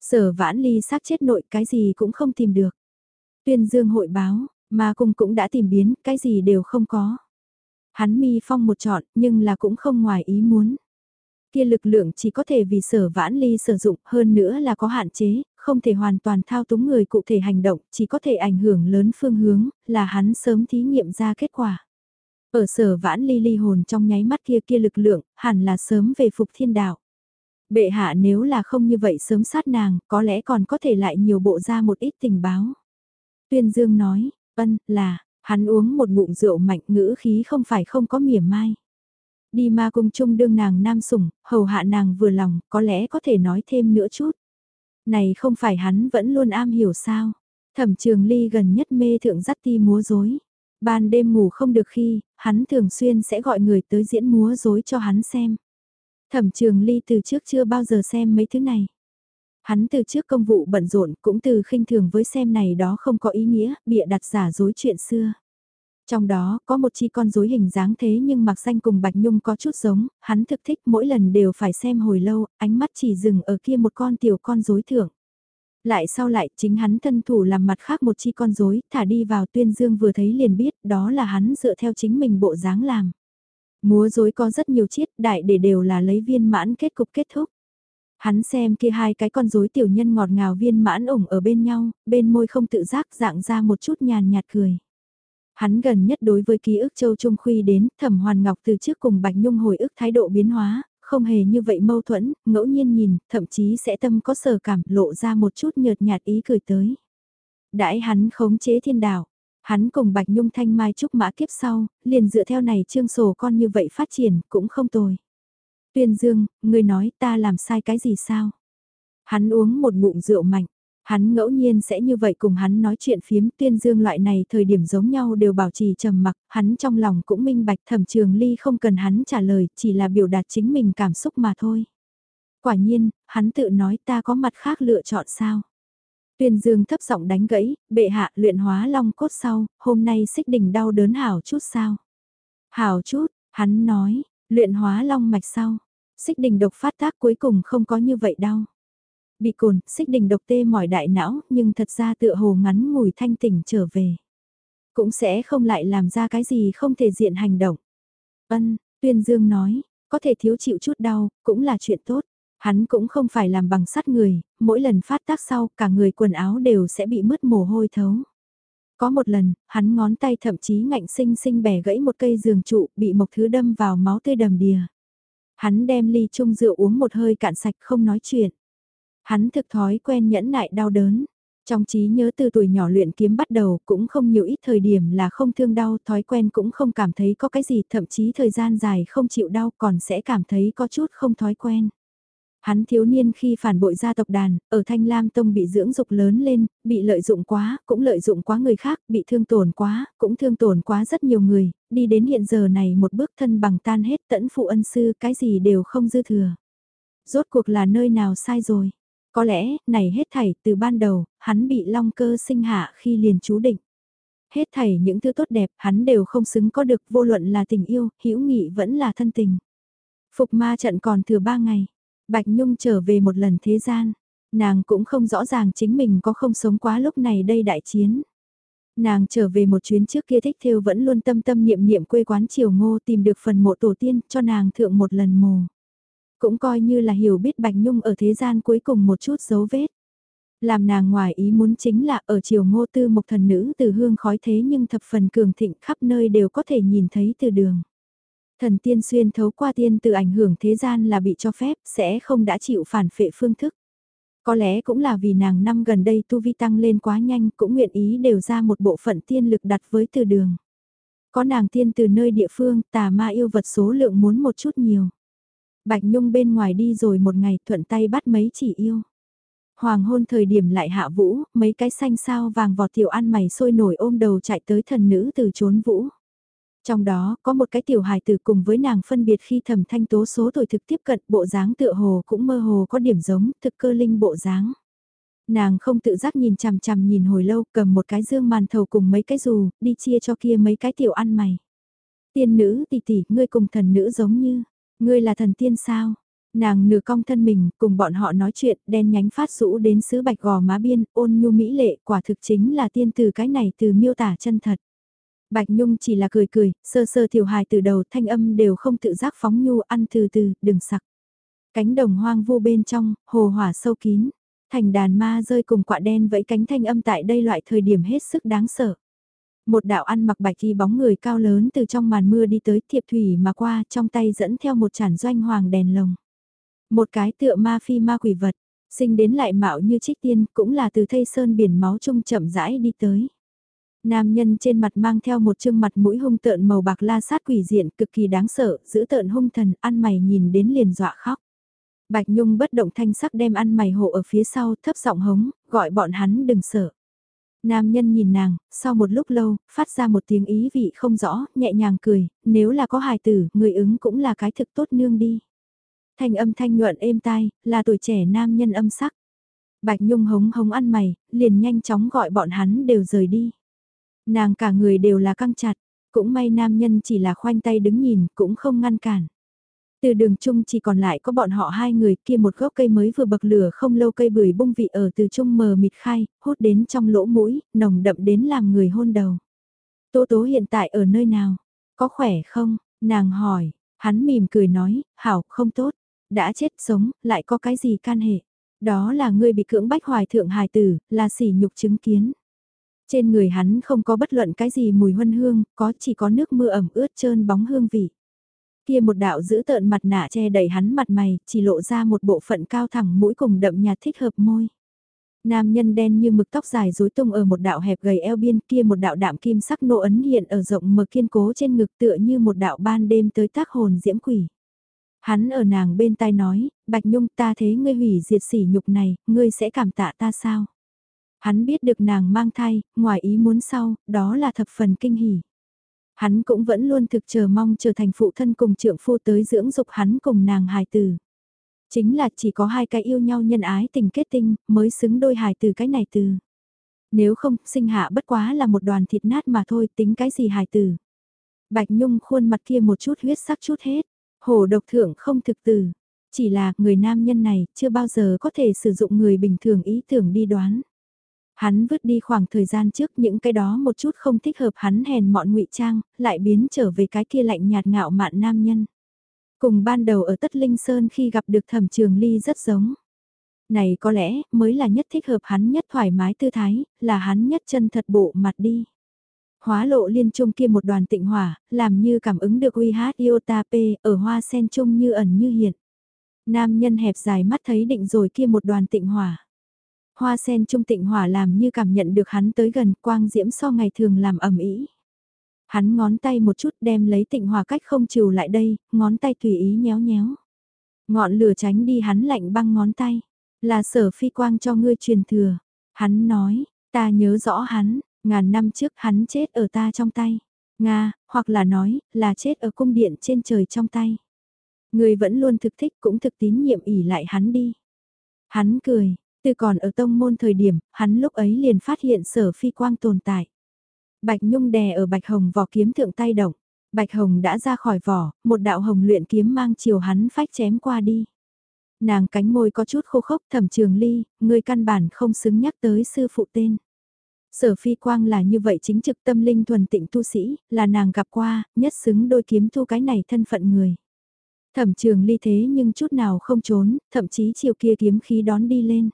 Speaker 1: Sở vãn ly xác chết nội cái gì cũng không tìm được. Tuyên dương hội báo, mà cung cũng đã tìm biến, cái gì đều không có. Hắn mi phong một chọn, nhưng là cũng không ngoài ý muốn. Kia lực lượng chỉ có thể vì sở vãn ly sử dụng, hơn nữa là có hạn chế, không thể hoàn toàn thao túng người cụ thể hành động, chỉ có thể ảnh hưởng lớn phương hướng, là hắn sớm thí nghiệm ra kết quả. Ở sở vãn ly ly hồn trong nháy mắt kia kia lực lượng, hẳn là sớm về phục thiên đạo. Bệ hạ nếu là không như vậy sớm sát nàng, có lẽ còn có thể lại nhiều bộ ra một ít tình báo. Tuyên Dương nói, ân, là, hắn uống một ngụm rượu mạnh ngữ khí không phải không có mỉa mai. Đi ma cung chung đương nàng nam sủng, hầu hạ nàng vừa lòng, có lẽ có thể nói thêm nữa chút. Này không phải hắn vẫn luôn am hiểu sao. Thẩm trường ly gần nhất mê thượng dắt ti múa dối. Ban đêm ngủ không được khi, hắn thường xuyên sẽ gọi người tới diễn múa dối cho hắn xem. Thẩm trường ly từ trước chưa bao giờ xem mấy thứ này. Hắn từ trước công vụ bận rộn cũng từ khinh thường với xem này đó không có ý nghĩa, bịa đặt giả dối chuyện xưa. Trong đó có một chi con rối hình dáng thế nhưng mặc xanh cùng Bạch Nhung có chút giống, hắn thực thích mỗi lần đều phải xem hồi lâu, ánh mắt chỉ dừng ở kia một con tiểu con rối thưởng. Lại sau lại chính hắn thân thủ làm mặt khác một chi con rối thả đi vào tuyên dương vừa thấy liền biết đó là hắn dựa theo chính mình bộ dáng làm. Múa rối có rất nhiều chiết đại để đều là lấy viên mãn kết cục kết thúc. Hắn xem kia hai cái con rối tiểu nhân ngọt ngào viên mãn ủng ở bên nhau, bên môi không tự giác dạng ra một chút nhàn nhạt cười. Hắn gần nhất đối với ký ức Châu Trung Khuy đến, Thẩm Hoàn Ngọc từ trước cùng Bạch Nhung hồi ức thái độ biến hóa, không hề như vậy mâu thuẫn, ngẫu nhiên nhìn, thậm chí sẽ tâm có sở cảm lộ ra một chút nhợt nhạt ý cười tới. Đãi hắn khống chế thiên đạo, hắn cùng Bạch Nhung thanh mai trúc mã kiếp sau, liền dựa theo này trương sổ con như vậy phát triển, cũng không tồi. Tuyên Dương, ngươi nói ta làm sai cái gì sao? Hắn uống một ngụm rượu mạnh, Hắn ngẫu nhiên sẽ như vậy cùng hắn nói chuyện phiếm tuyên dương loại này thời điểm giống nhau đều bảo trì trầm mặc, hắn trong lòng cũng minh bạch thẩm trường ly không cần hắn trả lời, chỉ là biểu đạt chính mình cảm xúc mà thôi. Quả nhiên, hắn tự nói ta có mặt khác lựa chọn sao. Tuyên dương thấp giọng đánh gãy, bệ hạ luyện hóa long cốt sau, hôm nay xích đỉnh đau đớn hảo chút sao. Hảo chút, hắn nói, luyện hóa long mạch sau, xích đỉnh độc phát tác cuối cùng không có như vậy đau. Bị cồn, xích đình độc tê mỏi đại não, nhưng thật ra tựa hồ ngắn ngủi thanh tỉnh trở về. Cũng sẽ không lại làm ra cái gì không thể diện hành động. Ân, Tuyên Dương nói, có thể thiếu chịu chút đau, cũng là chuyện tốt. Hắn cũng không phải làm bằng sắt người, mỗi lần phát tác sau cả người quần áo đều sẽ bị mất mồ hôi thấu. Có một lần, hắn ngón tay thậm chí ngạnh sinh sinh bẻ gãy một cây giường trụ bị mộc thứ đâm vào máu tươi đầm đìa. Hắn đem ly chung rượu uống một hơi cạn sạch không nói chuyện. Hắn thực thói quen nhẫn nại đau đớn. Trong trí nhớ từ tuổi nhỏ luyện kiếm bắt đầu cũng không nhiều ít thời điểm là không thương đau, thói quen cũng không cảm thấy có cái gì, thậm chí thời gian dài không chịu đau còn sẽ cảm thấy có chút không thói quen. Hắn thiếu niên khi phản bội gia tộc đàn, ở Thanh Lam Tông bị dưỡng dục lớn lên, bị lợi dụng quá, cũng lợi dụng quá người khác, bị thương tổn quá, cũng thương tổn quá rất nhiều người, đi đến hiện giờ này một bước thân bằng tan hết tẫn phụ ân sư, cái gì đều không dư thừa. Rốt cuộc là nơi nào sai rồi? Có lẽ, này hết thảy từ ban đầu, hắn bị long cơ sinh hạ khi liền chú định. Hết thảy những thứ tốt đẹp, hắn đều không xứng có được vô luận là tình yêu, hữu nghị vẫn là thân tình. Phục ma trận còn thừa ba ngày, Bạch Nhung trở về một lần thế gian, nàng cũng không rõ ràng chính mình có không sống quá lúc này đây đại chiến. Nàng trở về một chuyến trước kia thích thêu vẫn luôn tâm tâm niệm niệm quê quán triều ngô tìm được phần mộ tổ tiên cho nàng thượng một lần mồ. Cũng coi như là hiểu biết Bạch Nhung ở thế gian cuối cùng một chút dấu vết. Làm nàng ngoài ý muốn chính là ở triều ngô tư một thần nữ từ hương khói thế nhưng thập phần cường thịnh khắp nơi đều có thể nhìn thấy từ đường. Thần tiên xuyên thấu qua tiên từ ảnh hưởng thế gian là bị cho phép sẽ không đã chịu phản phệ phương thức. Có lẽ cũng là vì nàng năm gần đây tu vi tăng lên quá nhanh cũng nguyện ý đều ra một bộ phận tiên lực đặt với từ đường. Có nàng tiên từ nơi địa phương tà ma yêu vật số lượng muốn một chút nhiều. Bạch Nhung bên ngoài đi rồi một ngày thuận tay bắt mấy chỉ yêu. Hoàng hôn thời điểm lại hạ vũ, mấy cái xanh sao vàng vọt tiểu ăn mày sôi nổi ôm đầu chạy tới thần nữ từ trốn vũ. Trong đó, có một cái tiểu hài tử cùng với nàng phân biệt khi thẩm thanh tố số tuổi thực tiếp cận bộ dáng tựa hồ cũng mơ hồ có điểm giống thực cơ linh bộ dáng. Nàng không tự giác nhìn chằm chằm nhìn hồi lâu cầm một cái dương màn thầu cùng mấy cái dù, đi chia cho kia mấy cái tiểu ăn mày. Tiên nữ tỷ tỷ, ngươi cùng thần nữ giống như, ngươi là thần tiên sao? Nàng nửa cong thân mình, cùng bọn họ nói chuyện, đen nhánh phát rũ đến sứ bạch gò má biên, ôn nhu mỹ lệ, quả thực chính là tiên từ cái này từ miêu tả chân thật. Bạch Nhung chỉ là cười cười, sơ sơ tiểu hài từ đầu thanh âm đều không tự giác phóng nhu ăn từ từ, đừng sặc. Cánh đồng hoang vu bên trong, hồ hỏa sâu kín, thành đàn ma rơi cùng quạ đen vẫy cánh thanh âm tại đây loại thời điểm hết sức đáng sợ. Một đạo ăn mặc bạch y bóng người cao lớn từ trong màn mưa đi tới thiệp thủy mà qua trong tay dẫn theo một chản doanh hoàng đèn lồng. Một cái tựa ma phi ma quỷ vật, sinh đến lại mạo như trích tiên cũng là từ thây sơn biển máu trung chậm rãi đi tới. Nam nhân trên mặt mang theo một chương mặt mũi hung tợn màu bạc la sát quỷ diện cực kỳ đáng sợ, giữ tợn hung thần, ăn mày nhìn đến liền dọa khóc. Bạch Nhung bất động thanh sắc đem ăn mày hộ ở phía sau, thấp giọng hống, gọi bọn hắn đừng sợ. Nam nhân nhìn nàng, sau một lúc lâu, phát ra một tiếng ý vị không rõ, nhẹ nhàng cười, nếu là có hài tử, người ứng cũng là cái thực tốt nương đi. Thanh âm thanh nhuận êm tai, là tuổi trẻ nam nhân âm sắc. Bạch Nhung hống hống ăn mày, liền nhanh chóng gọi bọn hắn đều rời đi. Nàng cả người đều là căng chặt, cũng may nam nhân chỉ là khoanh tay đứng nhìn, cũng không ngăn cản. Từ đường chung chỉ còn lại có bọn họ hai người kia một gốc cây mới vừa bậc lửa không lâu cây bưởi bung vị ở từ chung mờ mịt khai, hút đến trong lỗ mũi, nồng đậm đến làm người hôn đầu. Tố tố hiện tại ở nơi nào? Có khỏe không? Nàng hỏi, hắn mỉm cười nói, hảo, không tốt, đã chết sống, lại có cái gì can hệ? Đó là ngươi bị cưỡng bách hoài thượng hài tử, là sỉ nhục chứng kiến. Trên người hắn không có bất luận cái gì mùi huân hương, có chỉ có nước mưa ẩm ướt trơn bóng hương vị. Kia một đạo giữ tợn mặt nạ che đầy hắn mặt mày, chỉ lộ ra một bộ phận cao thẳng mũi cùng đậm nhạt thích hợp môi. Nam nhân đen như mực tóc dài rối tung ở một đạo hẹp gầy eo biên kia một đạo đạm kim sắc nộ ấn hiện ở rộng mờ kiên cố trên ngực tựa như một đạo ban đêm tới tác hồn diễm quỷ. Hắn ở nàng bên tai nói, Bạch Nhung ta thế ngươi hủy diệt sỉ nhục này, ngươi sẽ cảm tạ ta sao? Hắn biết được nàng mang thai, ngoài ý muốn sau, đó là thập phần kinh hỉ. Hắn cũng vẫn luôn thực chờ mong trở thành phụ thân cùng trượng phu tới dưỡng dục hắn cùng nàng hài tử. Chính là chỉ có hai cái yêu nhau nhân ái tình kết tinh mới xứng đôi hài tử cái này từ. Nếu không, sinh hạ bất quá là một đoàn thịt nát mà thôi, tính cái gì hài tử. Bạch Nhung khuôn mặt kia một chút huyết sắc chút hết, hồ độc thượng không thực từ. Chỉ là người nam nhân này chưa bao giờ có thể sử dụng người bình thường ý tưởng đi đoán. Hắn vứt đi khoảng thời gian trước những cái đó một chút không thích hợp hắn hèn mọn ngụy trang, lại biến trở về cái kia lạnh nhạt ngạo mạn nam nhân. Cùng ban đầu ở Tất Linh Sơn khi gặp được thẩm trường ly rất giống. Này có lẽ mới là nhất thích hợp hắn nhất thoải mái tư thái, là hắn nhất chân thật bộ mặt đi. Hóa lộ liên trung kia một đoàn tịnh hỏa, làm như cảm ứng được uy hát iota p ở hoa sen trung như ẩn như hiện. Nam nhân hẹp dài mắt thấy định rồi kia một đoàn tịnh hỏa. Hoa sen trung tịnh hỏa làm như cảm nhận được hắn tới gần quang diễm so ngày thường làm ẩm ý. Hắn ngón tay một chút đem lấy tịnh hỏa cách không trừ lại đây, ngón tay tùy ý nhéo nhéo. Ngọn lửa tránh đi hắn lạnh băng ngón tay. Là sở phi quang cho ngươi truyền thừa. Hắn nói, ta nhớ rõ hắn, ngàn năm trước hắn chết ở ta trong tay. Nga, hoặc là nói, là chết ở cung điện trên trời trong tay. Ngươi vẫn luôn thực thích cũng thực tín nhiệm ỉ lại hắn đi. Hắn cười, từ còn ở tông môn thời điểm, hắn lúc ấy liền phát hiện sở phi quang tồn tại. Bạch Nhung đè ở Bạch Hồng vỏ kiếm thượng tay động. Bạch Hồng đã ra khỏi vỏ, một đạo hồng luyện kiếm mang chiều hắn phách chém qua đi. Nàng cánh môi có chút khô khốc thẩm trường ly, người căn bản không xứng nhắc tới sư phụ tên. Sở phi quang là như vậy chính trực tâm linh thuần tịnh tu sĩ, là nàng gặp qua, nhất xứng đôi kiếm thu cái này thân phận người. Thẩm trường ly thế nhưng chút nào không trốn, thậm chí chiều kia kiếm khí đón đi lên.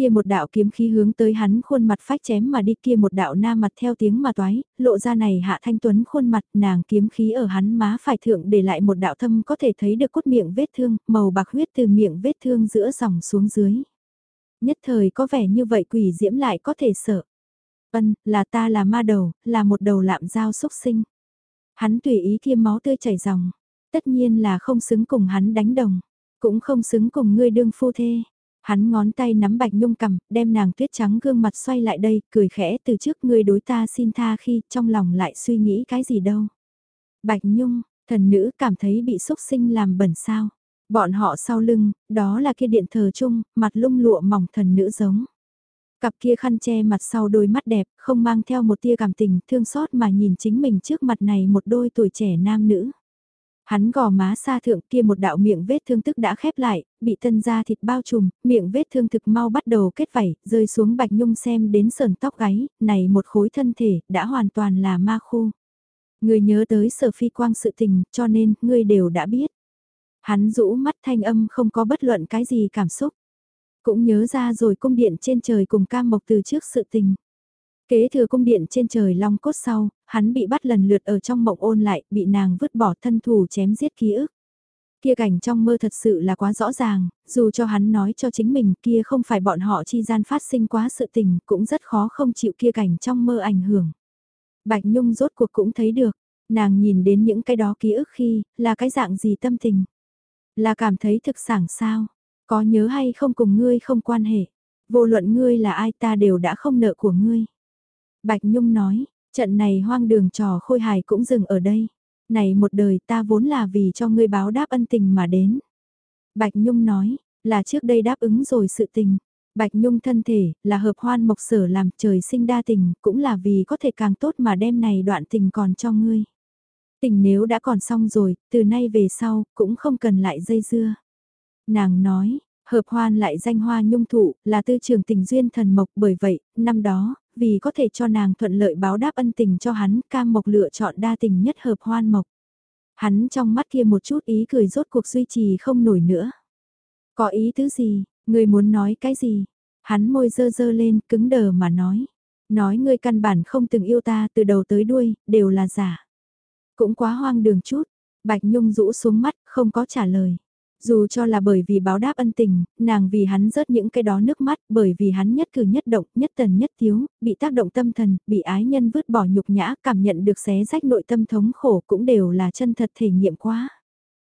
Speaker 1: Kia một đạo kiếm khí hướng tới hắn khuôn mặt phách chém mà đi kia một đạo nam mặt theo tiếng mà toái, lộ ra này hạ thanh tuấn khuôn mặt nàng kiếm khí ở hắn má phải thượng để lại một đạo thâm có thể thấy được cốt miệng vết thương, màu bạc huyết từ miệng vết thương giữa dòng xuống dưới. Nhất thời có vẻ như vậy quỷ diễm lại có thể sợ. Ân, là ta là ma đầu, là một đầu lạm dao xúc sinh. Hắn tùy ý kia máu tươi chảy ròng, tất nhiên là không xứng cùng hắn đánh đồng, cũng không xứng cùng ngươi đương phu thê. Hắn ngón tay nắm Bạch Nhung cầm, đem nàng tuyết trắng gương mặt xoay lại đây, cười khẽ từ trước ngươi đối ta xin tha khi trong lòng lại suy nghĩ cái gì đâu. Bạch Nhung, thần nữ cảm thấy bị xúc sinh làm bẩn sao. Bọn họ sau lưng, đó là kia điện thờ chung, mặt lung lụa mỏng thần nữ giống. Cặp kia khăn che mặt sau đôi mắt đẹp, không mang theo một tia cảm tình thương xót mà nhìn chính mình trước mặt này một đôi tuổi trẻ nam nữ. Hắn gò má xa thượng kia một đạo miệng vết thương tức đã khép lại, bị tân da thịt bao trùm, miệng vết thương thực mau bắt đầu kết vảy, rơi xuống bạch nhung xem đến sờn tóc gáy, này một khối thân thể, đã hoàn toàn là ma khu. Người nhớ tới sở phi quang sự tình, cho nên, ngươi đều đã biết. Hắn rũ mắt thanh âm không có bất luận cái gì cảm xúc. Cũng nhớ ra rồi cung điện trên trời cùng cam mộc từ trước sự tình. Kế thừa cung điện trên trời long cốt sau, hắn bị bắt lần lượt ở trong mộng ôn lại, bị nàng vứt bỏ thân thủ chém giết ký ức. Kia cảnh trong mơ thật sự là quá rõ ràng, dù cho hắn nói cho chính mình kia không phải bọn họ chi gian phát sinh quá sự tình, cũng rất khó không chịu kia cảnh trong mơ ảnh hưởng. Bạch Nhung rốt cuộc cũng thấy được, nàng nhìn đến những cái đó ký ức khi, là cái dạng gì tâm tình. Là cảm thấy thực sảng sao, có nhớ hay không cùng ngươi không quan hệ, vô luận ngươi là ai ta đều đã không nợ của ngươi. Bạch Nhung nói, trận này hoang đường trò khôi hài cũng dừng ở đây. Này một đời ta vốn là vì cho ngươi báo đáp ân tình mà đến. Bạch Nhung nói, là trước đây đáp ứng rồi sự tình. Bạch Nhung thân thể, là hợp hoan mộc sở làm trời sinh đa tình, cũng là vì có thể càng tốt mà đem này đoạn tình còn cho ngươi. Tình nếu đã còn xong rồi, từ nay về sau, cũng không cần lại dây dưa. Nàng nói, hợp hoan lại danh hoa nhung thụ, là tư trường tình duyên thần mộc bởi vậy, năm đó, vì có thể cho nàng thuận lợi báo đáp ân tình cho hắn, cam mộc lựa chọn đa tình nhất hợp hoan mộc. Hắn trong mắt kia một chút ý cười rốt cuộc duy trì không nổi nữa. Có ý thứ gì, người muốn nói cái gì? Hắn môi dơ dơ lên, cứng đờ mà nói. Nói ngươi căn bản không từng yêu ta từ đầu tới đuôi, đều là giả. Cũng quá hoang đường chút, Bạch Nhung rũ xuống mắt, không có trả lời. Dù cho là bởi vì báo đáp ân tình, nàng vì hắn rớt những cái đó nước mắt, bởi vì hắn nhất cử nhất động, nhất tần nhất thiếu, bị tác động tâm thần, bị ái nhân vứt bỏ nhục nhã, cảm nhận được xé rách nội tâm thống khổ cũng đều là chân thật thể nghiệm quá.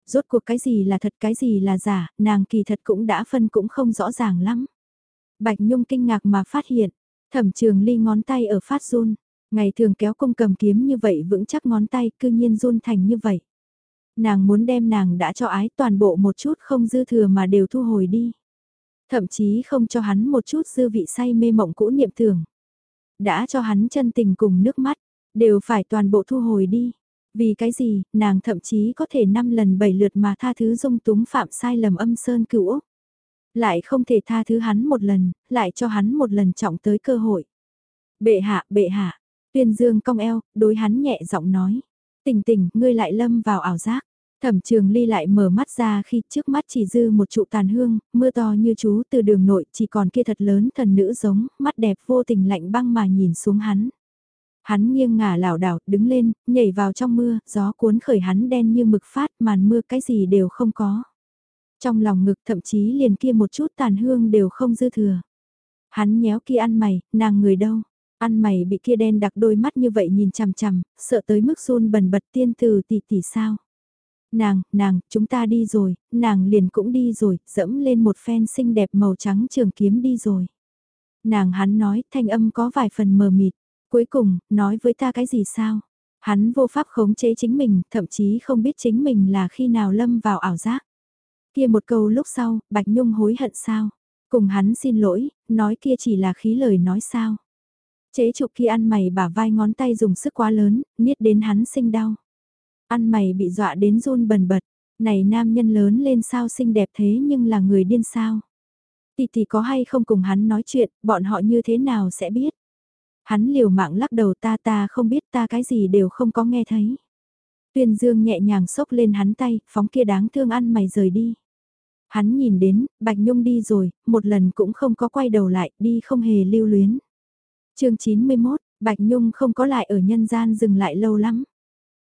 Speaker 1: Rốt cuộc cái gì là thật cái gì là giả, nàng kỳ thật cũng đã phân cũng không rõ ràng lắm. Bạch Nhung kinh ngạc mà phát hiện, thẩm trường ly ngón tay ở phát run, ngày thường kéo cung cầm kiếm như vậy vững chắc ngón tay cư nhiên run thành như vậy nàng muốn đem nàng đã cho ái toàn bộ một chút không dư thừa mà đều thu hồi đi. Thậm chí không cho hắn một chút dư vị say mê mộng cũ niệm tưởng. Đã cho hắn chân tình cùng nước mắt, đều phải toàn bộ thu hồi đi. Vì cái gì, nàng thậm chí có thể năm lần bảy lượt mà tha thứ dung túng phạm sai lầm âm sơn cửu Lại không thể tha thứ hắn một lần, lại cho hắn một lần trọng tới cơ hội. Bệ hạ, bệ hạ, tuyên dương cong eo, đối hắn nhẹ giọng nói. Tình tình, ngươi lại lâm vào ảo giác. Thẩm trường ly lại mở mắt ra khi trước mắt chỉ dư một trụ tàn hương, mưa to như chú từ đường nội chỉ còn kia thật lớn thần nữ giống, mắt đẹp vô tình lạnh băng mà nhìn xuống hắn. Hắn nghiêng ngả lảo đảo đứng lên, nhảy vào trong mưa, gió cuốn khởi hắn đen như mực phát, màn mưa cái gì đều không có. Trong lòng ngực thậm chí liền kia một chút tàn hương đều không dư thừa. Hắn nhéo kia ăn mày, nàng người đâu? Ăn mày bị kia đen đặc đôi mắt như vậy nhìn chằm chằm, sợ tới mức run bần bật tiên từ tỷ tỷ sao? Nàng, nàng, chúng ta đi rồi, nàng liền cũng đi rồi, dẫm lên một phen xinh đẹp màu trắng trường kiếm đi rồi. Nàng hắn nói, thanh âm có vài phần mờ mịt, cuối cùng, nói với ta cái gì sao? Hắn vô pháp khống chế chính mình, thậm chí không biết chính mình là khi nào lâm vào ảo giác. Kia một câu lúc sau, Bạch Nhung hối hận sao? Cùng hắn xin lỗi, nói kia chỉ là khí lời nói sao? Chế trụ kia ăn mày bả vai ngón tay dùng sức quá lớn, niết đến hắn sinh đau. Ăn mày bị dọa đến run bần bật, này nam nhân lớn lên sao xinh đẹp thế nhưng là người điên sao. Tì tì có hay không cùng hắn nói chuyện, bọn họ như thế nào sẽ biết. Hắn liều mạng lắc đầu ta ta không biết ta cái gì đều không có nghe thấy. Tuyên Dương nhẹ nhàng xốc lên hắn tay, phóng kia đáng thương ăn mày rời đi. Hắn nhìn đến, Bạch Nhung đi rồi, một lần cũng không có quay đầu lại, đi không hề lưu luyến. chương 91, Bạch Nhung không có lại ở nhân gian dừng lại lâu lắm.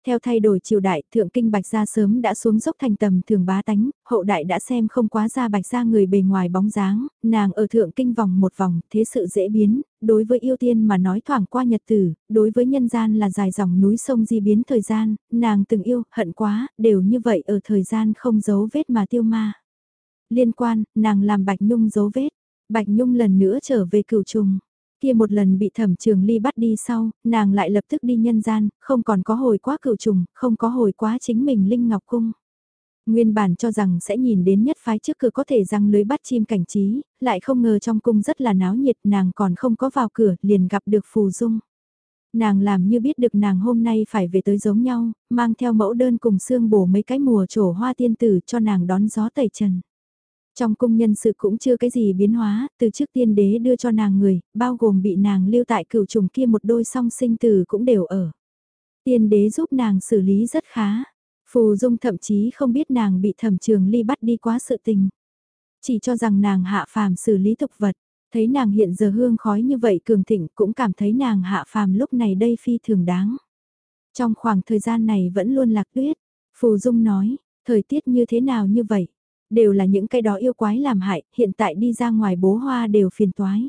Speaker 1: Theo thay đổi triều đại, thượng kinh bạch gia sớm đã xuống dốc thành tầm thường bá tánh, hậu đại đã xem không quá ra bạch gia người bề ngoài bóng dáng, nàng ở thượng kinh vòng một vòng, thế sự dễ biến, đối với yêu tiên mà nói thoảng qua nhật tử, đối với nhân gian là dài dòng núi sông di biến thời gian, nàng từng yêu, hận quá, đều như vậy ở thời gian không giấu vết mà tiêu ma. Liên quan, nàng làm bạch nhung dấu vết, bạch nhung lần nữa trở về cửu trùng Kia một lần bị thẩm trường ly bắt đi sau, nàng lại lập tức đi nhân gian, không còn có hồi quá cựu trùng, không có hồi quá chính mình Linh Ngọc Cung. Nguyên bản cho rằng sẽ nhìn đến nhất phái trước cửa có thể răng lưới bắt chim cảnh trí, lại không ngờ trong cung rất là náo nhiệt nàng còn không có vào cửa liền gặp được Phù Dung. Nàng làm như biết được nàng hôm nay phải về tới giống nhau, mang theo mẫu đơn cùng xương bổ mấy cái mùa trổ hoa tiên tử cho nàng đón gió tẩy trần. Trong cung nhân sự cũng chưa cái gì biến hóa, từ trước tiên đế đưa cho nàng người, bao gồm bị nàng lưu tại cửu trùng kia một đôi song sinh tử cũng đều ở. Tiên đế giúp nàng xử lý rất khá. Phù Dung thậm chí không biết nàng bị thẩm trường ly bắt đi quá sự tình. Chỉ cho rằng nàng hạ phàm xử lý tục vật, thấy nàng hiện giờ hương khói như vậy cường thịnh cũng cảm thấy nàng hạ phàm lúc này đây phi thường đáng. Trong khoảng thời gian này vẫn luôn lạc tuyết, Phù Dung nói, thời tiết như thế nào như vậy? Đều là những cái đó yêu quái làm hại, hiện tại đi ra ngoài bố hoa đều phiền toái.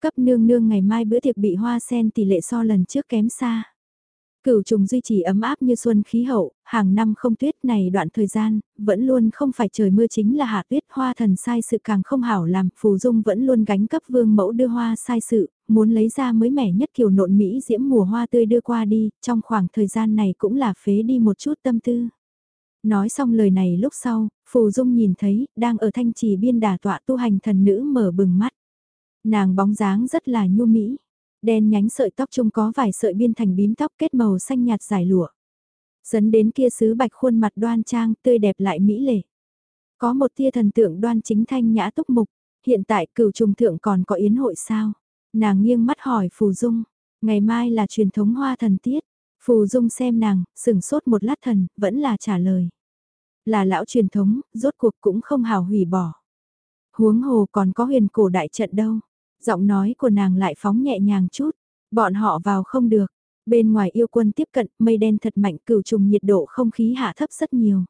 Speaker 1: Cấp nương nương ngày mai bữa tiệc bị hoa sen tỷ lệ so lần trước kém xa. Cửu trùng duy trì ấm áp như xuân khí hậu, hàng năm không tuyết này đoạn thời gian, vẫn luôn không phải trời mưa chính là hạ tuyết hoa thần sai sự càng không hảo làm, phù dung vẫn luôn gánh cấp vương mẫu đưa hoa sai sự, muốn lấy ra mới mẻ nhất kiểu nộn Mỹ diễm mùa hoa tươi đưa qua đi, trong khoảng thời gian này cũng là phế đi một chút tâm tư. Nói xong lời này lúc sau, Phù Dung nhìn thấy, đang ở thanh trì biên đà tọa tu hành thần nữ mở bừng mắt. Nàng bóng dáng rất là nhu mỹ, đen nhánh sợi tóc chung có vài sợi biên thành bím tóc kết màu xanh nhạt dài lụa. Dẫn đến kia sứ bạch khuôn mặt đoan trang, tươi đẹp lại mỹ lệ. Có một tia thần tượng đoan chính thanh nhã túc mục, hiện tại cửu trùng thượng còn có yến hội sao? Nàng nghiêng mắt hỏi Phù Dung, ngày mai là truyền thống hoa thần tiết, Phù Dung xem nàng, sừng sốt một lát thần, vẫn là trả lời. Là lão truyền thống, rốt cuộc cũng không hào hủy bỏ. Huống hồ còn có huyền cổ đại trận đâu. Giọng nói của nàng lại phóng nhẹ nhàng chút. Bọn họ vào không được. Bên ngoài yêu quân tiếp cận, mây đen thật mạnh cửu trùng nhiệt độ không khí hạ thấp rất nhiều.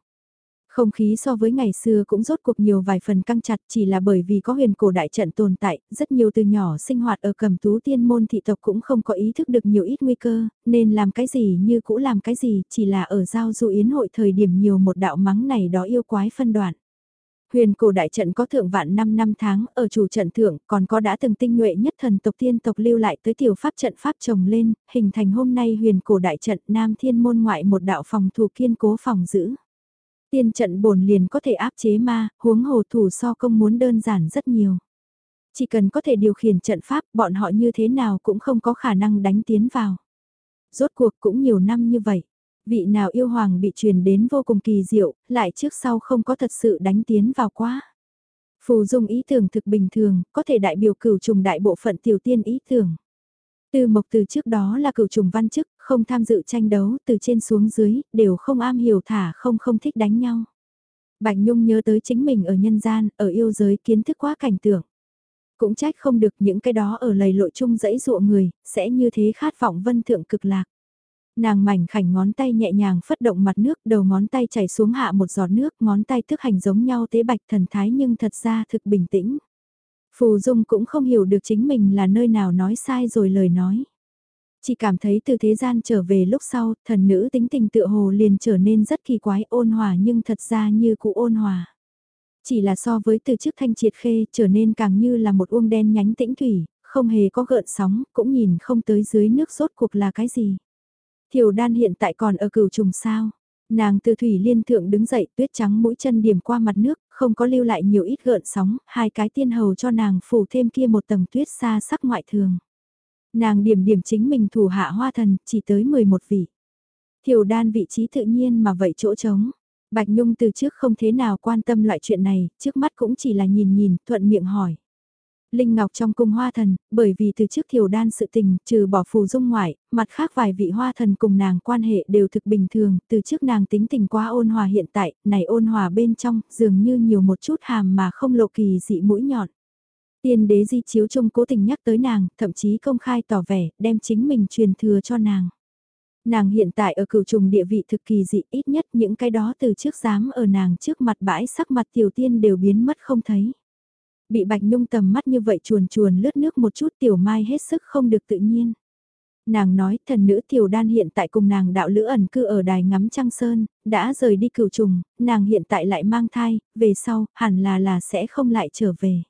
Speaker 1: Không khí so với ngày xưa cũng rốt cuộc nhiều vài phần căng chặt chỉ là bởi vì có huyền cổ đại trận tồn tại, rất nhiều từ nhỏ sinh hoạt ở cầm tú tiên môn thị tộc cũng không có ý thức được nhiều ít nguy cơ, nên làm cái gì như cũ làm cái gì, chỉ là ở giao du yến hội thời điểm nhiều một đạo mắng này đó yêu quái phân đoạn. Huyền cổ đại trận có thượng vạn 5 năm tháng, ở chủ trận thượng còn có đã từng tinh nhuệ nhất thần tộc tiên tộc lưu lại tới tiểu pháp trận pháp trồng lên, hình thành hôm nay huyền cổ đại trận nam thiên môn ngoại một đạo phòng thủ kiên cố phòng giữ. Tiên trận bổn liền có thể áp chế ma, huống hồ thủ so công muốn đơn giản rất nhiều. Chỉ cần có thể điều khiển trận pháp, bọn họ như thế nào cũng không có khả năng đánh tiến vào. Rốt cuộc cũng nhiều năm như vậy. Vị nào yêu hoàng bị truyền đến vô cùng kỳ diệu, lại trước sau không có thật sự đánh tiến vào quá. Phù dung ý tưởng thực bình thường, có thể đại biểu cửu trùng đại bộ phận tiểu tiên ý tưởng. Từ mộc từ trước đó là cửu trùng văn chức, không tham dự tranh đấu, từ trên xuống dưới, đều không am hiểu thả không không thích đánh nhau. Bạch Nhung nhớ tới chính mình ở nhân gian, ở yêu giới kiến thức quá cảnh tượng. Cũng trách không được những cái đó ở lầy lội chung dẫy dụa người, sẽ như thế khát vọng vân thượng cực lạc. Nàng mảnh khảnh ngón tay nhẹ nhàng phất động mặt nước, đầu ngón tay chảy xuống hạ một giọt nước, ngón tay thức hành giống nhau tế bạch thần thái nhưng thật ra thực bình tĩnh. Phù Dung cũng không hiểu được chính mình là nơi nào nói sai rồi lời nói. Chỉ cảm thấy từ thế gian trở về lúc sau, thần nữ tính tình tựa hồ liền trở nên rất kỳ quái ôn hòa nhưng thật ra như cụ ôn hòa. Chỉ là so với từ trước thanh triệt khê trở nên càng như là một uông đen nhánh tĩnh thủy, không hề có gợn sóng, cũng nhìn không tới dưới nước rốt cuộc là cái gì. Thiểu đan hiện tại còn ở cửu trùng sao. Nàng từ thủy liên thượng đứng dậy tuyết trắng mũi chân điểm qua mặt nước, không có lưu lại nhiều ít gợn sóng, hai cái tiên hầu cho nàng phủ thêm kia một tầng tuyết xa sắc ngoại thường. Nàng điểm điểm chính mình thủ hạ hoa thần, chỉ tới 11 vị. Thiểu đan vị trí tự nhiên mà vậy chỗ trống. Bạch Nhung từ trước không thế nào quan tâm loại chuyện này, trước mắt cũng chỉ là nhìn nhìn, thuận miệng hỏi. Linh Ngọc trong cung hoa thần, bởi vì từ trước thiểu đan sự tình, trừ bỏ phù dung ngoại, mặt khác vài vị hoa thần cùng nàng quan hệ đều thực bình thường, từ trước nàng tính tình quá ôn hòa hiện tại, này ôn hòa bên trong, dường như nhiều một chút hàm mà không lộ kỳ dị mũi nhọn. Tiên đế di chiếu trung cố tình nhắc tới nàng, thậm chí công khai tỏ vẻ, đem chính mình truyền thừa cho nàng. Nàng hiện tại ở cửu trùng địa vị thực kỳ dị ít nhất những cái đó từ trước dám ở nàng trước mặt bãi sắc mặt tiểu tiên đều biến mất không thấy. Bị Bạch Nhung tầm mắt như vậy chuồn chuồn lướt nước một chút tiểu mai hết sức không được tự nhiên. Nàng nói thần nữ tiểu đan hiện tại cùng nàng đạo lữ ẩn cư ở đài ngắm trăng sơn, đã rời đi cửu trùng, nàng hiện tại lại mang thai, về sau hẳn là là sẽ không lại trở về.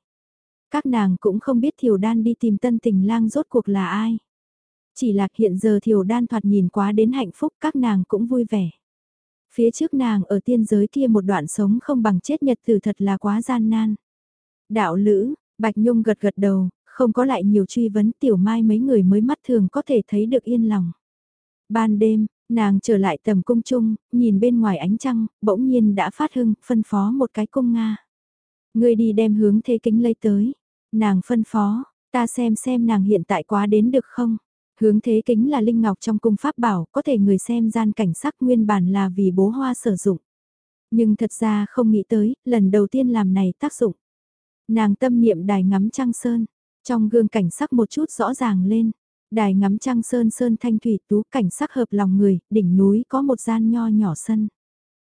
Speaker 1: Các nàng cũng không biết thiểu Đan đi tìm tân tình lang rốt cuộc là ai. Chỉ là hiện giờ thiểu Đan thoạt nhìn quá đến hạnh phúc các nàng cũng vui vẻ. Phía trước nàng ở tiên giới kia một đoạn sống không bằng chết nhật từ thật là quá gian nan. Đạo lữ, Bạch Nhung gật gật đầu, không có lại nhiều truy vấn tiểu mai mấy người mới mắt thường có thể thấy được yên lòng. Ban đêm, nàng trở lại tầm cung chung, nhìn bên ngoài ánh trăng, bỗng nhiên đã phát hưng, phân phó một cái cung Nga. Người đi đem hướng thế kính lấy tới. Nàng phân phó, ta xem xem nàng hiện tại quá đến được không? Hướng thế kính là linh ngọc trong cung pháp bảo, có thể người xem gian cảnh sắc nguyên bản là vì bố hoa sử dụng. Nhưng thật ra không nghĩ tới, lần đầu tiên làm này tác dụng. Nàng tâm niệm đài ngắm trăng sơn, trong gương cảnh sắc một chút rõ ràng lên. Đài ngắm trăng sơn sơn thanh thủy tú cảnh sắc hợp lòng người, đỉnh núi có một gian nho nhỏ sân.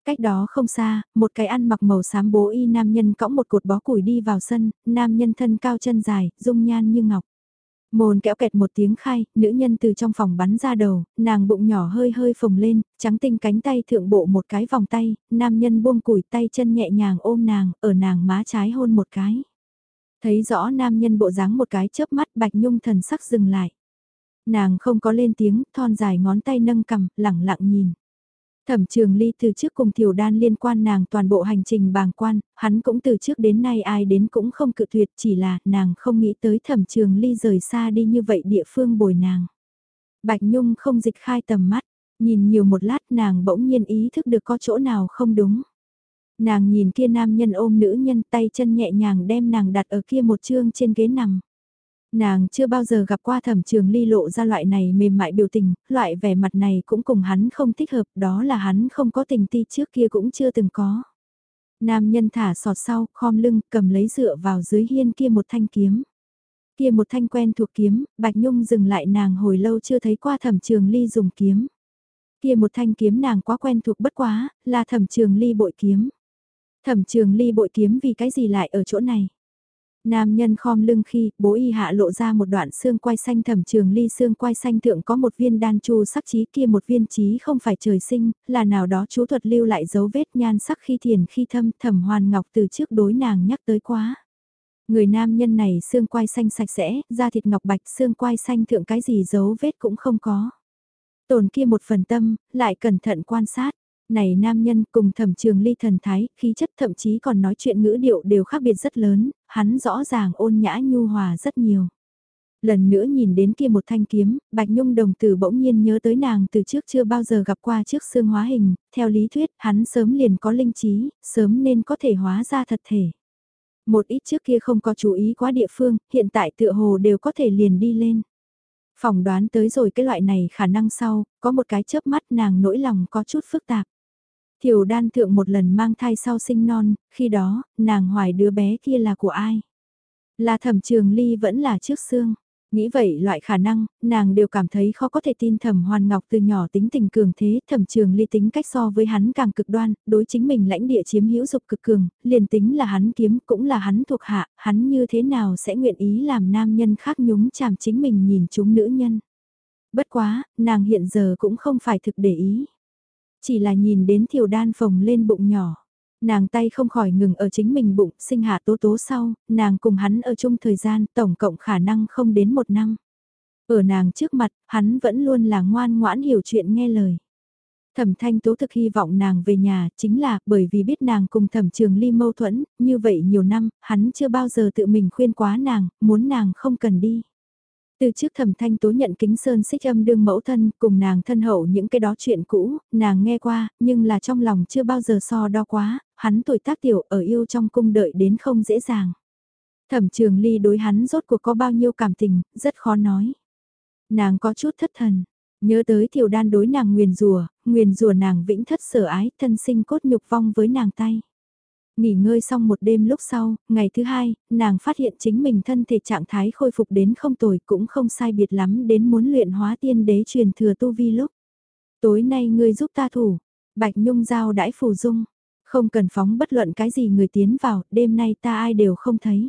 Speaker 1: Cách đó không xa, một cái ăn mặc màu xám bố y nam nhân cõng một cột bó củi đi vào sân, nam nhân thân cao chân dài, dung nhan như ngọc. Môn kéo kẹt một tiếng khai, nữ nhân từ trong phòng bắn ra đầu, nàng bụng nhỏ hơi hơi phồng lên, trắng tinh cánh tay thượng bộ một cái vòng tay, nam nhân buông củi tay chân nhẹ nhàng ôm nàng, ở nàng má trái hôn một cái. Thấy rõ nam nhân bộ dáng một cái chớp mắt bạch nhung thần sắc dừng lại. Nàng không có lên tiếng, thon dài ngón tay nâng cầm, lẳng lặng nhìn. Thẩm trường ly từ trước cùng tiểu đan liên quan nàng toàn bộ hành trình bàng quan, hắn cũng từ trước đến nay ai đến cũng không cự tuyệt chỉ là nàng không nghĩ tới thẩm trường ly rời xa đi như vậy địa phương bồi nàng. Bạch Nhung không dịch khai tầm mắt, nhìn nhiều một lát nàng bỗng nhiên ý thức được có chỗ nào không đúng. Nàng nhìn kia nam nhân ôm nữ nhân tay chân nhẹ nhàng đem nàng đặt ở kia một chương trên ghế nằm. Nàng chưa bao giờ gặp qua thẩm trường ly lộ ra loại này mềm mại biểu tình, loại vẻ mặt này cũng cùng hắn không thích hợp, đó là hắn không có tình ti trước kia cũng chưa từng có. Nam nhân thả sọt sau, khom lưng, cầm lấy dựa vào dưới hiên kia một thanh kiếm. Kia một thanh quen thuộc kiếm, Bạch Nhung dừng lại nàng hồi lâu chưa thấy qua thẩm trường ly dùng kiếm. Kia một thanh kiếm nàng quá quen thuộc bất quá, là thẩm trường ly bội kiếm. Thẩm trường ly bội kiếm vì cái gì lại ở chỗ này? Nam nhân khom lưng khi, bố y hạ lộ ra một đoạn xương quai xanh thẩm trường ly xương quai xanh thượng có một viên đan chu sắc trí kia một viên trí không phải trời sinh, là nào đó chú thuật lưu lại dấu vết nhan sắc khi thiền khi thâm thẩm hoàn ngọc từ trước đối nàng nhắc tới quá. Người nam nhân này xương quai xanh sạch sẽ, da thịt ngọc bạch xương quai xanh thượng cái gì dấu vết cũng không có. Tồn kia một phần tâm, lại cẩn thận quan sát này nam nhân cùng thẩm trường ly thần thái, khí chất thậm chí còn nói chuyện ngữ điệu đều khác biệt rất lớn, hắn rõ ràng ôn nhã nhu hòa rất nhiều. Lần nữa nhìn đến kia một thanh kiếm, Bạch Nhung đồng tử bỗng nhiên nhớ tới nàng từ trước chưa bao giờ gặp qua trước xương hóa hình, theo lý thuyết hắn sớm liền có linh trí, sớm nên có thể hóa ra thật thể. Một ít trước kia không có chú ý quá địa phương, hiện tại tựa hồ đều có thể liền đi lên. Phỏng đoán tới rồi cái loại này khả năng sau, có một cái chớp mắt nàng nỗi lòng có chút phức tạp. Thiều đan thượng một lần mang thai sau sinh non, khi đó, nàng hoài đứa bé kia là của ai? Là thẩm trường ly vẫn là trước xương. Nghĩ vậy loại khả năng, nàng đều cảm thấy khó có thể tin thẩm hoàn ngọc từ nhỏ tính tình cường thế, thẩm trường ly tính cách so với hắn càng cực đoan, đối chính mình lãnh địa chiếm hữu dục cực cường, liền tính là hắn kiếm cũng là hắn thuộc hạ, hắn như thế nào sẽ nguyện ý làm nam nhân khác nhúng chàm chính mình nhìn chúng nữ nhân. Bất quá, nàng hiện giờ cũng không phải thực để ý. Chỉ là nhìn đến thiểu đan phồng lên bụng nhỏ. Nàng tay không khỏi ngừng ở chính mình bụng, sinh hạ tố tố sau, nàng cùng hắn ở chung thời gian tổng cộng khả năng không đến một năm. Ở nàng trước mặt, hắn vẫn luôn là ngoan ngoãn hiểu chuyện nghe lời. Thẩm thanh tố thực hy vọng nàng về nhà chính là bởi vì biết nàng cùng thẩm trường ly mâu thuẫn, như vậy nhiều năm, hắn chưa bao giờ tự mình khuyên quá nàng, muốn nàng không cần đi. Từ trước thẩm thanh tố nhận kính sơn xích âm đương mẫu thân cùng nàng thân hậu những cái đó chuyện cũ, nàng nghe qua, nhưng là trong lòng chưa bao giờ so đo quá, hắn tuổi tác tiểu ở yêu trong cung đợi đến không dễ dàng. Thẩm trường ly đối hắn rốt cuộc có bao nhiêu cảm tình, rất khó nói. Nàng có chút thất thần, nhớ tới thiểu đan đối nàng nguyền rùa, nguyền rùa nàng vĩnh thất sở ái, thân sinh cốt nhục vong với nàng tay. Nghỉ ngơi xong một đêm lúc sau, ngày thứ hai, nàng phát hiện chính mình thân thể trạng thái khôi phục đến không tồi cũng không sai biệt lắm đến muốn luyện hóa tiên đế truyền thừa tu vi lúc. Tối nay ngươi giúp ta thủ, Bạch Nhung giao đãi phù dung, không cần phóng bất luận cái gì người tiến vào, đêm nay ta ai đều không thấy.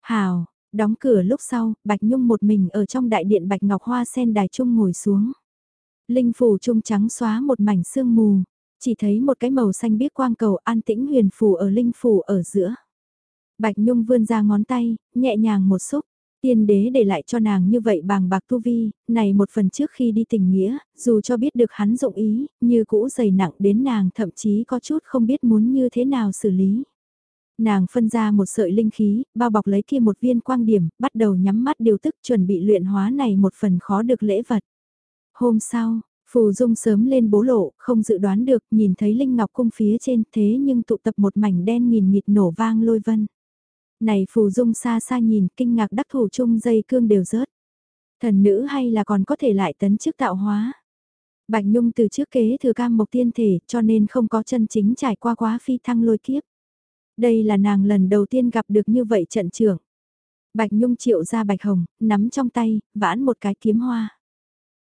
Speaker 1: Hào, đóng cửa lúc sau, Bạch Nhung một mình ở trong đại điện Bạch Ngọc Hoa sen đài trung ngồi xuống. Linh phủ trung trắng xóa một mảnh sương mù, chỉ thấy một cái màu xanh biếc quang cầu an tĩnh huyền phù ở linh phù ở giữa. Bạch Nhung vươn ra ngón tay, nhẹ nhàng một xúc, Tiên đế để lại cho nàng như vậy bàng bạc tu vi, này một phần trước khi đi tình nghĩa, dù cho biết được hắn dụng ý, như cũ dày nặng đến nàng thậm chí có chút không biết muốn như thế nào xử lý. Nàng phân ra một sợi linh khí, bao bọc lấy kia một viên quang điểm, bắt đầu nhắm mắt điều tức chuẩn bị luyện hóa này một phần khó được lễ vật. Hôm sau, Phù Dung sớm lên bố lộ, không dự đoán được, nhìn thấy Linh Ngọc cung phía trên thế nhưng tụ tập một mảnh đen nghìn nghịt nổ vang lôi vân. Này Phù Dung xa xa nhìn, kinh ngạc đắc thủ chung dây cương đều rớt. Thần nữ hay là còn có thể lại tấn chức tạo hóa. Bạch Nhung từ trước kế thừa cam mộc tiên thể cho nên không có chân chính trải qua quá phi thăng lôi kiếp. Đây là nàng lần đầu tiên gặp được như vậy trận trưởng. Bạch Nhung triệu ra Bạch Hồng, nắm trong tay, vãn một cái kiếm hoa.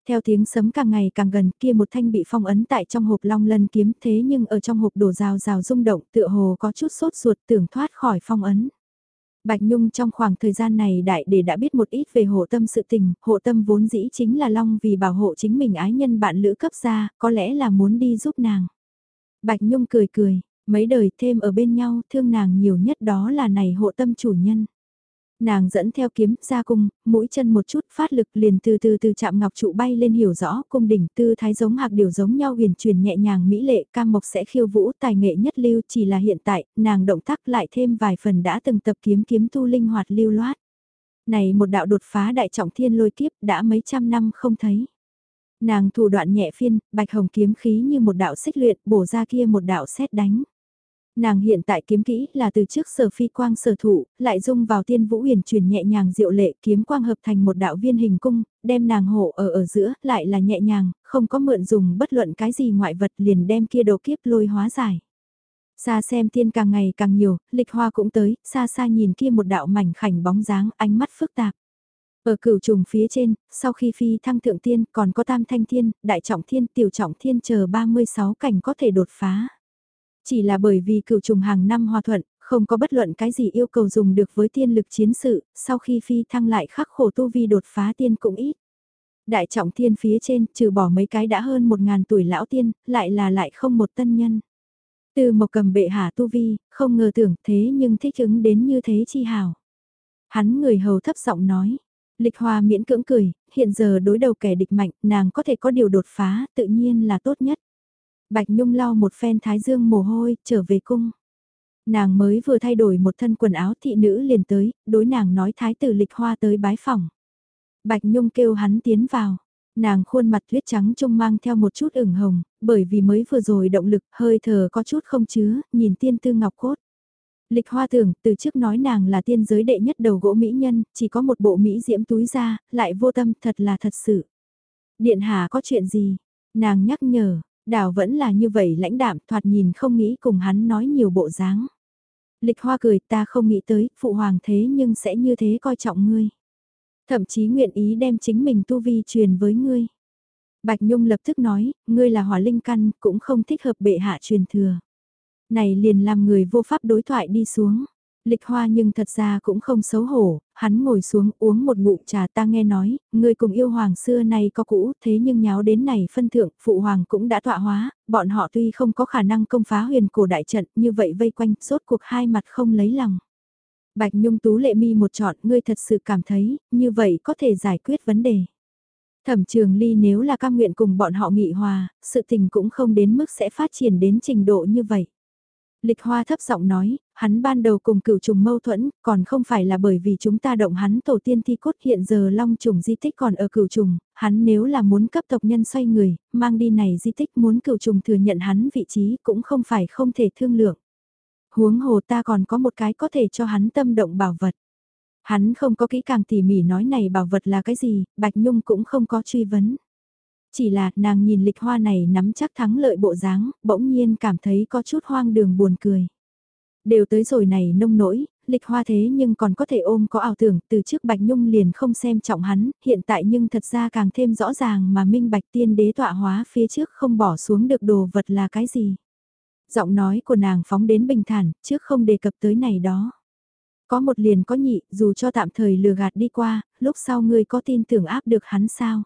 Speaker 1: Theo tiếng sấm càng ngày càng gần kia một thanh bị phong ấn tại trong hộp long lân kiếm thế nhưng ở trong hộp đổ rào rào rung động tựa hồ có chút sốt ruột tưởng thoát khỏi phong ấn. Bạch Nhung trong khoảng thời gian này đại để đã biết một ít về hộ tâm sự tình, hộ tâm vốn dĩ chính là Long vì bảo hộ chính mình ái nhân bạn lữ cấp ra, có lẽ là muốn đi giúp nàng. Bạch Nhung cười cười, mấy đời thêm ở bên nhau thương nàng nhiều nhất đó là này hộ tâm chủ nhân. Nàng dẫn theo kiếm ra cung, mũi chân một chút phát lực liền từ từ từ chạm ngọc trụ bay lên hiểu rõ cung đỉnh tư thái giống hạc điều giống nhau huyền truyền nhẹ nhàng mỹ lệ cam mộc sẽ khiêu vũ tài nghệ nhất lưu chỉ là hiện tại nàng động tác lại thêm vài phần đã từng tập kiếm kiếm tu linh hoạt lưu loát. Này một đạo đột phá đại trọng thiên lôi kiếp đã mấy trăm năm không thấy. Nàng thủ đoạn nhẹ phiên, bạch hồng kiếm khí như một đạo xích luyện bổ ra kia một đạo xét đánh. Nàng hiện tại kiếm kỹ là từ trước sở phi quang sở thủ, lại dung vào tiên vũ huyền truyền nhẹ nhàng diệu lệ kiếm quang hợp thành một đạo viên hình cung, đem nàng hộ ở ở giữa, lại là nhẹ nhàng, không có mượn dùng bất luận cái gì ngoại vật liền đem kia đồ kiếp lôi hóa giải. Xa xem tiên càng ngày càng nhiều, lịch hoa cũng tới, xa xa nhìn kia một đạo mảnh khảnh bóng dáng, ánh mắt phức tạp. Ở cửu trùng phía trên, sau khi phi thăng thượng tiên còn có tam thanh thiên, đại trọng thiên, tiểu trọng thiên chờ 36 cảnh có thể đột phá. Chỉ là bởi vì cựu trùng hàng năm hòa thuận, không có bất luận cái gì yêu cầu dùng được với tiên lực chiến sự, sau khi phi thăng lại khắc khổ tu vi đột phá tiên cũng ít. Đại trọng thiên phía trên, trừ bỏ mấy cái đã hơn một ngàn tuổi lão tiên, lại là lại không một tân nhân. Từ một cầm bệ hạ tu vi, không ngờ tưởng thế nhưng thích ứng đến như thế chi hào. Hắn người hầu thấp giọng nói. Lịch hoa miễn cưỡng cười, hiện giờ đối đầu kẻ địch mạnh, nàng có thể có điều đột phá, tự nhiên là tốt nhất. Bạch Nhung lau một phen thái dương mồ hôi, trở về cung. Nàng mới vừa thay đổi một thân quần áo thị nữ liền tới, đối nàng nói thái tử lịch hoa tới bái phòng. Bạch Nhung kêu hắn tiến vào. Nàng khuôn mặt tuyết trắng trông mang theo một chút ửng hồng, bởi vì mới vừa rồi động lực hơi thở có chút không chứa, nhìn tiên tư ngọc cốt. Lịch hoa tưởng, từ trước nói nàng là tiên giới đệ nhất đầu gỗ mỹ nhân, chỉ có một bộ mỹ diễm túi ra, lại vô tâm, thật là thật sự. Điện hạ có chuyện gì? Nàng nhắc nhở, Đào vẫn là như vậy lãnh đạm thoạt nhìn không nghĩ cùng hắn nói nhiều bộ dáng. Lịch hoa cười ta không nghĩ tới, phụ hoàng thế nhưng sẽ như thế coi trọng ngươi. Thậm chí nguyện ý đem chính mình tu vi truyền với ngươi. Bạch Nhung lập tức nói, ngươi là hỏa linh căn, cũng không thích hợp bệ hạ truyền thừa. Này liền làm người vô pháp đối thoại đi xuống. Lịch hoa nhưng thật ra cũng không xấu hổ, hắn ngồi xuống uống một ngụm trà ta nghe nói, người cùng yêu hoàng xưa nay có cũ thế nhưng nháo đến này phân thượng, phụ hoàng cũng đã tọa hóa, bọn họ tuy không có khả năng công phá huyền cổ đại trận như vậy vây quanh, rốt cuộc hai mặt không lấy lòng. Bạch Nhung Tú lệ mi một chọn, ngươi thật sự cảm thấy, như vậy có thể giải quyết vấn đề. Thẩm trường ly nếu là cam nguyện cùng bọn họ nghị hòa, sự tình cũng không đến mức sẽ phát triển đến trình độ như vậy. Lịch Hoa thấp giọng nói, hắn ban đầu cùng cửu trùng mâu thuẫn, còn không phải là bởi vì chúng ta động hắn tổ tiên thi cốt hiện giờ long trùng di tích còn ở cửu trùng, hắn nếu là muốn cấp tộc nhân xoay người, mang đi này di tích muốn cửu trùng thừa nhận hắn vị trí cũng không phải không thể thương lượng. Huống hồ ta còn có một cái có thể cho hắn tâm động bảo vật. Hắn không có kỹ càng tỉ mỉ nói này bảo vật là cái gì, Bạch Nhung cũng không có truy vấn. Chỉ là nàng nhìn lịch hoa này nắm chắc thắng lợi bộ dáng, bỗng nhiên cảm thấy có chút hoang đường buồn cười. Đều tới rồi này nông nỗi, lịch hoa thế nhưng còn có thể ôm có ảo tưởng từ trước Bạch Nhung liền không xem trọng hắn, hiện tại nhưng thật ra càng thêm rõ ràng mà minh Bạch tiên đế tọa hóa phía trước không bỏ xuống được đồ vật là cái gì. Giọng nói của nàng phóng đến bình thản, trước không đề cập tới này đó. Có một liền có nhị, dù cho tạm thời lừa gạt đi qua, lúc sau ngươi có tin tưởng áp được hắn sao?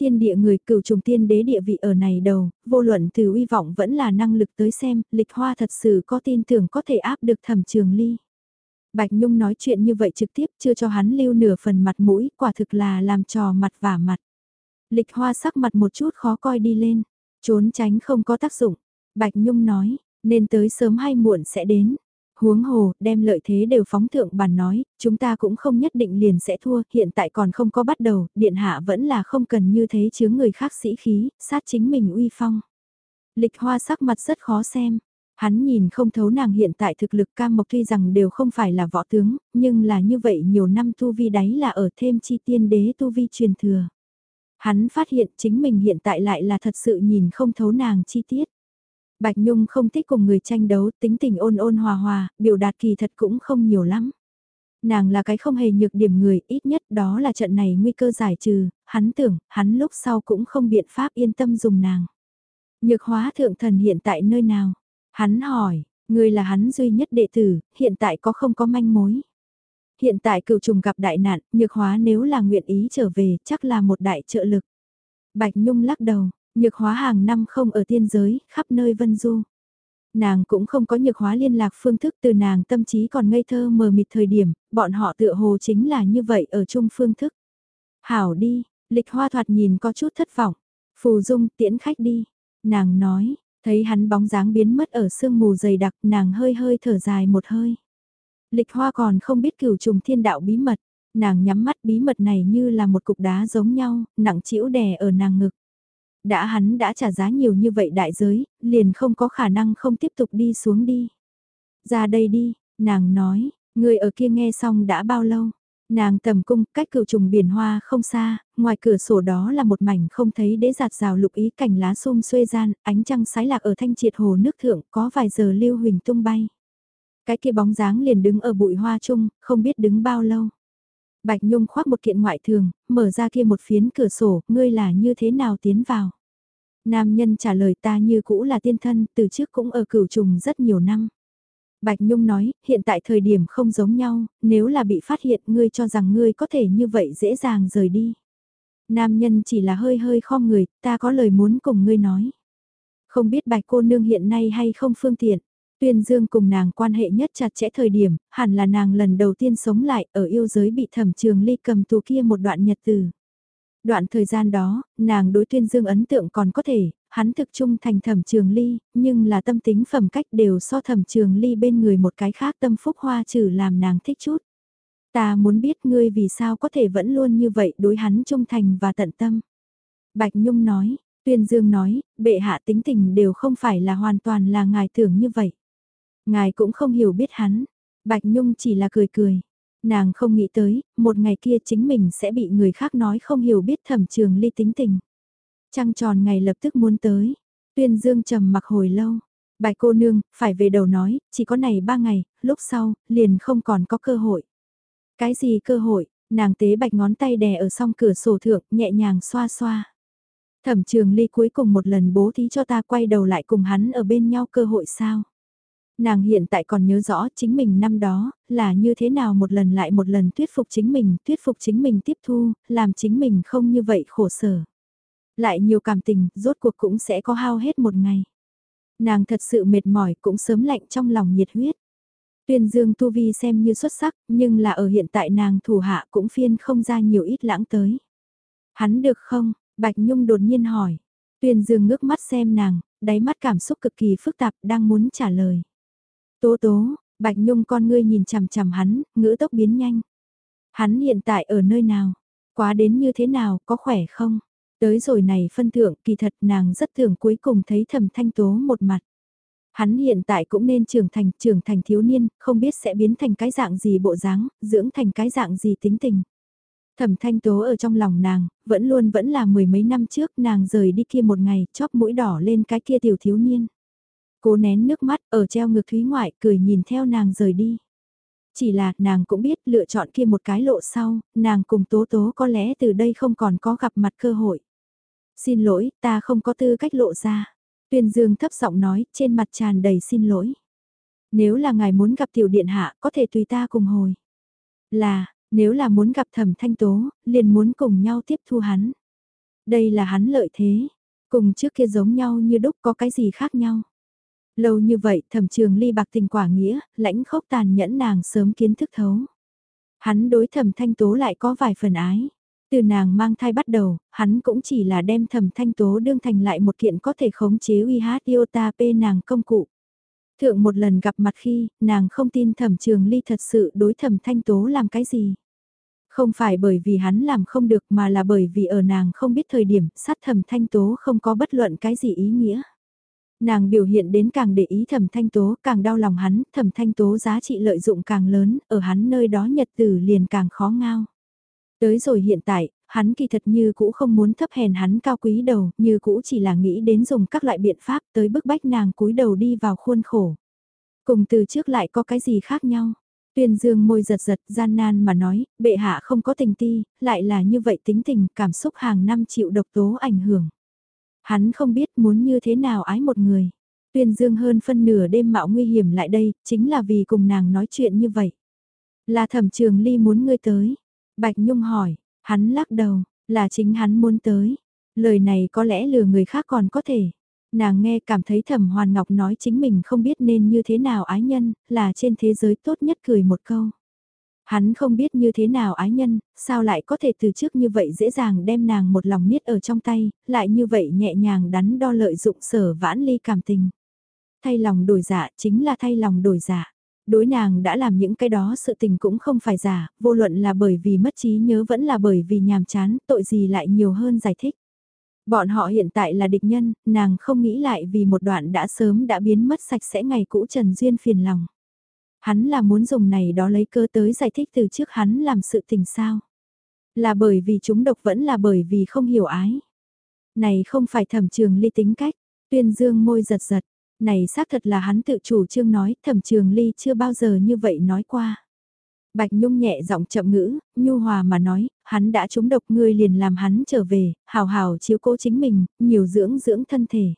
Speaker 1: Thiên địa người cửu trùng tiên đế địa vị ở này đầu, vô luận từ uy vọng vẫn là năng lực tới xem, lịch hoa thật sự có tin tưởng có thể áp được thẩm trường ly. Bạch Nhung nói chuyện như vậy trực tiếp chưa cho hắn lưu nửa phần mặt mũi, quả thực là làm trò mặt vả mặt. Lịch hoa sắc mặt một chút khó coi đi lên, trốn tránh không có tác dụng. Bạch Nhung nói, nên tới sớm hay muộn sẽ đến. Huống hồ, đem lợi thế đều phóng thượng bàn nói, chúng ta cũng không nhất định liền sẽ thua, hiện tại còn không có bắt đầu, điện hạ vẫn là không cần như thế chứa người khác sĩ khí, sát chính mình uy phong. Lịch hoa sắc mặt rất khó xem, hắn nhìn không thấu nàng hiện tại thực lực cam mộc tuy rằng đều không phải là võ tướng, nhưng là như vậy nhiều năm tu vi đáy là ở thêm chi tiên đế tu vi truyền thừa. Hắn phát hiện chính mình hiện tại lại là thật sự nhìn không thấu nàng chi tiết. Bạch Nhung không thích cùng người tranh đấu, tính tình ôn ôn hòa hòa, biểu đạt kỳ thật cũng không nhiều lắm. Nàng là cái không hề nhược điểm người, ít nhất đó là trận này nguy cơ giải trừ, hắn tưởng, hắn lúc sau cũng không biện pháp yên tâm dùng nàng. Nhược hóa thượng thần hiện tại nơi nào? Hắn hỏi, người là hắn duy nhất đệ tử, hiện tại có không có manh mối? Hiện tại cựu trùng gặp đại nạn, nhược hóa nếu là nguyện ý trở về, chắc là một đại trợ lực. Bạch Nhung lắc đầu, Nhược hóa hàng năm không ở tiên giới, khắp nơi vân du. Nàng cũng không có nhược hóa liên lạc phương thức từ nàng tâm trí còn ngây thơ mờ mịt thời điểm, bọn họ tựa hồ chính là như vậy ở chung phương thức. Hảo đi, lịch hoa thoạt nhìn có chút thất vọng. Phù dung tiễn khách đi. Nàng nói, thấy hắn bóng dáng biến mất ở sương mù dày đặc nàng hơi hơi thở dài một hơi. Lịch hoa còn không biết cửu trùng thiên đạo bí mật, nàng nhắm mắt bí mật này như là một cục đá giống nhau, nặng chĩu đè ở nàng ngực đã hắn đã trả giá nhiều như vậy đại giới, liền không có khả năng không tiếp tục đi xuống đi. Ra đây đi, nàng nói, người ở kia nghe xong đã bao lâu? Nàng tầm cung cách cựu trùng biển hoa không xa, ngoài cửa sổ đó là một mảnh không thấy đế giạt rào lục ý cảnh lá sum xuê gian, ánh trăng sái lạc ở thanh triệt hồ nước thượng có vài giờ lưu huỳnh tung bay. Cái kia bóng dáng liền đứng ở bụi hoa chung, không biết đứng bao lâu. Bạch Nhung khoác một kiện ngoại thường, mở ra kia một phiến cửa sổ, ngươi là như thế nào tiến vào. Nam nhân trả lời ta như cũ là tiên thân, từ trước cũng ở cửu trùng rất nhiều năm. Bạch Nhung nói, hiện tại thời điểm không giống nhau, nếu là bị phát hiện ngươi cho rằng ngươi có thể như vậy dễ dàng rời đi. Nam nhân chỉ là hơi hơi khom người, ta có lời muốn cùng ngươi nói. Không biết bạch cô nương hiện nay hay không phương tiện. Tuyên Dương cùng nàng quan hệ nhất chặt chẽ thời điểm, hẳn là nàng lần đầu tiên sống lại ở yêu giới bị thẩm trường ly cầm tù kia một đoạn nhật từ. Đoạn thời gian đó, nàng đối tuyên dương ấn tượng còn có thể, hắn thực trung thành thẩm trường ly, nhưng là tâm tính phẩm cách đều so thẩm trường ly bên người một cái khác tâm phúc hoa trừ làm nàng thích chút. Ta muốn biết ngươi vì sao có thể vẫn luôn như vậy đối hắn trung thành và tận tâm. Bạch Nhung nói, tuyên dương nói, bệ hạ tính tình đều không phải là hoàn toàn là ngài tưởng như vậy. Ngài cũng không hiểu biết hắn. Bạch Nhung chỉ là cười cười. Nàng không nghĩ tới, một ngày kia chính mình sẽ bị người khác nói không hiểu biết thẩm trường ly tính tình. Trăng tròn ngày lập tức muốn tới. Tuyên Dương trầm mặc hồi lâu. Bài cô nương, phải về đầu nói, chỉ có này ba ngày, lúc sau, liền không còn có cơ hội. Cái gì cơ hội, nàng tế bạch ngón tay đè ở song cửa sổ thượng, nhẹ nhàng xoa xoa. Thẩm trường ly cuối cùng một lần bố thí cho ta quay đầu lại cùng hắn ở bên nhau cơ hội sao? Nàng hiện tại còn nhớ rõ chính mình năm đó, là như thế nào một lần lại một lần thuyết phục chính mình, thuyết phục chính mình tiếp thu, làm chính mình không như vậy khổ sở. Lại nhiều cảm tình, rốt cuộc cũng sẽ có hao hết một ngày. Nàng thật sự mệt mỏi cũng sớm lạnh trong lòng nhiệt huyết. Tuyên dương tu vi xem như xuất sắc, nhưng là ở hiện tại nàng thủ hạ cũng phiên không ra nhiều ít lãng tới. Hắn được không? Bạch Nhung đột nhiên hỏi. Tuyên dương ngước mắt xem nàng, đáy mắt cảm xúc cực kỳ phức tạp đang muốn trả lời. Tố tố, Bạch Nhung con ngươi nhìn chằm chằm hắn, ngữ tốc biến nhanh. Hắn hiện tại ở nơi nào? Quá đến như thế nào, có khỏe không? Tới rồi này phân thượng kỳ thật nàng rất thường cuối cùng thấy thẩm thanh tố một mặt. Hắn hiện tại cũng nên trưởng thành, trưởng thành thiếu niên, không biết sẽ biến thành cái dạng gì bộ dáng, dưỡng thành cái dạng gì tính tình. Thẩm thanh tố ở trong lòng nàng, vẫn luôn vẫn là mười mấy năm trước nàng rời đi kia một ngày, chóp mũi đỏ lên cái kia tiểu thiếu niên. Cố nén nước mắt ở treo ngược thúy ngoại cười nhìn theo nàng rời đi. Chỉ là nàng cũng biết lựa chọn kia một cái lộ sau, nàng cùng tố tố có lẽ từ đây không còn có gặp mặt cơ hội. Xin lỗi, ta không có tư cách lộ ra. Tuyên Dương thấp giọng nói, trên mặt tràn đầy xin lỗi. Nếu là ngài muốn gặp tiểu điện hạ, có thể tùy ta cùng hồi. Là, nếu là muốn gặp thẩm thanh tố, liền muốn cùng nhau tiếp thu hắn. Đây là hắn lợi thế, cùng trước kia giống nhau như đúc có cái gì khác nhau. Lâu như vậy thẩm trường ly bạc tình quả nghĩa, lãnh khốc tàn nhẫn nàng sớm kiến thức thấu. Hắn đối thẩm thanh tố lại có vài phần ái. Từ nàng mang thai bắt đầu, hắn cũng chỉ là đem thẩm thanh tố đương thành lại một kiện có thể khống chế uy hát iota p nàng công cụ. Thượng một lần gặp mặt khi, nàng không tin thẩm trường ly thật sự đối thẩm thanh tố làm cái gì. Không phải bởi vì hắn làm không được mà là bởi vì ở nàng không biết thời điểm sát thẩm thanh tố không có bất luận cái gì ý nghĩa. Nàng biểu hiện đến càng để ý thẩm thanh tố càng đau lòng hắn, thẩm thanh tố giá trị lợi dụng càng lớn, ở hắn nơi đó nhật tử liền càng khó ngao. Tới rồi hiện tại, hắn kỳ thật như cũ không muốn thấp hèn hắn cao quý đầu, như cũ chỉ là nghĩ đến dùng các loại biện pháp tới bức bách nàng cúi đầu đi vào khuôn khổ. Cùng từ trước lại có cái gì khác nhau? Tuyên dương môi giật giật gian nan mà nói, bệ hạ không có tình ti, lại là như vậy tính tình, cảm xúc hàng năm chịu độc tố ảnh hưởng. Hắn không biết muốn như thế nào ái một người. Tuyên dương hơn phân nửa đêm mạo nguy hiểm lại đây, chính là vì cùng nàng nói chuyện như vậy. Là thẩm trường ly muốn ngươi tới. Bạch Nhung hỏi, hắn lắc đầu, là chính hắn muốn tới. Lời này có lẽ lừa người khác còn có thể. Nàng nghe cảm thấy thẩm hoàn ngọc nói chính mình không biết nên như thế nào ái nhân, là trên thế giới tốt nhất cười một câu. Hắn không biết như thế nào ái nhân, sao lại có thể từ trước như vậy dễ dàng đem nàng một lòng niết ở trong tay, lại như vậy nhẹ nhàng đắn đo lợi dụng sở vãn ly cảm tình. Thay lòng đổi dạ chính là thay lòng đổi dạ. Đối nàng đã làm những cái đó sự tình cũng không phải giả, vô luận là bởi vì mất trí nhớ vẫn là bởi vì nhàm chán, tội gì lại nhiều hơn giải thích. Bọn họ hiện tại là địch nhân, nàng không nghĩ lại vì một đoạn đã sớm đã biến mất sạch sẽ ngày cũ Trần Duyên phiền lòng. Hắn là muốn dùng này đó lấy cơ tới giải thích từ trước hắn làm sự tình sao. Là bởi vì chúng độc vẫn là bởi vì không hiểu ái. Này không phải thẩm trường ly tính cách, tuyên dương môi giật giật, này xác thật là hắn tự chủ trương nói, thẩm trường ly chưa bao giờ như vậy nói qua. Bạch Nhung nhẹ giọng chậm ngữ, nhu hòa mà nói, hắn đã trúng độc ngươi liền làm hắn trở về, hào hào chiếu cố chính mình, nhiều dưỡng dưỡng thân thể.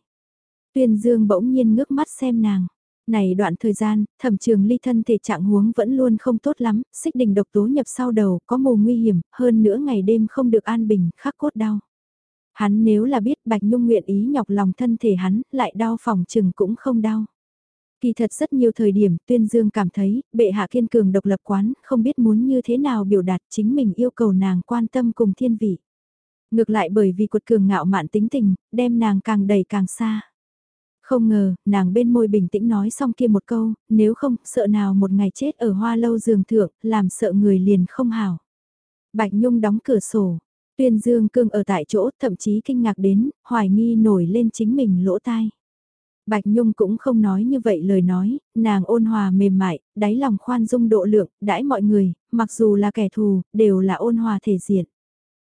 Speaker 1: Tuyên Dương bỗng nhiên ngước mắt xem nàng. Này đoạn thời gian, thẩm trường ly thân thể trạng huống vẫn luôn không tốt lắm, xích đình độc tố nhập sau đầu, có mù nguy hiểm, hơn nữa ngày đêm không được an bình, khắc cốt đau. Hắn nếu là biết Bạch Nhung nguyện ý nhọc lòng thân thể hắn, lại đau phòng chừng cũng không đau. Kỳ thật rất nhiều thời điểm tuyên dương cảm thấy bệ hạ kiên cường độc lập quán, không biết muốn như thế nào biểu đạt chính mình yêu cầu nàng quan tâm cùng thiên vị. Ngược lại bởi vì cuột cường ngạo mạn tính tình, đem nàng càng đầy càng xa. Không ngờ, nàng bên môi bình tĩnh nói xong kia một câu, nếu không, sợ nào một ngày chết ở hoa lâu giường thượng, làm sợ người liền không hảo. Bạch Nhung đóng cửa sổ, tuyên dương cương ở tại chỗ, thậm chí kinh ngạc đến, hoài nghi nổi lên chính mình lỗ tai. Bạch Nhung cũng không nói như vậy lời nói, nàng ôn hòa mềm mại, đáy lòng khoan dung độ lượng, đãi mọi người, mặc dù là kẻ thù, đều là ôn hòa thể diện.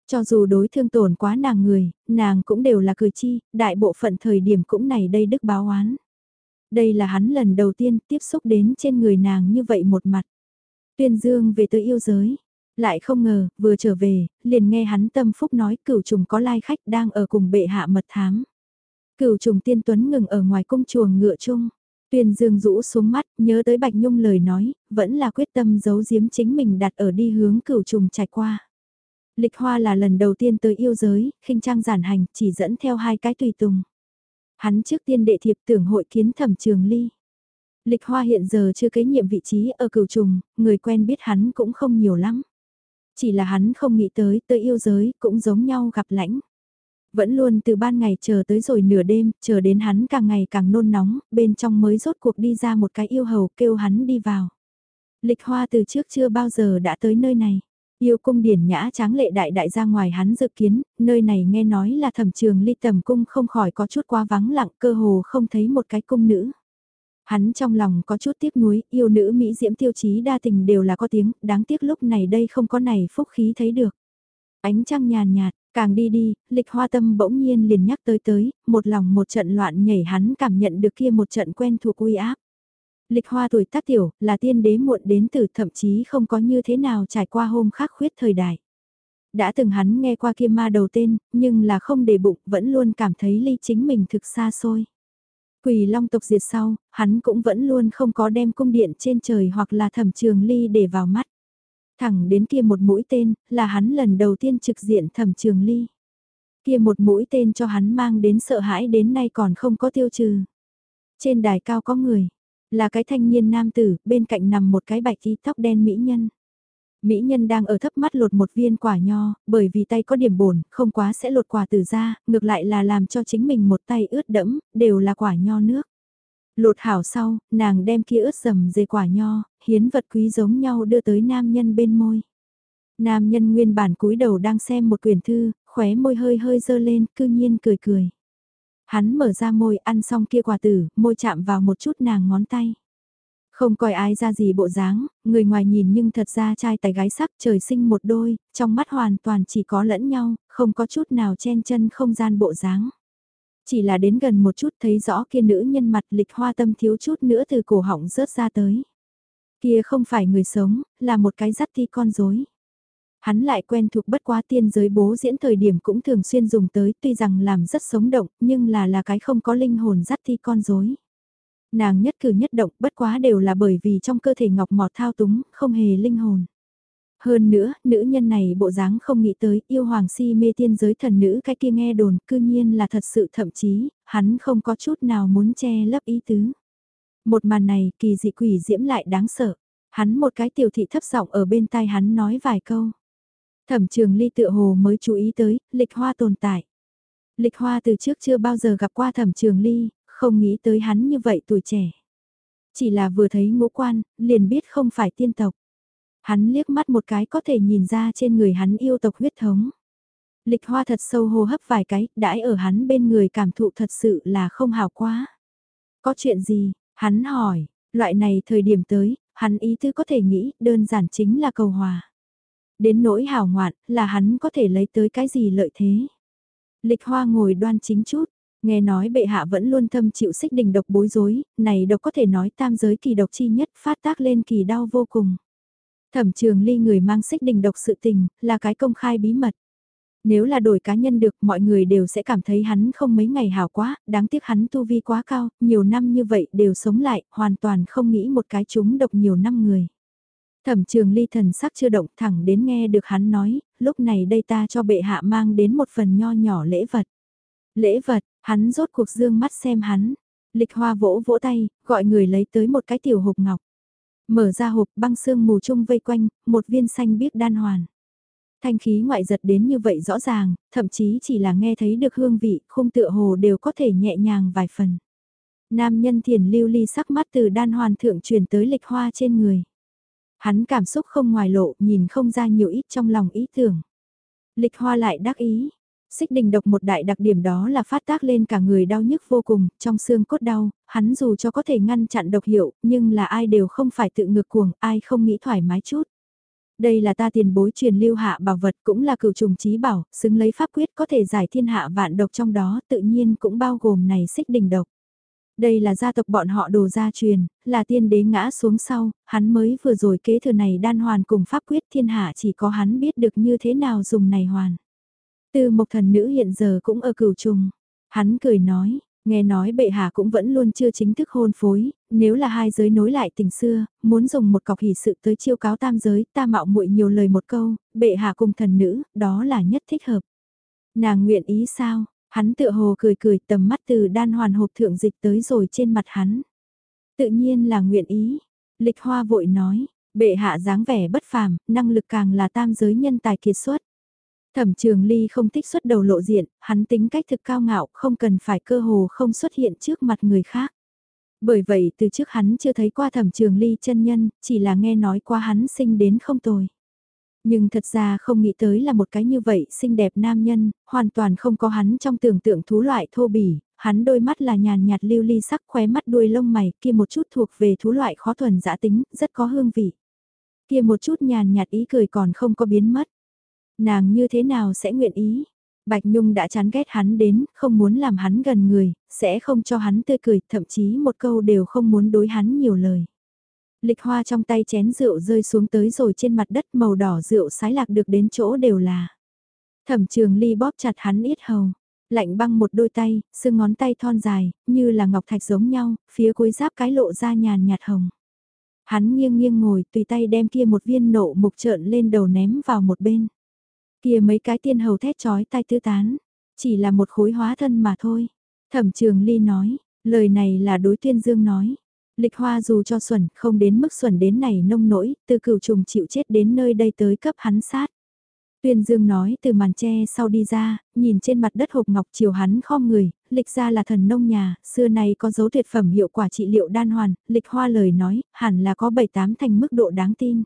Speaker 1: Cho dù đối thương tổn quá nàng người, nàng cũng đều là cười chi, đại bộ phận thời điểm cũng này đây đức báo oán. Đây là hắn lần đầu tiên tiếp xúc đến trên người nàng như vậy một mặt. Tuyên dương về tới yêu giới. Lại không ngờ, vừa trở về, liền nghe hắn tâm phúc nói cửu trùng có lai khách đang ở cùng bệ hạ mật thám. Cửu trùng tiên tuấn ngừng ở ngoài cung chuồng ngựa chung. Tuyên dương rũ xuống mắt, nhớ tới Bạch Nhung lời nói, vẫn là quyết tâm giấu giếm chính mình đặt ở đi hướng cửu trùng trải qua. Lịch Hoa là lần đầu tiên tới yêu giới, khinh trang giản hành, chỉ dẫn theo hai cái tùy tùng. Hắn trước tiên đệ thiệp tưởng hội kiến thẩm trường ly. Lịch Hoa hiện giờ chưa kế nhiệm vị trí ở cửu trùng, người quen biết hắn cũng không nhiều lắm. Chỉ là hắn không nghĩ tới tới yêu giới cũng giống nhau gặp lãnh. Vẫn luôn từ ban ngày chờ tới rồi nửa đêm, chờ đến hắn càng ngày càng nôn nóng, bên trong mới rốt cuộc đi ra một cái yêu hầu kêu hắn đi vào. Lịch hoa từ trước chưa bao giờ đã tới nơi này. Yêu cung điển nhã tráng lệ đại đại ra ngoài hắn dự kiến, nơi này nghe nói là thẩm trường ly tầm cung không khỏi có chút quá vắng lặng cơ hồ không thấy một cái cung nữ. Hắn trong lòng có chút tiếc nuối, yêu nữ Mỹ diễm tiêu chí đa tình đều là có tiếng, đáng tiếc lúc này đây không có này phúc khí thấy được. Ánh trăng nhàn nhạt, càng đi đi, lịch hoa tâm bỗng nhiên liền nhắc tới tới, một lòng một trận loạn nhảy hắn cảm nhận được kia một trận quen thuộc uy áp. Lịch hoa tuổi tác tiểu, là tiên đế muộn đến từ thậm chí không có như thế nào trải qua hôm khắc khuyết thời đại. Đã từng hắn nghe qua kia ma đầu tên, nhưng là không để bụng, vẫn luôn cảm thấy ly chính mình thực xa xôi. Quỳ long tộc diệt sau, hắn cũng vẫn luôn không có đem cung điện trên trời hoặc là thẩm trường ly để vào mắt. Thẳng đến kia một mũi tên, là hắn lần đầu tiên trực diện thẩm trường ly. Kia một mũi tên cho hắn mang đến sợ hãi đến nay còn không có tiêu trừ. Trên đài cao có người, là cái thanh niên nam tử, bên cạnh nằm một cái bạch y tóc đen mỹ nhân. Mỹ nhân đang ở thấp mắt lột một viên quả nho, bởi vì tay có điểm bổn, không quá sẽ lột quả từ ra, ngược lại là làm cho chính mình một tay ướt đẫm, đều là quả nho nước. Lột hảo sau, nàng đem kia ướt dầm dề quả nho, hiến vật quý giống nhau đưa tới nam nhân bên môi. Nam nhân nguyên bản cúi đầu đang xem một quyển thư, khóe môi hơi hơi dơ lên, cư nhiên cười cười. Hắn mở ra môi ăn xong kia quả tử, môi chạm vào một chút nàng ngón tay. Không coi ai ra gì bộ dáng, người ngoài nhìn nhưng thật ra trai tài gái sắc trời sinh một đôi, trong mắt hoàn toàn chỉ có lẫn nhau, không có chút nào chen chân không gian bộ dáng. Chỉ là đến gần một chút thấy rõ kia nữ nhân mặt lịch hoa tâm thiếu chút nữa từ cổ họng rớt ra tới. Kia không phải người sống, là một cái dắt thi con rối hắn lại quen thuộc bất quá tiên giới bố diễn thời điểm cũng thường xuyên dùng tới tuy rằng làm rất sống động nhưng là là cái không có linh hồn dắt thi con rối nàng nhất cử nhất động bất quá đều là bởi vì trong cơ thể ngọc mọt thao túng, không hề linh hồn. Hơn nữa, nữ nhân này bộ dáng không nghĩ tới yêu hoàng si mê tiên giới thần nữ cái kia nghe đồn, cư nhiên là thật sự thậm chí, hắn không có chút nào muốn che lấp ý tứ. Một màn này kỳ dị quỷ diễm lại đáng sợ. Hắn một cái tiểu thị thấp giọng ở bên tai hắn nói vài câu. Thẩm trường ly tựa hồ mới chú ý tới, lịch hoa tồn tại. Lịch hoa từ trước chưa bao giờ gặp qua thẩm trường ly, không nghĩ tới hắn như vậy tuổi trẻ. Chỉ là vừa thấy ngũ quan, liền biết không phải tiên tộc. Hắn liếc mắt một cái có thể nhìn ra trên người hắn yêu tộc huyết thống. Lịch hoa thật sâu hô hấp vài cái, đãi ở hắn bên người cảm thụ thật sự là không hào quá. Có chuyện gì? Hắn hỏi, loại này thời điểm tới, hắn ý tư có thể nghĩ đơn giản chính là cầu hòa. Đến nỗi hào ngoạn là hắn có thể lấy tới cái gì lợi thế. Lịch hoa ngồi đoan chính chút, Nghe nói bệ hạ vẫn luôn thâm chịu xích đình độc bối rối, này độc có thể nói tam giới kỳ độc chi nhất phát tác lên kỳ đau vô cùng. Thẩm trường ly người mang xích đình độc sự tình, là cái công khai bí mật. Nếu là đổi cá nhân được, mọi người đều sẽ cảm thấy hắn không mấy ngày hảo quá, đáng tiếc hắn tu vi quá cao, nhiều năm như vậy đều sống lại, hoàn toàn không nghĩ một cái chúng độc nhiều năm người. Thẩm trường ly thần sắc chưa động thẳng đến nghe được hắn nói, lúc này đây ta cho bệ hạ mang đến một phần nho nhỏ lễ vật. Lễ vật, Hắn rốt cuộc dương mắt xem hắn, lịch hoa vỗ vỗ tay, gọi người lấy tới một cái tiểu hộp ngọc. Mở ra hộp băng xương mù chung vây quanh, một viên xanh biếc đan hoàn. Thanh khí ngoại giật đến như vậy rõ ràng, thậm chí chỉ là nghe thấy được hương vị, khung tựa hồ đều có thể nhẹ nhàng vài phần. Nam nhân thiền lưu ly sắc mắt từ đan hoàn thượng truyền tới lịch hoa trên người. Hắn cảm xúc không ngoài lộ, nhìn không ra nhiều ít trong lòng ý tưởng. Lịch hoa lại đắc ý, Xích đình độc một đại đặc điểm đó là phát tác lên cả người đau nhức vô cùng, trong xương cốt đau, hắn dù cho có thể ngăn chặn độc hiệu, nhưng là ai đều không phải tự ngược cuồng, ai không nghĩ thoải mái chút. Đây là ta tiền bối truyền lưu hạ bảo vật cũng là cửu trùng trí bảo, xứng lấy pháp quyết có thể giải thiên hạ vạn độc trong đó tự nhiên cũng bao gồm này xích đình độc. Đây là gia tộc bọn họ đồ gia truyền, là tiên đế ngã xuống sau, hắn mới vừa rồi kế thừa này đan hoàn cùng pháp quyết thiên hạ chỉ có hắn biết được như thế nào dùng này hoàn. Tư mộc thần nữ hiện giờ cũng ở cửu trùng. Hắn cười nói, nghe nói bệ hạ cũng vẫn luôn chưa chính thức hôn phối, nếu là hai giới nối lại tình xưa, muốn dùng một cọc hỷ sự tới chiêu cáo tam giới, ta mạo muội nhiều lời một câu, bệ hạ cùng thần nữ, đó là nhất thích hợp. Nàng nguyện ý sao? Hắn tựa hồ cười cười tầm mắt từ đan hoàn hộp thượng dịch tới rồi trên mặt hắn. Tự nhiên là nguyện ý. Lịch hoa vội nói, bệ hạ dáng vẻ bất phàm, năng lực càng là tam giới nhân tài kiệt xuất. Thẩm trường ly không thích xuất đầu lộ diện, hắn tính cách thực cao ngạo, không cần phải cơ hồ không xuất hiện trước mặt người khác. Bởi vậy từ trước hắn chưa thấy qua thẩm trường ly chân nhân, chỉ là nghe nói qua hắn sinh đến không tồi. Nhưng thật ra không nghĩ tới là một cái như vậy xinh đẹp nam nhân, hoàn toàn không có hắn trong tưởng tượng thú loại thô bỉ, hắn đôi mắt là nhàn nhạt lưu ly sắc khóe mắt đuôi lông mày kia một chút thuộc về thú loại khó thuần dã tính, rất có hương vị. Kia một chút nhàn nhạt ý cười còn không có biến mất. Nàng như thế nào sẽ nguyện ý? Bạch Nhung đã chán ghét hắn đến, không muốn làm hắn gần người, sẽ không cho hắn tươi cười, thậm chí một câu đều không muốn đối hắn nhiều lời. Lịch hoa trong tay chén rượu rơi xuống tới rồi trên mặt đất màu đỏ rượu sái lạc được đến chỗ đều là. Thẩm trường ly bóp chặt hắn ít hầu, lạnh băng một đôi tay, xương ngón tay thon dài, như là ngọc thạch giống nhau, phía cuối giáp cái lộ ra nhàn nhạt hồng. Hắn nghiêng nghiêng ngồi tùy tay đem kia một viên nộ mục trợn lên đầu ném vào một bên. Kia mấy cái tiên hầu thét chói tai tứ tán, chỉ là một khối hóa thân mà thôi. Thẩm trường ly nói, lời này là đối tuyên dương nói. Lịch hoa dù cho xuẩn, không đến mức xuẩn đến này nông nỗi, từ cửu trùng chịu chết đến nơi đây tới cấp hắn sát. Tuyên Dương nói từ màn tre sau đi ra, nhìn trên mặt đất hộp ngọc chiều hắn khom người, lịch ra là thần nông nhà, xưa nay có dấu tuyệt phẩm hiệu quả trị liệu đan hoàn, lịch hoa lời nói, hẳn là có 7-8 thành mức độ đáng tin.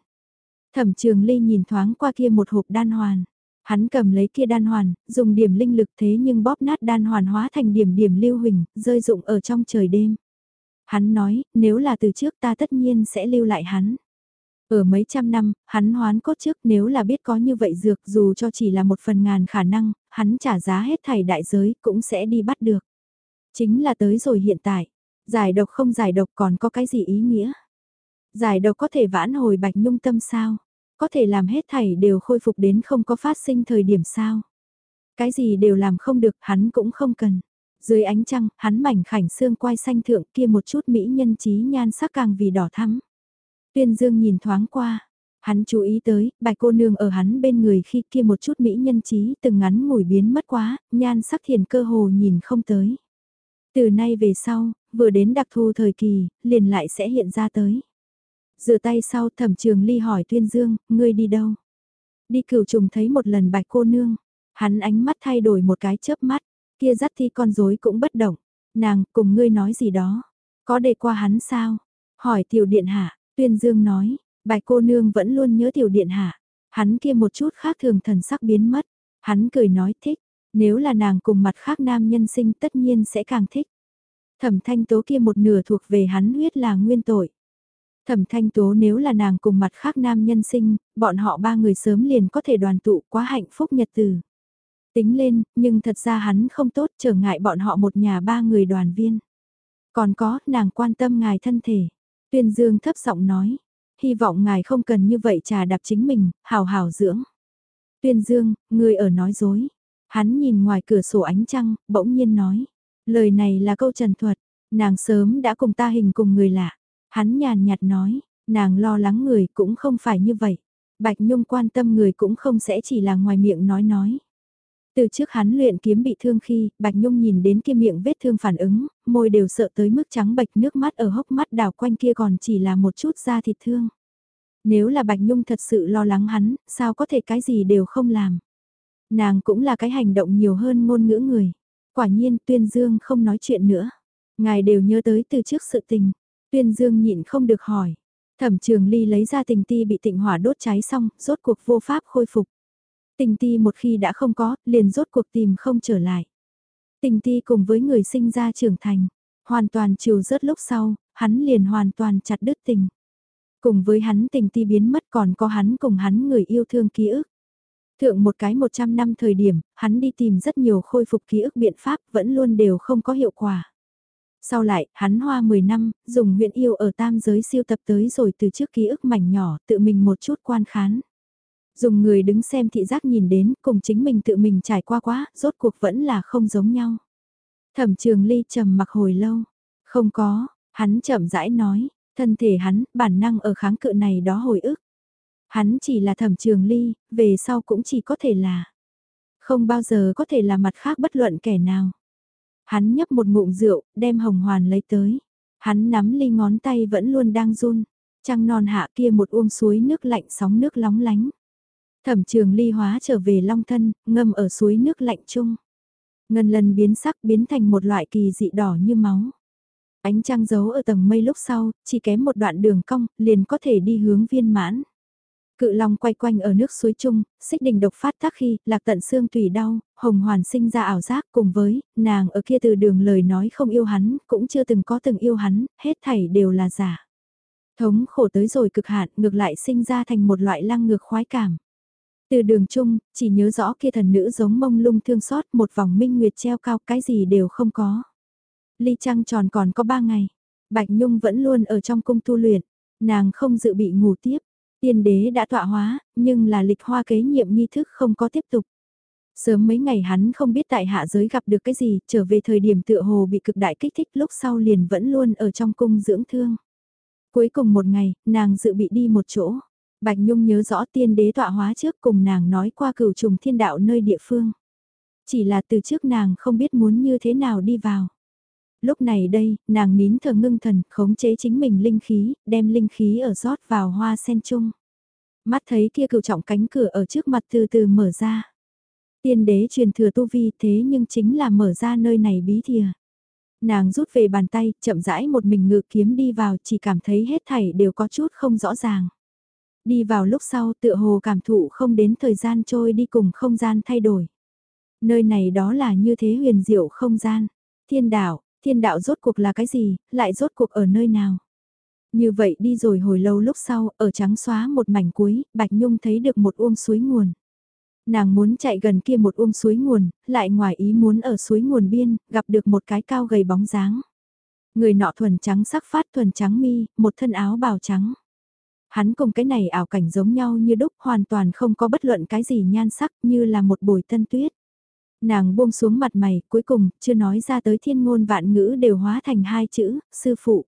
Speaker 1: Thẩm trường ly nhìn thoáng qua kia một hộp đan hoàn. Hắn cầm lấy kia đan hoàn, dùng điểm linh lực thế nhưng bóp nát đan hoàn hóa thành điểm điểm lưu huỳnh, rơi rụng ở trong trời đêm. Hắn nói, nếu là từ trước ta tất nhiên sẽ lưu lại hắn. Ở mấy trăm năm, hắn hoán cốt trước nếu là biết có như vậy dược dù cho chỉ là một phần ngàn khả năng, hắn trả giá hết thảy đại giới cũng sẽ đi bắt được. Chính là tới rồi hiện tại, giải độc không giải độc còn có cái gì ý nghĩa? Giải độc có thể vãn hồi bạch nhung tâm sao? Có thể làm hết thảy đều khôi phục đến không có phát sinh thời điểm sao? Cái gì đều làm không được hắn cũng không cần. Dưới ánh trăng, hắn mảnh khảnh xương quai xanh thượng kia một chút mỹ nhân trí nhan sắc càng vì đỏ thắm. Tuyên Dương nhìn thoáng qua, hắn chú ý tới, bạch cô nương ở hắn bên người khi kia một chút mỹ nhân trí từng ngắn ngủi biến mất quá, nhan sắc thiền cơ hồ nhìn không tới. Từ nay về sau, vừa đến đặc thu thời kỳ, liền lại sẽ hiện ra tới. dựa tay sau thẩm trường ly hỏi Tuyên Dương, ngươi đi đâu? Đi cửu trùng thấy một lần bạch cô nương, hắn ánh mắt thay đổi một cái chớp mắt, kia dắt thi con rối cũng bất động. Nàng, cùng ngươi nói gì đó, có để qua hắn sao? Hỏi tiểu điện hạ, Tuyên Dương nói, bài cô nương vẫn luôn nhớ tiểu điện hạ. Hắn kia một chút khác thường thần sắc biến mất. Hắn cười nói thích, nếu là nàng cùng mặt khác nam nhân sinh tất nhiên sẽ càng thích. Thẩm thanh tố kia một nửa thuộc về hắn huyết là nguyên tội. Thẩm thanh tố nếu là nàng cùng mặt khác nam nhân sinh, bọn họ ba người sớm liền có thể đoàn tụ quá hạnh phúc nhật từ. Tính lên, nhưng thật ra hắn không tốt trở ngại bọn họ một nhà ba người đoàn viên. Còn có, nàng quan tâm ngài thân thể. Tuyên Dương thấp giọng nói, hy vọng ngài không cần như vậy trà đạp chính mình, hào hào dưỡng. Tuyên Dương, người ở nói dối. Hắn nhìn ngoài cửa sổ ánh trăng, bỗng nhiên nói. Lời này là câu trần thuật, nàng sớm đã cùng ta hình cùng người lạ. Hắn nhàn nhạt nói, nàng lo lắng người cũng không phải như vậy. Bạch Nhung quan tâm người cũng không sẽ chỉ là ngoài miệng nói nói. Từ trước hắn luyện kiếm bị thương khi, Bạch Nhung nhìn đến kia miệng vết thương phản ứng, môi đều sợ tới mức trắng bạch nước mắt ở hốc mắt đào quanh kia còn chỉ là một chút da thịt thương. Nếu là Bạch Nhung thật sự lo lắng hắn, sao có thể cái gì đều không làm. Nàng cũng là cái hành động nhiều hơn ngôn ngữ người. Quả nhiên Tuyên Dương không nói chuyện nữa. Ngài đều nhớ tới từ trước sự tình. Tuyên Dương nhịn không được hỏi. Thẩm trường ly lấy ra tình ti bị tịnh hỏa đốt cháy xong, rốt cuộc vô pháp khôi phục. Tình ti một khi đã không có, liền rốt cuộc tìm không trở lại. Tình ti cùng với người sinh ra trưởng thành, hoàn toàn chiều rớt lúc sau, hắn liền hoàn toàn chặt đứt tình. Cùng với hắn tình ti biến mất còn có hắn cùng hắn người yêu thương ký ức. Thượng một cái 100 năm thời điểm, hắn đi tìm rất nhiều khôi phục ký ức biện pháp vẫn luôn đều không có hiệu quả. Sau lại, hắn hoa 10 năm, dùng huyện yêu ở tam giới siêu tập tới rồi từ trước ký ức mảnh nhỏ tự mình một chút quan khán. Dùng người đứng xem thị giác nhìn đến cùng chính mình tự mình trải qua quá, rốt cuộc vẫn là không giống nhau. Thẩm trường ly trầm mặc hồi lâu. Không có, hắn chậm rãi nói, thân thể hắn, bản năng ở kháng cự này đó hồi ức. Hắn chỉ là thẩm trường ly, về sau cũng chỉ có thể là. Không bao giờ có thể là mặt khác bất luận kẻ nào. Hắn nhấp một ngụm rượu, đem hồng hoàn lấy tới. Hắn nắm ly ngón tay vẫn luôn đang run. Trăng non hạ kia một uông suối nước lạnh sóng nước lóng lánh. Thẩm trường ly hóa trở về long thân, ngâm ở suối nước lạnh chung. Ngân lần biến sắc biến thành một loại kỳ dị đỏ như máu. Ánh trăng giấu ở tầng mây lúc sau, chỉ kém một đoạn đường cong, liền có thể đi hướng viên mãn. Cự long quay quanh ở nước suối chung, xích đình độc phát tác khi, lạc tận xương tùy đau, hồng hoàn sinh ra ảo giác cùng với, nàng ở kia từ đường lời nói không yêu hắn, cũng chưa từng có từng yêu hắn, hết thảy đều là giả. Thống khổ tới rồi cực hạn, ngược lại sinh ra thành một loại lăng ngược khoái cảm. Từ đường chung, chỉ nhớ rõ kia thần nữ giống mông lung thương xót một vòng minh nguyệt treo cao cái gì đều không có. Ly trăng tròn còn có ba ngày, Bạch Nhung vẫn luôn ở trong cung tu luyện, nàng không dự bị ngủ tiếp, tiên đế đã tọa hóa, nhưng là lịch hoa kế nhiệm nghi thức không có tiếp tục. Sớm mấy ngày hắn không biết tại hạ giới gặp được cái gì, trở về thời điểm tựa hồ bị cực đại kích thích lúc sau liền vẫn luôn ở trong cung dưỡng thương. Cuối cùng một ngày, nàng dự bị đi một chỗ. Bạch Nhung nhớ rõ tiên đế tọa hóa trước cùng nàng nói qua cửu trùng thiên đạo nơi địa phương. Chỉ là từ trước nàng không biết muốn như thế nào đi vào. Lúc này đây, nàng nín thở ngưng thần, khống chế chính mình linh khí, đem linh khí ở rót vào hoa sen chung. Mắt thấy kia cửu trọng cánh cửa ở trước mặt từ từ mở ra. Tiên đế truyền thừa tu vi thế nhưng chính là mở ra nơi này bí thìa. Nàng rút về bàn tay, chậm rãi một mình ngự kiếm đi vào chỉ cảm thấy hết thảy đều có chút không rõ ràng. Đi vào lúc sau tựa hồ cảm thụ không đến thời gian trôi đi cùng không gian thay đổi. Nơi này đó là như thế huyền diệu không gian. Thiên đạo, thiên đạo rốt cuộc là cái gì, lại rốt cuộc ở nơi nào. Như vậy đi rồi hồi lâu lúc sau, ở trắng xóa một mảnh cuối, Bạch Nhung thấy được một uông suối nguồn. Nàng muốn chạy gần kia một uông suối nguồn, lại ngoài ý muốn ở suối nguồn biên, gặp được một cái cao gầy bóng dáng. Người nọ thuần trắng sắc phát thuần trắng mi, một thân áo bào trắng. Hắn cùng cái này ảo cảnh giống nhau như đúc hoàn toàn không có bất luận cái gì nhan sắc như là một bồi tân tuyết. Nàng buông xuống mặt mày, cuối cùng, chưa nói ra tới thiên ngôn vạn ngữ đều hóa thành hai chữ, sư phụ.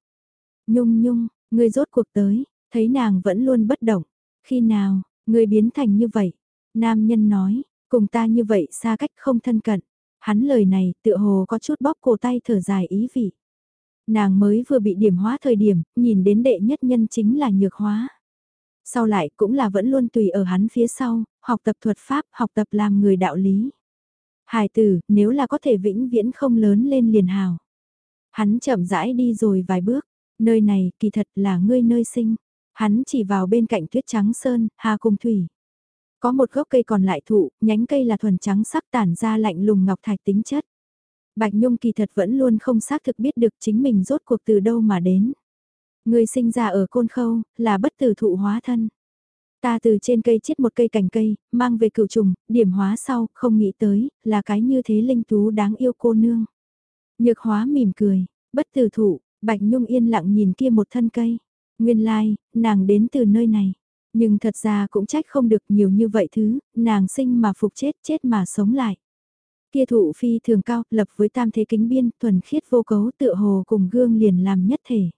Speaker 1: Nhung nhung, người rốt cuộc tới, thấy nàng vẫn luôn bất động. Khi nào, người biến thành như vậy? Nam nhân nói, cùng ta như vậy xa cách không thân cận. Hắn lời này tựa hồ có chút bóp cổ tay thở dài ý vị. Nàng mới vừa bị điểm hóa thời điểm, nhìn đến đệ nhất nhân chính là nhược hóa. Sau lại cũng là vẫn luôn tùy ở hắn phía sau, học tập thuật pháp, học tập làm người đạo lý. hải tử, nếu là có thể vĩnh viễn không lớn lên liền hào. Hắn chậm rãi đi rồi vài bước, nơi này kỳ thật là ngươi nơi sinh. Hắn chỉ vào bên cạnh tuyết trắng sơn, hà cùng thủy. Có một gốc cây còn lại thụ, nhánh cây là thuần trắng sắc tản ra lạnh lùng ngọc thạch tính chất. Bạch Nhung kỳ thật vẫn luôn không xác thực biết được chính mình rốt cuộc từ đâu mà đến. Người sinh ra ở côn khâu, là bất tử thụ hóa thân. Ta từ trên cây chết một cây cành cây, mang về cửu trùng, điểm hóa sau, không nghĩ tới, là cái như thế linh tú đáng yêu cô nương. Nhược hóa mỉm cười, bất tử thụ, Bạch Nhung yên lặng nhìn kia một thân cây. Nguyên lai, like, nàng đến từ nơi này. Nhưng thật ra cũng trách không được nhiều như vậy thứ, nàng sinh mà phục chết, chết mà sống lại. Kia thụ phi thường cao, lập với tam thế kính biên, thuần khiết vô cấu tựa hồ cùng gương liền làm nhất thể.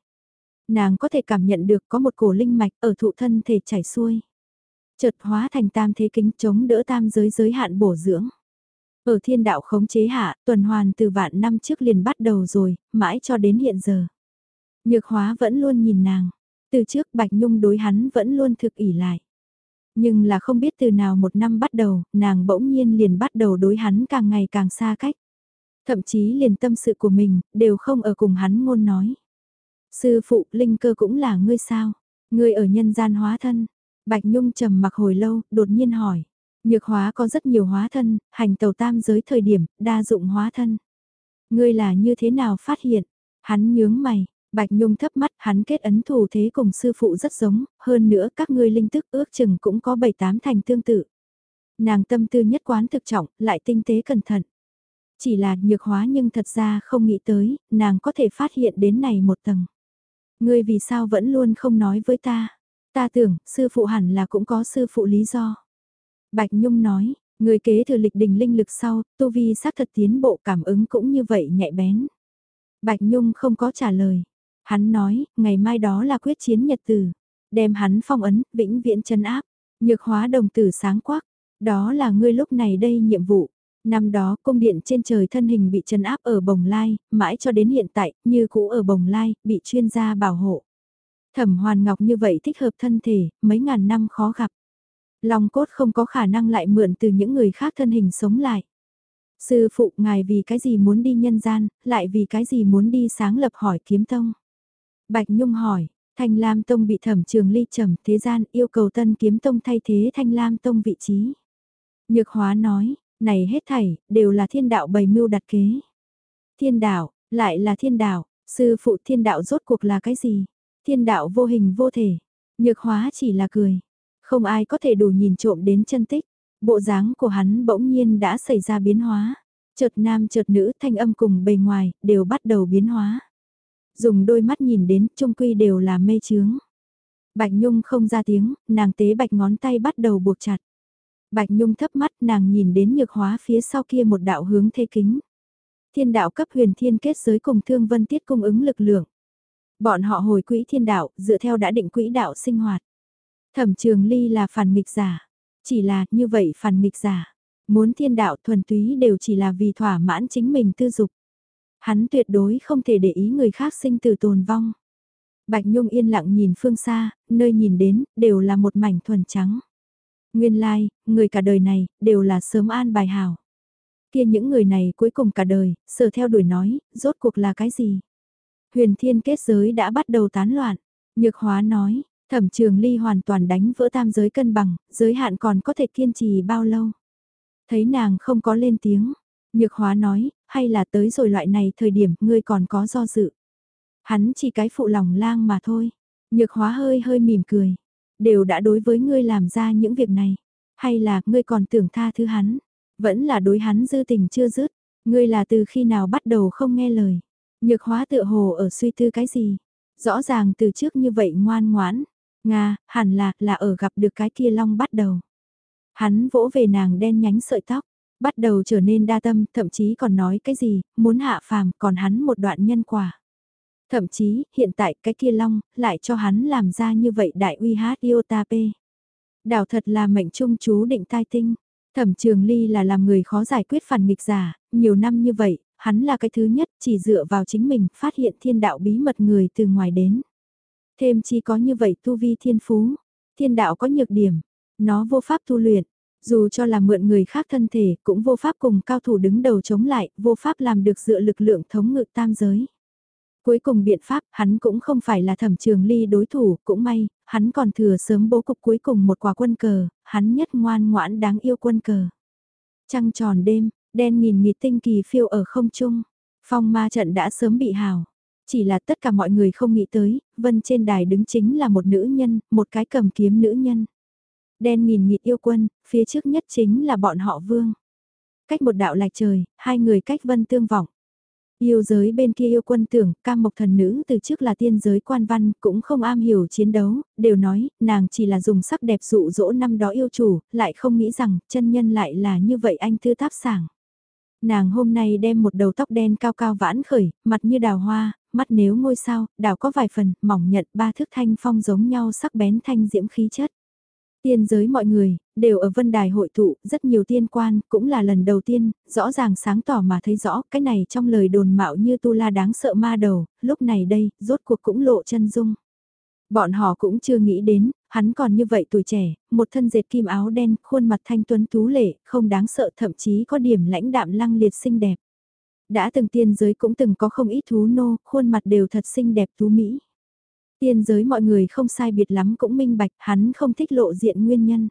Speaker 1: Nàng có thể cảm nhận được có một cổ linh mạch ở thụ thân thể chảy xuôi. Chợt hóa thành tam thế kính chống đỡ tam giới giới hạn bổ dưỡng. Ở thiên đạo khống chế hạ, tuần hoàn từ vạn năm trước liền bắt đầu rồi, mãi cho đến hiện giờ. Nhược hóa vẫn luôn nhìn nàng, từ trước Bạch Nhung đối hắn vẫn luôn thực ỉ lại. Nhưng là không biết từ nào một năm bắt đầu, nàng bỗng nhiên liền bắt đầu đối hắn càng ngày càng xa cách. Thậm chí liền tâm sự của mình, đều không ở cùng hắn ngôn nói. Sư phụ, linh cơ cũng là ngươi sao? Ngươi ở nhân gian hóa thân. Bạch Nhung trầm mặc hồi lâu, đột nhiên hỏi. Nhược hóa có rất nhiều hóa thân, hành tàu tam giới thời điểm, đa dụng hóa thân. Ngươi là như thế nào phát hiện? Hắn nhướng mày, Bạch Nhung thấp mắt hắn kết ấn thủ thế cùng sư phụ rất giống, hơn nữa các ngươi linh tức ước chừng cũng có bảy tám thành tương tự. Nàng tâm tư nhất quán thực trọng, lại tinh tế cẩn thận. Chỉ là nhược hóa nhưng thật ra không nghĩ tới, nàng có thể phát hiện đến này một tầng. Ngươi vì sao vẫn luôn không nói với ta? Ta tưởng, sư phụ hẳn là cũng có sư phụ lý do. Bạch Nhung nói, người kế thừa lịch đình linh lực sau, tu vi xác thật tiến bộ cảm ứng cũng như vậy nhạy bén. Bạch Nhung không có trả lời. Hắn nói, ngày mai đó là quyết chiến nhật tử. Đem hắn phong ấn, vĩnh viễn chân áp. Nhược hóa đồng tử sáng quắc. Đó là ngươi lúc này đây nhiệm vụ. Năm đó cung điện trên trời thân hình bị chân áp ở bồng lai, mãi cho đến hiện tại, như cũ ở bồng lai, bị chuyên gia bảo hộ. Thẩm hoàn ngọc như vậy thích hợp thân thể, mấy ngàn năm khó gặp. Long cốt không có khả năng lại mượn từ những người khác thân hình sống lại. Sư phụ ngài vì cái gì muốn đi nhân gian, lại vì cái gì muốn đi sáng lập hỏi kiếm tông. Bạch Nhung hỏi, Thanh Lam Tông bị thẩm trường ly trầm thế gian yêu cầu tân kiếm tông thay thế Thanh Lam Tông vị trí. Nhược hóa nói, này hết thảy, đều là thiên đạo bày mưu đặt kế. Thiên đạo, lại là thiên đạo, sư phụ thiên đạo rốt cuộc là cái gì? Thiên đạo vô hình vô thể, nhược hóa chỉ là cười. Không ai có thể đủ nhìn trộm đến chân tích. Bộ dáng của hắn bỗng nhiên đã xảy ra biến hóa. Chợt nam chợt nữ thanh âm cùng bề ngoài, đều bắt đầu biến hóa. Dùng đôi mắt nhìn đến, trung quy đều là mê chướng. Bạch Nhung không ra tiếng, nàng tế bạch ngón tay bắt đầu buộc chặt. Bạch Nhung thấp mắt nàng nhìn đến nhược hóa phía sau kia một đạo hướng thế kính. Thiên đạo cấp huyền thiên kết giới cùng thương vân tiết cung ứng lực lượng. Bọn họ hồi quỹ thiên đạo, dựa theo đã định quỹ đạo sinh hoạt. Thẩm trường ly là phản nghịch giả. Chỉ là như vậy phản nghịch giả. Muốn thiên đạo thuần túy đều chỉ là vì thỏa mãn chính mình tư dục. Hắn tuyệt đối không thể để ý người khác sinh từ tồn vong. Bạch Nhung yên lặng nhìn phương xa, nơi nhìn đến, đều là một mảnh thuần trắng. Nguyên lai, like, người cả đời này, đều là sớm an bài hảo. Kia những người này cuối cùng cả đời, sở theo đuổi nói, rốt cuộc là cái gì? Huyền thiên kết giới đã bắt đầu tán loạn. Nhược hóa nói, thẩm trường ly hoàn toàn đánh vỡ tam giới cân bằng, giới hạn còn có thể kiên trì bao lâu? Thấy nàng không có lên tiếng, nhược hóa nói, hay là tới rồi loại này thời điểm ngươi còn có do dự. Hắn chỉ cái phụ lòng lang mà thôi. Nhược hóa hơi hơi mỉm cười. Đều đã đối với ngươi làm ra những việc này. Hay là ngươi còn tưởng tha thứ hắn. Vẫn là đối hắn dư tình chưa dứt. Ngươi là từ khi nào bắt đầu không nghe lời. Nhược hóa tựa hồ ở suy tư cái gì. Rõ ràng từ trước như vậy ngoan ngoãn. Nga, hẳn là, là ở gặp được cái kia long bắt đầu. Hắn vỗ về nàng đen nhánh sợi tóc, bắt đầu trở nên đa tâm, thậm chí còn nói cái gì, muốn hạ phàm, còn hắn một đoạn nhân quả. Thậm chí, hiện tại cái kia long, lại cho hắn làm ra như vậy đại uy hát p Đảo thật là mệnh trung chú định tai tinh. Thẩm trường ly là làm người khó giải quyết phản nghịch giả, nhiều năm như vậy, hắn là cái thứ nhất chỉ dựa vào chính mình phát hiện thiên đạo bí mật người từ ngoài đến. Thêm chi có như vậy tu vi thiên phú, thiên đạo có nhược điểm, nó vô pháp tu luyện, dù cho là mượn người khác thân thể cũng vô pháp cùng cao thủ đứng đầu chống lại, vô pháp làm được dựa lực lượng thống ngự tam giới. Cuối cùng biện pháp, hắn cũng không phải là thẩm trường ly đối thủ, cũng may, hắn còn thừa sớm bố cục cuối cùng một quả quân cờ, hắn nhất ngoan ngoãn đáng yêu quân cờ. Trăng tròn đêm, đen nghìn nghịt tinh kỳ phiêu ở không trung, phong ma trận đã sớm bị hào. Chỉ là tất cả mọi người không nghĩ tới, vân trên đài đứng chính là một nữ nhân, một cái cầm kiếm nữ nhân. Đen nghìn nghịt yêu quân, phía trước nhất chính là bọn họ vương. Cách một đạo lạch trời, hai người cách vân tương vọng. Yêu giới bên kia yêu quân tưởng, cam mộc thần nữ từ trước là tiên giới quan văn, cũng không am hiểu chiến đấu, đều nói, nàng chỉ là dùng sắc đẹp dụ dỗ năm đó yêu chủ, lại không nghĩ rằng, chân nhân lại là như vậy anh thư tháp sảng. Nàng hôm nay đem một đầu tóc đen cao cao vãn khởi, mặt như đào hoa, mắt nếu ngôi sao, đào có vài phần, mỏng nhận ba thước thanh phong giống nhau sắc bén thanh diễm khí chất. Tiên giới mọi người, đều ở vân đài hội tụ, rất nhiều tiên quan, cũng là lần đầu tiên, rõ ràng sáng tỏ mà thấy rõ, cái này trong lời đồn mạo như tu la đáng sợ ma đầu, lúc này đây, rốt cuộc cũng lộ chân dung. Bọn họ cũng chưa nghĩ đến, hắn còn như vậy tuổi trẻ, một thân dệt kim áo đen, khuôn mặt thanh tuấn tú lệ, không đáng sợ thậm chí có điểm lãnh đạm lăng liệt xinh đẹp. Đã từng tiên giới cũng từng có không ít thú nô, khuôn mặt đều thật xinh đẹp tú mỹ. Tiên giới mọi người không sai biệt lắm cũng minh bạch hắn không thích lộ diện nguyên nhân.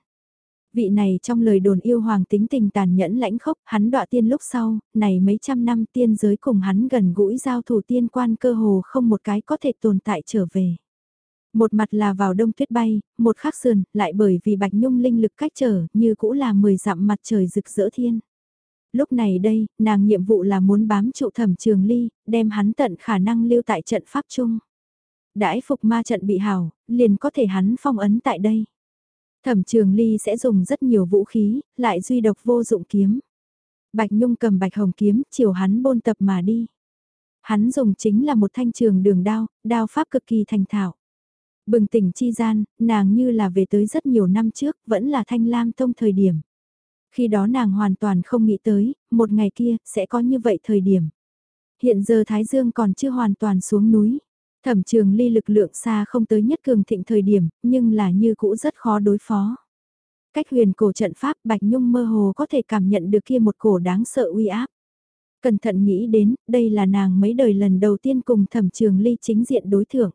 Speaker 1: Vị này trong lời đồn yêu hoàng tính tình tàn nhẫn lãnh khốc, hắn đọa tiên lúc sau, này mấy trăm năm tiên giới cùng hắn gần gũi giao thủ tiên quan cơ hồ không một cái có thể tồn tại trở về. Một mặt là vào đông tuyết bay, một khắc sườn, lại bởi vì bạch nhung linh lực cách trở, như cũ là mười dặm mặt trời rực rỡ thiên. Lúc này đây, nàng nhiệm vụ là muốn bám trụ thẩm trường ly, đem hắn tận khả năng lưu tại trận pháp chung. Đãi phục ma trận bị hào, liền có thể hắn phong ấn tại đây. Thẩm trường ly sẽ dùng rất nhiều vũ khí, lại duy độc vô dụng kiếm. Bạch Nhung cầm bạch hồng kiếm, chiều hắn bôn tập mà đi. Hắn dùng chính là một thanh trường đường đao, đao pháp cực kỳ thành thạo. Bừng tỉnh chi gian, nàng như là về tới rất nhiều năm trước, vẫn là thanh lam tông thời điểm. Khi đó nàng hoàn toàn không nghĩ tới, một ngày kia, sẽ có như vậy thời điểm. Hiện giờ Thái Dương còn chưa hoàn toàn xuống núi. Thẩm trường ly lực lượng xa không tới nhất cường thịnh thời điểm, nhưng là như cũ rất khó đối phó. Cách huyền cổ trận pháp Bạch Nhung mơ hồ có thể cảm nhận được kia một cổ đáng sợ uy áp. Cẩn thận nghĩ đến, đây là nàng mấy đời lần đầu tiên cùng thẩm trường ly chính diện đối thưởng.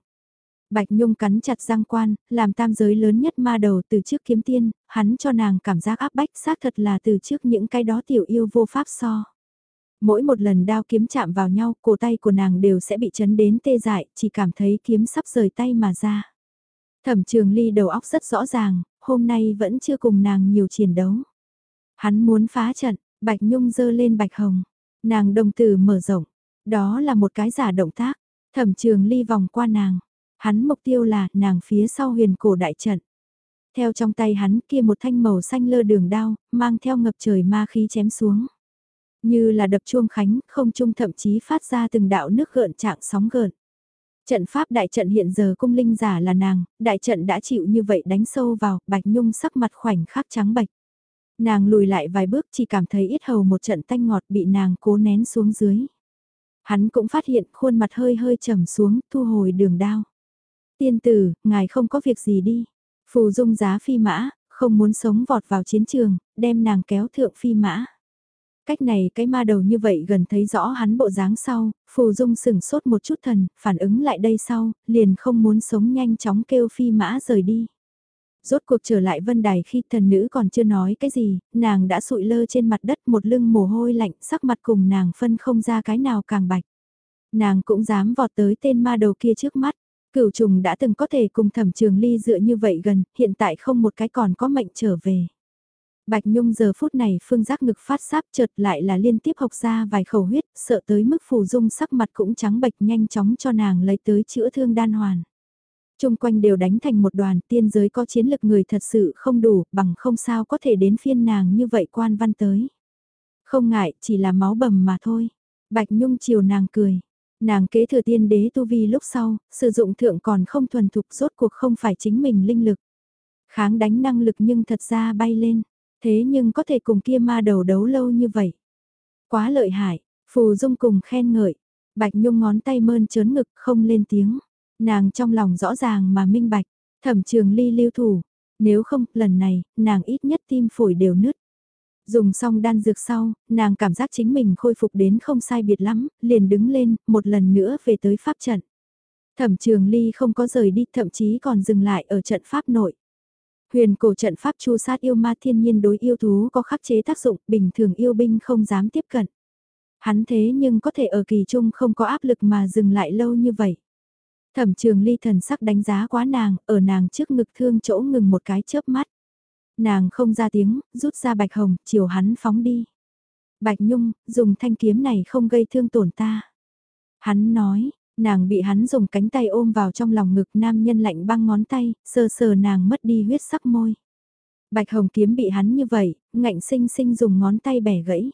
Speaker 1: Bạch Nhung cắn chặt răng quan, làm tam giới lớn nhất ma đầu từ trước kiếm tiên, hắn cho nàng cảm giác áp bách xác thật là từ trước những cái đó tiểu yêu vô pháp so. Mỗi một lần đao kiếm chạm vào nhau, cổ tay của nàng đều sẽ bị chấn đến tê dại, chỉ cảm thấy kiếm sắp rời tay mà ra. Thẩm trường ly đầu óc rất rõ ràng, hôm nay vẫn chưa cùng nàng nhiều chiến đấu. Hắn muốn phá trận, Bạch Nhung dơ lên Bạch Hồng. Nàng đồng tử mở rộng. Đó là một cái giả động tác. Thẩm trường ly vòng qua nàng. Hắn mục tiêu là nàng phía sau huyền cổ đại trận. Theo trong tay hắn kia một thanh màu xanh lơ đường đao, mang theo ngập trời ma khí chém xuống. Như là đập chuông khánh, không trung thậm chí phát ra từng đạo nước gợn trạng sóng gợn. Trận pháp đại trận hiện giờ cung linh giả là nàng, đại trận đã chịu như vậy đánh sâu vào, bạch nhung sắc mặt khoảnh khắc trắng bạch. Nàng lùi lại vài bước chỉ cảm thấy ít hầu một trận tanh ngọt bị nàng cố nén xuống dưới. Hắn cũng phát hiện khuôn mặt hơi hơi trầm xuống, thu hồi đường đao. Tiên tử, ngài không có việc gì đi. Phù dung giá phi mã, không muốn sống vọt vào chiến trường, đem nàng kéo thượng phi mã. Cách này cái ma đầu như vậy gần thấy rõ hắn bộ dáng sau, phù dung sừng sốt một chút thần, phản ứng lại đây sau, liền không muốn sống nhanh chóng kêu phi mã rời đi. Rốt cuộc trở lại vân đài khi thần nữ còn chưa nói cái gì, nàng đã sụi lơ trên mặt đất một lưng mồ hôi lạnh sắc mặt cùng nàng phân không ra cái nào càng bạch. Nàng cũng dám vọt tới tên ma đầu kia trước mắt. Cửu trùng đã từng có thể cùng thẩm trường ly dựa như vậy gần, hiện tại không một cái còn có mệnh trở về. Bạch Nhung giờ phút này phương giác ngực phát sáp chợt lại là liên tiếp học ra vài khẩu huyết, sợ tới mức phù dung sắc mặt cũng trắng bệch nhanh chóng cho nàng lấy tới chữa thương đan hoàn. Trung quanh đều đánh thành một đoàn tiên giới có chiến lực người thật sự không đủ, bằng không sao có thể đến phiên nàng như vậy quan văn tới. Không ngại, chỉ là máu bầm mà thôi. Bạch Nhung chiều nàng cười. Nàng kế thừa tiên đế tu vi lúc sau, sử dụng thượng còn không thuần thục rốt cuộc không phải chính mình linh lực. Kháng đánh năng lực nhưng thật ra bay lên, thế nhưng có thể cùng kia ma đầu đấu lâu như vậy. Quá lợi hại, Phù Dung cùng khen ngợi, Bạch Nhung ngón tay mơn trớn ngực không lên tiếng. Nàng trong lòng rõ ràng mà minh bạch, thẩm trường ly lưu thủ, nếu không, lần này, nàng ít nhất tim phổi đều nứt. Dùng xong đan dược sau, nàng cảm giác chính mình khôi phục đến không sai biệt lắm, liền đứng lên, một lần nữa về tới pháp trận. Thẩm trường ly không có rời đi, thậm chí còn dừng lại ở trận pháp nội. Huyền cổ trận pháp chu sát yêu ma thiên nhiên đối yêu thú có khắc chế tác dụng, bình thường yêu binh không dám tiếp cận. Hắn thế nhưng có thể ở kỳ trung không có áp lực mà dừng lại lâu như vậy. Thẩm trường ly thần sắc đánh giá quá nàng, ở nàng trước ngực thương chỗ ngừng một cái chớp mắt. Nàng không ra tiếng, rút ra bạch hồng, chiều hắn phóng đi. Bạch Nhung, dùng thanh kiếm này không gây thương tổn ta. Hắn nói, nàng bị hắn dùng cánh tay ôm vào trong lòng ngực nam nhân lạnh băng ngón tay, sờ sờ nàng mất đi huyết sắc môi. Bạch hồng kiếm bị hắn như vậy, ngạnh sinh sinh dùng ngón tay bẻ gãy.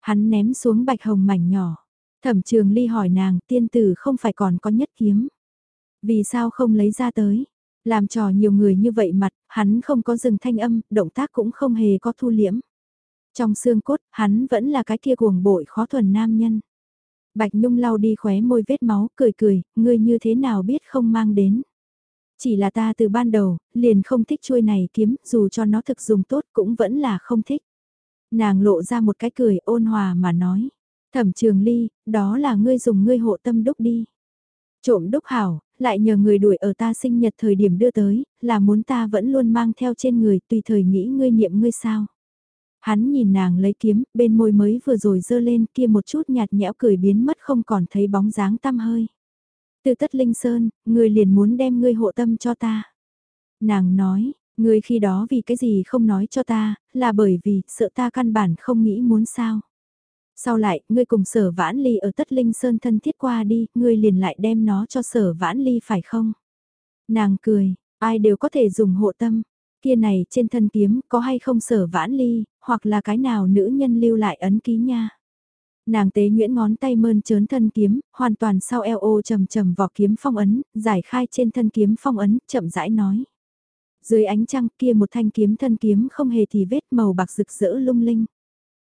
Speaker 1: Hắn ném xuống bạch hồng mảnh nhỏ. Thẩm trường ly hỏi nàng tiên tử không phải còn có nhất kiếm. Vì sao không lấy ra tới? Làm trò nhiều người như vậy mặt, hắn không có dừng thanh âm, động tác cũng không hề có thu liễm. Trong xương cốt, hắn vẫn là cái kia cuồng bội khó thuần nam nhân. Bạch Nhung lau đi khóe môi vết máu, cười cười, ngươi như thế nào biết không mang đến. Chỉ là ta từ ban đầu, liền không thích chuôi này kiếm, dù cho nó thực dùng tốt cũng vẫn là không thích. Nàng lộ ra một cái cười ôn hòa mà nói. Thẩm trường ly, đó là ngươi dùng ngươi hộ tâm đúc đi. Trộm đúc hảo, lại nhờ người đuổi ở ta sinh nhật thời điểm đưa tới, là muốn ta vẫn luôn mang theo trên người tùy thời nghĩ ngươi niệm ngươi sao. Hắn nhìn nàng lấy kiếm, bên môi mới vừa rồi dơ lên kia một chút nhạt nhẽo cười biến mất không còn thấy bóng dáng tăm hơi. Từ tất linh sơn, người liền muốn đem ngươi hộ tâm cho ta. Nàng nói, ngươi khi đó vì cái gì không nói cho ta, là bởi vì sợ ta căn bản không nghĩ muốn sao. Sau lại, ngươi cùng sở vãn ly ở tất linh sơn thân thiết qua đi, ngươi liền lại đem nó cho sở vãn ly phải không? Nàng cười, ai đều có thể dùng hộ tâm. Kia này trên thân kiếm có hay không sở vãn ly, hoặc là cái nào nữ nhân lưu lại ấn ký nha. Nàng tế nhuyễn ngón tay mơn trớn thân kiếm, hoàn toàn sau eo ô trầm trầm vỏ kiếm phong ấn, giải khai trên thân kiếm phong ấn, chậm rãi nói. Dưới ánh trăng kia một thanh kiếm thân kiếm không hề thì vết màu bạc rực rỡ lung linh.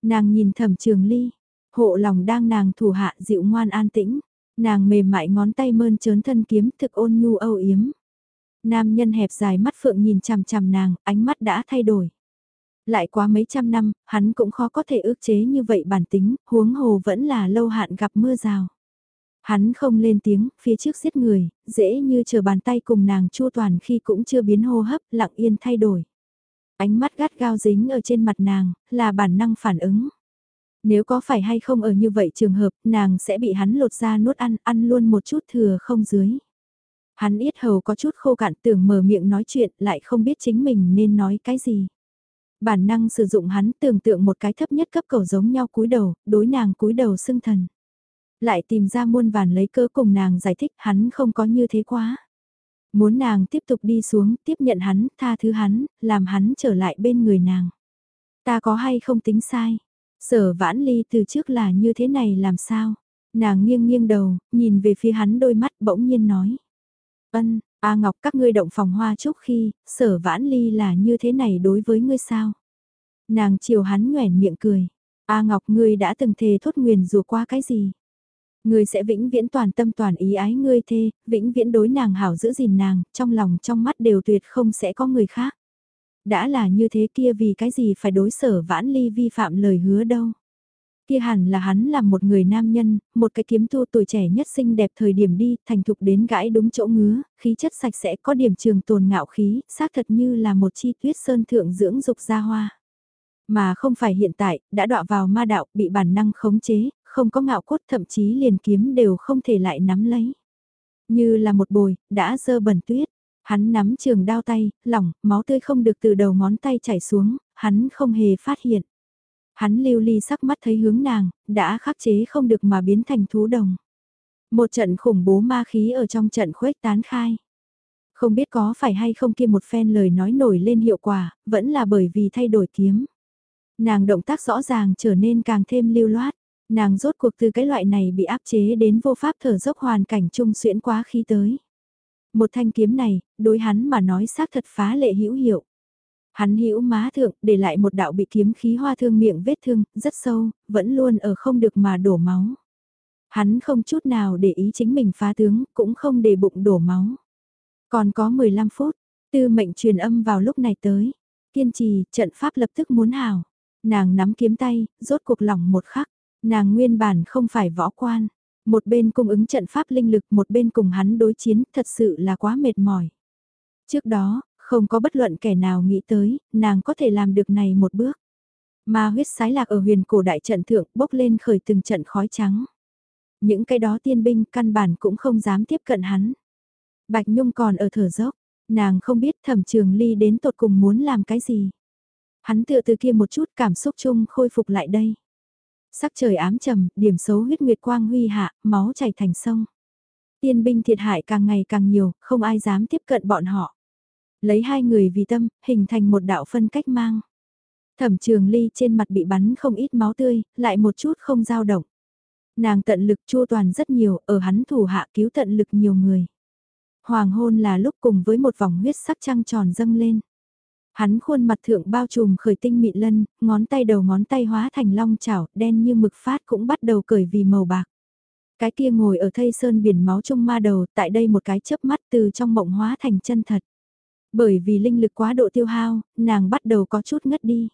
Speaker 1: Nàng nhìn thẩm trường ly, hộ lòng đang nàng thủ hạ dịu ngoan an tĩnh, nàng mềm mại ngón tay mơn trớn thân kiếm thực ôn nhu âu yếm. Nam nhân hẹp dài mắt phượng nhìn chằm chằm nàng, ánh mắt đã thay đổi. Lại quá mấy trăm năm, hắn cũng khó có thể ước chế như vậy bản tính, huống hồ vẫn là lâu hạn gặp mưa rào. Hắn không lên tiếng, phía trước giết người, dễ như chờ bàn tay cùng nàng chua toàn khi cũng chưa biến hô hấp, lặng yên thay đổi. Ánh mắt gắt gao dính ở trên mặt nàng, là bản năng phản ứng. Nếu có phải hay không ở như vậy trường hợp, nàng sẽ bị hắn lột ra nuốt ăn, ăn luôn một chút thừa không dưới. Hắn yết hầu có chút khô cạn tưởng mở miệng nói chuyện lại không biết chính mình nên nói cái gì. Bản năng sử dụng hắn tưởng tượng một cái thấp nhất cấp cầu giống nhau cúi đầu, đối nàng cúi đầu xưng thần. Lại tìm ra muôn vàn lấy cơ cùng nàng giải thích hắn không có như thế quá. Muốn nàng tiếp tục đi xuống, tiếp nhận hắn, tha thứ hắn, làm hắn trở lại bên người nàng. Ta có hay không tính sai? Sở vãn ly từ trước là như thế này làm sao? Nàng nghiêng nghiêng đầu, nhìn về phía hắn đôi mắt bỗng nhiên nói. Ân, A Ngọc các ngươi động phòng hoa chúc khi, sở vãn ly là như thế này đối với ngươi sao? Nàng chiều hắn nhoẻn miệng cười. A Ngọc ngươi đã từng thề thốt nguyền rùa qua cái gì? Ngươi sẽ vĩnh viễn toàn tâm toàn ý ái ngươi thê, vĩnh viễn đối nàng hảo giữ gìn nàng, trong lòng trong mắt đều tuyệt không sẽ có người khác. Đã là như thế kia vì cái gì phải đối sở vãn ly vi phạm lời hứa đâu. Kia hẳn là hắn là một người nam nhân, một cái kiếm tu tuổi trẻ nhất xinh đẹp thời điểm đi, thành thục đến gãi đúng chỗ ngứa, khí chất sạch sẽ có điểm trường tồn ngạo khí, xác thật như là một chi tuyết sơn thượng dưỡng dục ra hoa. Mà không phải hiện tại, đã đọa vào ma đạo, bị bản năng khống chế, không có ngạo cốt thậm chí liền kiếm đều không thể lại nắm lấy. Như là một bồi, đã dơ bẩn tuyết, hắn nắm trường đao tay, lỏng, máu tươi không được từ đầu ngón tay chảy xuống, hắn không hề phát hiện. Hắn lưu ly sắc mắt thấy hướng nàng, đã khắc chế không được mà biến thành thú đồng. Một trận khủng bố ma khí ở trong trận khuếch tán khai. Không biết có phải hay không kia một phen lời nói nổi lên hiệu quả, vẫn là bởi vì thay đổi kiếm. Nàng động tác rõ ràng trở nên càng thêm lưu loát. Nàng rốt cuộc từ cái loại này bị áp chế đến vô pháp thở dốc hoàn cảnh trung xuyễn quá khí tới. Một thanh kiếm này, đối hắn mà nói xác thật phá lệ hữu hiệu. Hắn hữu má thượng, để lại một đạo bị kiếm khí hoa thương miệng vết thương, rất sâu, vẫn luôn ở không được mà đổ máu. Hắn không chút nào để ý chính mình phá tướng, cũng không để bụng đổ máu. Còn có 15 phút, tư mệnh truyền âm vào lúc này tới. Kiên trì, trận pháp lập tức muốn hào. Nàng nắm kiếm tay, rốt cuộc lòng một khắc. Nàng nguyên bản không phải võ quan. Một bên cung ứng trận pháp linh lực, một bên cùng hắn đối chiến, thật sự là quá mệt mỏi. Trước đó, không có bất luận kẻ nào nghĩ tới, nàng có thể làm được này một bước. Ma huyết sái lạc ở huyền cổ đại trận thượng bốc lên khởi từng trận khói trắng. Những cái đó tiên binh căn bản cũng không dám tiếp cận hắn. Bạch Nhung còn ở thở dốc, nàng không biết thẩm trường ly đến tột cùng muốn làm cái gì. Hắn tựa từ kia một chút cảm xúc chung khôi phục lại đây. Sắc trời ám trầm, điểm xấu huyết nguyệt quang huy hạ, máu chảy thành sông. Tiên binh thiệt hại càng ngày càng nhiều, không ai dám tiếp cận bọn họ. Lấy hai người vì tâm, hình thành một đạo phân cách mang. Thẩm trường ly trên mặt bị bắn không ít máu tươi, lại một chút không dao động. Nàng tận lực chua toàn rất nhiều, ở hắn thủ hạ cứu tận lực nhiều người. Hoàng hôn là lúc cùng với một vòng huyết sắc trăng tròn dâng lên. Hắn khuôn mặt thượng bao trùm khởi tinh mịn lân, ngón tay đầu ngón tay hóa thành long chảo, đen như mực phát cũng bắt đầu cởi vì màu bạc. Cái kia ngồi ở thây sơn biển máu trong ma đầu, tại đây một cái chớp mắt từ trong mộng hóa thành chân thật. Bởi vì linh lực quá độ tiêu hao, nàng bắt đầu có chút ngất đi.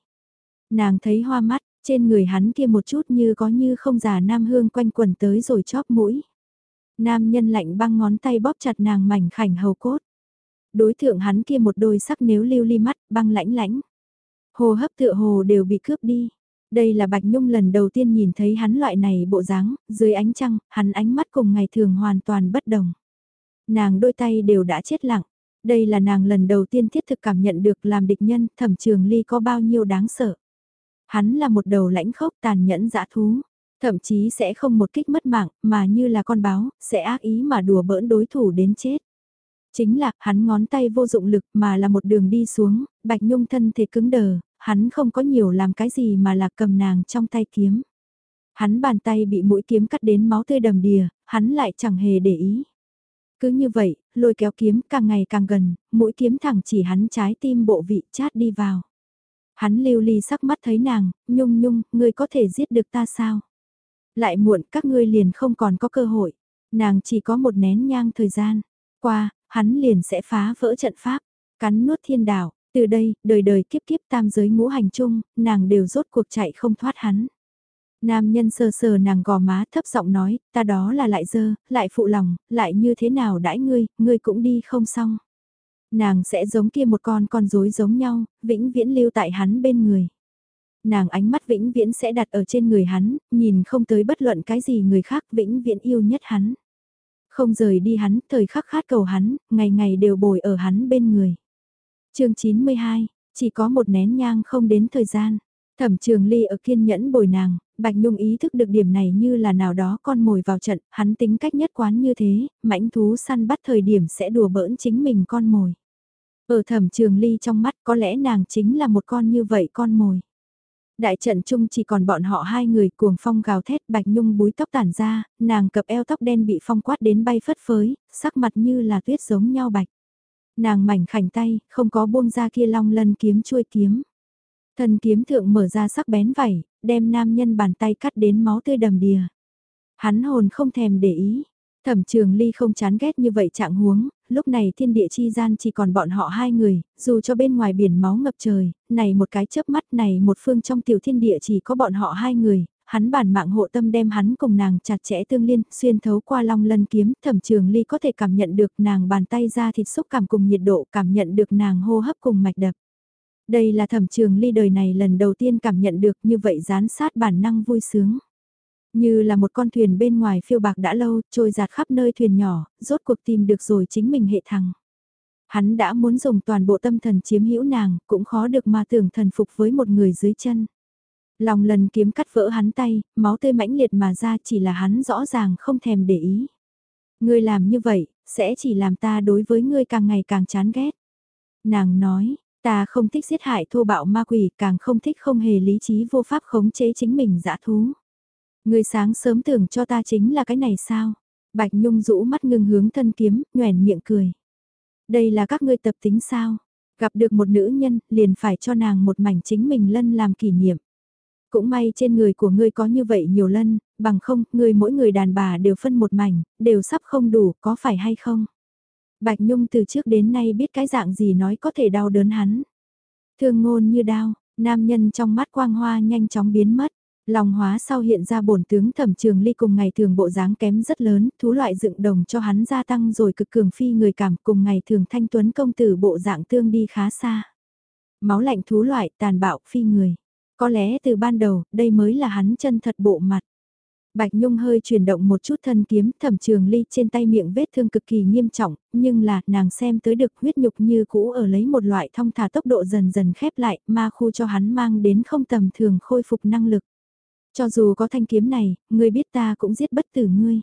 Speaker 1: Nàng thấy hoa mắt, trên người hắn kia một chút như có như không giả nam hương quanh quần tới rồi chóp mũi. Nam nhân lạnh băng ngón tay bóp chặt nàng mảnh khảnh hầu cốt. Đối thượng hắn kia một đôi sắc nếu lưu ly mắt, băng lãnh lãnh. Hồ hấp tựa hồ đều bị cướp đi. Đây là Bạch Nhung lần đầu tiên nhìn thấy hắn loại này bộ dáng, dưới ánh trăng, hắn ánh mắt cùng ngày thường hoàn toàn bất đồng. Nàng đôi tay đều đã chết lặng. Đây là nàng lần đầu tiên thiết thực cảm nhận được làm địch nhân, thẩm trường ly có bao nhiêu đáng sợ. Hắn là một đầu lãnh khốc tàn nhẫn dã thú. Thậm chí sẽ không một kích mất mạng, mà như là con báo, sẽ ác ý mà đùa bỡn đối thủ đến chết. Chính là, hắn ngón tay vô dụng lực mà là một đường đi xuống, Bạch Nhung thân thể cứng đờ, hắn không có nhiều làm cái gì mà là cầm nàng trong tay kiếm. Hắn bàn tay bị mũi kiếm cắt đến máu tươi đầm đìa, hắn lại chẳng hề để ý. Cứ như vậy, lôi kéo kiếm càng ngày càng gần, mũi kiếm thẳng chỉ hắn trái tim bộ vị chát đi vào. Hắn lưu ly sắc mắt thấy nàng, nhung nhung, ngươi có thể giết được ta sao? Lại muộn các ngươi liền không còn có cơ hội. Nàng chỉ có một nén nhang thời gian. Qua, hắn liền sẽ phá vỡ trận pháp, cắn nuốt thiên đảo. Từ đây, đời đời kiếp kiếp tam giới ngũ hành chung, nàng đều rốt cuộc chạy không thoát hắn. Nam nhân sờ sờ nàng gò má thấp giọng nói, ta đó là lại dơ, lại phụ lòng, lại như thế nào đãi ngươi, ngươi cũng đi không xong. Nàng sẽ giống kia một con con rối giống nhau, vĩnh viễn lưu tại hắn bên người. Nàng ánh mắt vĩnh viễn sẽ đặt ở trên người hắn, nhìn không tới bất luận cái gì người khác vĩnh viễn yêu nhất hắn. Không rời đi hắn, thời khắc khát cầu hắn, ngày ngày đều bồi ở hắn bên người. chương 92, chỉ có một nén nhang không đến thời gian. Thẩm trường ly ở kiên nhẫn bồi nàng, Bạch Nhung ý thức được điểm này như là nào đó con mồi vào trận, hắn tính cách nhất quán như thế, mãnh thú săn bắt thời điểm sẽ đùa bỡn chính mình con mồi. Ở thẩm trường ly trong mắt có lẽ nàng chính là một con như vậy con mồi. Đại trận chung chỉ còn bọn họ hai người cuồng phong gào thét Bạch Nhung búi tóc tản ra, nàng cập eo tóc đen bị phong quát đến bay phất phới, sắc mặt như là tuyết giống nhau bạch. Nàng mảnh khảnh tay, không có buông ra kia long lân kiếm chuôi kiếm. Thần kiếm thượng mở ra sắc bén vảy, đem nam nhân bàn tay cắt đến máu tươi đầm đìa. Hắn hồn không thèm để ý. Thẩm trường ly không chán ghét như vậy trạng huống, lúc này thiên địa chi gian chỉ còn bọn họ hai người, dù cho bên ngoài biển máu ngập trời, này một cái chớp mắt này một phương trong tiểu thiên địa chỉ có bọn họ hai người, hắn bản mạng hộ tâm đem hắn cùng nàng chặt chẽ tương liên, xuyên thấu qua long lân kiếm, thẩm trường ly có thể cảm nhận được nàng bàn tay ra thịt xúc cảm cùng nhiệt độ, cảm nhận được nàng hô hấp cùng mạch đập. Đây là thẩm trường ly đời này lần đầu tiên cảm nhận được như vậy gián sát bản năng vui sướng. Như là một con thuyền bên ngoài phiêu bạc đã lâu, trôi giạt khắp nơi thuyền nhỏ, rốt cuộc tìm được rồi chính mình hệ thằng. Hắn đã muốn dùng toàn bộ tâm thần chiếm hữu nàng, cũng khó được mà tưởng thần phục với một người dưới chân. Lòng lần kiếm cắt vỡ hắn tay, máu tươi mãnh liệt mà ra chỉ là hắn rõ ràng không thèm để ý. Ngươi làm như vậy, sẽ chỉ làm ta đối với ngươi càng ngày càng chán ghét. Nàng nói, ta không thích giết hại thô bạo ma quỷ, càng không thích không hề lý trí vô pháp khống chế chính mình dã thú. người sáng sớm tưởng cho ta chính là cái này sao? Bạch Nhung rũ mắt ngưng hướng thân kiếm, nhoèn miệng cười. Đây là các ngươi tập tính sao? Gặp được một nữ nhân, liền phải cho nàng một mảnh chính mình lân làm kỷ niệm. Cũng may trên người của ngươi có như vậy nhiều lân, bằng không, ngươi mỗi người đàn bà đều phân một mảnh, đều sắp không đủ, có phải hay không? Bạch Nhung từ trước đến nay biết cái dạng gì nói có thể đau đớn hắn. Thương ngôn như đau, nam nhân trong mắt quang hoa nhanh chóng biến mất. Lòng hóa sau hiện ra bổn tướng thẩm trường ly cùng ngày thường bộ dáng kém rất lớn, thú loại dựng đồng cho hắn gia tăng rồi cực cường phi người cảm cùng ngày thường thanh tuấn công tử bộ dạng tương đi khá xa. Máu lạnh thú loại tàn bạo phi người. Có lẽ từ ban đầu, đây mới là hắn chân thật bộ mặt. Bạch Nhung hơi chuyển động một chút thân kiếm thẩm trường ly trên tay miệng vết thương cực kỳ nghiêm trọng, nhưng là nàng xem tới được huyết nhục như cũ ở lấy một loại thông thả tốc độ dần dần khép lại ma khu cho hắn mang đến không tầm thường khôi phục năng lực. Cho dù có thanh kiếm này, ngươi biết ta cũng giết bất tử ngươi.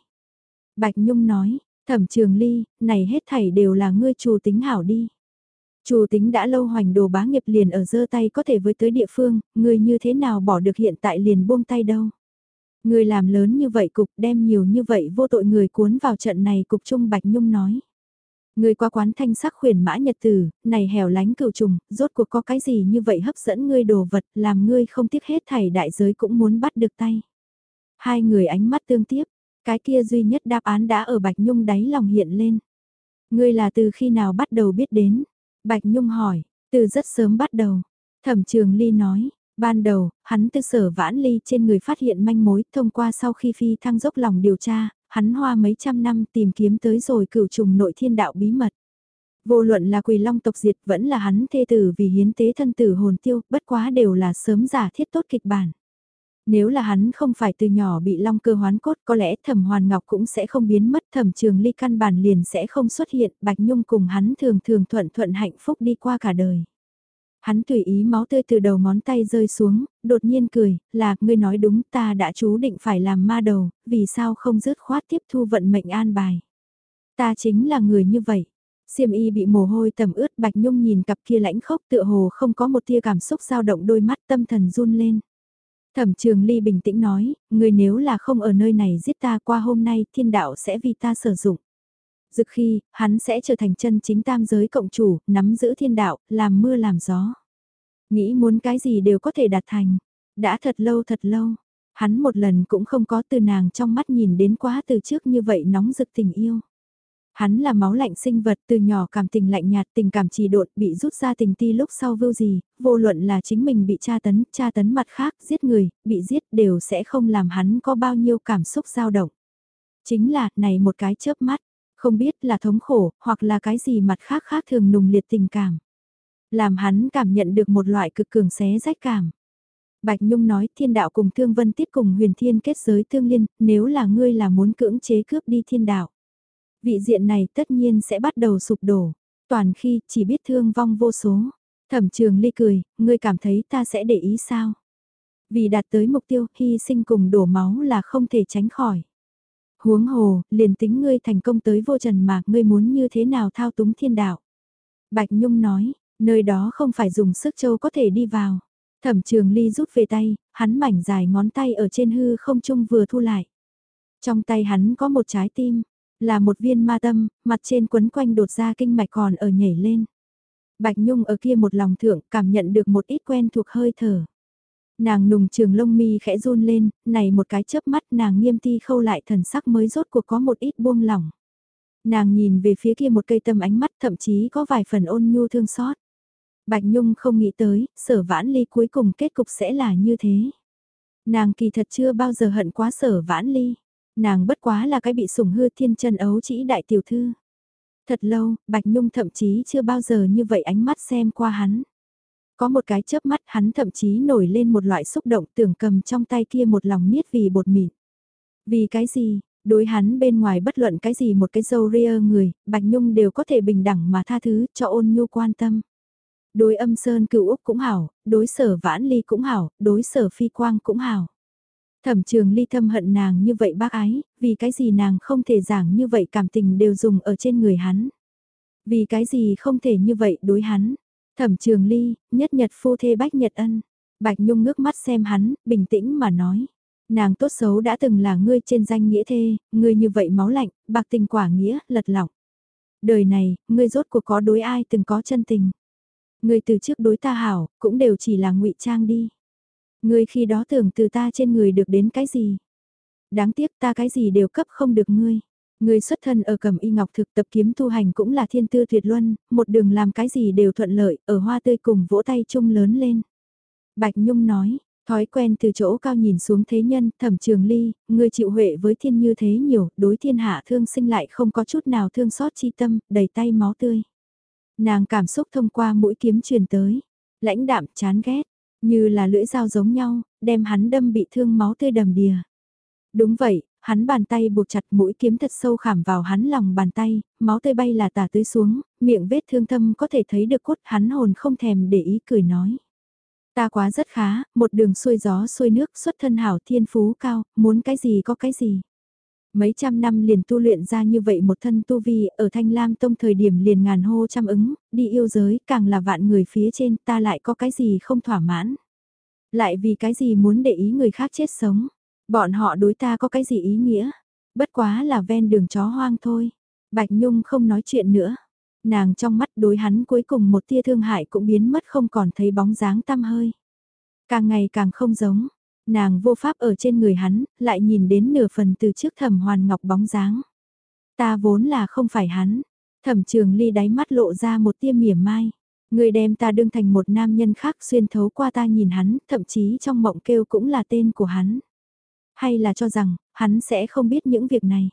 Speaker 1: Bạch Nhung nói, thẩm trường ly, này hết thảy đều là ngươi chủ tính hảo đi. Chủ tính đã lâu hoành đồ bá nghiệp liền ở giơ tay có thể với tới địa phương, ngươi như thế nào bỏ được hiện tại liền buông tay đâu. Ngươi làm lớn như vậy cục đem nhiều như vậy vô tội người cuốn vào trận này cục trung Bạch Nhung nói. Người qua quán thanh sắc khuyển mã nhật tử, này hẻo lánh cựu trùng, rốt cuộc có cái gì như vậy hấp dẫn ngươi đồ vật, làm ngươi không tiếc hết thảy đại giới cũng muốn bắt được tay. Hai người ánh mắt tương tiếp, cái kia duy nhất đáp án đã ở Bạch Nhung đáy lòng hiện lên. Ngươi là từ khi nào bắt đầu biết đến? Bạch Nhung hỏi, từ rất sớm bắt đầu. Thẩm Trường Ly nói, ban đầu, hắn tư sở vãn ly trên người phát hiện manh mối thông qua sau khi phi thăng dốc lòng điều tra, hắn hoa mấy trăm năm tìm kiếm tới rồi cửu trùng nội thiên đạo bí mật. Vô luận là quỳ long tộc diệt vẫn là hắn thê tử vì hiến tế thân tử hồn tiêu, bất quá đều là sớm giả thiết tốt kịch bản. Nếu là hắn không phải từ nhỏ bị long cơ hoán cốt có lẽ thẩm hoàn ngọc cũng sẽ không biến mất thẩm trường ly căn bản liền sẽ không xuất hiện bạch nhung cùng hắn thường thường thuận thuận hạnh phúc đi qua cả đời. Hắn tùy ý máu tươi từ đầu ngón tay rơi xuống, đột nhiên cười, là, ngươi nói đúng ta đã chú định phải làm ma đầu, vì sao không dứt khoát tiếp thu vận mệnh an bài. Ta chính là người như vậy. Siêm y bị mồ hôi tầm ướt Bạch Nhung nhìn cặp kia lãnh khốc tựa hồ không có một tia cảm xúc dao động đôi mắt tâm thần run lên. Thẩm trường ly bình tĩnh nói, người nếu là không ở nơi này giết ta qua hôm nay thiên đạo sẽ vì ta sử dụng. Dực khi, hắn sẽ trở thành chân chính tam giới cộng chủ, nắm giữ thiên đạo, làm mưa làm gió. Nghĩ muốn cái gì đều có thể đạt thành. Đã thật lâu thật lâu, hắn một lần cũng không có từ nàng trong mắt nhìn đến quá từ trước như vậy nóng rực tình yêu. Hắn là máu lạnh sinh vật từ nhỏ cảm tình lạnh nhạt tình cảm trì độn bị rút ra tình ti lúc sau vưu gì, vô luận là chính mình bị tra tấn, tra tấn mặt khác, giết người, bị giết đều sẽ không làm hắn có bao nhiêu cảm xúc dao động. Chính là, này một cái chớp mắt, không biết là thống khổ, hoặc là cái gì mặt khác khác thường nùng liệt tình cảm. Làm hắn cảm nhận được một loại cực cường xé rách cảm. Bạch Nhung nói thiên đạo cùng thương vân tiết cùng huyền thiên kết giới tương liên, nếu là ngươi là muốn cưỡng chế cướp đi thiên đạo. Vị diện này tất nhiên sẽ bắt đầu sụp đổ, toàn khi chỉ biết thương vong vô số. Thẩm trường ly cười, ngươi cảm thấy ta sẽ để ý sao? Vì đạt tới mục tiêu, hy sinh cùng đổ máu là không thể tránh khỏi. Huống hồ, liền tính ngươi thành công tới vô trần mà ngươi muốn như thế nào thao túng thiên đạo. Bạch Nhung nói, nơi đó không phải dùng sức châu có thể đi vào. Thẩm trường ly rút về tay, hắn mảnh dài ngón tay ở trên hư không trung vừa thu lại. Trong tay hắn có một trái tim, là một viên ma tâm, mặt trên quấn quanh đột ra kinh mạch còn ở nhảy lên. Bạch Nhung ở kia một lòng thượng cảm nhận được một ít quen thuộc hơi thở. Nàng nùng trường lông mi khẽ run lên, này một cái chớp mắt nàng nghiêm ti khâu lại thần sắc mới rốt cuộc có một ít buông lỏng. Nàng nhìn về phía kia một cây tâm ánh mắt thậm chí có vài phần ôn nhu thương xót. Bạch Nhung không nghĩ tới, sở vãn ly cuối cùng kết cục sẽ là như thế. Nàng kỳ thật chưa bao giờ hận quá sở vãn ly. Nàng bất quá là cái bị sủng hư thiên chân ấu chỉ đại tiểu thư. Thật lâu, Bạch Nhung thậm chí chưa bao giờ như vậy ánh mắt xem qua hắn. Có một cái chớp mắt hắn thậm chí nổi lên một loại xúc động tưởng cầm trong tay kia một lòng niết vì bột mịn. Vì cái gì, đối hắn bên ngoài bất luận cái gì một cái dâu ria người, Bạch Nhung đều có thể bình đẳng mà tha thứ cho ôn nhu quan tâm. Đối âm sơn cựu Úc cũng hảo, đối sở vãn ly cũng hảo, đối sở phi quang cũng hảo. Thẩm trường ly thâm hận nàng như vậy bác ái, vì cái gì nàng không thể giảng như vậy cảm tình đều dùng ở trên người hắn. Vì cái gì không thể như vậy đối hắn. Thẩm trường ly, nhất nhật phu thê bách nhật ân. Bạch Nhung ngước mắt xem hắn, bình tĩnh mà nói. Nàng tốt xấu đã từng là ngươi trên danh nghĩa thê, ngươi như vậy máu lạnh, bạc tình quả nghĩa, lật lọc. Đời này, ngươi rốt cuộc có đối ai từng có chân tình. Ngươi từ trước đối ta hảo, cũng đều chỉ là ngụy trang đi. Ngươi khi đó tưởng từ ta trên người được đến cái gì? Đáng tiếc ta cái gì đều cấp không được ngươi người xuất thân ở cầm y ngọc thực tập kiếm tu hành cũng là thiên tư tuyệt luân, một đường làm cái gì đều thuận lợi, ở hoa tươi cùng vỗ tay chung lớn lên. Bạch Nhung nói, thói quen từ chỗ cao nhìn xuống thế nhân, thẩm trường ly, người chịu huệ với thiên như thế nhiều, đối thiên hạ thương sinh lại không có chút nào thương xót chi tâm, đầy tay máu tươi. Nàng cảm xúc thông qua mũi kiếm truyền tới, lãnh đạm chán ghét, như là lưỡi dao giống nhau, đem hắn đâm bị thương máu tươi đầm đìa. Đúng vậy, hắn bàn tay buộc chặt mũi kiếm thật sâu khảm vào hắn lòng bàn tay, máu tươi bay là tả tưới xuống, miệng vết thương thâm có thể thấy được cốt hắn hồn không thèm để ý cười nói. Ta quá rất khá, một đường xuôi gió xuôi nước xuất thân hảo thiên phú cao, muốn cái gì có cái gì. Mấy trăm năm liền tu luyện ra như vậy một thân tu vi ở Thanh Lam Tông thời điểm liền ngàn hô trăm ứng, đi yêu giới càng là vạn người phía trên ta lại có cái gì không thỏa mãn. Lại vì cái gì muốn để ý người khác chết sống, bọn họ đối ta có cái gì ý nghĩa, bất quá là ven đường chó hoang thôi. Bạch Nhung không nói chuyện nữa, nàng trong mắt đối hắn cuối cùng một tia thương hại cũng biến mất không còn thấy bóng dáng tăm hơi. Càng ngày càng không giống, nàng vô pháp ở trên người hắn, lại nhìn đến nửa phần từ trước thẩm hoàn ngọc bóng dáng. Ta vốn là không phải hắn, thẩm trường ly đáy mắt lộ ra một tia mỉa mai. Người đem ta đương thành một nam nhân khác xuyên thấu qua ta nhìn hắn, thậm chí trong mộng kêu cũng là tên của hắn. Hay là cho rằng, hắn sẽ không biết những việc này.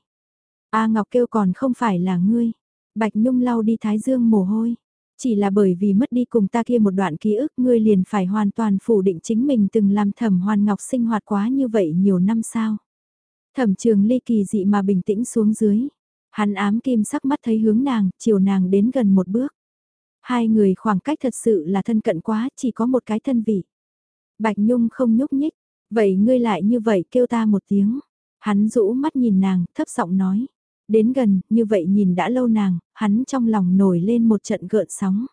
Speaker 1: A Ngọc kêu còn không phải là ngươi. Bạch Nhung lau đi thái dương mồ hôi. Chỉ là bởi vì mất đi cùng ta kia một đoạn ký ức ngươi liền phải hoàn toàn phủ định chính mình từng làm thẩm hoàn ngọc sinh hoạt quá như vậy nhiều năm sao. Thẩm trường ly kỳ dị mà bình tĩnh xuống dưới. Hắn ám kim sắc mắt thấy hướng nàng, chiều nàng đến gần một bước. Hai người khoảng cách thật sự là thân cận quá, chỉ có một cái thân vị. Bạch Nhung không nhúc nhích, vậy ngươi lại như vậy kêu ta một tiếng. Hắn rũ mắt nhìn nàng, thấp giọng nói. Đến gần, như vậy nhìn đã lâu nàng, hắn trong lòng nổi lên một trận gợn sóng.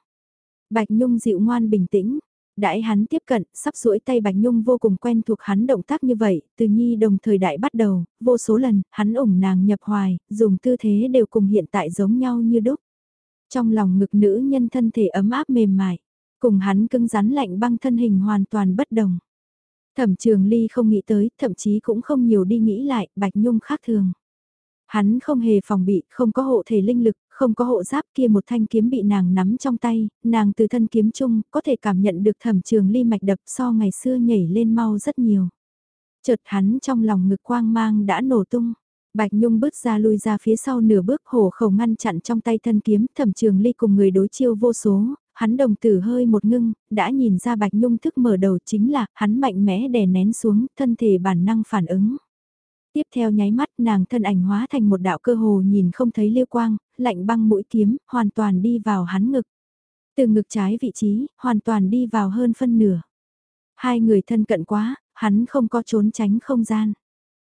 Speaker 1: Bạch Nhung dịu ngoan bình tĩnh, đãi hắn tiếp cận, sắp duỗi tay Bạch Nhung vô cùng quen thuộc hắn động tác như vậy, từ nhi đồng thời đại bắt đầu, vô số lần, hắn ủng nàng nhập hoài, dùng tư thế đều cùng hiện tại giống nhau như đúc. Trong lòng ngực nữ nhân thân thể ấm áp mềm mại, cùng hắn cứng rắn lạnh băng thân hình hoàn toàn bất đồng. Thẩm trường ly không nghĩ tới, thậm chí cũng không nhiều đi nghĩ lại, Bạch Nhung khác thường. Hắn không hề phòng bị, không có hộ thể linh lực, không có hộ giáp kia một thanh kiếm bị nàng nắm trong tay, nàng từ thân kiếm chung có thể cảm nhận được thẩm trường ly mạch đập so ngày xưa nhảy lên mau rất nhiều. Chợt hắn trong lòng ngực quang mang đã nổ tung. Bạch Nhung bước ra lui ra phía sau nửa bước hổ khẩu ngăn chặn trong tay thân kiếm thẩm trường ly cùng người đối chiêu vô số, hắn đồng tử hơi một ngưng, đã nhìn ra Bạch Nhung thức mở đầu chính là hắn mạnh mẽ đè nén xuống thân thể bản năng phản ứng. Tiếp theo nháy mắt nàng thân ảnh hóa thành một đạo cơ hồ nhìn không thấy liêu quang, lạnh băng mũi kiếm, hoàn toàn đi vào hắn ngực. Từ ngực trái vị trí, hoàn toàn đi vào hơn phân nửa. Hai người thân cận quá, hắn không có trốn tránh không gian.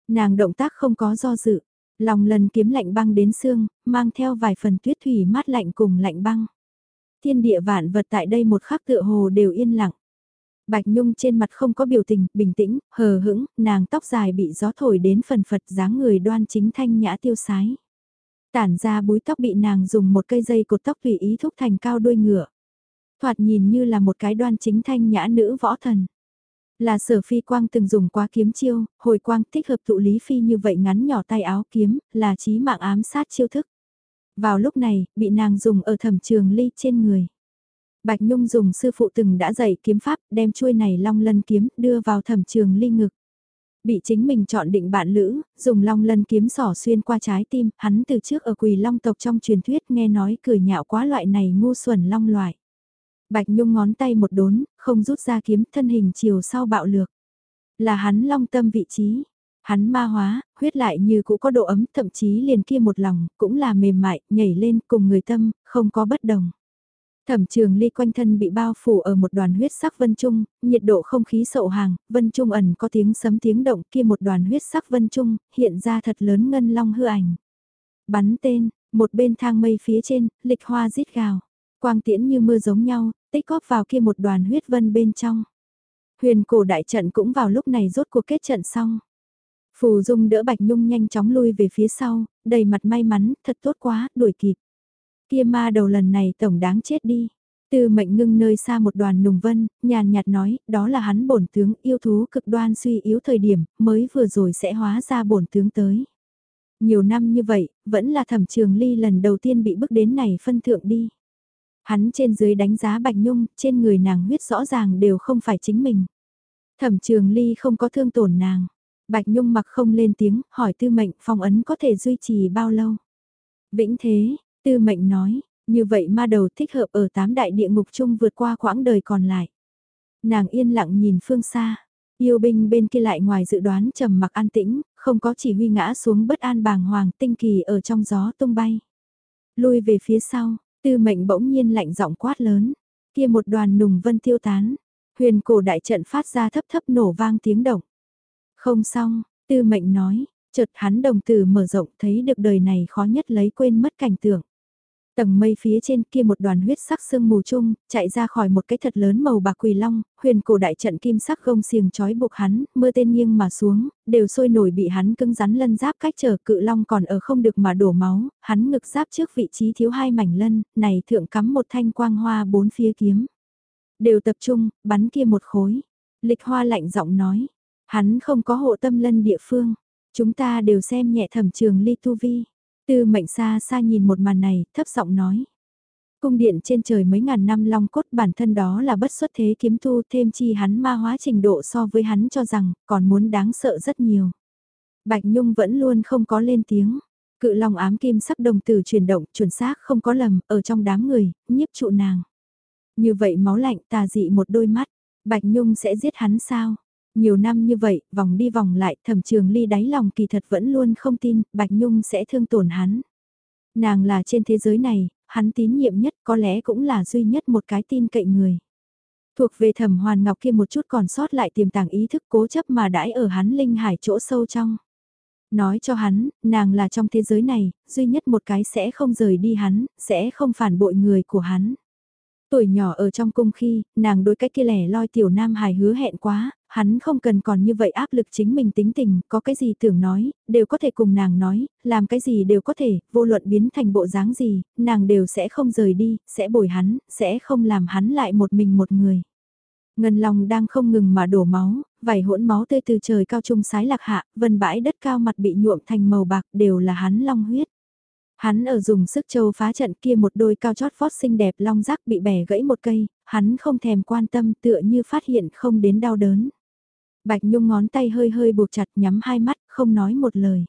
Speaker 1: Nàng động tác không có do dự, lòng lần kiếm lạnh băng đến xương, mang theo vài phần tuyết thủy mát lạnh cùng lạnh băng. Thiên địa vạn vật tại đây một khắc tựa hồ đều yên lặng. Bạch Nhung trên mặt không có biểu tình, bình tĩnh, hờ hững, nàng tóc dài bị gió thổi đến phần phật dáng người đoan chính thanh nhã tiêu sái. Tản ra búi tóc bị nàng dùng một cây dây cột tóc tùy ý thúc thành cao đuôi ngựa. Thoạt nhìn như là một cái đoan chính thanh nhã nữ võ thần. Là sở phi quang từng dùng qua kiếm chiêu, hồi quang thích hợp tụ lý phi như vậy ngắn nhỏ tay áo kiếm, là chí mạng ám sát chiêu thức. Vào lúc này, bị nàng dùng ở thẩm trường ly trên người. Bạch Nhung dùng sư phụ từng đã dạy kiếm pháp đem chuôi này long lân kiếm đưa vào thẩm trường ly ngực. Bị chính mình chọn định bạn lữ, dùng long lân kiếm sỏ xuyên qua trái tim, hắn từ trước ở quỳ long tộc trong truyền thuyết nghe nói cười nhạo quá loại này ngu xuẩn long loại. Bạch Nhung ngón tay một đốn, không rút ra kiếm thân hình chiều sau bạo lược. Là hắn long tâm vị trí. Hắn ma hóa, huyết lại như cũ có độ ấm, thậm chí liền kia một lòng, cũng là mềm mại, nhảy lên cùng người tâm, không có bất đồng. Thẩm trường ly quanh thân bị bao phủ ở một đoàn huyết sắc vân trung, nhiệt độ không khí sậu hàng, vân trung ẩn có tiếng sấm tiếng động kia một đoàn huyết sắc vân trung, hiện ra thật lớn ngân long hư ảnh. Bắn tên, một bên thang mây phía trên, lịch hoa rít gào. Quang tiễn như mưa giống nhau, tích góp vào kia một đoàn huyết vân bên trong. Huyền cổ đại trận cũng vào lúc này rốt cuộc kết trận xong. Phù Dung đỡ Bạch Nhung nhanh chóng lui về phía sau, đầy mặt may mắn, thật tốt quá, đuổi kịp. Kia ma đầu lần này tổng đáng chết đi. Từ mệnh ngưng nơi xa một đoàn nùng vân, nhàn nhạt nói, đó là hắn bổn tướng yêu thú cực đoan suy yếu thời điểm, mới vừa rồi sẽ hóa ra bổn tướng tới. Nhiều năm như vậy, vẫn là thẩm trường ly lần đầu tiên bị bước đến này phân thượng đi. Hắn trên dưới đánh giá Bạch Nhung, trên người nàng huyết rõ ràng đều không phải chính mình. Thẩm trường ly không có thương tổn nàng. Bạch Nhung mặc không lên tiếng, hỏi tư mệnh phong ấn có thể duy trì bao lâu. Vĩnh thế, tư mệnh nói, như vậy ma đầu thích hợp ở tám đại địa ngục chung vượt qua quãng đời còn lại. Nàng yên lặng nhìn phương xa, yêu binh bên kia lại ngoài dự đoán trầm mặc an tĩnh, không có chỉ huy ngã xuống bất an bàng hoàng tinh kỳ ở trong gió tung bay. Lui về phía sau, Tư mệnh bỗng nhiên lạnh giọng quát lớn, kia một đoàn nùng vân tiêu tán, huyền cổ đại trận phát ra thấp thấp nổ vang tiếng động. Không xong, tư mệnh nói, chợt hắn đồng tử mở rộng thấy được đời này khó nhất lấy quên mất cảnh tượng. Tầng mây phía trên kia một đoàn huyết sắc sương mù chung, chạy ra khỏi một cái thật lớn màu bạc quỳ long, huyền cổ đại trận kim sắc gông xiềng trói buộc hắn, mưa tên nghiêng mà xuống, đều sôi nổi bị hắn cứng rắn lân giáp cách trở cự long còn ở không được mà đổ máu, hắn ngực giáp trước vị trí thiếu hai mảnh lân, này thượng cắm một thanh quang hoa bốn phía kiếm. Đều tập trung, bắn kia một khối. Lịch hoa lạnh giọng nói, hắn không có hộ tâm lân địa phương, chúng ta đều xem nhẹ thẩm trường ly tu vi. Tư mệnh xa xa nhìn một màn này, thấp giọng nói. Cung điện trên trời mấy ngàn năm long cốt bản thân đó là bất xuất thế kiếm thu thêm chi hắn ma hóa trình độ so với hắn cho rằng còn muốn đáng sợ rất nhiều. Bạch Nhung vẫn luôn không có lên tiếng. Cự long ám kim sắc đồng tử chuyển động chuẩn xác không có lầm ở trong đám người, nhiếp trụ nàng. Như vậy máu lạnh tà dị một đôi mắt, Bạch Nhung sẽ giết hắn sao? Nhiều năm như vậy, vòng đi vòng lại, thẩm trường ly đáy lòng kỳ thật vẫn luôn không tin, Bạch Nhung sẽ thương tổn hắn. Nàng là trên thế giới này, hắn tín nhiệm nhất có lẽ cũng là duy nhất một cái tin cậy người. Thuộc về thẩm hoàn ngọc kia một chút còn sót lại tiềm tàng ý thức cố chấp mà đãi ở hắn linh hải chỗ sâu trong. Nói cho hắn, nàng là trong thế giới này, duy nhất một cái sẽ không rời đi hắn, sẽ không phản bội người của hắn. Tuổi nhỏ ở trong cung khi, nàng đối cái kia lẻ loi tiểu nam hài hứa hẹn quá, hắn không cần còn như vậy áp lực chính mình tính tình, có cái gì tưởng nói, đều có thể cùng nàng nói, làm cái gì đều có thể, vô luận biến thành bộ dáng gì, nàng đều sẽ không rời đi, sẽ bồi hắn, sẽ không làm hắn lại một mình một người. Ngân Long đang không ngừng mà đổ máu, vảy hỗn máu tươi từ trời cao trung sái lạc hạ, vân bãi đất cao mặt bị nhuộm thành màu bạc đều là hắn long huyết. Hắn ở dùng sức châu phá trận kia một đôi cao chót vót xinh đẹp long rác bị bẻ gãy một cây, hắn không thèm quan tâm tựa như phát hiện không đến đau đớn. Bạch Nhung ngón tay hơi hơi buộc chặt nhắm hai mắt, không nói một lời.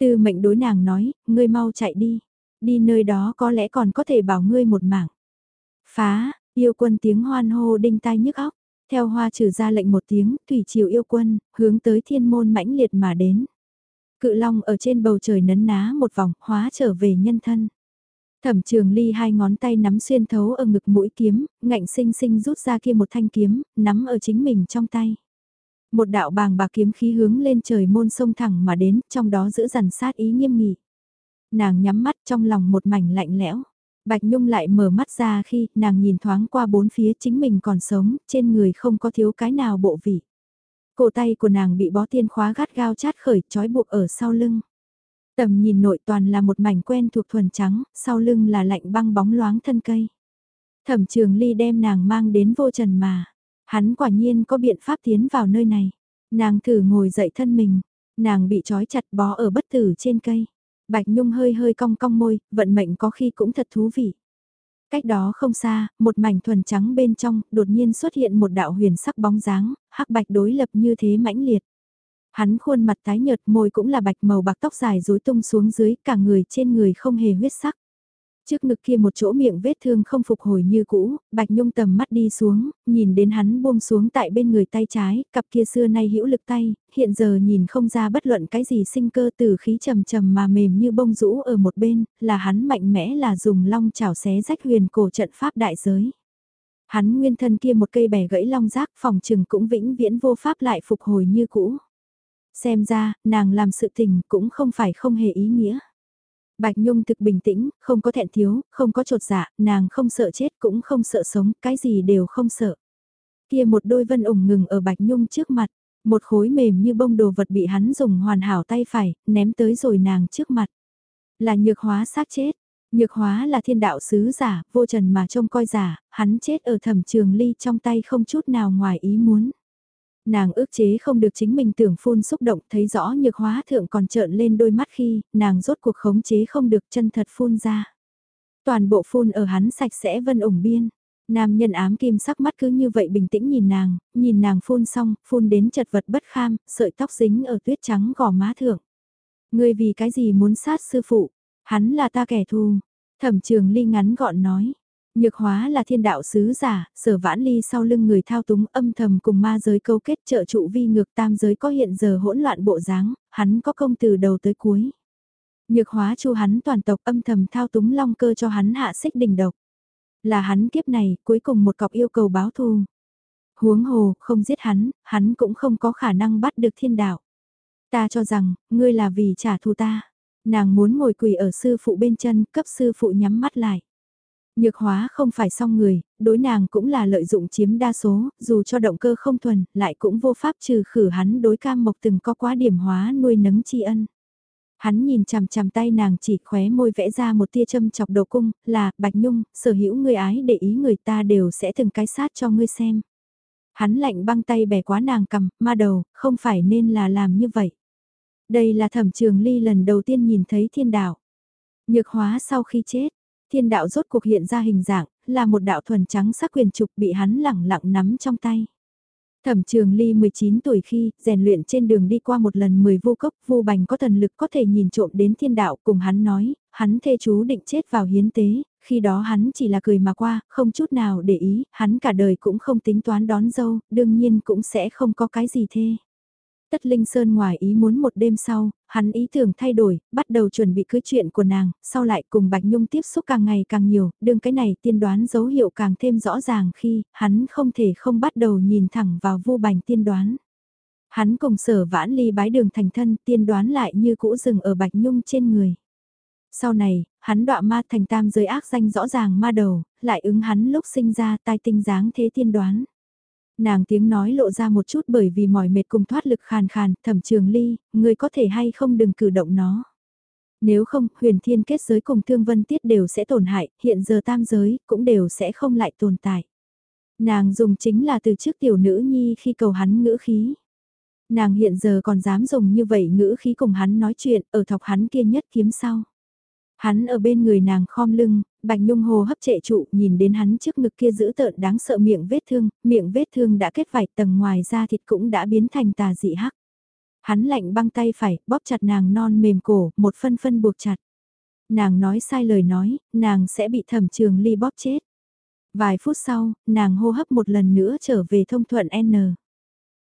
Speaker 1: Tư mệnh đối nàng nói, ngươi mau chạy đi. Đi nơi đó có lẽ còn có thể bảo ngươi một mảng. Phá, yêu quân tiếng hoan hô đinh tai nhức óc. Theo hoa trừ ra lệnh một tiếng, thủy triều yêu quân, hướng tới thiên môn mãnh liệt mà đến. Cự long ở trên bầu trời nấn ná một vòng, hóa trở về nhân thân. Thẩm trường ly hai ngón tay nắm xuyên thấu ở ngực mũi kiếm, ngạnh sinh sinh rút ra kia một thanh kiếm, nắm ở chính mình trong tay. Một đạo bàng bạc kiếm khí hướng lên trời môn sông thẳng mà đến, trong đó giữ dằn sát ý nghiêm nghị. Nàng nhắm mắt trong lòng một mảnh lạnh lẽo. Bạch Nhung lại mở mắt ra khi nàng nhìn thoáng qua bốn phía chính mình còn sống, trên người không có thiếu cái nào bộ vị. Cổ tay của nàng bị bó tiên khóa gắt gao chát khởi, trói buộc ở sau lưng. Tầm nhìn nội toàn là một mảnh quen thuộc thuần trắng, sau lưng là lạnh băng bóng loáng thân cây. Thẩm trường ly đem nàng mang đến vô trần mà. Hắn quả nhiên có biện pháp tiến vào nơi này. Nàng thử ngồi dậy thân mình. Nàng bị trói chặt bó ở bất tử trên cây. Bạch Nhung hơi hơi cong cong môi, vận mệnh có khi cũng thật thú vị. Cách đó không xa, một mảnh thuần trắng bên trong, đột nhiên xuất hiện một đạo huyền sắc bóng dáng, hắc bạch đối lập như thế mãnh liệt. Hắn khuôn mặt tái nhợt môi cũng là bạch màu bạc tóc dài rối tung xuống dưới, cả người trên người không hề huyết sắc. Trước ngực kia một chỗ miệng vết thương không phục hồi như cũ, Bạch Nhung tầm mắt đi xuống, nhìn đến hắn buông xuống tại bên người tay trái, cặp kia xưa nay hữu lực tay, hiện giờ nhìn không ra bất luận cái gì sinh cơ từ khí trầm trầm mà mềm như bông rũ ở một bên, là hắn mạnh mẽ là dùng long chảo xé rách huyền cổ trận pháp đại giới. Hắn nguyên thân kia một cây bẻ gãy long rác phòng trừng cũng vĩnh viễn vô pháp lại phục hồi như cũ. Xem ra, nàng làm sự tình cũng không phải không hề ý nghĩa. Bạch Nhung thực bình tĩnh, không có thẹn thiếu, không có trột dạ, nàng không sợ chết cũng không sợ sống, cái gì đều không sợ. Kia một đôi vân ủng ngừng ở Bạch Nhung trước mặt, một khối mềm như bông đồ vật bị hắn dùng hoàn hảo tay phải, ném tới rồi nàng trước mặt. Là nhược hóa xác chết, nhược hóa là thiên đạo sứ giả, vô trần mà trông coi giả, hắn chết ở thẩm trường ly trong tay không chút nào ngoài ý muốn nàng ước chế không được chính mình tưởng phun xúc động thấy rõ nhược hóa thượng còn trợn lên đôi mắt khi nàng rốt cuộc khống chế không được chân thật phun ra. Toàn bộ phun ở hắn sạch sẽ vân ủng biên. Nam nhân ám kim sắc mắt cứ như vậy bình tĩnh nhìn nàng, nhìn nàng phun xong, phun đến chật vật bất kham, sợi tóc dính ở tuyết trắng gò má thượng. ngươi vì cái gì muốn sát sư phụ, hắn là ta kẻ thù. Thẩm trường ly ngắn gọn nói, Nhược hóa là thiên đạo sứ giả, sở vãn ly sau lưng người thao túng âm thầm cùng ma giới câu kết trợ trụ vi ngược tam giới có hiện giờ hỗn loạn bộ dáng, hắn có công từ đầu tới cuối. Nhược hóa chu hắn toàn tộc âm thầm thao túng long cơ cho hắn hạ xích đỉnh độc. Là hắn kiếp này, cuối cùng một cọc yêu cầu báo thù. Huống hồ, không giết hắn, hắn cũng không có khả năng bắt được thiên đạo. Ta cho rằng, ngươi là vì trả thù ta. Nàng muốn ngồi quỳ ở sư phụ bên chân, cấp sư phụ nhắm mắt lại. Nhược hóa không phải song người, đối nàng cũng là lợi dụng chiếm đa số, dù cho động cơ không thuần, lại cũng vô pháp trừ khử hắn đối cam mộc từng có quá điểm hóa nuôi nấng tri ân. Hắn nhìn chằm chằm tay nàng chỉ khóe môi vẽ ra một tia châm chọc đầu cung, là, Bạch Nhung, sở hữu người ái để ý người ta đều sẽ từng cái sát cho ngươi xem. Hắn lạnh băng tay bẻ quá nàng cầm, ma đầu, không phải nên là làm như vậy. Đây là thẩm trường ly lần đầu tiên nhìn thấy thiên đạo. Nhược hóa sau khi chết, thiên đạo rốt cuộc hiện ra hình dạng, là một đạo thuần trắng sắc quyền trục bị hắn lẳng lặng nắm trong tay. Thẩm trường ly 19 tuổi khi, rèn luyện trên đường đi qua một lần 10 vô cốc, vô bành có thần lực có thể nhìn trộm đến thiên đạo cùng hắn nói, hắn thê chú định chết vào hiến tế, khi đó hắn chỉ là cười mà qua, không chút nào để ý, hắn cả đời cũng không tính toán đón dâu, đương nhiên cũng sẽ không có cái gì thê. Tất Linh Sơn ngoài ý muốn một đêm sau, hắn ý tưởng thay đổi, bắt đầu chuẩn bị cưới chuyện của nàng, sau lại cùng Bạch Nhung tiếp xúc càng ngày càng nhiều, đường cái này tiên đoán dấu hiệu càng thêm rõ ràng khi hắn không thể không bắt đầu nhìn thẳng vào vô bành tiên đoán. Hắn cùng sở vãn ly bái đường thành thân tiên đoán lại như cũ rừng ở Bạch Nhung trên người. Sau này, hắn đọa ma thành tam giới ác danh rõ ràng ma đầu, lại ứng hắn lúc sinh ra tai tinh dáng thế tiên đoán. Nàng tiếng nói lộ ra một chút bởi vì mỏi mệt cùng thoát lực khàn khàn, thẩm trường ly, người có thể hay không đừng cử động nó. Nếu không, huyền thiên kết giới cùng thương vân tiết đều sẽ tổn hại, hiện giờ tam giới cũng đều sẽ không lại tồn tại. Nàng dùng chính là từ trước tiểu nữ nhi khi cầu hắn ngữ khí. Nàng hiện giờ còn dám dùng như vậy ngữ khí cùng hắn nói chuyện ở thọc hắn kia nhất kiếm sau. Hắn ở bên người nàng khom lưng, Bạch Nhung hồ hấp trệ trụ nhìn đến hắn trước ngực kia giữ tợn đáng sợ miệng vết thương, miệng vết thương đã kết vảy tầng ngoài da thịt cũng đã biến thành tà dị hắc. Hắn lạnh băng tay phải, bóp chặt nàng non mềm cổ, một phân phân buộc chặt. Nàng nói sai lời nói, nàng sẽ bị thẩm trường ly bóp chết. Vài phút sau, nàng hô hấp một lần nữa trở về thông thuận N.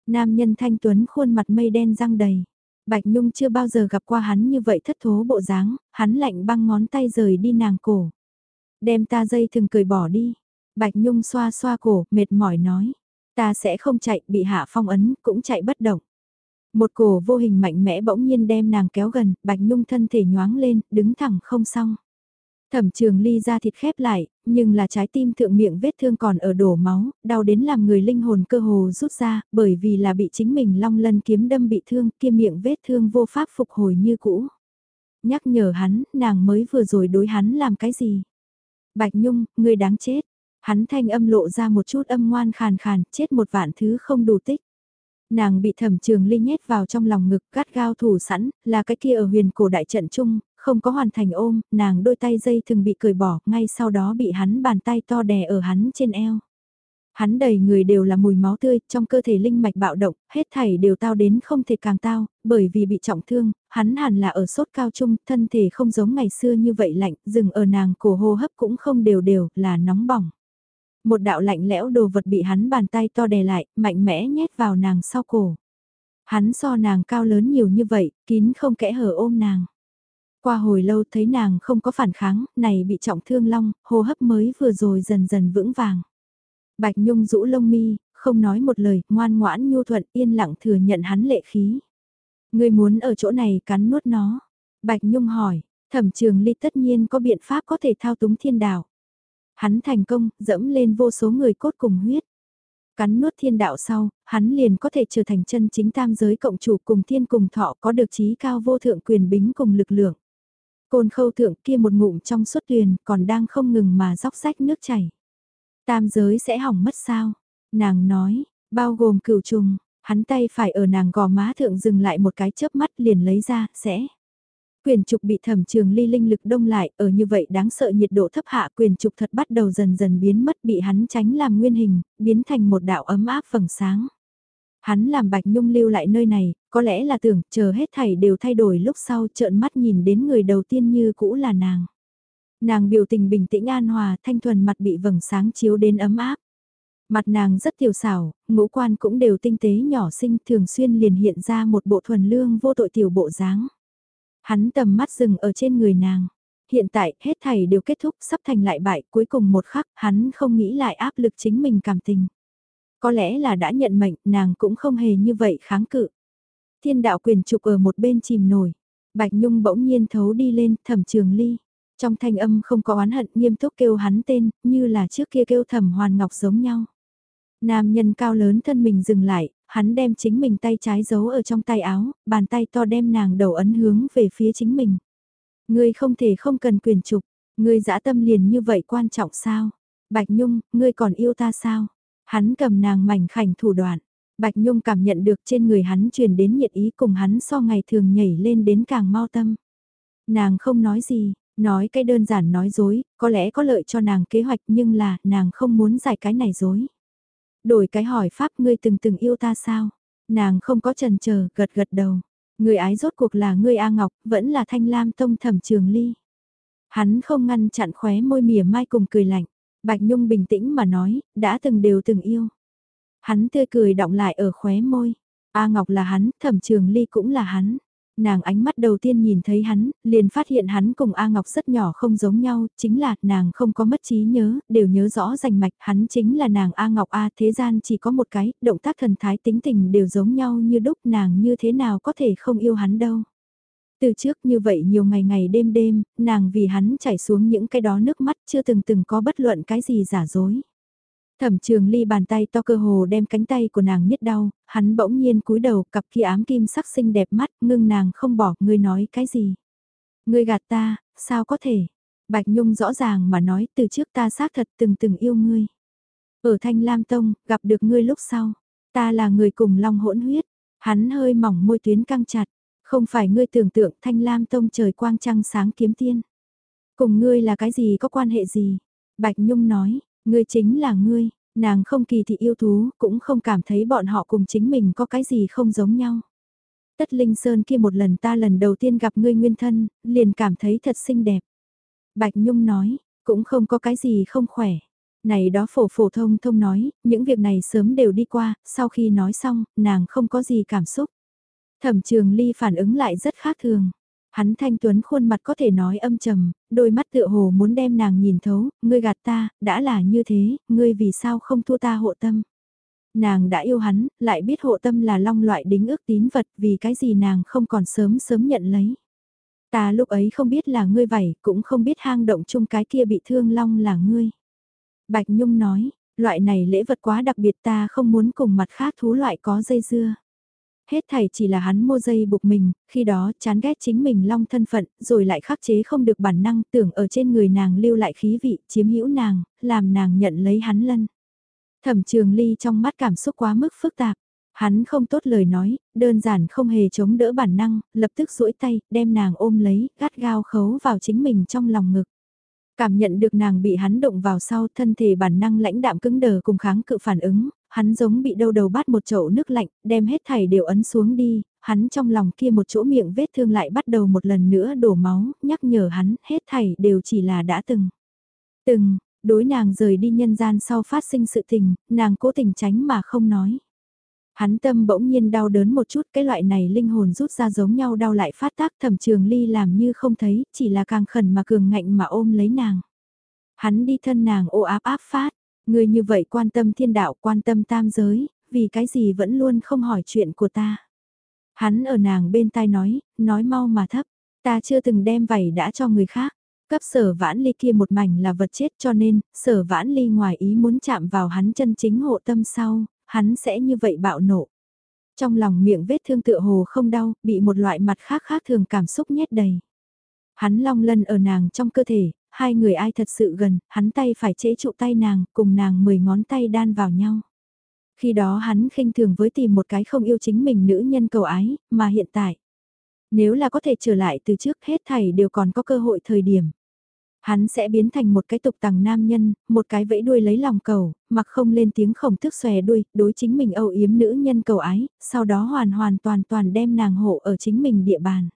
Speaker 1: Nam nhân thanh tuấn khuôn mặt mây đen răng đầy. Bạch Nhung chưa bao giờ gặp qua hắn như vậy thất thố bộ dáng, hắn lạnh băng ngón tay rời đi nàng cổ. Đem ta dây thừng cười bỏ đi. Bạch Nhung xoa xoa cổ, mệt mỏi nói. Ta sẽ không chạy, bị hạ phong ấn, cũng chạy bất động. Một cổ vô hình mạnh mẽ bỗng nhiên đem nàng kéo gần, Bạch Nhung thân thể nhoáng lên, đứng thẳng không xong. Thẩm trường ly ra thịt khép lại, nhưng là trái tim thượng miệng vết thương còn ở đổ máu, đau đến làm người linh hồn cơ hồ rút ra, bởi vì là bị chính mình long lân kiếm đâm bị thương, kia miệng vết thương vô pháp phục hồi như cũ. Nhắc nhở hắn, nàng mới vừa rồi đối hắn làm cái gì? Bạch Nhung, ngươi đáng chết. Hắn thanh âm lộ ra một chút âm ngoan khàn khàn, chết một vạn thứ không đủ tích. Nàng bị thẩm trường ly nhét vào trong lòng ngực gắt gao thủ sẵn, là cái kia ở huyền cổ đại trận chung, không có hoàn thành ôm, nàng đôi tay dây thường bị cởi bỏ, ngay sau đó bị hắn bàn tay to đè ở hắn trên eo. Hắn đầy người đều là mùi máu tươi, trong cơ thể linh mạch bạo động, hết thảy đều tao đến không thể càng tao, bởi vì bị trọng thương, hắn hẳn là ở sốt cao trung, thân thể không giống ngày xưa như vậy lạnh, dừng ở nàng cổ hô hấp cũng không đều đều, là nóng bỏng. Một đạo lạnh lẽo đồ vật bị hắn bàn tay to đè lại, mạnh mẽ nhét vào nàng sau cổ. Hắn so nàng cao lớn nhiều như vậy, kín không kẽ hở ôm nàng. Qua hồi lâu thấy nàng không có phản kháng, này bị trọng thương long, hô hấp mới vừa rồi dần dần vững vàng. Bạch Nhung rũ lông mi, không nói một lời, ngoan ngoãn nhu thuận yên lặng thừa nhận hắn lệ khí. Người muốn ở chỗ này cắn nuốt nó. Bạch Nhung hỏi, thẩm trường ly tất nhiên có biện pháp có thể thao túng thiên đạo. Hắn thành công, dẫm lên vô số người cốt cùng huyết. Cắn nuốt thiên đạo sau, hắn liền có thể trở thành chân chính tam giới cộng chủ cùng thiên cùng thọ có được trí cao vô thượng quyền bính cùng lực lượng. Côn khâu thượng kia một ngụm trong suốt tuyền còn đang không ngừng mà róc rách nước chảy. Tam giới sẽ hỏng mất sao? Nàng nói, bao gồm cửu trùng, hắn tay phải ở nàng gò má thượng dừng lại một cái chớp mắt liền lấy ra, sẽ. Quyền trục bị thẩm trường ly linh lực đông lại, ở như vậy đáng sợ nhiệt độ thấp hạ quyền trục thật bắt đầu dần dần biến mất bị hắn tránh làm nguyên hình, biến thành một đạo ấm áp vầng sáng. Hắn làm Bạch Nhung lưu lại nơi này, có lẽ là tưởng chờ hết thảy đều thay đổi lúc sau trợn mắt nhìn đến người đầu tiên như cũ là nàng. Nàng biểu tình bình tĩnh an hòa, thanh thuần mặt bị vầng sáng chiếu đến ấm áp. Mặt nàng rất tiểu xảo, ngũ quan cũng đều tinh tế nhỏ xinh thường xuyên liền hiện ra một bộ thuần lương vô tội tiểu bộ dáng. Hắn tầm mắt dừng ở trên người nàng. Hiện tại, hết thảy đều kết thúc, sắp thành lại bại, cuối cùng một khắc, hắn không nghĩ lại áp lực chính mình cảm tình. Có lẽ là đã nhận mệnh, nàng cũng không hề như vậy kháng cự. Thiên đạo quyền trục ở một bên chìm nổi. Bạch Nhung bỗng nhiên thấu đi lên, thẩm trường ly. Trong thanh âm không có oán hận nghiêm túc kêu hắn tên, như là trước kia kêu thẩm hoàn ngọc giống nhau. Nam nhân cao lớn thân mình dừng lại, hắn đem chính mình tay trái giấu ở trong tay áo, bàn tay to đem nàng đầu ấn hướng về phía chính mình. Ngươi không thể không cần quyền trục, ngươi dã tâm liền như vậy quan trọng sao? Bạch Nhung, ngươi còn yêu ta sao? Hắn cầm nàng mảnh khảnh thủ đoạn. Bạch Nhung cảm nhận được trên người hắn truyền đến nhiệt ý cùng hắn so ngày thường nhảy lên đến càng mau tâm. Nàng không nói gì, nói cái đơn giản nói dối, có lẽ có lợi cho nàng kế hoạch nhưng là nàng không muốn giải cái này dối. Đổi cái hỏi pháp ngươi từng từng yêu ta sao? Nàng không có trần chờ gật gật đầu. Người ái rốt cuộc là ngươi A Ngọc, vẫn là thanh lam tông thẩm trường ly. Hắn không ngăn chặn khóe môi mỉa mai cùng cười lạnh. Bạch Nhung bình tĩnh mà nói, đã từng đều từng yêu. Hắn tươi cười động lại ở khóe môi. A Ngọc là hắn, thẩm trường ly cũng là hắn. Nàng ánh mắt đầu tiên nhìn thấy hắn, liền phát hiện hắn cùng A Ngọc rất nhỏ không giống nhau, chính là nàng không có mất trí nhớ, đều nhớ rõ rành mạch, hắn chính là nàng A Ngọc A, thế gian chỉ có một cái, động tác thần thái tính tình đều giống nhau như đúc nàng như thế nào có thể không yêu hắn đâu. Từ trước như vậy nhiều ngày ngày đêm đêm, nàng vì hắn chảy xuống những cái đó nước mắt chưa từng từng có bất luận cái gì giả dối. Thẩm trường ly bàn tay to cơ hồ đem cánh tay của nàng niết đau, hắn bỗng nhiên cúi đầu cặp kia ám kim sắc xinh đẹp mắt ngưng nàng không bỏ ngươi nói cái gì. Ngươi gạt ta, sao có thể? Bạch Nhung rõ ràng mà nói từ trước ta xác thật từng từng yêu ngươi. Ở Thanh Lam Tông, gặp được ngươi lúc sau. Ta là người cùng long hỗn huyết. Hắn hơi mỏng môi tuyến căng chặt. Không phải ngươi tưởng tượng Thanh Lam Tông trời quang trăng sáng kiếm tiên. Cùng ngươi là cái gì có quan hệ gì? Bạch Nhung nói, ngươi chính là ngươi, nàng không kỳ thị yêu thú, cũng không cảm thấy bọn họ cùng chính mình có cái gì không giống nhau. Tất Linh Sơn kia một lần ta lần đầu tiên gặp ngươi nguyên thân, liền cảm thấy thật xinh đẹp. Bạch Nhung nói, cũng không có cái gì không khỏe. Này đó phổ phổ thông thông nói, những việc này sớm đều đi qua, sau khi nói xong, nàng không có gì cảm xúc. Thẩm trường ly phản ứng lại rất khác thường. Hắn thanh tuấn khuôn mặt có thể nói âm trầm, đôi mắt tựa hồ muốn đem nàng nhìn thấu, ngươi gạt ta, đã là như thế, ngươi vì sao không thua ta hộ tâm. Nàng đã yêu hắn, lại biết hộ tâm là long loại đính ước tín vật vì cái gì nàng không còn sớm sớm nhận lấy. Ta lúc ấy không biết là ngươi vảy, cũng không biết hang động chung cái kia bị thương long là ngươi. Bạch Nhung nói, loại này lễ vật quá đặc biệt ta không muốn cùng mặt khác thú loại có dây dưa. Hết thảy chỉ là hắn mua dây buộc mình, khi đó chán ghét chính mình long thân phận, rồi lại khắc chế không được bản năng tưởng ở trên người nàng lưu lại khí vị, chiếm hữu nàng, làm nàng nhận lấy hắn lân. Thẩm trường ly trong mắt cảm xúc quá mức phức tạp. Hắn không tốt lời nói, đơn giản không hề chống đỡ bản năng, lập tức duỗi tay, đem nàng ôm lấy, gắt gao khấu vào chính mình trong lòng ngực. Cảm nhận được nàng bị hắn động vào sau thân thể bản năng lãnh đạm cứng đờ cùng kháng cự phản ứng, hắn giống bị đâu đầu bắt một chậu nước lạnh, đem hết thảy đều ấn xuống đi, hắn trong lòng kia một chỗ miệng vết thương lại bắt đầu một lần nữa đổ máu, nhắc nhở hắn hết thảy đều chỉ là đã từng. Từng, đối nàng rời đi nhân gian sau phát sinh sự tình, nàng cố tình tránh mà không nói. Hắn tâm bỗng nhiên đau đớn một chút cái loại này linh hồn rút ra giống nhau đau lại phát tác thẩm trường ly làm như không thấy, chỉ là càng khẩn mà cường ngạnh mà ôm lấy nàng. Hắn đi thân nàng ô áp áp phát, người như vậy quan tâm thiên đạo quan tâm tam giới, vì cái gì vẫn luôn không hỏi chuyện của ta. Hắn ở nàng bên tai nói, nói mau mà thấp, ta chưa từng đem vảy đã cho người khác. Cấp sở vãn ly kia một mảnh là vật chết cho nên, sở vãn ly ngoài ý muốn chạm vào hắn chân chính hộ tâm sau, hắn sẽ như vậy bạo nộ. Trong lòng miệng vết thương tựa hồ không đau, bị một loại mặt khác khác thường cảm xúc nhét đầy. Hắn long lân ở nàng trong cơ thể, hai người ai thật sự gần, hắn tay phải chế trụ tay nàng, cùng nàng mười ngón tay đan vào nhau. Khi đó hắn khinh thường với tìm một cái không yêu chính mình nữ nhân cầu ái, mà hiện tại. Nếu là có thể trở lại từ trước hết thảy đều còn có cơ hội thời điểm. Hắn sẽ biến thành một cái tục tằng nam nhân, một cái vẫy đuôi lấy lòng cầu, mặc không lên tiếng khổng thức xòe đuôi, đối chính mình âu yếm nữ nhân cầu ái, sau đó hoàn hoàn toàn toàn đem nàng hộ ở chính mình địa bàn.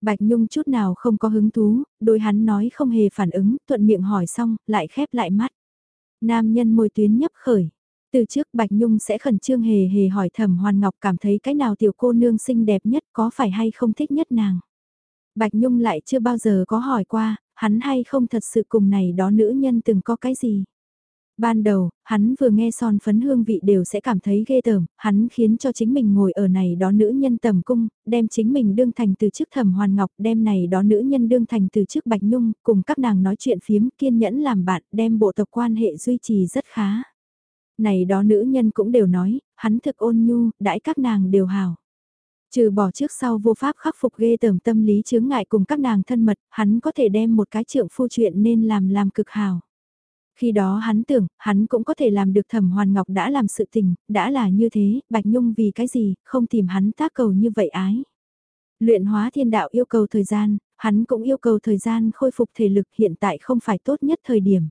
Speaker 1: Bạch Nhung chút nào không có hứng thú, đôi hắn nói không hề phản ứng, thuận miệng hỏi xong, lại khép lại mắt. Nam nhân môi tuyến nhấp khởi. Từ trước Bạch Nhung sẽ khẩn trương hề hề hỏi thẩm Hoàn Ngọc cảm thấy cái nào tiểu cô nương xinh đẹp nhất có phải hay không thích nhất nàng. Bạch Nhung lại chưa bao giờ có hỏi qua, hắn hay không thật sự cùng này đó nữ nhân từng có cái gì. Ban đầu, hắn vừa nghe son phấn hương vị đều sẽ cảm thấy ghê tởm, hắn khiến cho chính mình ngồi ở này đó nữ nhân tầm cung, đem chính mình đương thành từ chức thẩm hoàn ngọc, đem này đó nữ nhân đương thành từ chức bạch nhung, cùng các nàng nói chuyện phiếm kiên nhẫn làm bạn, đem bộ tộc quan hệ duy trì rất khá. Này đó nữ nhân cũng đều nói, hắn thực ôn nhu, đãi các nàng đều hào. Trừ bỏ trước sau vô pháp khắc phục ghê tởm tâm lý chướng ngại cùng các nàng thân mật, hắn có thể đem một cái trượng phu chuyện nên làm làm cực hào. Khi đó hắn tưởng, hắn cũng có thể làm được thẩm hoàn ngọc đã làm sự tình, đã là như thế, Bạch Nhung vì cái gì, không tìm hắn tác cầu như vậy ái. Luyện hóa thiên đạo yêu cầu thời gian, hắn cũng yêu cầu thời gian khôi phục thể lực hiện tại không phải tốt nhất thời điểm.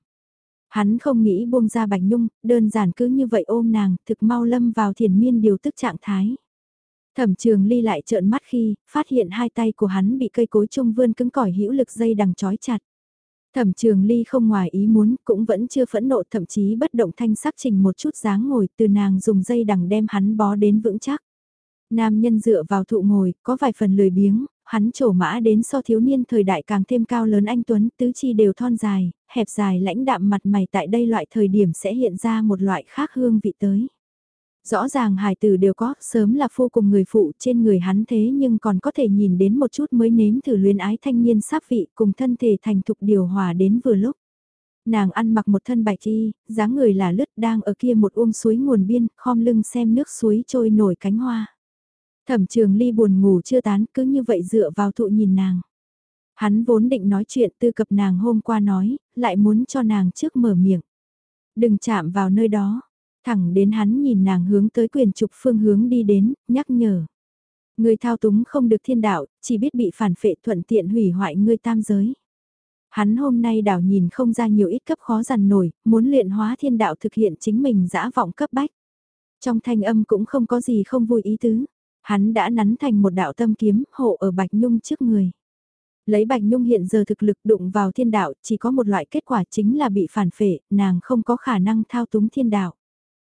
Speaker 1: Hắn không nghĩ buông ra Bạch Nhung, đơn giản cứ như vậy ôm nàng, thực mau lâm vào thiền miên điều tức trạng thái. Thẩm trường ly lại trợn mắt khi, phát hiện hai tay của hắn bị cây cối trung vươn cứng cỏi hữu lực dây đằng trói chặt. Thẩm trường ly không ngoài ý muốn, cũng vẫn chưa phẫn nộ thậm chí bất động thanh sắc trình một chút dáng ngồi từ nàng dùng dây đằng đem hắn bó đến vững chắc. Nam nhân dựa vào thụ ngồi, có vài phần lười biếng, hắn trổ mã đến so thiếu niên thời đại càng thêm cao lớn anh Tuấn, tứ chi đều thon dài, hẹp dài lãnh đạm mặt mày tại đây loại thời điểm sẽ hiện ra một loại khác hương vị tới. Rõ ràng hài tử đều có, sớm là phu cùng người phụ trên người hắn thế nhưng còn có thể nhìn đến một chút mới nếm thử luyến ái thanh niên sáp vị cùng thân thể thành thục điều hòa đến vừa lúc. Nàng ăn mặc một thân bạch y, dáng người là lướt đang ở kia một uông suối nguồn biên, khom lưng xem nước suối trôi nổi cánh hoa. Thẩm trường ly buồn ngủ chưa tán cứ như vậy dựa vào thụ nhìn nàng. Hắn vốn định nói chuyện tư cập nàng hôm qua nói, lại muốn cho nàng trước mở miệng. đừng chạm vào nơi đó. Thẳng đến hắn nhìn nàng hướng tới quyền trục phương hướng đi đến, nhắc nhở. Người thao túng không được thiên đạo, chỉ biết bị phản phệ thuận tiện hủy hoại ngươi tam giới. Hắn hôm nay đảo nhìn không ra nhiều ít cấp khó dằn nổi, muốn luyện hóa thiên đạo thực hiện chính mình dã vọng cấp bách. Trong thanh âm cũng không có gì không vui ý tứ. Hắn đã nắn thành một đạo tâm kiếm hộ ở Bạch Nhung trước người. Lấy Bạch Nhung hiện giờ thực lực đụng vào thiên đạo chỉ có một loại kết quả chính là bị phản phệ, nàng không có khả năng thao túng thiên đạo.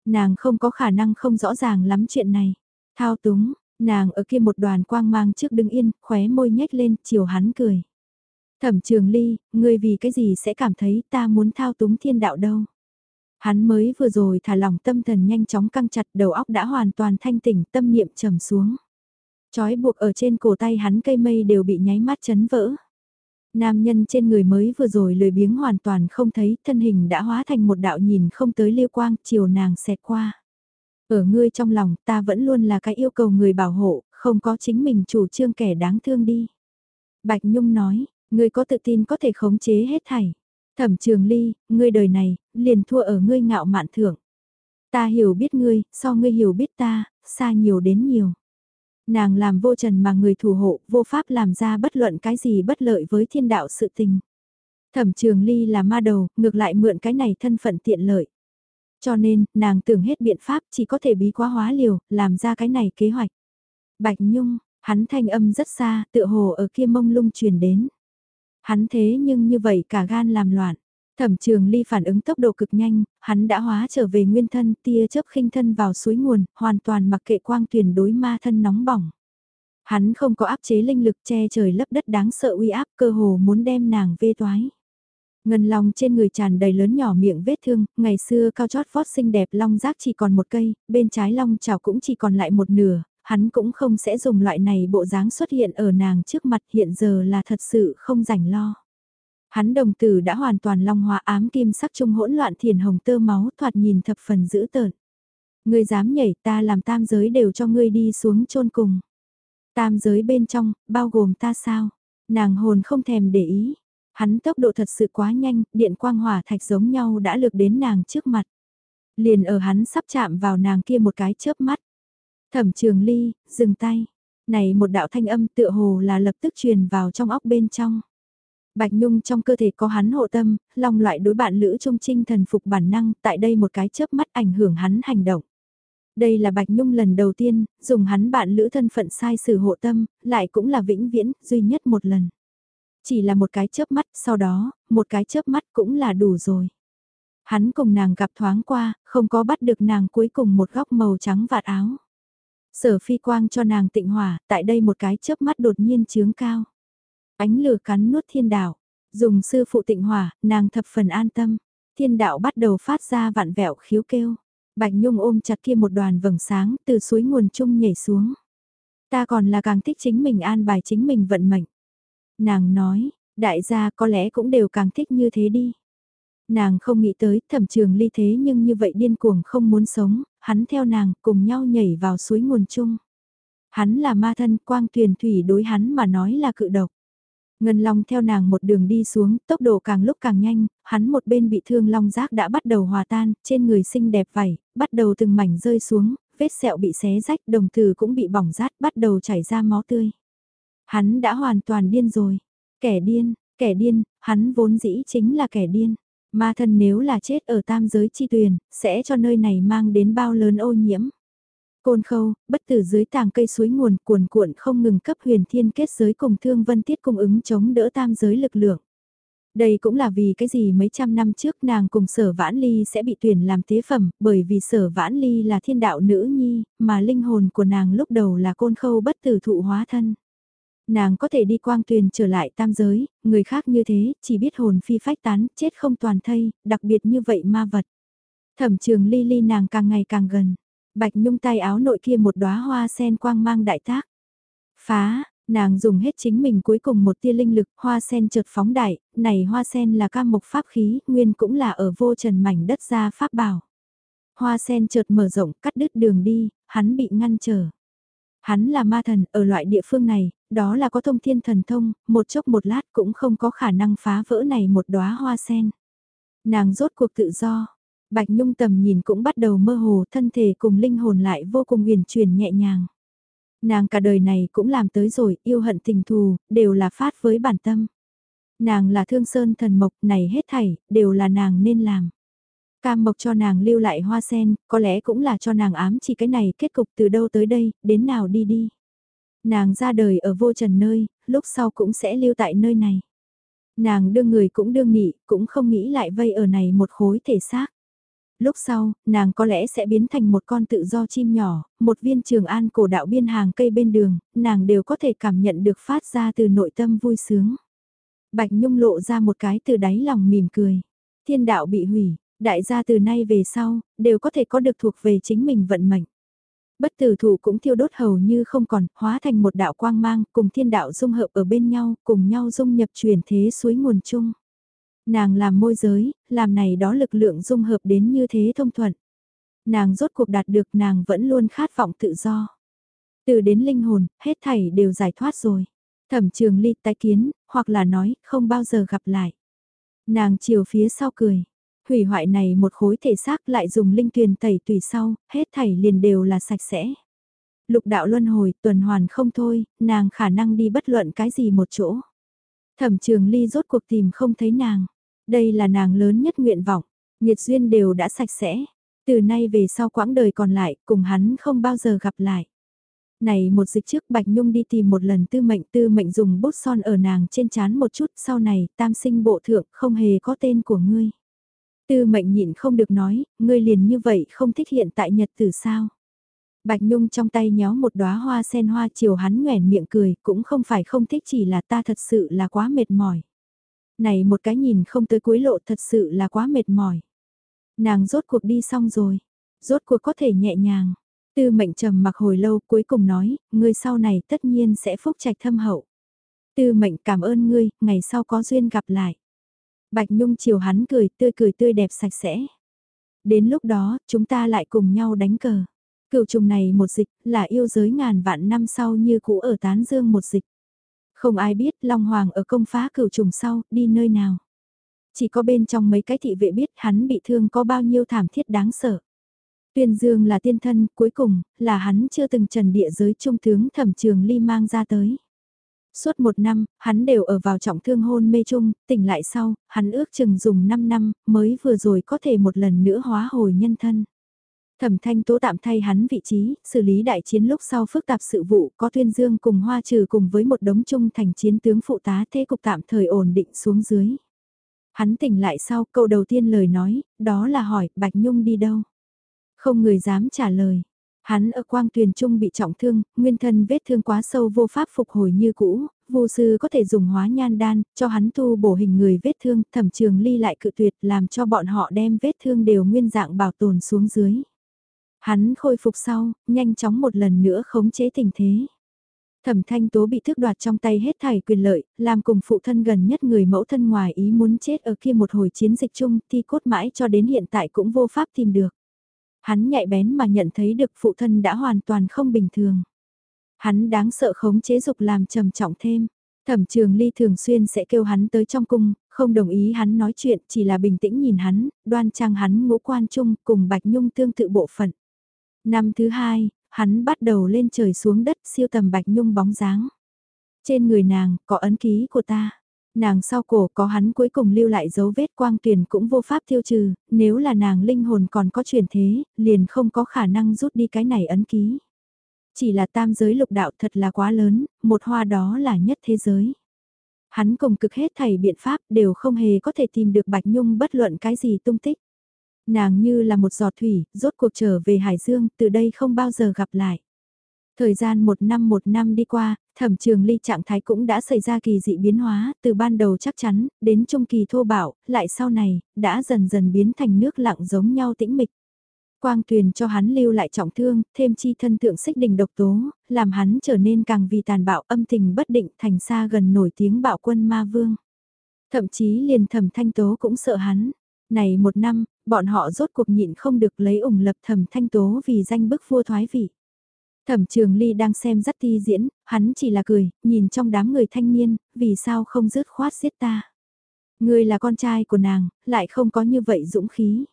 Speaker 1: Nàng không có khả năng không rõ ràng lắm chuyện này. Thao túng, nàng ở kia một đoàn quang mang trước đứng yên, khóe môi nhếch lên, chiều hắn cười. Thẩm trường ly, ngươi vì cái gì sẽ cảm thấy ta muốn thao túng thiên đạo đâu? Hắn mới vừa rồi thả lỏng tâm thần nhanh chóng căng chặt đầu óc đã hoàn toàn thanh tỉnh tâm niệm trầm xuống. Chói buộc ở trên cổ tay hắn cây mây đều bị nháy mắt chấn vỡ. Nam nhân trên người mới vừa rồi lười biếng hoàn toàn không thấy thân hình đã hóa thành một đạo nhìn không tới liêu quang chiều nàng xẹt qua. Ở ngươi trong lòng ta vẫn luôn là cái yêu cầu người bảo hộ, không có chính mình chủ trương kẻ đáng thương đi. Bạch Nhung nói, ngươi có tự tin có thể khống chế hết thảy. Thẩm trường ly, ngươi đời này, liền thua ở ngươi ngạo mạn thưởng. Ta hiểu biết ngươi, so ngươi hiểu biết ta, xa nhiều đến nhiều. Nàng làm vô trần mà người thủ hộ, vô pháp làm ra bất luận cái gì bất lợi với thiên đạo sự tình. Thẩm trường ly là ma đầu, ngược lại mượn cái này thân phận tiện lợi. Cho nên, nàng tưởng hết biện pháp chỉ có thể bí quá hóa liều, làm ra cái này kế hoạch. Bạch Nhung, hắn thanh âm rất xa, tựa hồ ở kia mông lung truyền đến. Hắn thế nhưng như vậy cả gan làm loạn. Thẩm trường ly phản ứng tốc độ cực nhanh, hắn đã hóa trở về nguyên thân tia chớp khinh thân vào suối nguồn, hoàn toàn mặc kệ quang tuyển đối ma thân nóng bỏng. Hắn không có áp chế linh lực che trời lấp đất đáng sợ uy áp cơ hồ muốn đem nàng vê toái. Ngân long trên người tràn đầy lớn nhỏ miệng vết thương, ngày xưa cao chót vót xinh đẹp long giác chỉ còn một cây, bên trái long chảo cũng chỉ còn lại một nửa, hắn cũng không sẽ dùng loại này bộ dáng xuất hiện ở nàng trước mặt hiện giờ là thật sự không rảnh lo. Hắn đồng tử đã hoàn toàn long hóa ám kim sắc trung hỗn loạn thiền hồng tơ máu thoạt nhìn thập phần dữ tợn. Ngươi dám nhảy ta làm tam giới đều cho ngươi đi xuống chôn cùng. Tam giới bên trong, bao gồm ta sao? Nàng hồn không thèm để ý. Hắn tốc độ thật sự quá nhanh, điện quang hỏa thạch giống nhau đã lược đến nàng trước mặt. Liền ở hắn sắp chạm vào nàng kia một cái chớp mắt. Thẩm trường ly, dừng tay. Này một đạo thanh âm tựa hồ là lập tức truyền vào trong óc bên trong. Bạch Nhung trong cơ thể có hắn hộ tâm, lòng loại đối bạn lữ trung trinh thần phục bản năng, tại đây một cái chớp mắt ảnh hưởng hắn hành động. Đây là Bạch Nhung lần đầu tiên, dùng hắn bạn lữ thân phận sai sử hộ tâm, lại cũng là vĩnh viễn, duy nhất một lần. Chỉ là một cái chớp mắt, sau đó, một cái chớp mắt cũng là đủ rồi. Hắn cùng nàng gặp thoáng qua, không có bắt được nàng cuối cùng một góc màu trắng vạt áo. Sở phi quang cho nàng tịnh hỏa, tại đây một cái chớp mắt đột nhiên chướng cao. Ánh lửa cắn nuốt thiên đạo, dùng sư phụ tịnh hỏa, nàng thập phần an tâm. Thiên đạo bắt đầu phát ra vạn vẹo khiếu kêu. Bạch Nhung ôm chặt kia một đoàn vầng sáng từ suối nguồn chung nhảy xuống. Ta còn là càng thích chính mình an bài chính mình vận mệnh. Nàng nói, đại gia có lẽ cũng đều càng thích như thế đi. Nàng không nghĩ tới thẩm trường ly thế nhưng như vậy điên cuồng không muốn sống, hắn theo nàng cùng nhau nhảy vào suối nguồn chung. Hắn là ma thân quang tuyền thủy đối hắn mà nói là cự độc. Ngân Long theo nàng một đường đi xuống, tốc độ càng lúc càng nhanh, hắn một bên bị thương Long giác đã bắt đầu hòa tan, trên người xinh đẹp vảy, bắt đầu từng mảnh rơi xuống, vết sẹo bị xé rách, đồng tử cũng bị bỏng rát, bắt đầu chảy ra máu tươi. Hắn đã hoàn toàn điên rồi. Kẻ điên, kẻ điên, hắn vốn dĩ chính là kẻ điên. Ma thân nếu là chết ở tam giới chi tuyền, sẽ cho nơi này mang đến bao lớn ô nhiễm. Côn khâu, bất tử dưới tàng cây suối nguồn cuồn cuộn không ngừng cấp huyền thiên kết giới cùng thương vân tiết cung ứng chống đỡ tam giới lực lượng. Đây cũng là vì cái gì mấy trăm năm trước nàng cùng sở vãn ly sẽ bị tuyển làm tế phẩm, bởi vì sở vãn ly là thiên đạo nữ nhi, mà linh hồn của nàng lúc đầu là côn khâu bất tử thụ hóa thân. Nàng có thể đi quang tuyền trở lại tam giới, người khác như thế, chỉ biết hồn phi phách tán, chết không toàn thây, đặc biệt như vậy ma vật. Thẩm trường ly ly nàng càng ngày càng gần. Bạch nhung tay áo nội kia một đóa hoa sen quang mang đại tác. Phá, nàng dùng hết chính mình cuối cùng một tia linh lực, hoa sen chợt phóng đại, này hoa sen là cam mộc pháp khí, nguyên cũng là ở vô trần mảnh đất ra pháp bảo. Hoa sen chợt mở rộng, cắt đứt đường đi, hắn bị ngăn trở. Hắn là ma thần, ở loại địa phương này, đó là có thông thiên thần thông, một chốc một lát cũng không có khả năng phá vỡ này một đóa hoa sen. Nàng rốt cuộc tự do, Bạch Nhung tầm nhìn cũng bắt đầu mơ hồ, thân thể cùng linh hồn lại vô cùng huyền chuyển nhẹ nhàng. Nàng cả đời này cũng làm tới rồi, yêu hận tình thù, đều là phát với bản tâm. Nàng là thương sơn thần mộc, này hết thảy, đều là nàng nên làm. Cam mộc cho nàng lưu lại hoa sen, có lẽ cũng là cho nàng ám chỉ cái này kết cục từ đâu tới đây, đến nào đi đi. Nàng ra đời ở vô trần nơi, lúc sau cũng sẽ lưu tại nơi này. Nàng đương người cũng đương nghị, cũng không nghĩ lại vây ở này một khối thể xác. Lúc sau, nàng có lẽ sẽ biến thành một con tự do chim nhỏ, một viên trường an cổ đạo biên hàng cây bên đường, nàng đều có thể cảm nhận được phát ra từ nội tâm vui sướng. Bạch Nhung lộ ra một cái từ đáy lòng mỉm cười. Thiên đạo bị hủy, đại gia từ nay về sau, đều có thể có được thuộc về chính mình vận mệnh. Bất tử thủ cũng thiêu đốt hầu như không còn, hóa thành một đạo quang mang, cùng thiên đạo dung hợp ở bên nhau, cùng nhau dung nhập chuyển thế suối nguồn chung. Nàng làm môi giới, làm này đó lực lượng dung hợp đến như thế thông thuận. Nàng rốt cuộc đạt được nàng vẫn luôn khát vọng tự do. Từ đến linh hồn, hết thảy đều giải thoát rồi. Thẩm trường ly tái kiến, hoặc là nói, không bao giờ gặp lại. Nàng chiều phía sau cười. Hủy hoại này một khối thể xác lại dùng linh tuyền tẩy tùy sau, hết thảy liền đều là sạch sẽ. Lục đạo luân hồi, tuần hoàn không thôi, nàng khả năng đi bất luận cái gì một chỗ. Thẩm trường ly rốt cuộc tìm không thấy nàng. Đây là nàng lớn nhất nguyện vọng. Nhiệt duyên đều đã sạch sẽ. Từ nay về sau quãng đời còn lại, cùng hắn không bao giờ gặp lại. Này một dịch trước Bạch Nhung đi tìm một lần tư mệnh tư mệnh dùng bút son ở nàng trên chán một chút sau này tam sinh bộ thượng không hề có tên của ngươi. Tư mệnh nhịn không được nói, ngươi liền như vậy không thích hiện tại nhật tử sao. Bạch Nhung trong tay nhéo một đóa hoa sen hoa chiều hắn nhoẻn miệng cười, cũng không phải không thích chỉ là ta thật sự là quá mệt mỏi. Này một cái nhìn không tới cuối lộ thật sự là quá mệt mỏi. Nàng rốt cuộc đi xong rồi, rốt cuộc có thể nhẹ nhàng. Tư mệnh trầm mặc hồi lâu cuối cùng nói, ngươi sau này tất nhiên sẽ phúc trạch thâm hậu. Tư mệnh cảm ơn ngươi, ngày sau có duyên gặp lại. Bạch Nhung chiều hắn cười tươi cười tươi đẹp sạch sẽ. Đến lúc đó, chúng ta lại cùng nhau đánh cờ. Cựu trùng này một dịch, là yêu giới ngàn vạn năm sau như cũ ở tán dương một dịch. Không ai biết Long Hoàng ở công phá cựu trùng sau, đi nơi nào. Chỉ có bên trong mấy cái thị vệ biết hắn bị thương có bao nhiêu thảm thiết đáng sợ. Tuyên Dương là tiên thân, cuối cùng, là hắn chưa từng trần địa giới trung tướng thẩm trường ly mang ra tới. Suốt một năm, hắn đều ở vào trọng thương hôn mê chung, tỉnh lại sau, hắn ước chừng dùng 5 năm, mới vừa rồi có thể một lần nữa hóa hồi nhân thân. Thẩm thanh tố tạm thay hắn vị trí, xử lý đại chiến lúc sau phức tạp sự vụ có tuyên dương cùng hoa trừ cùng với một đống trung thành chiến tướng phụ tá thế cục tạm thời ổn định xuống dưới. Hắn tỉnh lại sau câu đầu tiên lời nói, đó là hỏi Bạch Nhung đi đâu. Không người dám trả lời. Hắn ở quang tuyền trung bị trọng thương, nguyên thân vết thương quá sâu vô pháp phục hồi như cũ, vô sư có thể dùng hóa nhan đan, cho hắn tu bổ hình người vết thương, thẩm trường ly lại cự tuyệt làm cho bọn họ đem vết thương đều nguyên dạng bảo tồn xuống dưới. Hắn khôi phục sau, nhanh chóng một lần nữa khống chế tình thế. Thẩm thanh tố bị thức đoạt trong tay hết thảy quyền lợi, làm cùng phụ thân gần nhất người mẫu thân ngoài ý muốn chết ở kia một hồi chiến dịch chung, thi cốt mãi cho đến hiện tại cũng vô pháp tìm được. Hắn nhạy bén mà nhận thấy được phụ thân đã hoàn toàn không bình thường. Hắn đáng sợ khống chế dục làm trầm trọng thêm. Thẩm trường ly thường xuyên sẽ kêu hắn tới trong cung, không đồng ý hắn nói chuyện, chỉ là bình tĩnh nhìn hắn, đoan trang hắn ngũ quan chung cùng Bạch Nhung tương tự bộ phận. Năm thứ hai, hắn bắt đầu lên trời xuống đất siêu tầm Bạch Nhung bóng dáng. Trên người nàng có ấn ký của ta. Nàng sau cổ có hắn cuối cùng lưu lại dấu vết quang tuyển cũng vô pháp tiêu trừ, nếu là nàng linh hồn còn có chuyển thế, liền không có khả năng rút đi cái này ấn ký. Chỉ là tam giới lục đạo thật là quá lớn, một hoa đó là nhất thế giới. Hắn cùng cực hết thầy biện pháp đều không hề có thể tìm được Bạch Nhung bất luận cái gì tung tích. Nàng như là một giọt thủy, rốt cuộc trở về Hải Dương, từ đây không bao giờ gặp lại. Thời gian một năm một năm đi qua, thẩm trường ly trạng thái cũng đã xảy ra kỳ dị biến hóa, từ ban đầu chắc chắn, đến trung kỳ thô bạo, lại sau này, đã dần dần biến thành nước lặng giống nhau tĩnh mịch. Quang tuyền cho hắn lưu lại trọng thương, thêm chi thân thượng xích đình độc tố, làm hắn trở nên càng vì tàn bạo âm tình bất định thành xa gần nổi tiếng bạo quân ma vương. Thậm chí liền thẩm thanh tố cũng sợ hắn. Này một năm, bọn họ rốt cuộc nhịn không được lấy ủng lập thẩm thanh tố vì danh bức vua thoái vị. Thẩm trường ly đang xem dắt ti diễn, hắn chỉ là cười, nhìn trong đám người thanh niên, vì sao không dứt khoát giết ta. Ngươi là con trai của nàng, lại không có như vậy dũng khí.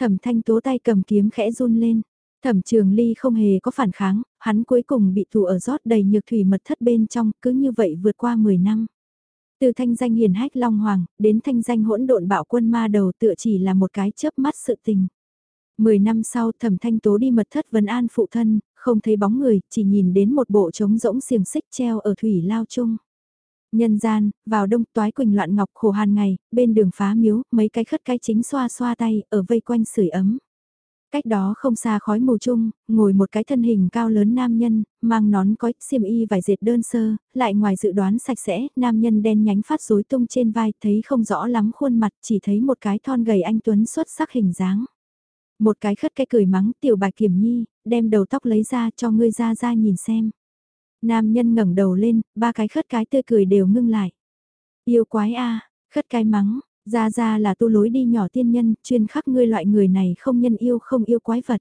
Speaker 1: Thẩm thanh tố tay cầm kiếm khẽ run lên. Thẩm trường ly không hề có phản kháng, hắn cuối cùng bị thù ở rót đầy nhược thủy mật thất bên trong, cứ như vậy vượt qua 10 năm. Từ thanh danh hiền hách long hoàng, đến thanh danh hỗn độn bạo quân ma đầu tựa chỉ là một cái chớp mắt sự tình. Mười năm sau thẩm thanh tố đi mật thất vấn an phụ thân, không thấy bóng người, chỉ nhìn đến một bộ trống rỗng xiềng xích treo ở thủy lao chung. Nhân gian, vào đông toái quỳnh loạn ngọc khổ hàn ngày, bên đường phá miếu, mấy cái khất cái chính xoa xoa tay, ở vây quanh sưởi ấm. Cách đó không xa khói mù chung, ngồi một cái thân hình cao lớn nam nhân, mang nón cói, xiêm y vải dệt đơn sơ, lại ngoài dự đoán sạch sẽ, nam nhân đen nhánh phát rối tung trên vai, thấy không rõ lắm khuôn mặt, chỉ thấy một cái thon gầy anh Tuấn xuất sắc hình dáng. Một cái khất cái cười mắng tiểu bạch kiểm nhi, đem đầu tóc lấy ra cho ngươi ra ra nhìn xem. Nam nhân ngẩng đầu lên, ba cái khất cái tươi cười đều ngưng lại. Yêu quái a khất cái mắng, ra ra là tu lối đi nhỏ tiên nhân, chuyên khắc ngươi loại người này không nhân yêu không yêu quái vật.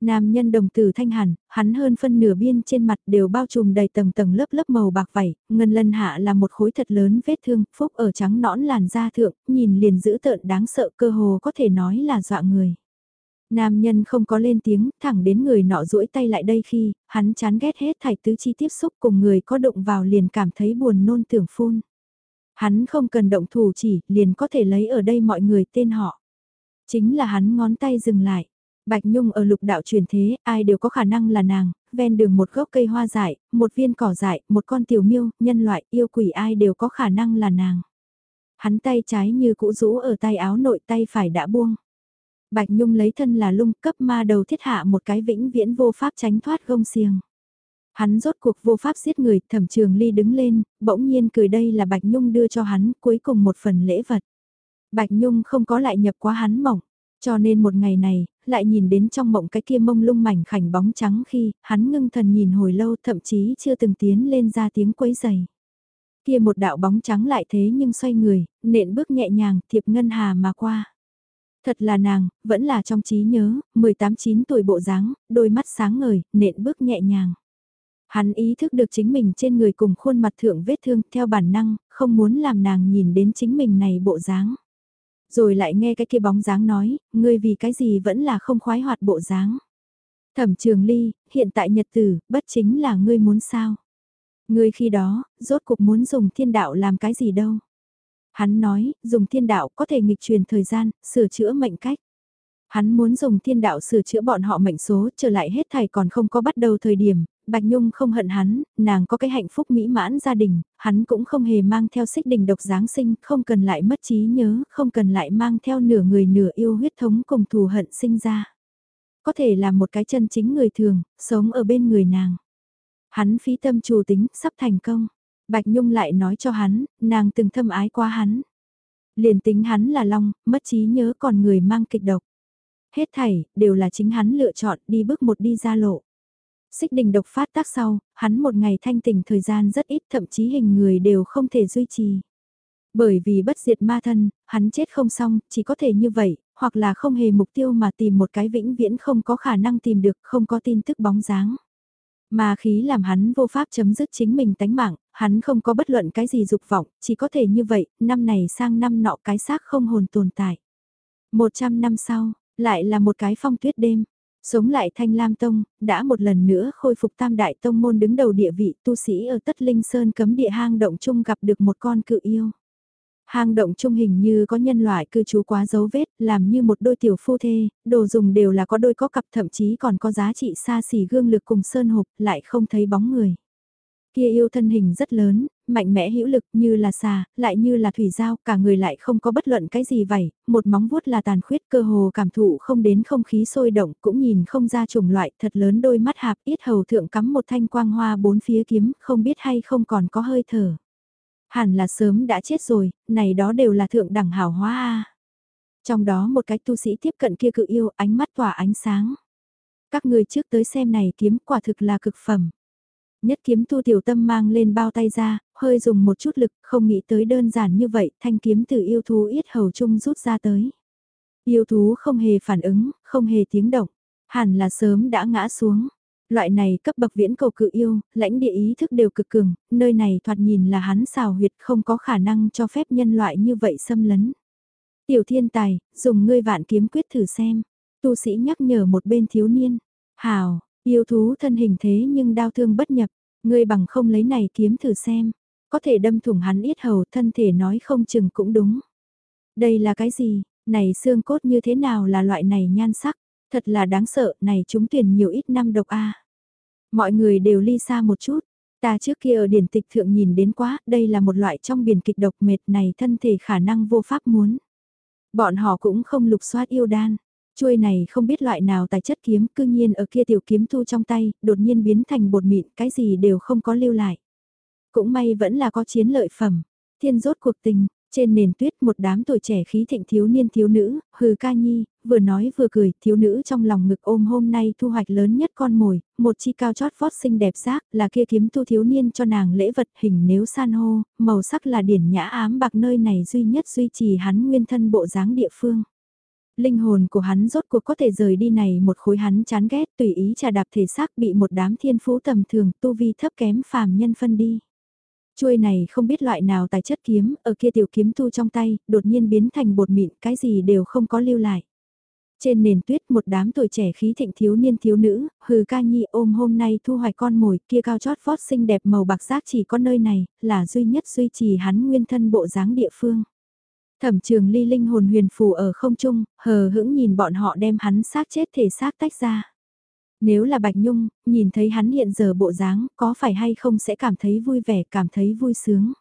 Speaker 1: Nam nhân đồng tử thanh hẳn, hắn hơn phân nửa biên trên mặt đều bao trùm đầy tầng tầng lớp lớp màu bạc vảy, ngân lân hạ là một khối thật lớn vết thương, phúc ở trắng nõn làn da thượng, nhìn liền dữ tợn đáng sợ cơ hồ có thể nói là dọa người. Nam nhân không có lên tiếng, thẳng đến người nọ duỗi tay lại đây khi, hắn chán ghét hết thảy tứ chi tiếp xúc cùng người có động vào liền cảm thấy buồn nôn tưởng phun. Hắn không cần động thủ chỉ, liền có thể lấy ở đây mọi người tên họ. Chính là hắn ngón tay dừng lại. Bạch Nhung ở lục đạo truyền thế, ai đều có khả năng là nàng, ven đường một gốc cây hoa dại, một viên cỏ dại, một con tiểu miêu, nhân loại, yêu quỷ ai đều có khả năng là nàng. Hắn tay trái như cũ rũ ở tay áo nội tay phải đã buông. Bạch Nhung lấy thân là lung cấp ma đầu thiết hạ một cái vĩnh viễn vô pháp tránh thoát gông xiềng. Hắn rốt cuộc vô pháp giết người, thẩm trường ly đứng lên, bỗng nhiên cười đây là Bạch Nhung đưa cho hắn cuối cùng một phần lễ vật. Bạch Nhung không có lại nhập quá hắn mộng, cho nên một ngày này, lại nhìn đến trong mộng cái kia mông lung mảnh khảnh bóng trắng khi, hắn ngưng thần nhìn hồi lâu thậm chí chưa từng tiến lên ra tiếng quấy giày. Kia một đạo bóng trắng lại thế nhưng xoay người, nện bước nhẹ nhàng, thiệp ngân hà mà qua. Thật là nàng, vẫn là trong trí nhớ, 18-9 tuổi bộ dáng, đôi mắt sáng ngời, nện bước nhẹ nhàng. Hắn ý thức được chính mình trên người cùng khuôn mặt thượng vết thương theo bản năng, không muốn làm nàng nhìn đến chính mình này bộ dáng. Rồi lại nghe cái kia bóng dáng nói, ngươi vì cái gì vẫn là không khoái hoạt bộ dáng. Thẩm trường ly, hiện tại nhật tử, bất chính là ngươi muốn sao. Ngươi khi đó, rốt cuộc muốn dùng thiên đạo làm cái gì đâu. Hắn nói, dùng thiên đạo có thể nghịch truyền thời gian, sửa chữa mệnh cách. Hắn muốn dùng thiên đạo sửa chữa bọn họ mệnh số, trở lại hết thầy còn không có bắt đầu thời điểm, Bạch Nhung không hận hắn, nàng có cái hạnh phúc mỹ mãn gia đình, hắn cũng không hề mang theo xích đình độc Giáng sinh, không cần lại mất trí nhớ, không cần lại mang theo nửa người nửa yêu huyết thống cùng thù hận sinh ra. Có thể là một cái chân chính người thường, sống ở bên người nàng. Hắn phí tâm chủ tính, sắp thành công. Bạch Nhung lại nói cho hắn, nàng từng thâm ái qua hắn. Liền tính hắn là long, mất trí nhớ còn người mang kịch độc. Hết thảy, đều là chính hắn lựa chọn đi bước một đi ra lộ. Xích đình độc phát tác sau, hắn một ngày thanh tỉnh thời gian rất ít thậm chí hình người đều không thể duy trì. Bởi vì bất diệt ma thân, hắn chết không xong, chỉ có thể như vậy, hoặc là không hề mục tiêu mà tìm một cái vĩnh viễn không có khả năng tìm được, không có tin tức bóng dáng. Mà khí làm hắn vô pháp chấm dứt chính mình tánh mạng, hắn không có bất luận cái gì dục vọng, chỉ có thể như vậy, năm này sang năm nọ cái xác không hồn tồn tại. Một trăm năm sau, lại là một cái phong tuyết đêm. Sống lại Thanh Lam Tông, đã một lần nữa khôi phục tam đại tông môn đứng đầu địa vị tu sĩ ở Tất Linh Sơn cấm địa hang động chung gặp được một con cự yêu. Hang động trung hình như có nhân loại cư trú quá dấu vết, làm như một đôi tiểu phu thê, đồ dùng đều là có đôi có cặp thậm chí còn có giá trị xa xỉ gương lực cùng sơn hộp, lại không thấy bóng người. Kia yêu thân hình rất lớn, mạnh mẽ hữu lực như là xà, lại như là thủy giao, cả người lại không có bất luận cái gì vậy, một móng vuốt là tàn khuyết cơ hồ cảm thụ không đến không khí sôi động, cũng nhìn không ra chủng loại, thật lớn đôi mắt hạp, ít hầu thượng cắm một thanh quang hoa bốn phía kiếm, không biết hay không còn có hơi thở. Hẳn là sớm đã chết rồi, này đó đều là thượng đẳng hảo hóa a. Trong đó một cái tu sĩ tiếp cận kia cự yêu, ánh mắt tỏa ánh sáng. Các người trước tới xem này kiếm quả thực là cực phẩm. Nhất kiếm tu tiểu tâm mang lên bao tay ra, hơi dùng một chút lực, không nghĩ tới đơn giản như vậy, thanh kiếm từ yêu thú yết hầu chung rút ra tới. Yêu thú không hề phản ứng, không hề tiếng động, hẳn là sớm đã ngã xuống. Loại này cấp bậc viễn cầu cự yêu, lãnh địa ý thức đều cực cường, nơi này thoạt nhìn là hắn xào huyệt không có khả năng cho phép nhân loại như vậy xâm lấn. Tiểu thiên tài, dùng ngươi vạn kiếm quyết thử xem. Tu sĩ nhắc nhở một bên thiếu niên. Hào, yêu thú thân hình thế nhưng đau thương bất nhập. Ngươi bằng không lấy này kiếm thử xem. Có thể đâm thủng hắn yết hầu thân thể nói không chừng cũng đúng. Đây là cái gì? Này xương cốt như thế nào là loại này nhan sắc? Thật là đáng sợ, này chúng tuyển nhiều ít năm độc a. Mọi người đều ly xa một chút. Ta trước kia ở điển tịch thượng nhìn đến quá, đây là một loại trong biển kịch độc mệt này thân thể khả năng vô pháp muốn. Bọn họ cũng không lục soát yêu đan. Chuôi này không biết loại nào tài chất kiếm, cư nhiên ở kia tiểu kiếm thu trong tay, đột nhiên biến thành bột mịn, cái gì đều không có lưu lại. Cũng may vẫn là có chiến lợi phẩm. Thiên rốt cuộc tình, trên nền tuyết một đám tuổi trẻ khí thịnh thiếu niên thiếu nữ, hừ ca nhi, vừa nói vừa cười, thiếu nữ trong lòng ngực ôm hôm nay thu hoạch lớn nhất con mồi, một chi cao chót vót xinh đẹp xác là kia kiếm tu thiếu niên cho nàng lễ vật hình nếu san hô, màu sắc là điển nhã ám bạc nơi này duy nhất duy trì hắn nguyên thân bộ dáng địa phương. Linh hồn của hắn rốt cuộc có thể rời đi này một khối hắn chán ghét tùy ý trà đạp thể xác bị một đám thiên phú tầm thường tu vi thấp kém phàm nhân phân đi. Chuôi này không biết loại nào tài chất kiếm, ở kia tiểu kiếm thu trong tay, đột nhiên biến thành bột mịn, cái gì đều không có lưu lại. Trên nền tuyết một đám tuổi trẻ khí thịnh thiếu niên thiếu nữ, hừ ca nhi ôm hôm nay thu hoạch con mồi kia cao chót vót xinh đẹp màu bạc giác chỉ có nơi này, là duy nhất duy trì hắn nguyên thân bộ dáng địa phương. Thẩm trường ly linh hồn huyền phù ở không trung, hờ hững nhìn bọn họ đem hắn xác chết thể xác tách ra. Nếu là Bạch Nhung, nhìn thấy hắn hiện giờ bộ dáng, có phải hay không sẽ cảm thấy vui vẻ, cảm thấy vui sướng.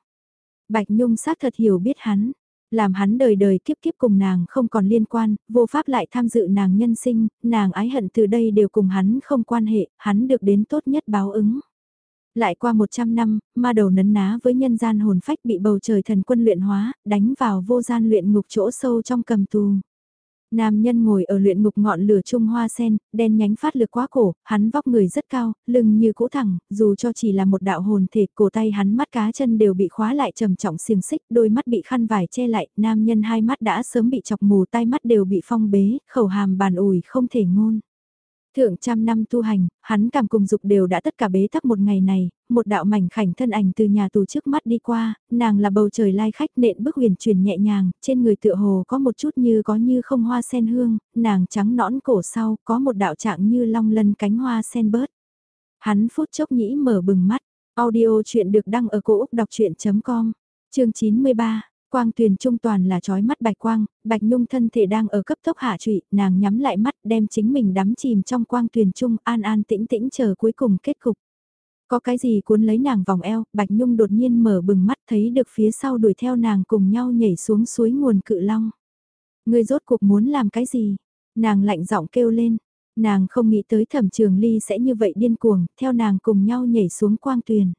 Speaker 1: Bạch Nhung xác thật hiểu biết hắn, làm hắn đời đời kiếp kiếp cùng nàng không còn liên quan, vô pháp lại tham dự nàng nhân sinh, nàng ái hận từ đây đều cùng hắn không quan hệ, hắn được đến tốt nhất báo ứng. Lại qua 100 năm, ma đầu nấn ná với nhân gian hồn phách bị bầu trời thần quân luyện hóa, đánh vào vô gian luyện ngục chỗ sâu trong cầm tù. Nam nhân ngồi ở luyện ngục ngọn lửa trung hoa sen, đen nhánh phát lực quá cổ, hắn vóc người rất cao, lưng như cũ thẳng, dù cho chỉ là một đạo hồn thể, cổ tay hắn mắt cá chân đều bị khóa lại trầm trọng xiềng xích, đôi mắt bị khăn vải che lại, nam nhân hai mắt đã sớm bị chọc mù tai mắt đều bị phong bế, khẩu hàm bàn ủi không thể ngôn. Thượng trăm năm tu hành, hắn cảm cùng dục đều đã tất cả bế tắc một ngày này, một đạo mảnh khảnh thân ảnh từ nhà tù trước mắt đi qua, nàng là bầu trời lai khách nện bước huyền truyền nhẹ nhàng, trên người tựa hồ có một chút như có như không hoa sen hương, nàng trắng nõn cổ sau, có một đạo trạng như long lân cánh hoa sen bớt. Hắn phút chốc nhĩ mở bừng mắt, audio chuyện được đăng ở cổ Úc đọc chuyện.com, chương 93. Quang tuyền trung toàn là trói mắt bạch quang, bạch nhung thân thể đang ở cấp tốc hạ trụy, nàng nhắm lại mắt đem chính mình đắm chìm trong quang tuyền trung an an tĩnh tĩnh chờ cuối cùng kết cục. Có cái gì cuốn lấy nàng vòng eo, bạch nhung đột nhiên mở bừng mắt thấy được phía sau đuổi theo nàng cùng nhau nhảy xuống suối nguồn cự long. Người rốt cuộc muốn làm cái gì? Nàng lạnh giọng kêu lên, nàng không nghĩ tới thẩm trường ly sẽ như vậy điên cuồng, theo nàng cùng nhau nhảy xuống quang tuyền.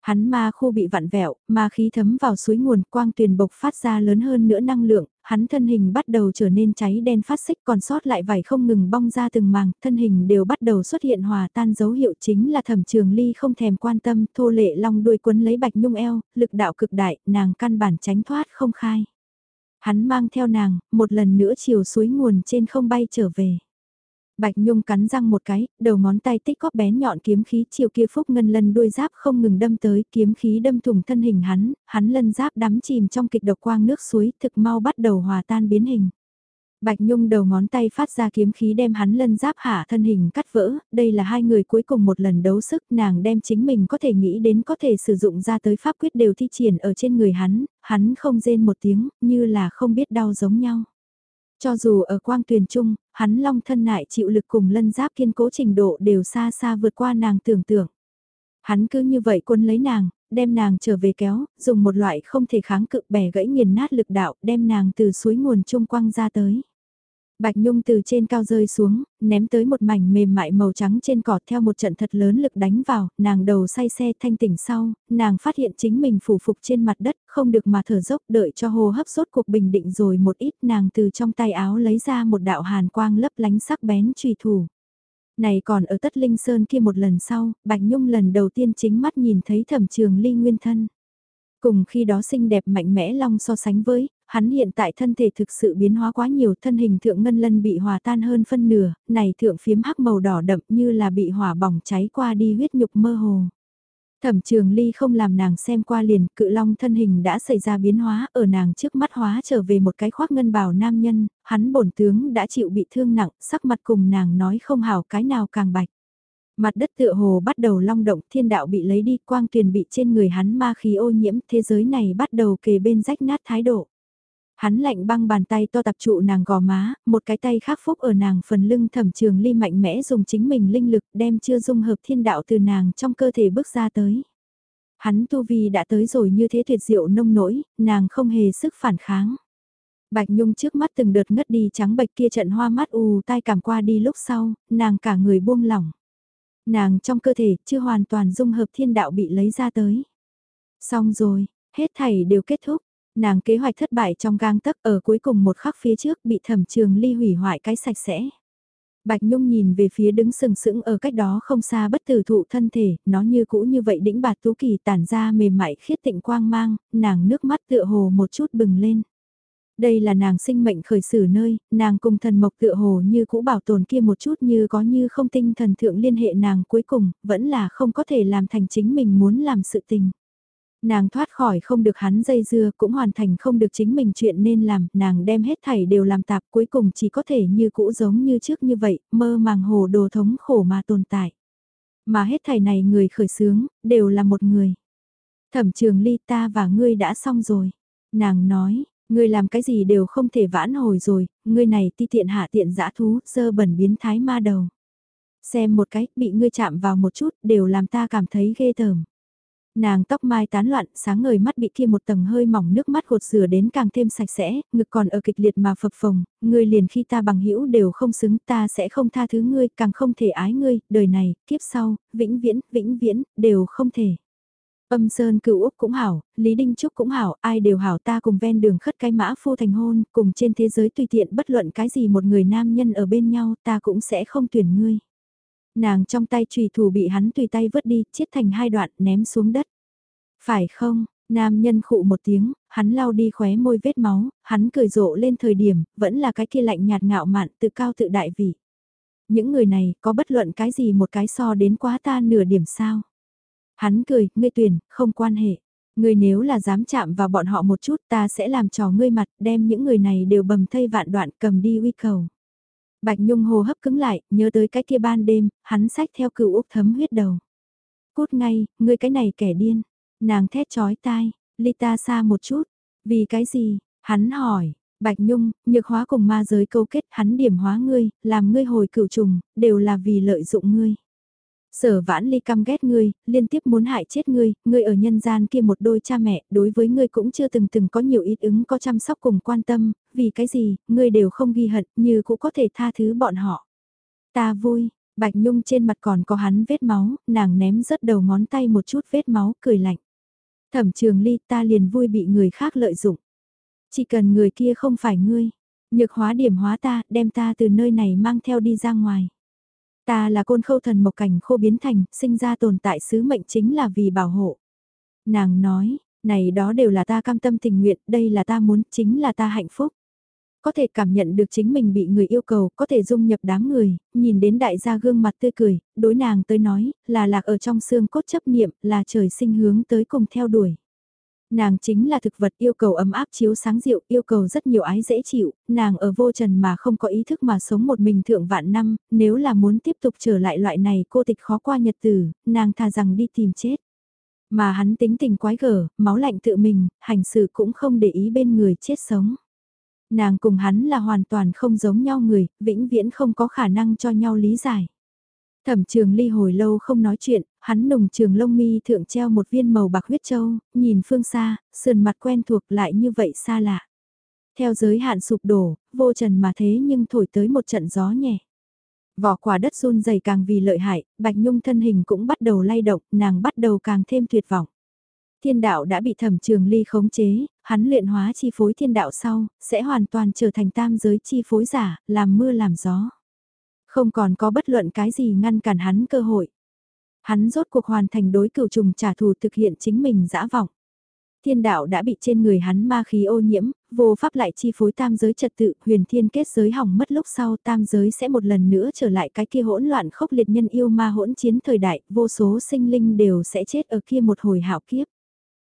Speaker 1: Hắn ma khu bị vặn vẹo, ma khí thấm vào suối nguồn quang tuyền bộc phát ra lớn hơn nữa năng lượng, hắn thân hình bắt đầu trở nên cháy đen phát xích còn sót lại vải không ngừng bong ra từng màng, thân hình đều bắt đầu xuất hiện hòa tan dấu hiệu chính là thẩm trường ly không thèm quan tâm, thô lệ long đuôi quấn lấy bạch nhung eo, lực đạo cực đại, nàng căn bản tránh thoát không khai. Hắn mang theo nàng, một lần nữa chiều suối nguồn trên không bay trở về. Bạch Nhung cắn răng một cái, đầu ngón tay tích góp bén nhọn kiếm khí chiều kia phúc ngân lân đuôi giáp không ngừng đâm tới, kiếm khí đâm thủng thân hình hắn, hắn lân giáp đắm chìm trong kịch độc quang nước suối, thực mau bắt đầu hòa tan biến hình. Bạch Nhung đầu ngón tay phát ra kiếm khí đem hắn lân giáp hạ thân hình cắt vỡ, đây là hai người cuối cùng một lần đấu sức, nàng đem chính mình có thể nghĩ đến có thể sử dụng ra tới pháp quyết đều thi triển ở trên người hắn, hắn không rên một tiếng, như là không biết đau giống nhau. Cho dù ở quang tuyền trung, hắn long thân nại chịu lực cùng lân giáp kiên cố trình độ đều xa xa vượt qua nàng tưởng tượng. Hắn cứ như vậy quân lấy nàng, đem nàng trở về kéo, dùng một loại không thể kháng cự bẻ gãy nghiền nát lực đạo, đem nàng từ suối nguồn trung quang ra tới. Bạch Nhung từ trên cao rơi xuống, ném tới một mảnh mềm mại màu trắng trên cọt theo một trận thật lớn lực đánh vào, nàng đầu say xe thanh tỉnh sau, nàng phát hiện chính mình phủ phục trên mặt đất, không được mà thở dốc đợi cho hô hấp sốt cuộc bình định rồi một ít nàng từ trong tay áo lấy ra một đạo hàn quang lấp lánh sắc bén trùy thủ. Này còn ở tất linh sơn kia một lần sau, Bạch Nhung lần đầu tiên chính mắt nhìn thấy thẩm trường ly nguyên thân. Cùng khi đó xinh đẹp mạnh mẽ long so sánh với, hắn hiện tại thân thể thực sự biến hóa quá nhiều, thân hình thượng ngân lân bị hòa tan hơn phân nửa, này thượng phiếm hắc màu đỏ đậm như là bị hỏa bỏng cháy qua đi huyết nhục mơ hồ. Thẩm trường ly không làm nàng xem qua liền, cự long thân hình đã xảy ra biến hóa ở nàng trước mắt hóa trở về một cái khoác ngân bào nam nhân, hắn bổn tướng đã chịu bị thương nặng, sắc mặt cùng nàng nói không hảo cái nào càng bạch. Mặt đất tựa hồ bắt đầu long động, thiên đạo bị lấy đi, quang tuyền bị trên người hắn ma khí ô nhiễm, thế giới này bắt đầu kề bên rách nát thái độ. Hắn lạnh băng bàn tay to tập trụ nàng gò má, một cái tay khác phúc ở nàng phần lưng thẩm trường ly mạnh mẽ dùng chính mình linh lực đem chưa dung hợp thiên đạo từ nàng trong cơ thể bước ra tới. Hắn tu vi đã tới rồi như thế tuyệt diệu nông nỗi, nàng không hề sức phản kháng. Bạch Nhung trước mắt từng đợt ngất đi trắng bạch kia trận hoa mắt ù tai cảm qua đi lúc sau, nàng cả người buông lỏng. Nàng trong cơ thể chưa hoàn toàn dung hợp thiên đạo bị lấy ra tới. Xong rồi, hết thảy đều kết thúc, nàng kế hoạch thất bại trong gang tấc ở cuối cùng một khắc phía trước bị thẩm trường ly hủy hoại cái sạch sẽ. Bạch Nhung nhìn về phía đứng sừng sững ở cách đó không xa bất tử thụ thân thể, nó như cũ như vậy đĩnh bạt tú kỳ tản ra mềm mại khiết tịnh quang mang, nàng nước mắt tựa hồ một chút bừng lên. Đây là nàng sinh mệnh khởi xử nơi, nàng cùng thần mộc tựa hồ như cũ bảo tồn kia một chút như có như không tinh thần thượng liên hệ nàng cuối cùng, vẫn là không có thể làm thành chính mình muốn làm sự tình. Nàng thoát khỏi không được hắn dây dưa cũng hoàn thành không được chính mình chuyện nên làm, nàng đem hết thảy đều làm tạp cuối cùng chỉ có thể như cũ giống như trước như vậy, mơ màng hồ đồ thống khổ mà tồn tại. Mà hết thảy này người khởi sướng, đều là một người. Thẩm trường ly ta và ngươi đã xong rồi. Nàng nói, ngươi làm cái gì đều không thể vãn hồi rồi, ngươi này ti tiện hạ tiện dã thú, sơ bẩn biến thái ma đầu. Xem một cái, bị ngươi chạm vào một chút, đều làm ta cảm thấy ghê tởm. Nàng tóc mai tán loạn, sáng ngời mắt bị kia một tầng hơi mỏng nước mắt gột rửa đến càng thêm sạch sẽ, ngực còn ở kịch liệt mà phập phồng, ngươi liền khi ta bằng hữu đều không xứng, ta sẽ không tha thứ ngươi, càng không thể ái ngươi, đời này, kiếp sau, vĩnh viễn, vĩnh viễn, đều không thể. Âm Sơn cựu Úc cũng hảo, Lý Đinh Trúc cũng hảo, ai đều hảo ta cùng ven đường khất cái mã phu thành hôn, cùng trên thế giới tùy tiện bất luận cái gì một người nam nhân ở bên nhau, ta cũng sẽ không tuyển ngươi. Nàng trong tay trùy thủ bị hắn tùy tay vứt đi, chiết thành hai đoạn, ném xuống đất. Phải không, nam nhân khụ một tiếng, hắn lau đi khóe môi vết máu, hắn cười rộ lên thời điểm, vẫn là cái kia lạnh nhạt ngạo mạn tự cao tự đại vị. Những người này có bất luận cái gì một cái so đến quá ta nửa điểm sao. Hắn cười, ngươi tuyển, không quan hệ. Ngươi nếu là dám chạm vào bọn họ một chút ta sẽ làm trò ngươi mặt, đem những người này đều bầm thây vạn đoạn cầm đi uy cầu. Bạch Nhung hồ hấp cứng lại, nhớ tới cái kia ban đêm, hắn sách theo cựu Úc thấm huyết đầu. Cút ngay, ngươi cái này kẻ điên. Nàng thét chói tai, ly ta xa một chút. Vì cái gì? Hắn hỏi. Bạch Nhung, nhược hóa cùng ma giới câu kết hắn điểm hóa ngươi, làm ngươi hồi cựu trùng, đều là vì lợi dụng ngươi. Sở vãn ly căm ghét ngươi, liên tiếp muốn hại chết ngươi, ngươi ở nhân gian kia một đôi cha mẹ, đối với ngươi cũng chưa từng từng có nhiều ít ứng có chăm sóc cùng quan tâm, vì cái gì, ngươi đều không ghi hận, như cũng có thể tha thứ bọn họ. Ta vui, Bạch Nhung trên mặt còn có hắn vết máu, nàng ném rớt đầu ngón tay một chút vết máu, cười lạnh. Thẩm trường ly ta liền vui bị người khác lợi dụng. Chỉ cần người kia không phải ngươi, nhược hóa điểm hóa ta, đem ta từ nơi này mang theo đi ra ngoài. Ta là côn khâu thần mộc cảnh khô biến thành, sinh ra tồn tại sứ mệnh chính là vì bảo hộ. Nàng nói, này đó đều là ta cam tâm tình nguyện, đây là ta muốn, chính là ta hạnh phúc. Có thể cảm nhận được chính mình bị người yêu cầu, có thể dung nhập đám người, nhìn đến đại gia gương mặt tươi cười, đối nàng tới nói, là lạc ở trong xương cốt chấp niệm, là trời sinh hướng tới cùng theo đuổi. Nàng chính là thực vật yêu cầu ấm áp chiếu sáng dịu, yêu cầu rất nhiều ái dễ chịu, nàng ở vô trần mà không có ý thức mà sống một mình thượng vạn năm, nếu là muốn tiếp tục trở lại loại này cô tịch khó qua nhật tử, nàng thà rằng đi tìm chết. Mà hắn tính tình quái gở, máu lạnh tự mình, hành xử cũng không để ý bên người chết sống. Nàng cùng hắn là hoàn toàn không giống nhau người, vĩnh viễn không có khả năng cho nhau lý giải. Thẩm trường ly hồi lâu không nói chuyện, hắn nùng trường lông mi thượng treo một viên màu bạc huyết châu, nhìn phương xa, sườn mặt quen thuộc lại như vậy xa lạ. Theo giới hạn sụp đổ, vô trần mà thế nhưng thổi tới một trận gió nhẹ. Vỏ quả đất run dày càng vì lợi hại, Bạch Nhung thân hình cũng bắt đầu lay động, nàng bắt đầu càng thêm tuyệt vọng. Thiên đạo đã bị thẩm trường ly khống chế, hắn luyện hóa chi phối thiên đạo sau, sẽ hoàn toàn trở thành tam giới chi phối giả, làm mưa làm gió. Không còn có bất luận cái gì ngăn cản hắn cơ hội. Hắn rốt cuộc hoàn thành đối cửu trùng trả thù thực hiện chính mình dã vọng. Thiên đạo đã bị trên người hắn ma khí ô nhiễm, vô pháp lại chi phối tam giới trật tự, huyền thiên kết giới hỏng mất lúc sau tam giới sẽ một lần nữa trở lại cái kia hỗn loạn khốc liệt nhân yêu ma hỗn chiến thời đại, vô số sinh linh đều sẽ chết ở kia một hồi hạo kiếp.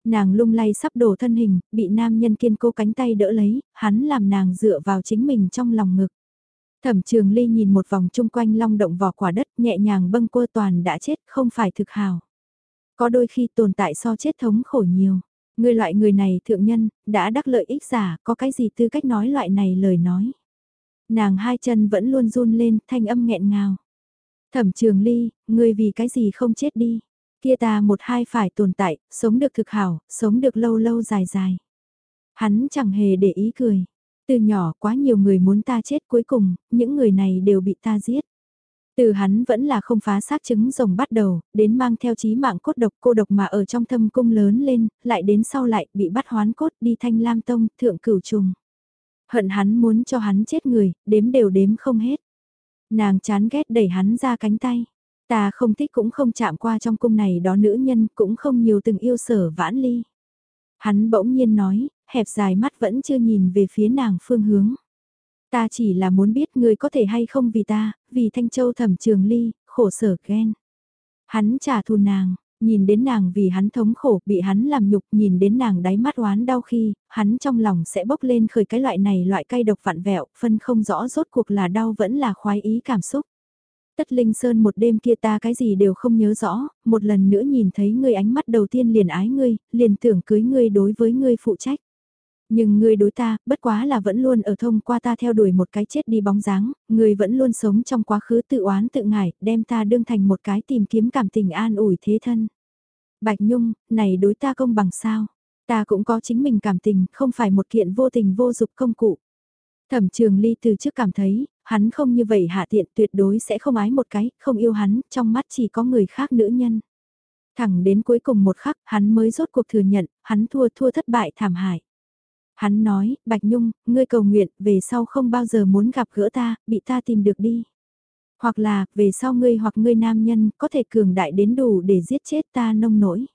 Speaker 1: Nàng lung lay sắp đổ thân hình, bị nam nhân kiên cố cánh tay đỡ lấy, hắn làm nàng dựa vào chính mình trong lòng ngực. Thẩm trường ly nhìn một vòng chung quanh long động vỏ quả đất nhẹ nhàng bâng quơ toàn đã chết không phải thực hào. Có đôi khi tồn tại so chết thống khổ nhiều. Người loại người này thượng nhân, đã đắc lợi ích giả, có cái gì tư cách nói loại này lời nói. Nàng hai chân vẫn luôn run lên, thanh âm nghẹn ngào. Thẩm trường ly, người vì cái gì không chết đi. Kia ta một hai phải tồn tại, sống được thực hảo, sống được lâu lâu dài dài. Hắn chẳng hề để ý cười. Từ nhỏ quá nhiều người muốn ta chết cuối cùng, những người này đều bị ta giết. Từ hắn vẫn là không phá xác chứng rồng bắt đầu, đến mang theo chí mạng cốt độc cô độc mà ở trong thâm cung lớn lên, lại đến sau lại bị bắt hoán cốt đi thanh lam tông, thượng cửu trùng. Hận hắn muốn cho hắn chết người, đếm đều đếm không hết. Nàng chán ghét đẩy hắn ra cánh tay. Ta không thích cũng không chạm qua trong cung này đó nữ nhân cũng không nhiều từng yêu sở vãn ly. Hắn bỗng nhiên nói, hẹp dài mắt vẫn chưa nhìn về phía nàng phương hướng. Ta chỉ là muốn biết người có thể hay không vì ta, vì Thanh Châu thẩm trường ly, khổ sở ghen. Hắn trả thù nàng, nhìn đến nàng vì hắn thống khổ, bị hắn làm nhục, nhìn đến nàng đáy mắt oán đau khi, hắn trong lòng sẽ bốc lên khởi cái loại này loại cay độc vặn vẹo, phân không rõ rốt cuộc là đau vẫn là khoái ý cảm xúc. Tất Linh Sơn một đêm kia ta cái gì đều không nhớ rõ, một lần nữa nhìn thấy ngươi ánh mắt đầu tiên liền ái ngươi, liền tưởng cưới ngươi đối với ngươi phụ trách. Nhưng ngươi đối ta, bất quá là vẫn luôn ở thông qua ta theo đuổi một cái chết đi bóng dáng, ngươi vẫn luôn sống trong quá khứ tự oán tự ngải, đem ta đương thành một cái tìm kiếm cảm tình an ủi thế thân. Bạch Nhung, này đối ta công bằng sao? Ta cũng có chính mình cảm tình, không phải một kiện vô tình vô dục công cụ. Thẩm trường ly từ trước cảm thấy, hắn không như vậy hạ tiện tuyệt đối sẽ không ái một cái, không yêu hắn, trong mắt chỉ có người khác nữ nhân. Thẳng đến cuối cùng một khắc, hắn mới rốt cuộc thừa nhận, hắn thua thua thất bại thảm hại. Hắn nói, Bạch Nhung, ngươi cầu nguyện, về sau không bao giờ muốn gặp gỡ ta, bị ta tìm được đi. Hoặc là, về sau ngươi hoặc ngươi nam nhân, có thể cường đại đến đủ để giết chết ta nông nổi.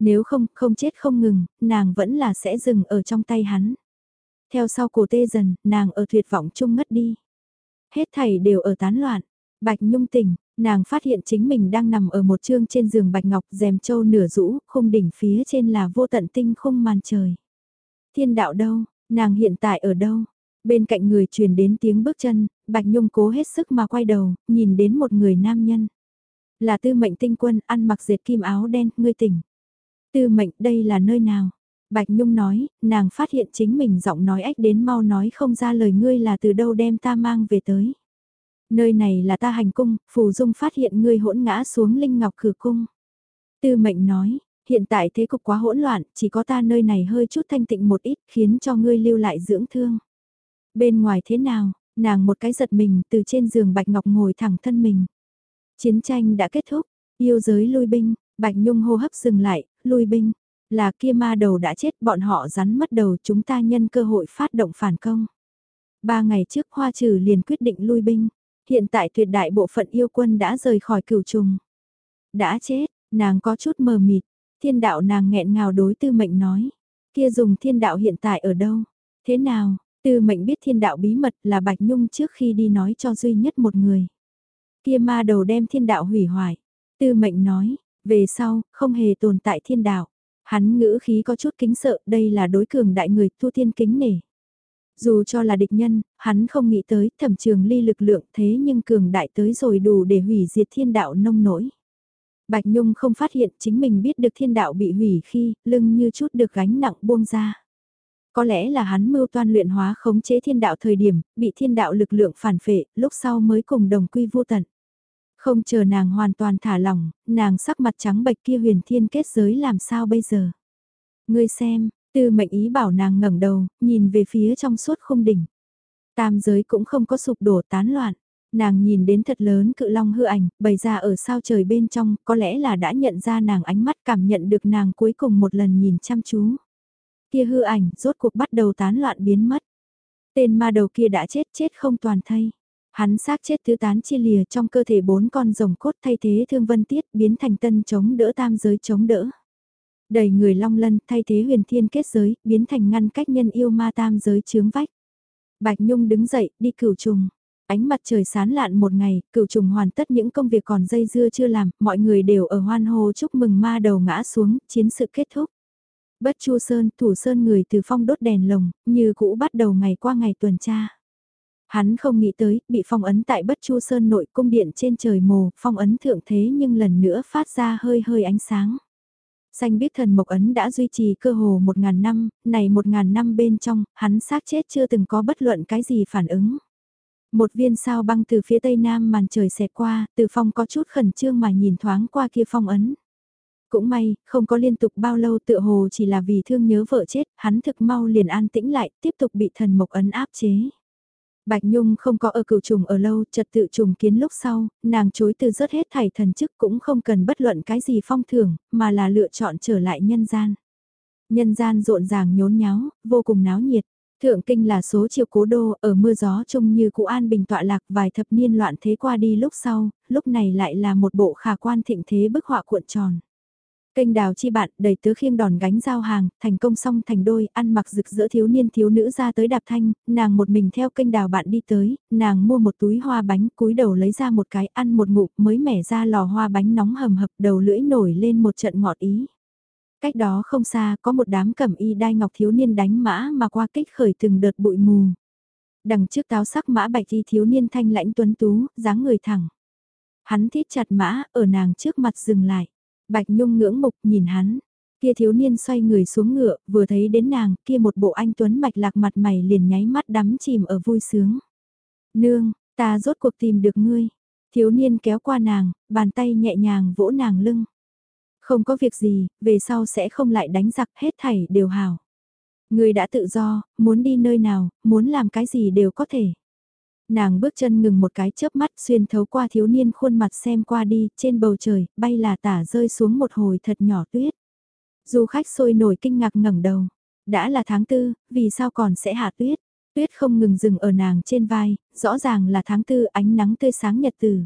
Speaker 1: Nếu không, không chết không ngừng, nàng vẫn là sẽ dừng ở trong tay hắn. Theo sau cổ tê dần, nàng ở tuyệt vọng chung ngất đi. Hết thảy đều ở tán loạn. Bạch Nhung tỉnh, nàng phát hiện chính mình đang nằm ở một chương trên giường bạch ngọc rèm châu nửa rũ, khung đỉnh phía trên là vô tận tinh khung màn trời. Thiên đạo đâu, nàng hiện tại ở đâu? Bên cạnh người truyền đến tiếng bước chân, Bạch Nhung cố hết sức mà quay đầu, nhìn đến một người nam nhân. Là tư mệnh tinh quân, ăn mặc dệt kim áo đen, ngươi tỉnh. Tư mệnh, đây là nơi nào? Bạch Nhung nói, nàng phát hiện chính mình giọng nói ách đến mau nói không ra lời ngươi là từ đâu đem ta mang về tới. Nơi này là ta hành cung, Phù Dung phát hiện ngươi hỗn ngã xuống Linh Ngọc cửa cung. Tư mệnh nói, hiện tại thế cục quá hỗn loạn, chỉ có ta nơi này hơi chút thanh tịnh một ít khiến cho ngươi lưu lại dưỡng thương. Bên ngoài thế nào, nàng một cái giật mình từ trên giường Bạch Ngọc ngồi thẳng thân mình. Chiến tranh đã kết thúc, yêu giới lui binh, Bạch Nhung hô hấp dừng lại, lui binh. Là kia ma đầu đã chết bọn họ rắn mất đầu chúng ta nhân cơ hội phát động phản công. Ba ngày trước Hoa Trừ liền quyết định lui binh. Hiện tại tuyệt đại bộ phận yêu quân đã rời khỏi cửu trùng. Đã chết, nàng có chút mờ mịt. Thiên đạo nàng nghẹn ngào đối tư mệnh nói. Kia dùng thiên đạo hiện tại ở đâu? Thế nào? Tư mệnh biết thiên đạo bí mật là Bạch Nhung trước khi đi nói cho duy nhất một người. Kia ma đầu đem thiên đạo hủy hoại. Tư mệnh nói, về sau, không hề tồn tại thiên đạo. Hắn ngữ khí có chút kính sợ, đây là đối cường đại người thu thiên kính nể. Dù cho là địch nhân, hắn không nghĩ tới thẩm trường ly lực lượng thế nhưng cường đại tới rồi đủ để hủy diệt thiên đạo nông nổi. Bạch Nhung không phát hiện chính mình biết được thiên đạo bị hủy khi lưng như chút được gánh nặng buông ra. Có lẽ là hắn mưu toan luyện hóa khống chế thiên đạo thời điểm, bị thiên đạo lực lượng phản phệ, lúc sau mới cùng đồng quy vô tận. Không chờ nàng hoàn toàn thả lỏng, nàng sắc mặt trắng bệch kia huyền thiên kết giới làm sao bây giờ. Ngươi xem, tư mệnh ý bảo nàng ngẩng đầu, nhìn về phía trong suốt không đỉnh. Tam giới cũng không có sụp đổ tán loạn. Nàng nhìn đến thật lớn cự long hư ảnh, bày ra ở sao trời bên trong, có lẽ là đã nhận ra nàng ánh mắt cảm nhận được nàng cuối cùng một lần nhìn chăm chú. Kia hư ảnh, rốt cuộc bắt đầu tán loạn biến mất. Tên ma đầu kia đã chết chết không toàn thây. Hắn xác chết tứ tán chia lìa trong cơ thể bốn con rồng cốt thay thế thương vân tiết biến thành tân chống đỡ tam giới chống đỡ. Đầy người long lân thay thế huyền thiên kết giới, biến thành ngăn cách nhân yêu ma tam giới chướng vách. Bạch Nhung đứng dậy, đi cửu trùng. Ánh mặt trời sán lạn một ngày, cửu trùng hoàn tất những công việc còn dây dưa chưa làm, mọi người đều ở hoan hô chúc mừng ma đầu ngã xuống, chiến sự kết thúc. Bất Chu Sơn, thủ sơn người từ phong đốt đèn lồng, như cũ bắt đầu ngày qua ngày tuần tra. Hắn không nghĩ tới, bị phong ấn tại Bất Chu Sơn nội cung điện trên trời mồ, phong ấn thượng thế nhưng lần nữa phát ra hơi hơi ánh sáng. Xanh biết thần mộc ấn đã duy trì cơ hồ một ngàn năm, này một ngàn năm bên trong, hắn xác chết chưa từng có bất luận cái gì phản ứng. Một viên sao băng từ phía tây nam màn trời xẹt qua, từ phong có chút khẩn trương mà nhìn thoáng qua kia phong ấn. Cũng may, không có liên tục bao lâu tựa hồ chỉ là vì thương nhớ vợ chết, hắn thực mau liền an tĩnh lại, tiếp tục bị thần mộc ấn áp chế. Bạch Nhung không có ở cửu trùng ở lâu, trật tự trùng kiến lúc sau, nàng chối từ rớt hết thảy thần chức cũng không cần bất luận cái gì phong thưởng, mà là lựa chọn trở lại nhân gian. Nhân gian rộn ràng nhốn nháo, vô cùng náo nhiệt. Thượng kinh là số chiều cố đô, ở mưa gió trông như cụ an bình tọa lạc vài thập niên loạn thế qua đi lúc sau, lúc này lại là một bộ khả quan thịnh thế bức họa cuộn tròn. Kênh đào chi bạn đầy tứ khiêng đòn gánh giao hàng, thành công xong thành đôi, ăn mặc rực rỡ thiếu niên thiếu nữ ra tới đạp thanh, nàng một mình theo kênh đào bạn đi tới, nàng mua một túi hoa bánh, cúi đầu lấy ra một cái ăn một ngụm mới mẻ ra lò hoa bánh nóng hầm hập đầu lưỡi nổi lên một trận ngọt ý. Cách đó không xa có một đám cẩm y đai ngọc thiếu niên đánh mã mà qua kích khởi từng đợt bụi mù. Đằng trước táo sắc mã bạch y thiếu niên thanh lãnh tuấn tú, dáng người thẳng. Hắn thít chặt mã, ở nàng trước mặt dừng lại. Bạch Nhung ngưỡng mục nhìn hắn. Kia thiếu niên xoay người xuống ngựa, vừa thấy đến nàng, kia một bộ anh tuấn mạch lạc mặt mày liền nháy mắt đắm chìm ở vui sướng. Nương, ta rốt cuộc tìm được ngươi. Thiếu niên kéo qua nàng, bàn tay nhẹ nhàng vỗ nàng lưng. Không có việc gì, về sau sẽ không lại đánh giặc hết thảy đều hào. Ngươi đã tự do, muốn đi nơi nào, muốn làm cái gì đều có thể. Nàng bước chân ngừng một cái chớp mắt xuyên thấu qua thiếu niên khuôn mặt xem qua đi, trên bầu trời, bay là tả rơi xuống một hồi thật nhỏ tuyết. Du khách sôi nổi kinh ngạc ngẩng đầu. Đã là tháng tư, vì sao còn sẽ hạ tuyết? Tuyết không ngừng dừng ở nàng trên vai, rõ ràng là tháng tư ánh nắng tươi sáng nhật từ.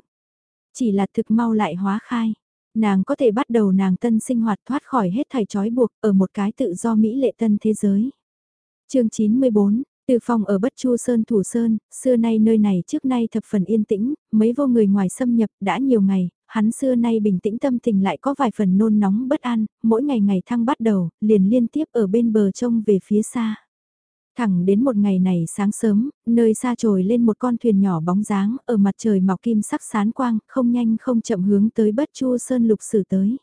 Speaker 1: Chỉ là thực mau lại hóa khai. Nàng có thể bắt đầu nàng tân sinh hoạt thoát khỏi hết thảy trói buộc ở một cái tự do mỹ lệ tân thế giới. chương 94, từ phòng ở Bất Chu Sơn Thủ Sơn, xưa nay nơi này trước nay thập phần yên tĩnh, mấy vô người ngoài xâm nhập đã nhiều ngày, hắn xưa nay bình tĩnh tâm tình lại có vài phần nôn nóng bất an, mỗi ngày ngày thăng bắt đầu, liền liên tiếp ở bên bờ trông về phía xa. Thẳng đến một ngày này sáng sớm, nơi xa trồi lên một con thuyền nhỏ bóng dáng, ở mặt trời mọc kim sắc sán quang, không nhanh không chậm hướng tới Bất Chu Sơn lục sử tới.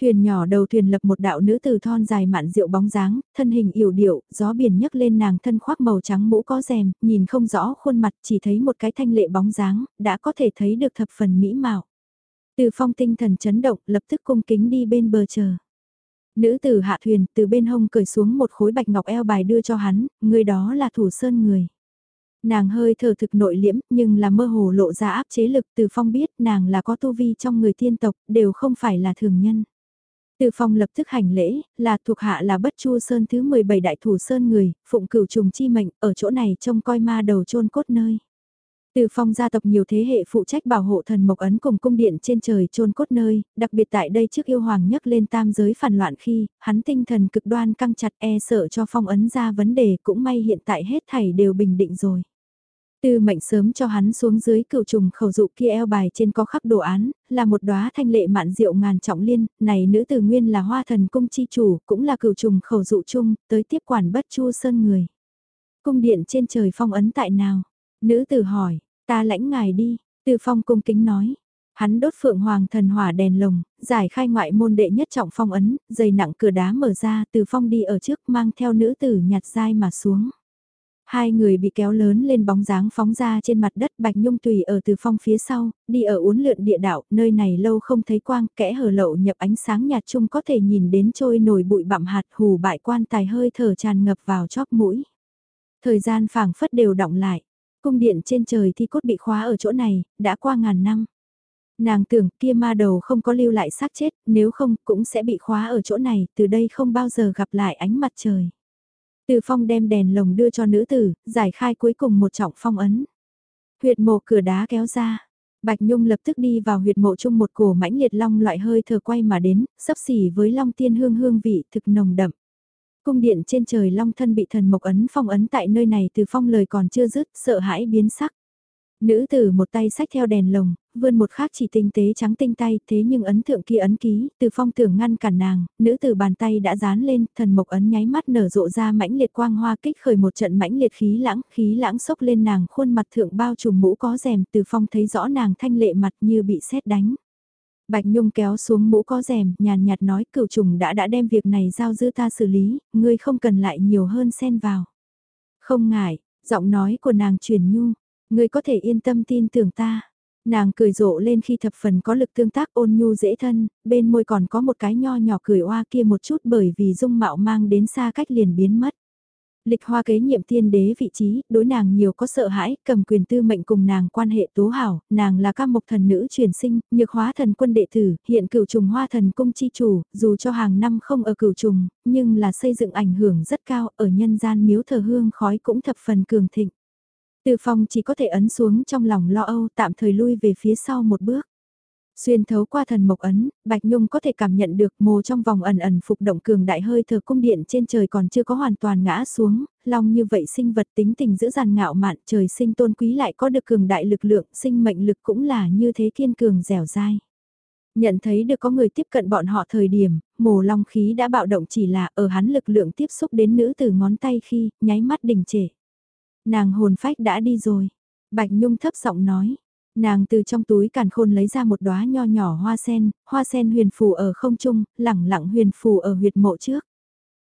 Speaker 1: Thuyền nhỏ đầu thuyền lập một đạo nữ từ thon dài mạn rượu bóng dáng, thân hình yểu điệu, gió biển nhấc lên nàng thân khoác màu trắng mũ có rèm, nhìn không rõ khuôn mặt chỉ thấy một cái thanh lệ bóng dáng, đã có thể thấy được thập phần mỹ mạo. Từ phong tinh thần chấn động, lập tức cung kính đi bên bờ chờ. Nữ tử hạ thuyền, từ bên hông cởi xuống một khối bạch ngọc eo bài đưa cho hắn, người đó là thủ sơn người. Nàng hơi thở thực nội liễm, nhưng là mơ hồ lộ ra áp chế lực từ phong biết nàng là có tu vi trong người tiên tộc, đều không phải là thường nhân. Từ phong lập tức hành lễ, là thuộc hạ là bất chu sơn thứ 17 đại thủ sơn người, phụng cửu trùng chi mệnh, ở chỗ này trông coi ma đầu chôn cốt nơi. Từ phong gia tộc nhiều thế hệ phụ trách bảo hộ thần mộc ấn cùng cung điện trên trời chôn cốt nơi, đặc biệt tại đây trước yêu hoàng nhấc lên tam giới phản loạn khi, hắn tinh thần cực đoan căng chặt e sợ cho phong ấn ra vấn đề cũng may hiện tại hết thảy đều bình định rồi. Tư mệnh sớm cho hắn xuống dưới cựu trùng khẩu dụ kia eo bài trên có khắc đồ án, là một đóa thanh lệ mạn diệu ngàn trọng liên, này nữ tử nguyên là hoa thần cung chi chủ, cũng là cựu trùng khẩu dụ chung, tới tiếp quản bất chu sơn người. Cung điện trên trời phong ấn tại nào? Nữ tử hỏi, ta lãnh ngài đi, tư phong cung kính nói. Hắn đốt phượng hoàng thần hỏa đèn lồng, giải khai ngoại môn đệ nhất trọng phong ấn, dày nặng cửa đá mở ra từ phong đi ở trước mang theo nữ tử nhặt dai mà xuống. Hai người bị kéo lớn lên bóng dáng phóng ra trên mặt đất Bạch Nhung tùy ở từ phong phía sau, đi ở uốn lượn địa đạo, nơi này lâu không thấy quang, kẽ hở lậu nhập ánh sáng nhạt chung có thể nhìn đến trôi nổi bụi bặm hạt hù bại quan tài hơi thở tràn ngập vào chóp mũi. Thời gian phảng phất đều động lại, cung điện trên trời thi cốt bị khóa ở chỗ này, đã qua ngàn năm. Nàng tưởng kia ma đầu không có lưu lại xác chết, nếu không cũng sẽ bị khóa ở chỗ này, từ đây không bao giờ gặp lại ánh mặt trời. Từ phong đem đèn lồng đưa cho nữ tử, giải khai cuối cùng một trọng phong ấn. Huyệt mộ cửa đá kéo ra. Bạch Nhung lập tức đi vào huyệt mộ chung một cổ mãnh liệt long loại hơi thở quay mà đến, sấp xỉ với long tiên hương hương vị thực nồng đậm. Cung điện trên trời long thân bị thần mộc ấn phong ấn tại nơi này từ phong lời còn chưa dứt, sợ hãi biến sắc. Nữ tử một tay sách theo đèn lồng, vươn một khác chỉ tinh tế trắng tinh tay, thế nhưng ấn thượng kia ấn ký, từ phong tưởng ngăn cản nàng, nữ tử bàn tay đã dán lên, thần mộc ấn nháy mắt nở rộ ra mãnh liệt quang hoa kích khởi một trận mãnh liệt khí lãng, khí lãng sốc lên nàng khuôn mặt thượng bao trùm mũ có rèm, từ phong thấy rõ nàng thanh lệ mặt như bị sét đánh. Bạch Nhung kéo xuống mũ có rèm, nhàn nhạt nói cửu trùng đã đã đem việc này giao giữ ta xử lý, ngươi không cần lại nhiều hơn xen vào. Không ngại, giọng nói của nàng truyền nhu, ngươi có thể yên tâm tin tưởng ta. Nàng cười rộ lên khi thập phần có lực tương tác ôn nhu dễ thân, bên môi còn có một cái nho nhỏ cười oa kia một chút bởi vì dung mạo mang đến xa cách liền biến mất. Lịch hoa kế nhiệm tiên đế vị trí, đối nàng nhiều có sợ hãi, cầm quyền tư mệnh cùng nàng quan hệ tố hảo, nàng là ca mộc thần nữ truyền sinh, nhược hóa thần quân đệ tử, hiện cửu trùng hoa thần cung chi chủ, dù cho hàng năm không ở cửu trùng, nhưng là xây dựng ảnh hưởng rất cao, ở nhân gian miếu thờ hương khói cũng thập phần cường thịnh. Từ phong chỉ có thể ấn xuống trong lòng lo âu tạm thời lui về phía sau một bước. Xuyên thấu qua thần mộc ấn, Bạch Nhung có thể cảm nhận được mồ trong vòng ẩn ẩn phục động cường đại hơi thở cung điện trên trời còn chưa có hoàn toàn ngã xuống, long như vậy sinh vật tính tình giữ dàn ngạo mạn trời sinh tôn quý lại có được cường đại lực lượng, sinh mệnh lực cũng là như thế kiên cường dẻo dai. Nhận thấy được có người tiếp cận bọn họ thời điểm, mồ long khí đã bạo động chỉ là ở hắn lực lượng tiếp xúc đến nữ từ ngón tay khi, nháy mắt đình trệ. Nàng hồn phách đã đi rồi. Bạch Nhung thấp giọng nói. Nàng từ trong túi càn khôn lấy ra một đóa nho nhỏ hoa sen, hoa sen huyền phù ở không trung, lẳng lặng huyền phù ở huyệt mộ trước.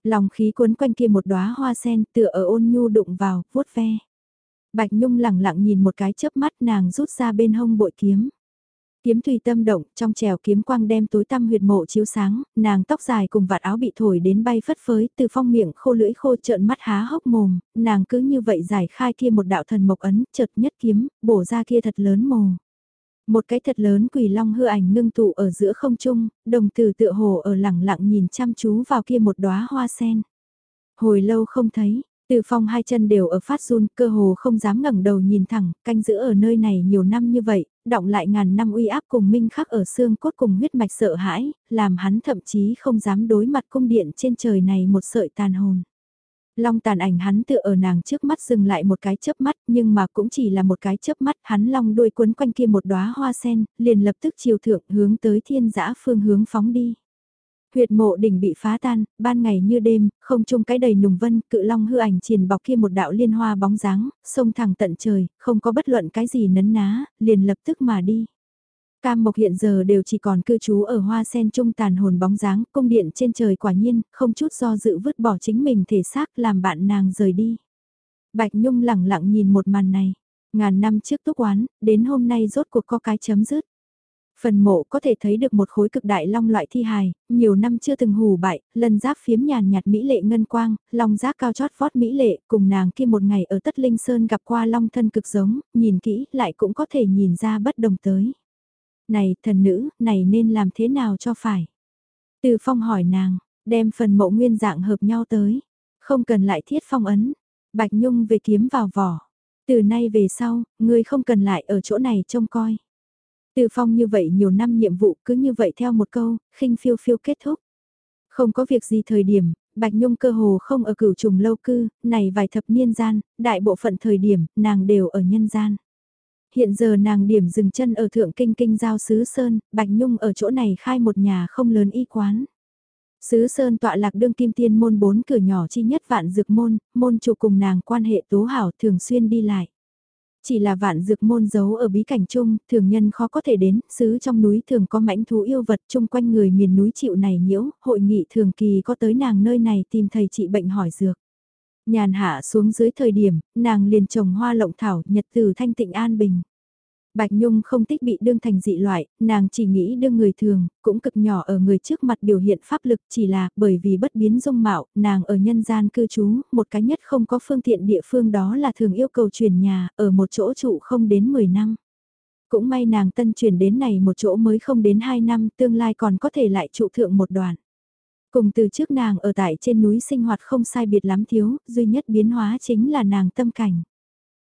Speaker 1: Lòng khí cuốn quanh kia một đóa hoa sen tựa ở ôn nhu đụng vào, vuốt ve. Bạch Nhung lẳng lặng nhìn một cái chớp mắt nàng rút ra bên hông bội kiếm. Kiếm tùy tâm động, trong trèo kiếm quang đem tối tăm huyệt mộ chiếu sáng, nàng tóc dài cùng vạt áo bị thổi đến bay phất phới, từ phong miệng khô lưỡi khô trợn mắt há hốc mồm, nàng cứ như vậy giải khai kia một đạo thần mộc ấn, chợt nhất kiếm, bổ ra kia thật lớn mồ. Một cái thật lớn quỷ long hư ảnh ngưng tụ ở giữa không trung, đồng tử tựa hồ ở lẳng lặng nhìn chăm chú vào kia một đóa hoa sen. Hồi lâu không thấy, từ phong hai chân đều ở phát run, cơ hồ không dám ngẩng đầu nhìn thẳng, canh giữ ở nơi này nhiều năm như vậy, động lại ngàn năm uy áp cùng minh khắc ở xương cốt cùng huyết mạch sợ hãi, làm hắn thậm chí không dám đối mặt cung điện trên trời này một sợi tàn hồn. Long tàn ảnh hắn tựa ở nàng trước mắt dừng lại một cái chớp mắt nhưng mà cũng chỉ là một cái chớp mắt hắn long đuôi cuốn quanh kia một đóa hoa sen, liền lập tức chiều thượng hướng tới thiên giã phương hướng phóng đi. Huyệt mộ đỉnh bị phá tan, ban ngày như đêm, không chung cái đầy nùng vân, cự long hư ảnh triền bọc kia một đạo liên hoa bóng dáng, sông thẳng tận trời, không có bất luận cái gì nấn ná, liền lập tức mà đi. Cam Mộc hiện giờ đều chỉ còn cư trú ở hoa sen trung tàn hồn bóng dáng, cung điện trên trời quả nhiên, không chút do dự vứt bỏ chính mình thể xác làm bạn nàng rời đi. Bạch Nhung lẳng lặng nhìn một màn này, ngàn năm trước túc oán, đến hôm nay rốt cuộc có cái chấm dứt. Phần mộ có thể thấy được một khối cực đại long loại thi hài, nhiều năm chưa từng hù bại, lần giáp phiếm nhàn nhạt mỹ lệ ngân quang, long giác cao chót vót mỹ lệ, cùng nàng kia một ngày ở Tất Linh Sơn gặp qua long thân cực giống, nhìn kỹ lại cũng có thể nhìn ra bất đồng tới. Này thần nữ, này nên làm thế nào cho phải? Từ phong hỏi nàng, đem phần mộ nguyên dạng hợp nhau tới, không cần lại thiết phong ấn, bạch nhung về kiếm vào vỏ. Từ nay về sau, ngươi không cần lại ở chỗ này trông coi. Từ phong như vậy nhiều năm nhiệm vụ cứ như vậy theo một câu, khinh phiêu phiêu kết thúc. Không có việc gì thời điểm, Bạch Nhung cơ hồ không ở cửu trùng lâu cư, này vài thập niên gian, đại bộ phận thời điểm, nàng đều ở nhân gian. Hiện giờ nàng điểm dừng chân ở thượng kinh kinh giao Sứ Sơn, Bạch Nhung ở chỗ này khai một nhà không lớn y quán. Sứ Sơn tọa lạc đương kim tiên môn bốn cửa nhỏ chi nhất vạn dược môn, môn chủ cùng nàng quan hệ tố hảo thường xuyên đi lại. Chỉ là vạn dược môn giấu ở bí cảnh chung, thường nhân khó có thể đến, xứ trong núi thường có mãnh thú yêu vật chung quanh người miền núi chịu này nhiễu, hội nghị thường kỳ có tới nàng nơi này tìm thầy trị bệnh hỏi dược. Nhàn hạ xuống dưới thời điểm, nàng liền trồng hoa lộng thảo, nhật từ thanh tịnh an bình. Bạch Nhung không thích bị đương thành dị loại, nàng chỉ nghĩ đương người thường, cũng cực nhỏ ở người trước mặt biểu hiện pháp lực chỉ là bởi vì bất biến dung mạo, nàng ở nhân gian cư trú, một cái nhất không có phương tiện địa phương đó là thường yêu cầu chuyển nhà, ở một chỗ trụ không đến 10 năm. Cũng may nàng tân chuyển đến này một chỗ mới không đến 2 năm, tương lai còn có thể lại trụ thượng một đoàn. Cùng từ trước nàng ở tại trên núi sinh hoạt không sai biệt lắm thiếu, duy nhất biến hóa chính là nàng tâm cảnh.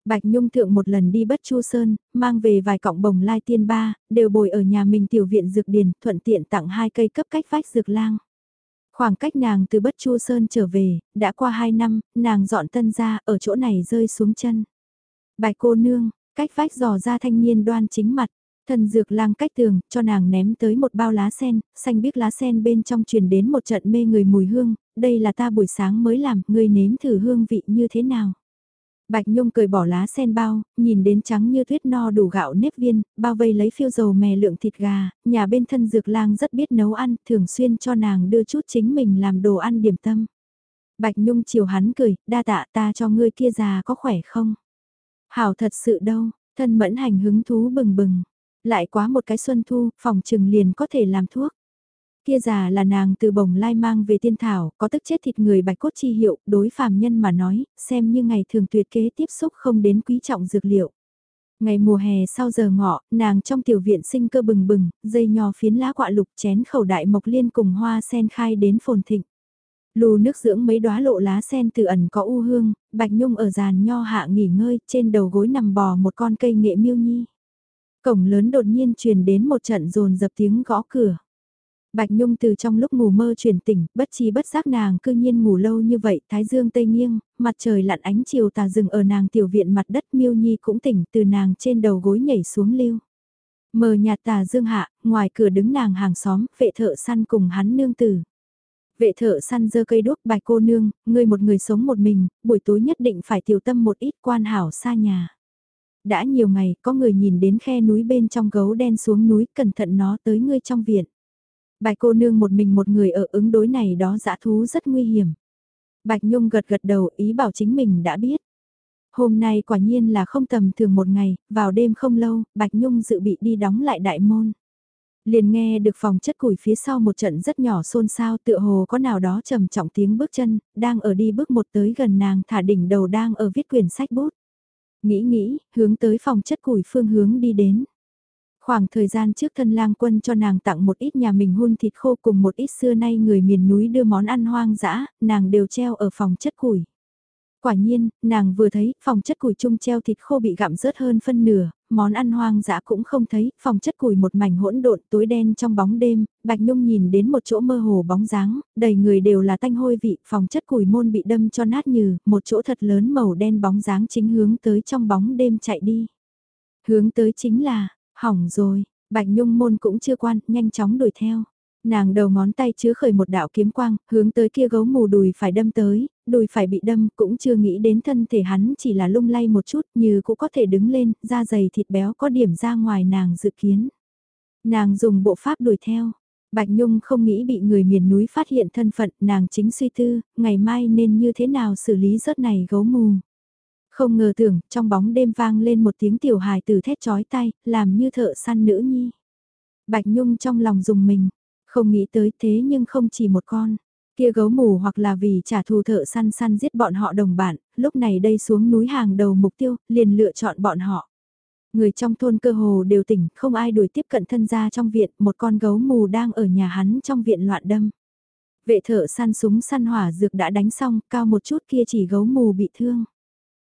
Speaker 1: Bạch Nhung thượng một lần đi bất chu sơn, mang về vài cọng bồng lai tiên ba, đều bồi ở nhà mình tiểu viện dược điền, thuận tiện tặng hai cây cấp cách vách dược lang. Khoảng cách nàng từ bất chu sơn trở về, đã qua hai năm, nàng dọn tân ra, ở chỗ này rơi xuống chân. Bạch cô nương, cách vách dò ra thanh niên đoan chính mặt, thần dược lang cách tường, cho nàng ném tới một bao lá sen, xanh biếc lá sen bên trong truyền đến một trận mê người mùi hương, đây là ta buổi sáng mới làm, ngươi nếm thử hương vị như thế nào. Bạch Nhung cười bỏ lá sen bao, nhìn đến trắng như tuyết no đủ gạo nếp viên, bao vây lấy phiêu dầu mè lượng thịt gà, nhà bên thân dược lang rất biết nấu ăn, thường xuyên cho nàng đưa chút chính mình làm đồ ăn điểm tâm. Bạch Nhung chiều hắn cười, đa tạ ta cho ngươi kia già có khỏe không? Hảo thật sự đâu, thân mẫn hành hứng thú bừng bừng. Lại quá một cái xuân thu, phòng trừng liền có thể làm thuốc. Kia già là nàng từ bồng lai mang về tiên thảo, có tức chết thịt người bạch cốt chi hiệu, đối phàm nhân mà nói, xem như ngày thường tuyệt kế tiếp xúc không đến quý trọng dược liệu. Ngày mùa hè sau giờ ngọ, nàng trong tiểu viện sinh cơ bừng bừng, dây nho phiến lá quạ lục chén khẩu đại mộc liên cùng hoa sen khai đến phồn thịnh. Lù nước dưỡng mấy đóa lộ lá sen từ ẩn có u hương, bạch nhung ở giàn nho hạ nghỉ ngơi, trên đầu gối nằm bò một con cây nghệ miêu nhi. Cổng lớn đột nhiên truyền đến một trận rồn dập tiếng gõ cửa. Bạch Nhung từ trong lúc ngủ mơ chuyển tỉnh, bất chi bất giác nàng cư nhiên ngủ lâu như vậy, thái dương tây nghiêng, mặt trời lặn ánh chiều tà rừng ở nàng tiểu viện mặt đất miêu nhi cũng tỉnh từ nàng trên đầu gối nhảy xuống lưu. Mờ nhạt tà dương hạ, ngoài cửa đứng nàng hàng xóm, vệ thợ săn cùng hắn nương tử. Vệ thợ săn dơ cây đuốc bạch cô nương, người một người sống một mình, buổi tối nhất định phải tiểu tâm một ít quan hảo xa nhà. Đã nhiều ngày, có người nhìn đến khe núi bên trong gấu đen xuống núi, cẩn thận nó tới ngươi trong viện. Bạch cô nương một mình một người ở ứng đối này đó dã thú rất nguy hiểm. Bạch Nhung gật gật đầu ý bảo chính mình đã biết. Hôm nay quả nhiên là không tầm thường một ngày, vào đêm không lâu, Bạch Nhung dự bị đi đóng lại đại môn. Liền nghe được phòng chất củi phía sau một trận rất nhỏ xôn xao tựa hồ có nào đó trầm trọng tiếng bước chân, đang ở đi bước một tới gần nàng thả đỉnh đầu đang ở viết quyển sách bút. Nghĩ nghĩ, hướng tới phòng chất củi phương hướng đi đến. Khoảng thời gian trước thân lang quân cho nàng tặng một ít nhà mình hun thịt khô cùng một ít xưa nay người miền núi đưa món ăn hoang dã, nàng đều treo ở phòng chất củi. Quả nhiên, nàng vừa thấy, phòng chất củi chung treo thịt khô bị gặm rớt hơn phân nửa, món ăn hoang dã cũng không thấy, phòng chất củi một mảnh hỗn độn tối đen trong bóng đêm, Bạch Nhung nhìn đến một chỗ mơ hồ bóng dáng, đầy người đều là tanh hôi vị, phòng chất củi môn bị đâm cho nát như, một chỗ thật lớn màu đen bóng dáng chính hướng tới trong bóng đêm chạy đi. Hướng tới chính là, hỏng rồi, Bạch Nhung môn cũng chưa quan, nhanh chóng đuổi theo. Nàng đầu ngón tay chứa khởi một đạo kiếm quang, hướng tới kia gấu mù đùi phải đâm tới, đùi phải bị đâm, cũng chưa nghĩ đến thân thể hắn chỉ là lung lay một chút như cũng có thể đứng lên, da dày thịt béo có điểm ra ngoài nàng dự kiến. Nàng dùng bộ pháp đuổi theo. Bạch Nhung không nghĩ bị người miền núi phát hiện thân phận, nàng chính suy tư, ngày mai nên như thế nào xử lý rớt này gấu mù. Không ngờ tưởng, trong bóng đêm vang lên một tiếng tiểu hài từ thét chói tay, làm như thợ săn nữ nhi. Bạch Nhung trong lòng dùng mình, không nghĩ tới thế nhưng không chỉ một con. Kia gấu mù hoặc là vì trả thù thợ săn săn giết bọn họ đồng bạn, lúc này đây xuống núi hàng đầu mục tiêu, liền lựa chọn bọn họ. Người trong thôn cơ hồ đều tỉnh, không ai đuổi tiếp cận thân ra trong viện, một con gấu mù đang ở nhà hắn trong viện loạn đâm. Vệ thợ săn súng săn hỏa dược đã đánh xong, cao một chút kia chỉ gấu mù bị thương.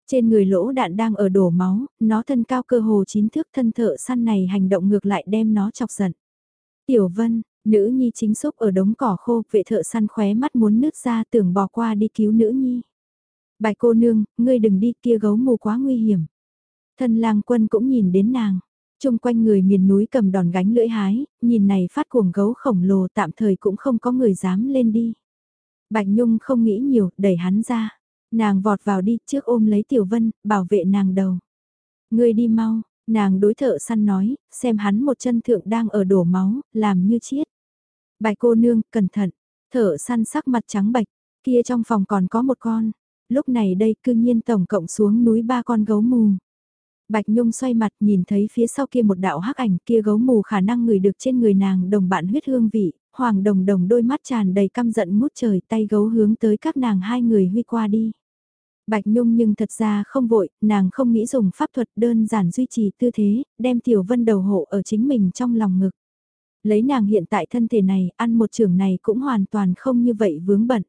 Speaker 1: Trên người lỗ đạn đang ở đổ máu, nó thân cao cơ hồ chín thước thân thợ săn này hành động ngược lại đem nó chọc giận. Tiểu Vân, nữ nhi chính xúc ở đống cỏ khô, vệ thợ săn khóe mắt muốn nứt ra tưởng bỏ qua đi cứu nữ nhi. Bài cô nương, ngươi đừng đi kia gấu mù quá nguy hiểm. Thân lang quân cũng nhìn đến nàng. Trung quanh người miền núi cầm đòn gánh lưỡi hái, nhìn này phát cuồng gấu khổng lồ tạm thời cũng không có người dám lên đi. Bạch Nhung không nghĩ nhiều, đẩy hắn ra. Nàng vọt vào đi trước ôm lấy Tiểu Vân, bảo vệ nàng đầu. Ngươi đi mau, nàng đối thợ săn nói, xem hắn một chân thượng đang ở đổ máu, làm như chiết. Bài cô nương, cẩn thận, thợ săn sắc mặt trắng bạch, kia trong phòng còn có một con. Lúc này đây cư nhiên tổng cộng xuống núi ba con gấu mù. Bạch Nhung xoay mặt nhìn thấy phía sau kia một đạo hắc ảnh kia gấu mù khả năng người được trên người nàng đồng bạn huyết hương vị, hoàng đồng đồng đôi mắt tràn đầy căm giận ngút trời tay gấu hướng tới các nàng hai người huy qua đi. Bạch Nhung nhưng thật ra không vội, nàng không nghĩ dùng pháp thuật đơn giản duy trì tư thế, đem Tiểu Vân đầu hộ ở chính mình trong lòng ngực. Lấy nàng hiện tại thân thể này, ăn một trường này cũng hoàn toàn không như vậy vướng bận.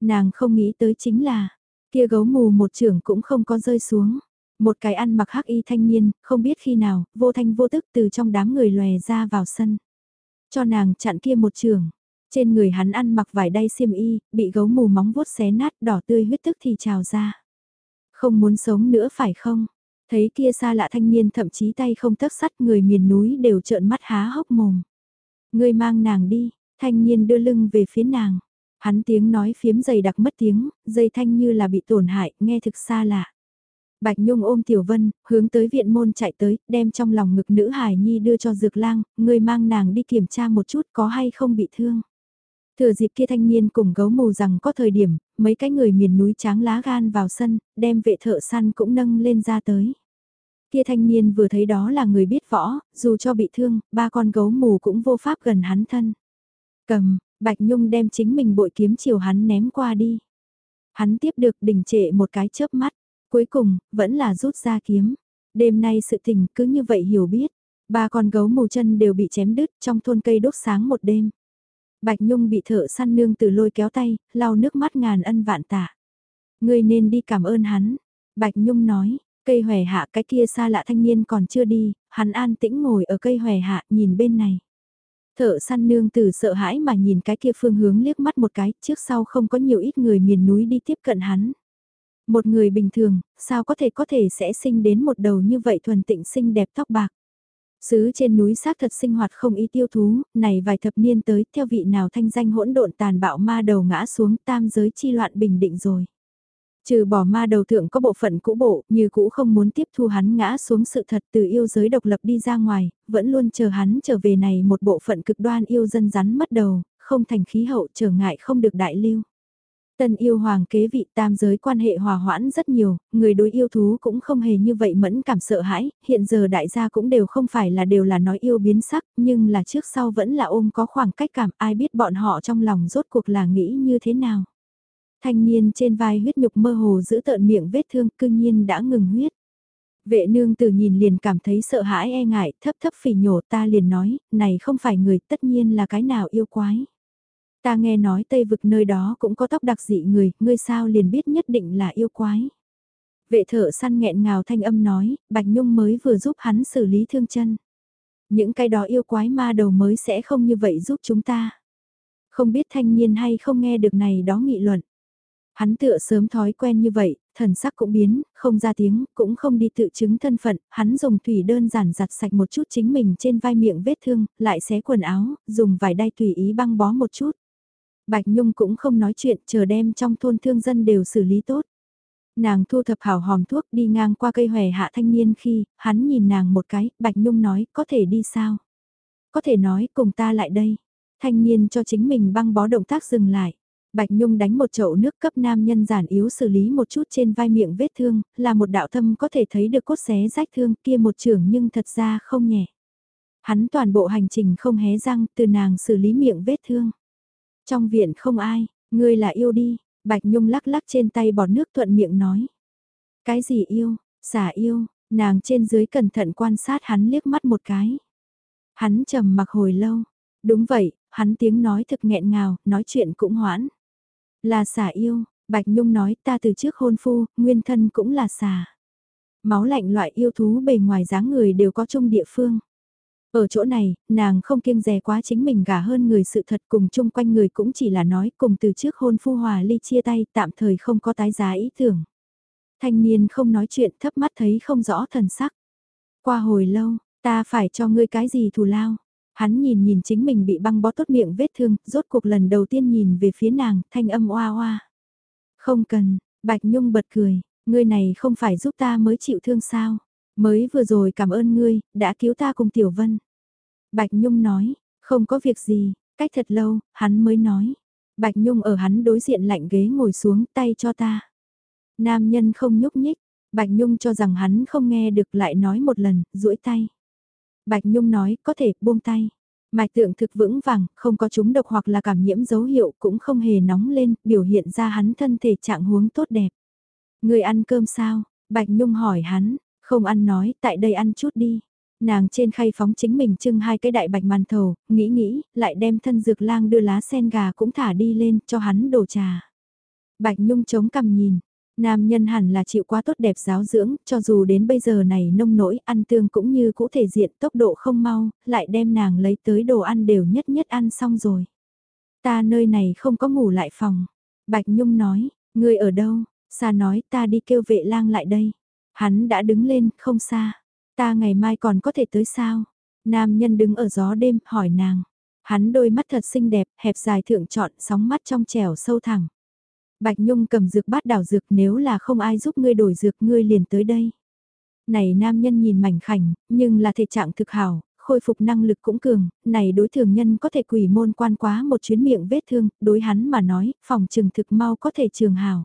Speaker 1: Nàng không nghĩ tới chính là, kia gấu mù một trường cũng không có rơi xuống. Một cái ăn mặc hắc y thanh niên, không biết khi nào, vô thanh vô tức từ trong đám người lòe ra vào sân. Cho nàng chặn kia một trường. Trên người hắn ăn mặc vải đay xiêm y, bị gấu mù móng vuốt xé nát đỏ tươi huyết tức thì trào ra. Không muốn sống nữa phải không? Thấy kia xa lạ thanh niên thậm chí tay không tấc sắt người miền núi đều trợn mắt há hốc mồm. Người mang nàng đi, thanh niên đưa lưng về phía nàng. Hắn tiếng nói phiếm dày đặc mất tiếng, dây thanh như là bị tổn hại, nghe thực xa lạ. Bạch Nhung ôm Tiểu Vân, hướng tới viện môn chạy tới, đem trong lòng ngực nữ hài nhi đưa cho Dược Lang, người mang nàng đi kiểm tra một chút có hay không bị thương. Thừa dịp kia thanh niên cùng gấu mù rằng có thời điểm, mấy cái người miền núi tráng lá gan vào sân, đem vệ thợ săn cũng nâng lên ra tới. Kia thanh niên vừa thấy đó là người biết võ, dù cho bị thương, ba con gấu mù cũng vô pháp gần hắn thân. Cầm, Bạch Nhung đem chính mình bội kiếm chiều hắn ném qua đi. Hắn tiếp được đình trệ một cái chớp mắt, cuối cùng, vẫn là rút ra kiếm. Đêm nay sự tình cứ như vậy hiểu biết. Ba con gấu mù chân đều bị chém đứt trong thôn cây đốt sáng một đêm. Bạch Nhung bị thợ săn nương từ lôi kéo tay, lau nước mắt ngàn ân vạn tạ. Ngươi nên đi cảm ơn hắn. Bạch Nhung nói, cây hòe hạ cái kia xa lạ thanh niên còn chưa đi, hắn an tĩnh ngồi ở cây hòe hạ nhìn bên này. Thợ săn nương từ sợ hãi mà nhìn cái kia phương hướng liếc mắt một cái, trước sau không có nhiều ít người miền núi đi tiếp cận hắn. Một người bình thường, sao có thể có thể sẽ sinh đến một đầu như vậy thuần tịnh xinh đẹp tóc bạc. Sứ trên núi xác thật sinh hoạt không ý tiêu thú, này vài thập niên tới theo vị nào thanh danh hỗn độn tàn bạo ma đầu ngã xuống tam giới chi loạn bình định rồi. Trừ bỏ ma đầu thượng có bộ phận cũ bộ, như cũ không muốn tiếp thu hắn ngã xuống sự thật từ yêu giới độc lập đi ra ngoài, vẫn luôn chờ hắn trở về này một bộ phận cực đoan yêu dân rắn mất đầu, không thành khí hậu trở ngại không được đại lưu. Tân yêu hoàng kế vị tam giới quan hệ hòa hoãn rất nhiều, người đối yêu thú cũng không hề như vậy mẫn cảm sợ hãi, hiện giờ đại gia cũng đều không phải là đều là nói yêu biến sắc, nhưng là trước sau vẫn là ôm có khoảng cách cảm ai biết bọn họ trong lòng rốt cuộc là nghĩ như thế nào. Thanh niên trên vai huyết nhục mơ hồ giữ tợn miệng vết thương cương nhiên đã ngừng huyết. Vệ nương từ nhìn liền cảm thấy sợ hãi e ngại, thấp thấp phỉ nhổ ta liền nói, này không phải người tất nhiên là cái nào yêu quái. Ta nghe nói Tây vực nơi đó cũng có tóc đặc dị người, ngươi sao liền biết nhất định là yêu quái. Vệ thợ săn nghẹn ngào thanh âm nói, Bạch Nhung mới vừa giúp hắn xử lý thương chân. Những cái đó yêu quái ma đầu mới sẽ không như vậy giúp chúng ta. Không biết thanh niên hay không nghe được này đó nghị luận. Hắn tựa sớm thói quen như vậy, thần sắc cũng biến, không ra tiếng, cũng không đi tự chứng thân phận, hắn dùng thủy đơn giản giặt sạch một chút chính mình trên vai miệng vết thương, lại xé quần áo, dùng vải đai tùy ý băng bó một chút. Bạch Nhung cũng không nói chuyện, chờ đem trong thôn thương dân đều xử lý tốt. Nàng thu thập hảo hòm thuốc đi ngang qua cây hòe hạ thanh niên khi, hắn nhìn nàng một cái, Bạch Nhung nói, có thể đi sao? Có thể nói, cùng ta lại đây. Thanh niên cho chính mình băng bó động tác dừng lại. Bạch Nhung đánh một chậu nước cấp nam nhân giản yếu xử lý một chút trên vai miệng vết thương, là một đạo thâm có thể thấy được cốt xé rách thương kia một trường nhưng thật ra không nhẹ. Hắn toàn bộ hành trình không hé răng từ nàng xử lý miệng vết thương. Trong viện không ai, ngươi là yêu đi, Bạch Nhung lắc lắc trên tay bọt nước thuận miệng nói. Cái gì yêu, xả yêu, nàng trên dưới cẩn thận quan sát hắn liếc mắt một cái. Hắn trầm mặc hồi lâu, đúng vậy, hắn tiếng nói thực nghẹn ngào, nói chuyện cũng hoãn. Là xả yêu, Bạch Nhung nói ta từ trước hôn phu, nguyên thân cũng là xả. Máu lạnh loại yêu thú bề ngoài dáng người đều có chung địa phương. Ở chỗ này, nàng không kiêng dè quá chính mình gả hơn người sự thật cùng chung quanh người cũng chỉ là nói cùng từ trước hôn phu hòa ly chia tay tạm thời không có tái giá ý tưởng. Thanh niên không nói chuyện thấp mắt thấy không rõ thần sắc. Qua hồi lâu, ta phải cho ngươi cái gì thù lao. Hắn nhìn nhìn chính mình bị băng bó tốt miệng vết thương, rốt cuộc lần đầu tiên nhìn về phía nàng, thanh âm oa oa. Không cần, Bạch Nhung bật cười, ngươi này không phải giúp ta mới chịu thương sao. Mới vừa rồi cảm ơn ngươi, đã cứu ta cùng Tiểu Vân. Bạch Nhung nói, không có việc gì, cách thật lâu, hắn mới nói. Bạch Nhung ở hắn đối diện lạnh ghế ngồi xuống tay cho ta. Nam nhân không nhúc nhích, Bạch Nhung cho rằng hắn không nghe được lại nói một lần, duỗi tay. Bạch Nhung nói, có thể, buông tay. Mạch tượng thực vững vàng, không có chúng độc hoặc là cảm nhiễm dấu hiệu cũng không hề nóng lên, biểu hiện ra hắn thân thể trạng huống tốt đẹp. Người ăn cơm sao? Bạch Nhung hỏi hắn, không ăn nói, tại đây ăn chút đi. Nàng trên khay phóng chính mình trưng hai cái đại bạch màn thầu, nghĩ nghĩ, lại đem thân dược lang đưa lá sen gà cũng thả đi lên cho hắn đổ trà. Bạch Nhung chống cầm nhìn, Nam nhân hẳn là chịu quá tốt đẹp giáo dưỡng, cho dù đến bây giờ này nông nỗi ăn tương cũng như cũ thể diện tốc độ không mau, lại đem nàng lấy tới đồ ăn đều nhất nhất ăn xong rồi. Ta nơi này không có ngủ lại phòng. Bạch Nhung nói, ngươi ở đâu? Sa nói ta đi kêu vệ lang lại đây. Hắn đã đứng lên, không xa. Ta ngày mai còn có thể tới sao? Nam nhân đứng ở gió đêm, hỏi nàng. Hắn đôi mắt thật xinh đẹp, hẹp dài thượng trọn, sóng mắt trong trẻo sâu thẳng. Bạch Nhung cầm dược bát đảo dược nếu là không ai giúp ngươi đổi dược ngươi liền tới đây. Này nam nhân nhìn mảnh khảnh, nhưng là thể trạng thực hảo, khôi phục năng lực cũng cường, này đối thường nhân có thể quỷ môn quan quá một chuyến miệng vết thương, đối hắn mà nói, phòng trừng thực mau có thể trường hảo.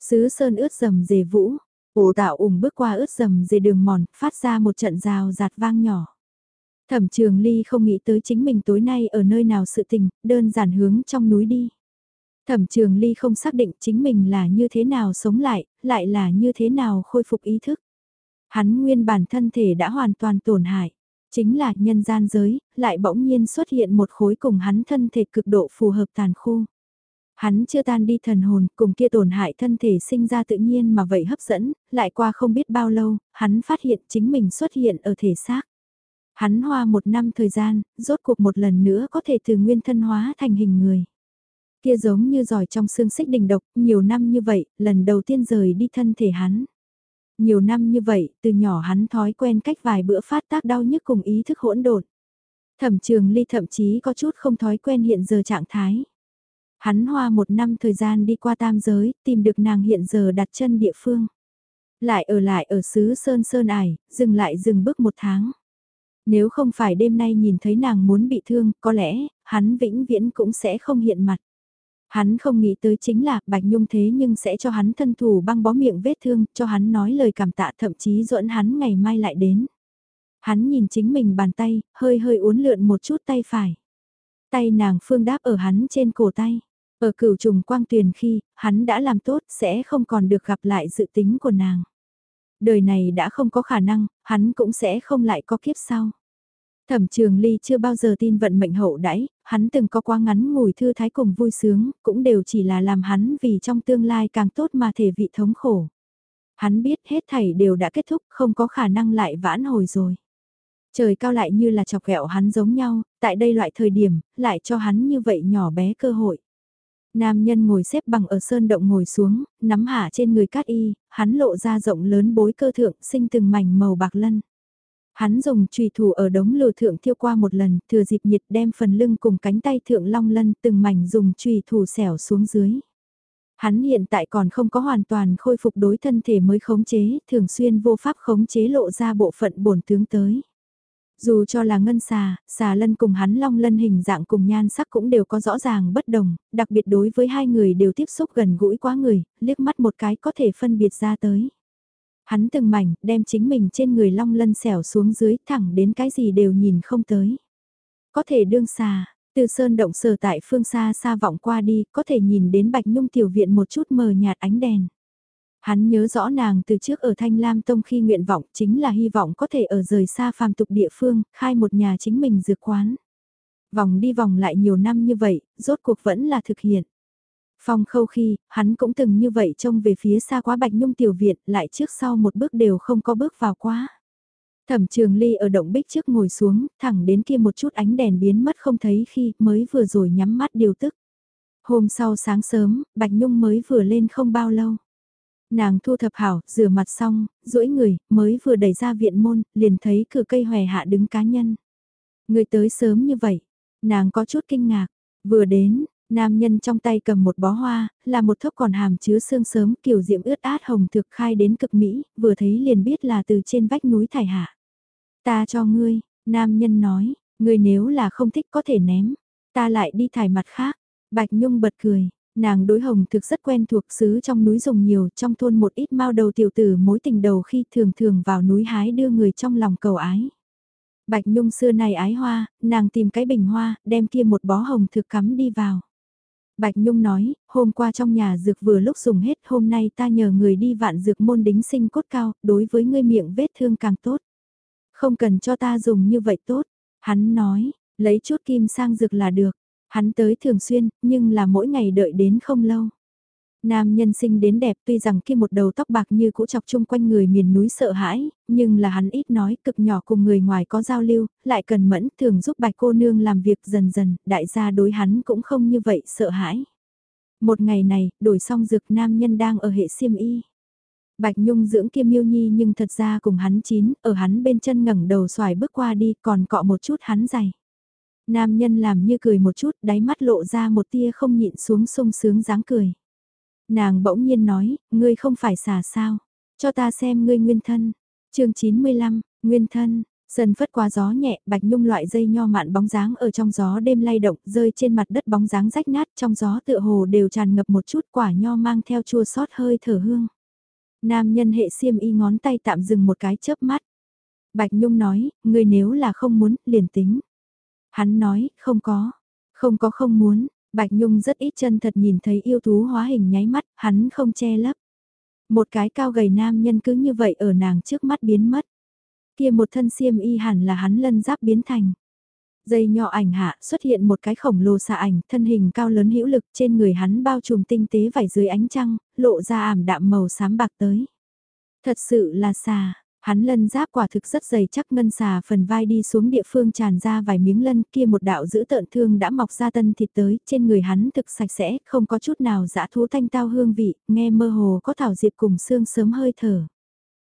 Speaker 1: Sứ sơn ướt dầm dề vũ, ổ tạo ủng bước qua ướt dầm dề đường mòn, phát ra một trận rào giạt vang nhỏ. Thẩm trường ly không nghĩ tới chính mình tối nay ở nơi nào sự tình, đơn giản hướng trong núi đi. Thẩm trường ly không xác định chính mình là như thế nào sống lại, lại là như thế nào khôi phục ý thức. Hắn nguyên bản thân thể đã hoàn toàn tổn hại. Chính là nhân gian giới, lại bỗng nhiên xuất hiện một khối cùng hắn thân thể cực độ phù hợp tàn khu. Hắn chưa tan đi thần hồn, cùng kia tổn hại thân thể sinh ra tự nhiên mà vậy hấp dẫn, lại qua không biết bao lâu, hắn phát hiện chính mình xuất hiện ở thể xác. Hắn hoa một năm thời gian, rốt cuộc một lần nữa có thể từ nguyên thân hóa thành hình người. Kia giống như giỏi trong xương xích đình độc, nhiều năm như vậy, lần đầu tiên rời đi thân thể hắn. Nhiều năm như vậy, từ nhỏ hắn thói quen cách vài bữa phát tác đau nhức cùng ý thức hỗn độn. Thẩm trường ly thậm chí có chút không thói quen hiện giờ trạng thái. Hắn hoa một năm thời gian đi qua tam giới, tìm được nàng hiện giờ đặt chân địa phương. Lại ở lại ở xứ Sơn Sơn Ải, dừng lại dừng bước một tháng. Nếu không phải đêm nay nhìn thấy nàng muốn bị thương, có lẽ, hắn vĩnh viễn cũng sẽ không hiện mặt. Hắn không nghĩ tới chính là Bạch Nhung thế nhưng sẽ cho hắn thân thủ băng bó miệng vết thương, cho hắn nói lời cảm tạ thậm chí dẫn hắn ngày mai lại đến. Hắn nhìn chính mình bàn tay, hơi hơi uốn lượn một chút tay phải. Tay nàng phương đáp ở hắn trên cổ tay. Ở cửu trùng quang tuyền khi, hắn đã làm tốt sẽ không còn được gặp lại dự tính của nàng. Đời này đã không có khả năng, hắn cũng sẽ không lại có kiếp sau. Thẩm trường ly chưa bao giờ tin vận mệnh hậu đãi, hắn từng có quá ngắn ngủi thư thái cùng vui sướng, cũng đều chỉ là làm hắn vì trong tương lai càng tốt mà thể vị thống khổ. Hắn biết hết thảy đều đã kết thúc, không có khả năng lại vãn hồi rồi. Trời cao lại như là chọc ghẹo hắn giống nhau, tại đây loại thời điểm, lại cho hắn như vậy nhỏ bé cơ hội. Nam nhân ngồi xếp bằng ở sơn động ngồi xuống, nắm hạ trên người cát y, hắn lộ ra rộng lớn bối cơ thượng, sinh từng mảnh màu bạc lân. Hắn dùng trùy thủ ở đống lửa thượng thiêu qua một lần, thừa dịp nhiệt đem phần lưng cùng cánh tay thượng long lân từng mảnh dùng trùy thủ xẻo xuống dưới. Hắn hiện tại còn không có hoàn toàn khôi phục đối thân thể mới khống chế, thường xuyên vô pháp khống chế lộ ra bộ phận bổn tướng tới. Dù cho là ngân xà, xà lân cùng hắn long lân hình dạng cùng nhan sắc cũng đều có rõ ràng bất đồng, đặc biệt đối với hai người đều tiếp xúc gần gũi quá người, liếc mắt một cái có thể phân biệt ra tới. Hắn từng mảnh, đem chính mình trên người long lân xẻo xuống dưới thẳng đến cái gì đều nhìn không tới. Có thể đương xà, từ sơn động sở tại phương xa xa vọng qua đi, có thể nhìn đến bạch nhung tiểu viện một chút mờ nhạt ánh đèn. Hắn nhớ rõ nàng từ trước ở Thanh Lam Tông khi nguyện vọng chính là hy vọng có thể ở rời xa phàm tục địa phương, khai một nhà chính mình dược quán. Vòng đi vòng lại nhiều năm như vậy, rốt cuộc vẫn là thực hiện. Phong khâu khi, hắn cũng từng như vậy trông về phía xa quá bạch nhung tiểu viện, lại trước sau một bước đều không có bước vào quá. Thẩm trường ly ở động bích trước ngồi xuống, thẳng đến kia một chút ánh đèn biến mất không thấy khi mới vừa rồi nhắm mắt điều tức. Hôm sau sáng sớm, Bạch Nhung mới vừa lên không bao lâu. Nàng thu thập hảo, rửa mặt xong, duỗi người, mới vừa đẩy ra viện môn, liền thấy cửa cây hòe hạ đứng cá nhân. Người tới sớm như vậy, nàng có chút kinh ngạc, vừa đến, nam nhân trong tay cầm một bó hoa, là một thốc còn hàm chứa sương sớm kiểu diệm ướt át hồng thực khai đến cực mỹ, vừa thấy liền biết là từ trên vách núi thải hạ. Ta cho ngươi, nam nhân nói, ngươi nếu là không thích có thể ném, ta lại đi thải mặt khác. Bạch Nhung bật cười, Nàng đối hồng thực rất quen thuộc xứ trong núi dùng nhiều trong thôn một ít mao đầu tiểu tử mối tình đầu khi thường thường vào núi hái đưa người trong lòng cầu ái. Bạch Nhung xưa này ái hoa, nàng tìm cái bình hoa, đem kia một bó hồng thực cắm đi vào. Bạch Nhung nói, hôm qua trong nhà dược vừa lúc dùng hết, hôm nay ta nhờ người đi vạn dược môn đính sinh cốt cao, đối với ngươi miệng vết thương càng tốt. Không cần cho ta dùng như vậy tốt, hắn nói, lấy chút kim sang dược là được. Hắn tới thường xuyên, nhưng là mỗi ngày đợi đến không lâu. Nam nhân sinh đến đẹp tuy rằng kia một đầu tóc bạc như cũ chọc chung quanh người miền núi sợ hãi, nhưng là hắn ít nói cực nhỏ cùng người ngoài có giao lưu, lại cần mẫn thường giúp bạch cô nương làm việc dần dần, đại gia đối hắn cũng không như vậy sợ hãi. Một ngày này, đổi xong dược nam nhân đang ở hệ siêm y. Bạch Nhung dưỡng kia miêu nhi nhưng thật ra cùng hắn chín, ở hắn bên chân ngẩng đầu xoài bước qua đi còn cọ một chút hắn dày. Nam nhân làm như cười một chút, đáy mắt lộ ra một tia không nhịn xuống sung sướng dáng cười. Nàng bỗng nhiên nói, ngươi không phải xà sao, cho ta xem ngươi nguyên thân. chương 95, nguyên thân, Dần phất qua gió nhẹ, bạch nhung loại dây nho mạn bóng dáng ở trong gió đêm lay động, rơi trên mặt đất bóng dáng rách nát, trong gió tựa hồ đều tràn ngập một chút quả nho mang theo chua sót hơi thở hương. Nam nhân hệ xiêm y ngón tay tạm dừng một cái chớp mắt. Bạch Nhung nói, người nếu là không muốn, liền tính. Hắn nói, không có, không có không muốn, Bạch Nhung rất ít chân thật nhìn thấy yêu thú hóa hình nháy mắt, hắn không che lấp. Một cái cao gầy nam nhân cứ như vậy ở nàng trước mắt biến mất. Kia một thân xiêm y hẳn là hắn lân giáp biến thành. Dây nhỏ ảnh hạ xuất hiện một cái khổng lồ xà ảnh, thân hình cao lớn hữu lực trên người hắn bao trùm tinh tế vải dưới ánh trăng, lộ ra ảm đạm màu xám bạc tới. Thật sự là xà, hắn lân giáp quả thực rất dày chắc ngân xà phần vai đi xuống địa phương tràn ra vài miếng lân kia một đạo giữ tợn thương đã mọc ra tân thịt tới, trên người hắn thực sạch sẽ, không có chút nào dã thú thanh tao hương vị, nghe mơ hồ có thảo diệp cùng xương sớm hơi thở.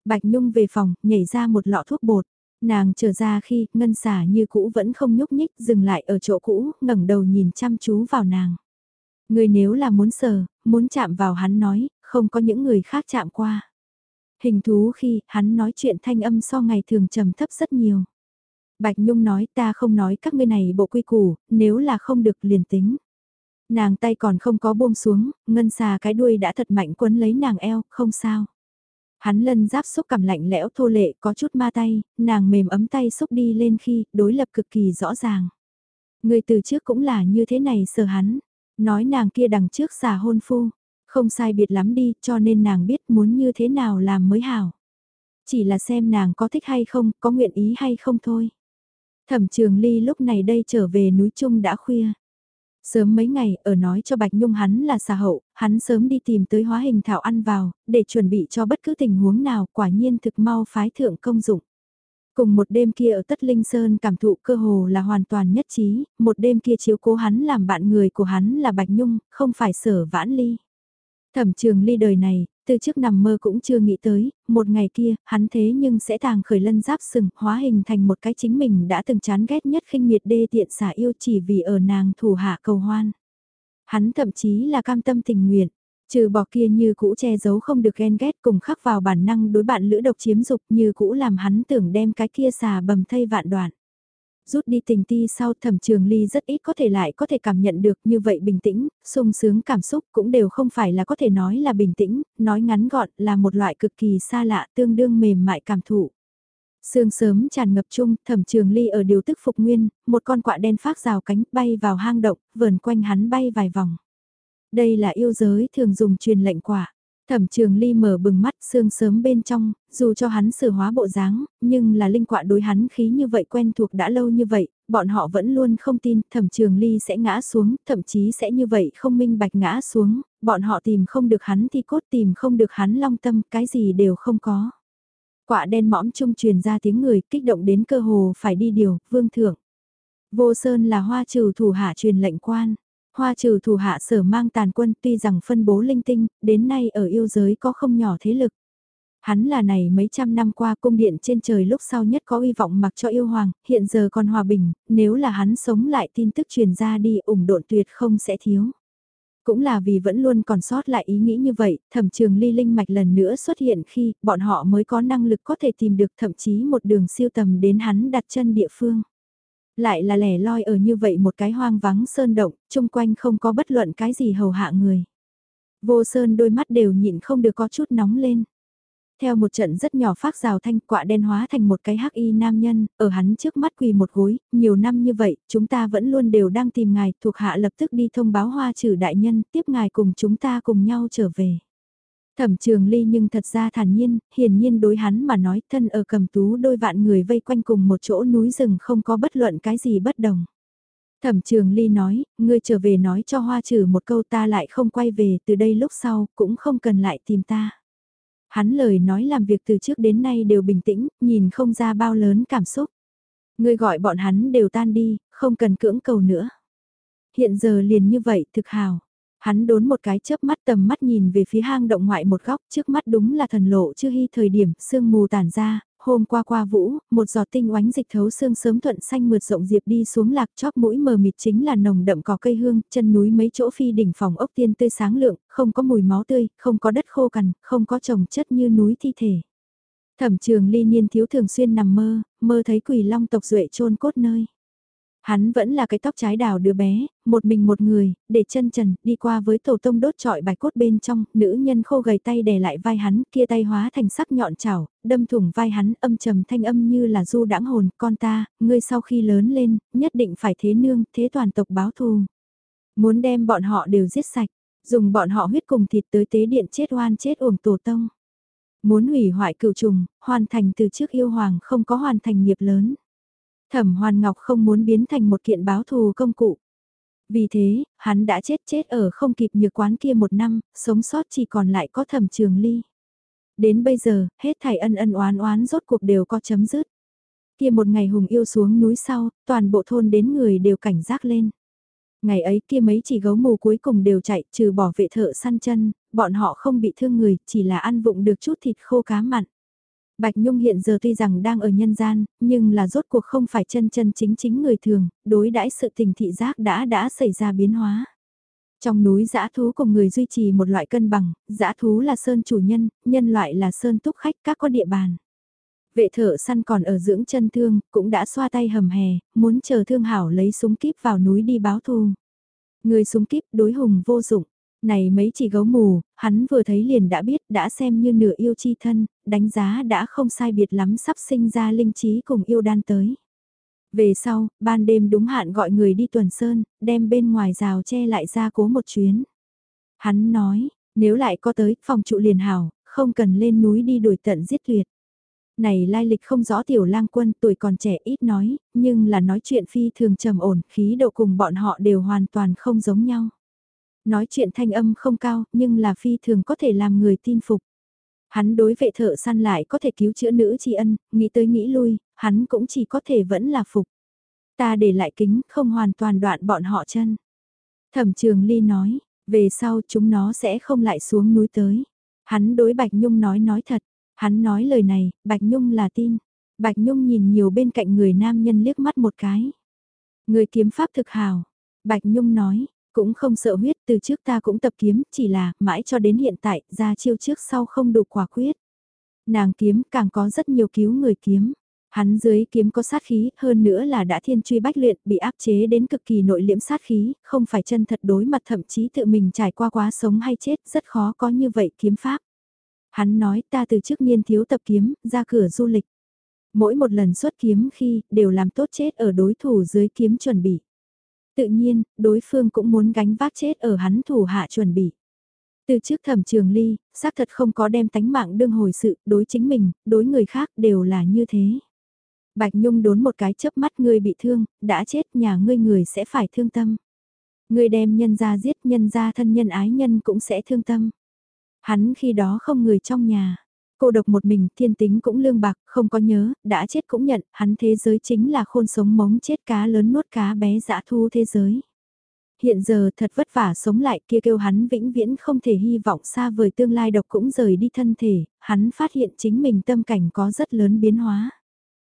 Speaker 1: Bạch Nhung về phòng, nhảy ra một lọ thuốc bột. Nàng trở ra khi ngân xà như cũ vẫn không nhúc nhích, dừng lại ở chỗ cũ, ngẩng đầu nhìn chăm chú vào nàng. Người nếu là muốn sờ, muốn chạm vào hắn nói, không có những người khác chạm qua. Hình thú khi hắn nói chuyện thanh âm so ngày thường trầm thấp rất nhiều. Bạch Nhung nói ta không nói các ngươi này bộ quy củ, nếu là không được liền tính. Nàng tay còn không có buông xuống, ngân xà cái đuôi đã thật mạnh quấn lấy nàng eo, không sao. Hắn lân giáp xúc cảm lạnh lẽo thô lệ có chút ma tay, nàng mềm ấm tay xúc đi lên khi đối lập cực kỳ rõ ràng. Người từ trước cũng là như thế này sờ hắn, nói nàng kia đằng trước xà hôn phu, không sai biệt lắm đi cho nên nàng biết muốn như thế nào làm mới hảo. Chỉ là xem nàng có thích hay không, có nguyện ý hay không thôi. Thẩm trường ly lúc này đây trở về núi Trung đã khuya. Sớm mấy ngày, ở nói cho Bạch Nhung hắn là xà hậu, hắn sớm đi tìm tới hóa hình thảo ăn vào, để chuẩn bị cho bất cứ tình huống nào, quả nhiên thực mau phái thượng công dụng. Cùng một đêm kia ở Tất Linh Sơn cảm thụ cơ hồ là hoàn toàn nhất trí, một đêm kia chiếu cố hắn làm bạn người của hắn là Bạch Nhung, không phải sở vãn ly. Thẩm trường ly đời này, từ trước nằm mơ cũng chưa nghĩ tới, một ngày kia, hắn thế nhưng sẽ tàng khởi lân giáp sừng, hóa hình thành một cái chính mình đã từng chán ghét nhất khinh miệt đê tiện xả yêu chỉ vì ở nàng thủ hạ cầu hoan. Hắn thậm chí là cam tâm tình nguyện, trừ bỏ kia như cũ che giấu không được ghen ghét cùng khắc vào bản năng đối bạn lữ độc chiếm dục như cũ làm hắn tưởng đem cái kia xà bầm thây vạn đoạn. Rút đi tình ti sau thẩm trường ly rất ít có thể lại có thể cảm nhận được như vậy bình tĩnh, sung sướng cảm xúc cũng đều không phải là có thể nói là bình tĩnh, nói ngắn gọn là một loại cực kỳ xa lạ tương đương mềm mại cảm thụ. Sương sớm tràn ngập chung, thẩm trường ly ở điều tức phục nguyên, một con quạ đen phát rào cánh bay vào hang động, vờn quanh hắn bay vài vòng. Đây là yêu giới thường dùng truyền lệnh quả. Thẩm trường ly mở bừng mắt sương sớm bên trong, dù cho hắn sửa hóa bộ dáng, nhưng là linh quạ đối hắn khí như vậy quen thuộc đã lâu như vậy, bọn họ vẫn luôn không tin thẩm trường ly sẽ ngã xuống, thậm chí sẽ như vậy không minh bạch ngã xuống, bọn họ tìm không được hắn thì cốt tìm không được hắn long tâm, cái gì đều không có. Quạ đen mõm trung truyền ra tiếng người kích động đến cơ hồ phải đi điều, vương thượng. Vô Sơn là hoa trừ thủ hạ truyền lệnh quan. Hoa trừ thủ hạ sở mang tàn quân tuy rằng phân bố linh tinh, đến nay ở yêu giới có không nhỏ thế lực. Hắn là này mấy trăm năm qua cung điện trên trời lúc sau nhất có uy vọng mặc cho yêu hoàng, hiện giờ còn hòa bình, nếu là hắn sống lại tin tức truyền ra đi ủng độn tuyệt không sẽ thiếu. Cũng là vì vẫn luôn còn sót lại ý nghĩ như vậy, thẩm trường ly linh mạch lần nữa xuất hiện khi bọn họ mới có năng lực có thể tìm được thậm chí một đường siêu tầm đến hắn đặt chân địa phương. Lại là lẻ loi ở như vậy một cái hoang vắng sơn động, chung quanh không có bất luận cái gì hầu hạ người. Vô sơn đôi mắt đều nhịn không được có chút nóng lên. Theo một trận rất nhỏ phát rào thanh quạ đen hóa thành một cái hắc y nam nhân, ở hắn trước mắt quỳ một gối, nhiều năm như vậy, chúng ta vẫn luôn đều đang tìm ngài, thuộc hạ lập tức đi thông báo hoa trừ đại nhân, tiếp ngài cùng chúng ta cùng nhau trở về. Thẩm trường ly nhưng thật ra thản nhiên, hiển nhiên đối hắn mà nói thân ở cầm tú đôi vạn người vây quanh cùng một chỗ núi rừng không có bất luận cái gì bất đồng. Thẩm trường ly nói, ngươi trở về nói cho hoa trừ một câu ta lại không quay về từ đây lúc sau, cũng không cần lại tìm ta. Hắn lời nói làm việc từ trước đến nay đều bình tĩnh, nhìn không ra bao lớn cảm xúc. Ngươi gọi bọn hắn đều tan đi, không cần cưỡng cầu nữa. Hiện giờ liền như vậy thực hào. Hắn đốn một cái chớp mắt tầm mắt nhìn về phía hang động ngoại một góc trước mắt đúng là thần lộ chưa hy thời điểm sương mù tản ra, hôm qua qua vũ, một giọt tinh oánh dịch thấu xương sớm thuận xanh mượt rộng diệp đi xuống lạc chóp mũi mờ mịt chính là nồng đậm cỏ cây hương, chân núi mấy chỗ phi đỉnh phòng ốc tiên tươi sáng lượng, không có mùi máu tươi, không có đất khô cằn, không có trồng chất như núi thi thể. Thẩm trường ly niên thiếu thường xuyên nằm mơ, mơ thấy quỷ long tộc duệ trôn cốt nơi. Hắn vẫn là cái tóc trái đào đứa bé, một mình một người, để chân trần, đi qua với tổ tông đốt trọi bài cốt bên trong, nữ nhân khô gầy tay đè lại vai hắn, kia tay hóa thành sắc nhọn chảo, đâm thủng vai hắn, âm trầm thanh âm như là du đãng hồn, con ta, ngươi sau khi lớn lên, nhất định phải thế nương, thế toàn tộc báo thù. Muốn đem bọn họ đều giết sạch, dùng bọn họ huyết cùng thịt tới tế điện chết oan chết uổng tổ tông. Muốn hủy hoại cửu trùng, hoàn thành từ trước yêu hoàng không có hoàn thành nghiệp lớn Thẩm Hoàn Ngọc không muốn biến thành một kiện báo thù công cụ. Vì thế, hắn đã chết chết ở không kịp nhược quán kia một năm, sống sót chỉ còn lại có thẩm trường ly. Đến bây giờ, hết thảy ân ân oán oán rốt cuộc đều có chấm dứt. Kia một ngày hùng yêu xuống núi sau, toàn bộ thôn đến người đều cảnh giác lên. Ngày ấy kia mấy chỉ gấu mù cuối cùng đều chạy trừ bỏ vệ thợ săn chân, bọn họ không bị thương người, chỉ là ăn vụng được chút thịt khô cá mặn. Bạch Nhung hiện giờ tuy rằng đang ở nhân gian, nhưng là rốt cuộc không phải chân chân chính chính người thường, đối đãi sự tình thị giác đã đã xảy ra biến hóa. Trong núi dã thú cùng người duy trì một loại cân bằng, dã thú là sơn chủ nhân, nhân loại là sơn túc khách các có địa bàn. Vệ thợ săn còn ở dưỡng chân thương, cũng đã xoa tay hầm hè, muốn chờ thương hảo lấy súng kíp vào núi đi báo thù. Người súng kíp đối hùng vô dụng, này mấy chỉ gấu mù, hắn vừa thấy liền đã biết, đã xem như nửa yêu chi thân, đánh giá đã không sai biệt lắm sắp sinh ra linh trí cùng yêu đan tới. Về sau, ban đêm đúng hạn gọi người đi tuần sơn, đem bên ngoài rào che lại ra cố một chuyến. Hắn nói, nếu lại có tới, phòng trụ liền hảo, không cần lên núi đi đuổi tận giết tuyệt. Này lai lịch không rõ tiểu lang quân tuổi còn trẻ ít nói, nhưng là nói chuyện phi thường trầm ổn, khí độ cùng bọn họ đều hoàn toàn không giống nhau. Nói chuyện thanh âm không cao, nhưng là phi thường có thể làm người tin phục. Hắn đối vệ thợ săn lại có thể cứu chữa nữ tri ân, nghĩ tới nghĩ lui, hắn cũng chỉ có thể vẫn là phục. Ta để lại kính, không hoàn toàn đoạn bọn họ chân. Thẩm trường ly nói, về sau chúng nó sẽ không lại xuống núi tới. Hắn đối Bạch Nhung nói nói thật, hắn nói lời này, Bạch Nhung là tin. Bạch Nhung nhìn nhiều bên cạnh người nam nhân liếc mắt một cái. Người kiếm pháp thực hào. Bạch Nhung nói, cũng không sợ huyết, từ trước ta cũng tập kiếm, chỉ là, mãi cho đến hiện tại, ra chiêu trước sau không đủ quả quyết. Nàng kiếm càng có rất nhiều cứu người kiếm. Hắn dưới kiếm có sát khí, hơn nữa là đã thiên truy bách luyện, bị áp chế đến cực kỳ nội liễm sát khí, không phải chân thật đối mặt thậm chí tự mình trải qua quá sống hay chết, rất khó có như vậy kiếm pháp. Hắn nói ta từ trước niên thiếu tập kiếm, ra cửa du lịch. Mỗi một lần xuất kiếm khi, đều làm tốt chết ở đối thủ dưới kiếm chuẩn bị. Tự nhiên, đối phương cũng muốn gánh vác chết ở hắn thủ hạ chuẩn bị. Từ trước thẩm trường ly, xác thật không có đem tánh mạng đương hồi sự, đối chính mình, đối người khác đều là như thế. Bạch Nhung đốn một cái chớp mắt ngươi bị thương, đã chết nhà ngươi người sẽ phải thương tâm. Ngươi đem nhân ra giết nhân ra thân nhân ái nhân cũng sẽ thương tâm. Hắn khi đó không người trong nhà. Cô độc một mình, thiên tính cũng lương bạc, không có nhớ, đã chết cũng nhận, hắn thế giới chính là khôn sống mống chết cá lớn nuốt cá bé dã thu thế giới. Hiện giờ thật vất vả sống lại kia kêu hắn vĩnh viễn không thể hy vọng xa vời tương lai độc cũng rời đi thân thể, hắn phát hiện chính mình tâm cảnh có rất lớn biến hóa.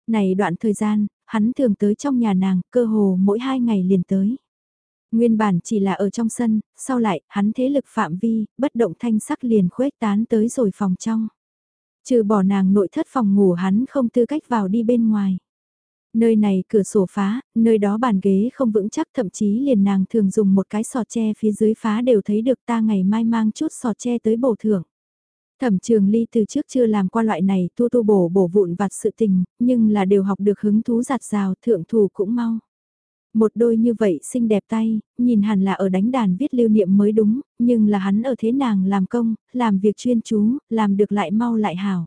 Speaker 1: Này đoạn thời gian, hắn thường tới trong nhà nàng, cơ hồ mỗi hai ngày liền tới. Nguyên bản chỉ là ở trong sân, sau lại, hắn thế lực phạm vi, bất động thanh sắc liền khuếch tán tới rồi phòng trong. Trừ bỏ nàng nội thất phòng ngủ hắn không tư cách vào đi bên ngoài. Nơi này cửa sổ phá, nơi đó bàn ghế không vững chắc thậm chí liền nàng thường dùng một cái sọt tre phía dưới phá đều thấy được ta ngày mai mang chút sọt tre tới bổ thưởng. Thẩm trường ly từ trước chưa làm qua loại này tu tu bổ bổ vụn vặt sự tình, nhưng là đều học được hứng thú giặt rào thượng thủ cũng mau. Một đôi như vậy xinh đẹp tay, nhìn hẳn là ở đánh đàn viết lưu niệm mới đúng, nhưng là hắn ở thế nàng làm công, làm việc chuyên chú, làm được lại mau lại hảo.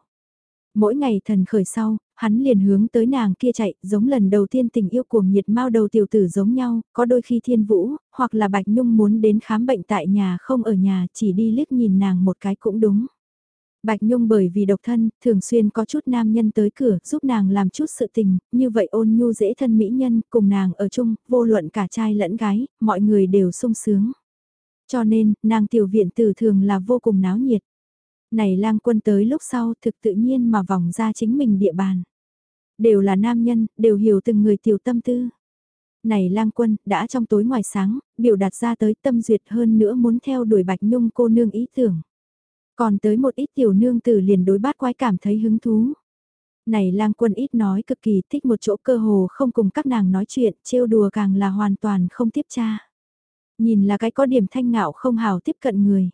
Speaker 1: Mỗi ngày thần khởi sau, hắn liền hướng tới nàng kia chạy, giống lần đầu tiên tình yêu cuồng nhiệt mau đầu tiểu tử giống nhau, có đôi khi thiên vũ, hoặc là Bạch Nhung muốn đến khám bệnh tại nhà không ở nhà, chỉ đi liếc nhìn nàng một cái cũng đúng. Bạch Nhung bởi vì độc thân, thường xuyên có chút nam nhân tới cửa giúp nàng làm chút sự tình, như vậy ôn nhu dễ thân mỹ nhân, cùng nàng ở chung, vô luận cả trai lẫn gái, mọi người đều sung sướng. Cho nên, nàng tiểu viện tử thường là vô cùng náo nhiệt. Này lang quân tới lúc sau thực tự nhiên mà vòng ra chính mình địa bàn. Đều là nam nhân, đều hiểu từng người tiểu tâm tư. Này lang quân, đã trong tối ngoài sáng, biểu đạt ra tới tâm duyệt hơn nữa muốn theo đuổi Bạch Nhung cô nương ý tưởng. Còn tới một ít tiểu nương tử liền đối bát quái cảm thấy hứng thú. Này lang quân ít nói cực kỳ thích một chỗ cơ hồ không cùng các nàng nói chuyện, trêu đùa càng là hoàn toàn không tiếp tra. Nhìn là cái có điểm thanh ngạo không hào tiếp cận người.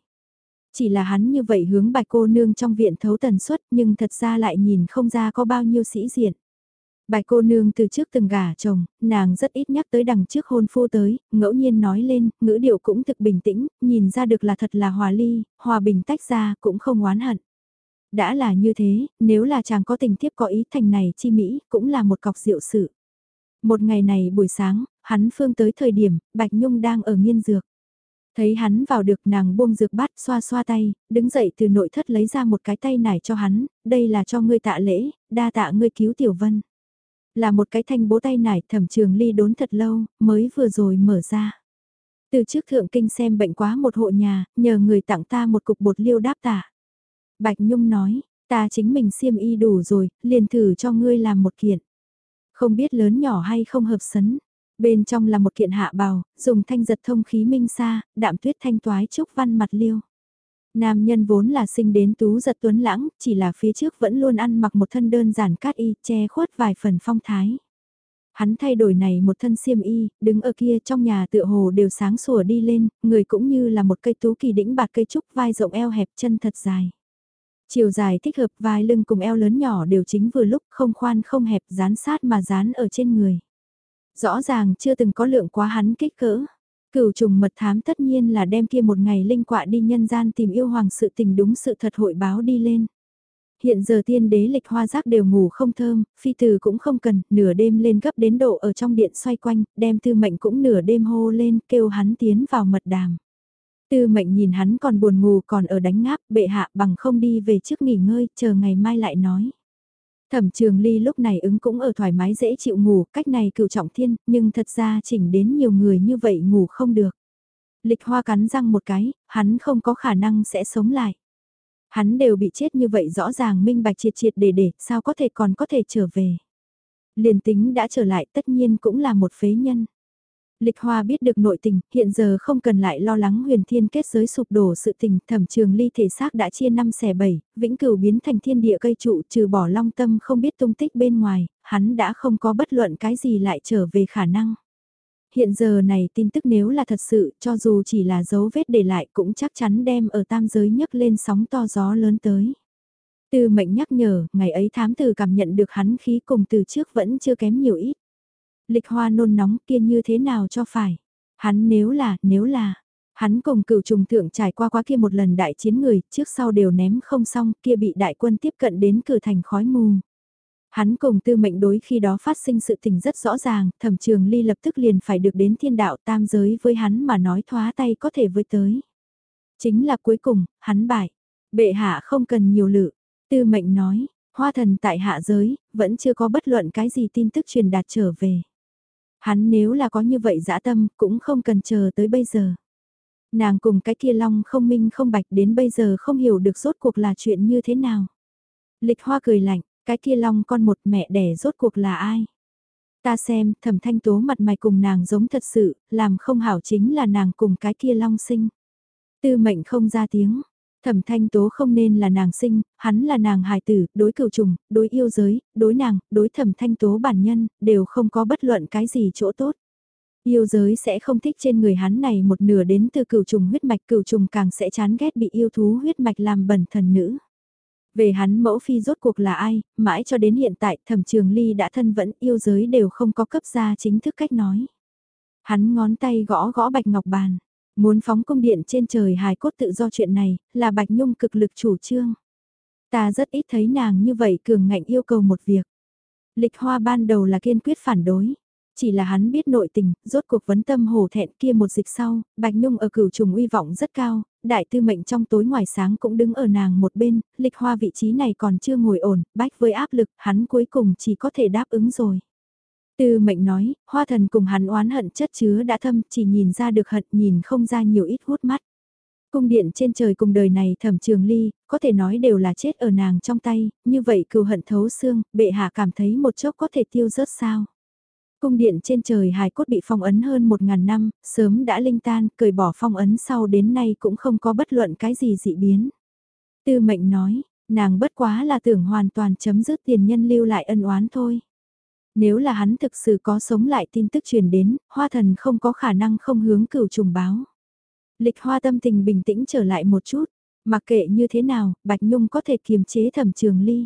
Speaker 1: Chỉ là hắn như vậy hướng bạch cô nương trong viện thấu tần suất nhưng thật ra lại nhìn không ra có bao nhiêu sĩ diện. Bạch cô nương từ trước từng gả chồng, nàng rất ít nhắc tới đằng trước hôn phu tới, ngẫu nhiên nói lên, ngữ điệu cũng thực bình tĩnh, nhìn ra được là thật là hòa ly, hòa bình tách ra cũng không oán hận. Đã là như thế, nếu là chàng có tình tiếp có ý thành này chi Mỹ, cũng là một cọc diệu sự. Một ngày này buổi sáng, hắn phương tới thời điểm, Bạch Nhung đang ở nghiên dược. Thấy hắn vào được nàng buông dược bát xoa xoa tay, đứng dậy từ nội thất lấy ra một cái tay nải cho hắn, đây là cho ngươi tạ lễ, đa tạ ngươi cứu tiểu vân. Là một cái thanh bố tay nải thẩm trường ly đốn thật lâu, mới vừa rồi mở ra. Từ trước thượng kinh xem bệnh quá một hộ nhà, nhờ người tặng ta một cục bột liêu đáp tả Bạch Nhung nói, ta chính mình xiêm y đủ rồi, liền thử cho ngươi làm một kiện. Không biết lớn nhỏ hay không hợp sấn. Bên trong là một kiện hạ bào, dùng thanh giật thông khí minh xa, đạm tuyết thanh toái trúc văn mặt liêu. Nam nhân vốn là sinh đến tú giật tuấn lãng, chỉ là phía trước vẫn luôn ăn mặc một thân đơn giản cát y, che khuất vài phần phong thái. Hắn thay đổi này một thân xiêm y, đứng ở kia trong nhà tựa hồ đều sáng sủa đi lên, người cũng như là một cây tú kỳ đĩnh bạt cây trúc vai rộng eo hẹp chân thật dài. Chiều dài thích hợp vai lưng cùng eo lớn nhỏ đều chính vừa lúc không khoan không hẹp dán sát mà dán ở trên người. Rõ ràng chưa từng có lượng quá hắn kích cỡ. Cửu trùng mật thám tất nhiên là đem kia một ngày linh quạ đi nhân gian tìm yêu hoàng sự tình đúng sự thật hội báo đi lên. Hiện giờ tiên đế lịch hoa giác đều ngủ không thơm, phi từ cũng không cần, nửa đêm lên gấp đến độ ở trong điện xoay quanh, đem tư mệnh cũng nửa đêm hô lên kêu hắn tiến vào mật đàm. Tư mệnh nhìn hắn còn buồn ngủ còn ở đánh ngáp, bệ hạ bằng không đi về trước nghỉ ngơi, chờ ngày mai lại nói. Thẩm trường ly lúc này ứng cũng ở thoải mái dễ chịu ngủ, cách này cựu trọng thiên, nhưng thật ra chỉnh đến nhiều người như vậy ngủ không được. Lịch hoa cắn răng một cái, hắn không có khả năng sẽ sống lại. Hắn đều bị chết như vậy rõ ràng minh bạch triệt triệt để để, sao có thể còn có thể trở về. Liền tính đã trở lại tất nhiên cũng là một phế nhân. Lịch Hoa biết được nội tình, hiện giờ không cần lại lo lắng huyền thiên kết giới sụp đổ sự tình, thẩm trường ly thể xác đã chia năm xẻ bảy, vĩnh cửu biến thành thiên địa cây trụ trừ bỏ long tâm không biết tung tích bên ngoài, hắn đã không có bất luận cái gì lại trở về khả năng. Hiện giờ này tin tức nếu là thật sự, cho dù chỉ là dấu vết để lại cũng chắc chắn đem ở tam giới nhấc lên sóng to gió lớn tới. Tư mệnh nhắc nhở, ngày ấy thám tử cảm nhận được hắn khí cùng từ trước vẫn chưa kém nhiều ít. Lịch hoa nôn nóng kia như thế nào cho phải. Hắn nếu là, nếu là, hắn cùng cựu trùng thượng trải qua quá kia một lần đại chiến người, trước sau đều ném không xong, kia bị đại quân tiếp cận đến cửa thành khói mù. Hắn cùng tư mệnh đối khi đó phát sinh sự tình rất rõ ràng, thẩm trường ly lập tức liền phải được đến thiên đạo tam giới với hắn mà nói thoá tay có thể với tới. Chính là cuối cùng, hắn bại. Bệ hạ không cần nhiều lự. Tư mệnh nói, hoa thần tại hạ giới, vẫn chưa có bất luận cái gì tin tức truyền đạt trở về. Hắn nếu là có như vậy dã tâm cũng không cần chờ tới bây giờ. Nàng cùng cái kia long không minh không bạch đến bây giờ không hiểu được rốt cuộc là chuyện như thế nào. Lịch hoa cười lạnh, cái kia long con một mẹ đẻ rốt cuộc là ai? Ta xem, thẩm thanh tố mặt mày cùng nàng giống thật sự, làm không hảo chính là nàng cùng cái kia long sinh. Tư mệnh không ra tiếng, Thẩm thanh tố không nên là nàng sinh, hắn là nàng hài tử, đối cựu trùng, đối yêu giới, đối nàng, đối thẩm thanh tố bản nhân, đều không có bất luận cái gì chỗ tốt. Yêu giới sẽ không thích trên người hắn này một nửa đến từ cửu trùng huyết mạch cửu trùng càng sẽ chán ghét bị yêu thú huyết mạch làm bẩn thần nữ. Về hắn mẫu phi rốt cuộc là ai, mãi cho đến hiện tại thẩm trường ly đã thân vẫn yêu giới đều không có cấp ra chính thức cách nói. Hắn ngón tay gõ gõ bạch ngọc bàn. Muốn phóng cung điện trên trời hài cốt tự do chuyện này, là Bạch Nhung cực lực chủ trương. Ta rất ít thấy nàng như vậy cường ngạnh yêu cầu một việc. Lịch hoa ban đầu là kiên quyết phản đối. Chỉ là hắn biết nội tình, rốt cuộc vấn tâm hổ thẹn kia một dịch sau, Bạch Nhung ở cửu trùng uy vọng rất cao, đại tư mệnh trong tối ngoài sáng cũng đứng ở nàng một bên, lịch hoa vị trí này còn chưa ngồi ổn, bách với áp lực, hắn cuối cùng chỉ có thể đáp ứng rồi. Tư mệnh nói, hoa thần cùng hắn oán hận chất chứa đã thâm, chỉ nhìn ra được hận nhìn không ra nhiều ít hút mắt. Cung điện trên trời cùng đời này thẩm trường ly, có thể nói đều là chết ở nàng trong tay, như vậy cừu hận thấu xương, bệ hạ cảm thấy một chốc có thể tiêu rớt sao. Cung điện trên trời hài cốt bị phong ấn hơn một ngàn năm, sớm đã linh tan, cởi bỏ phong ấn sau đến nay cũng không có bất luận cái gì dị biến. Tư mệnh nói, nàng bất quá là tưởng hoàn toàn chấm dứt tiền nhân lưu lại ân oán thôi. Nếu là hắn thực sự có sống lại tin tức truyền đến, hoa thần không có khả năng không hướng cửu trùng báo. Lịch hoa tâm tình bình tĩnh trở lại một chút, mặc kệ như thế nào, Bạch Nhung có thể kiềm chế thẩm trường ly.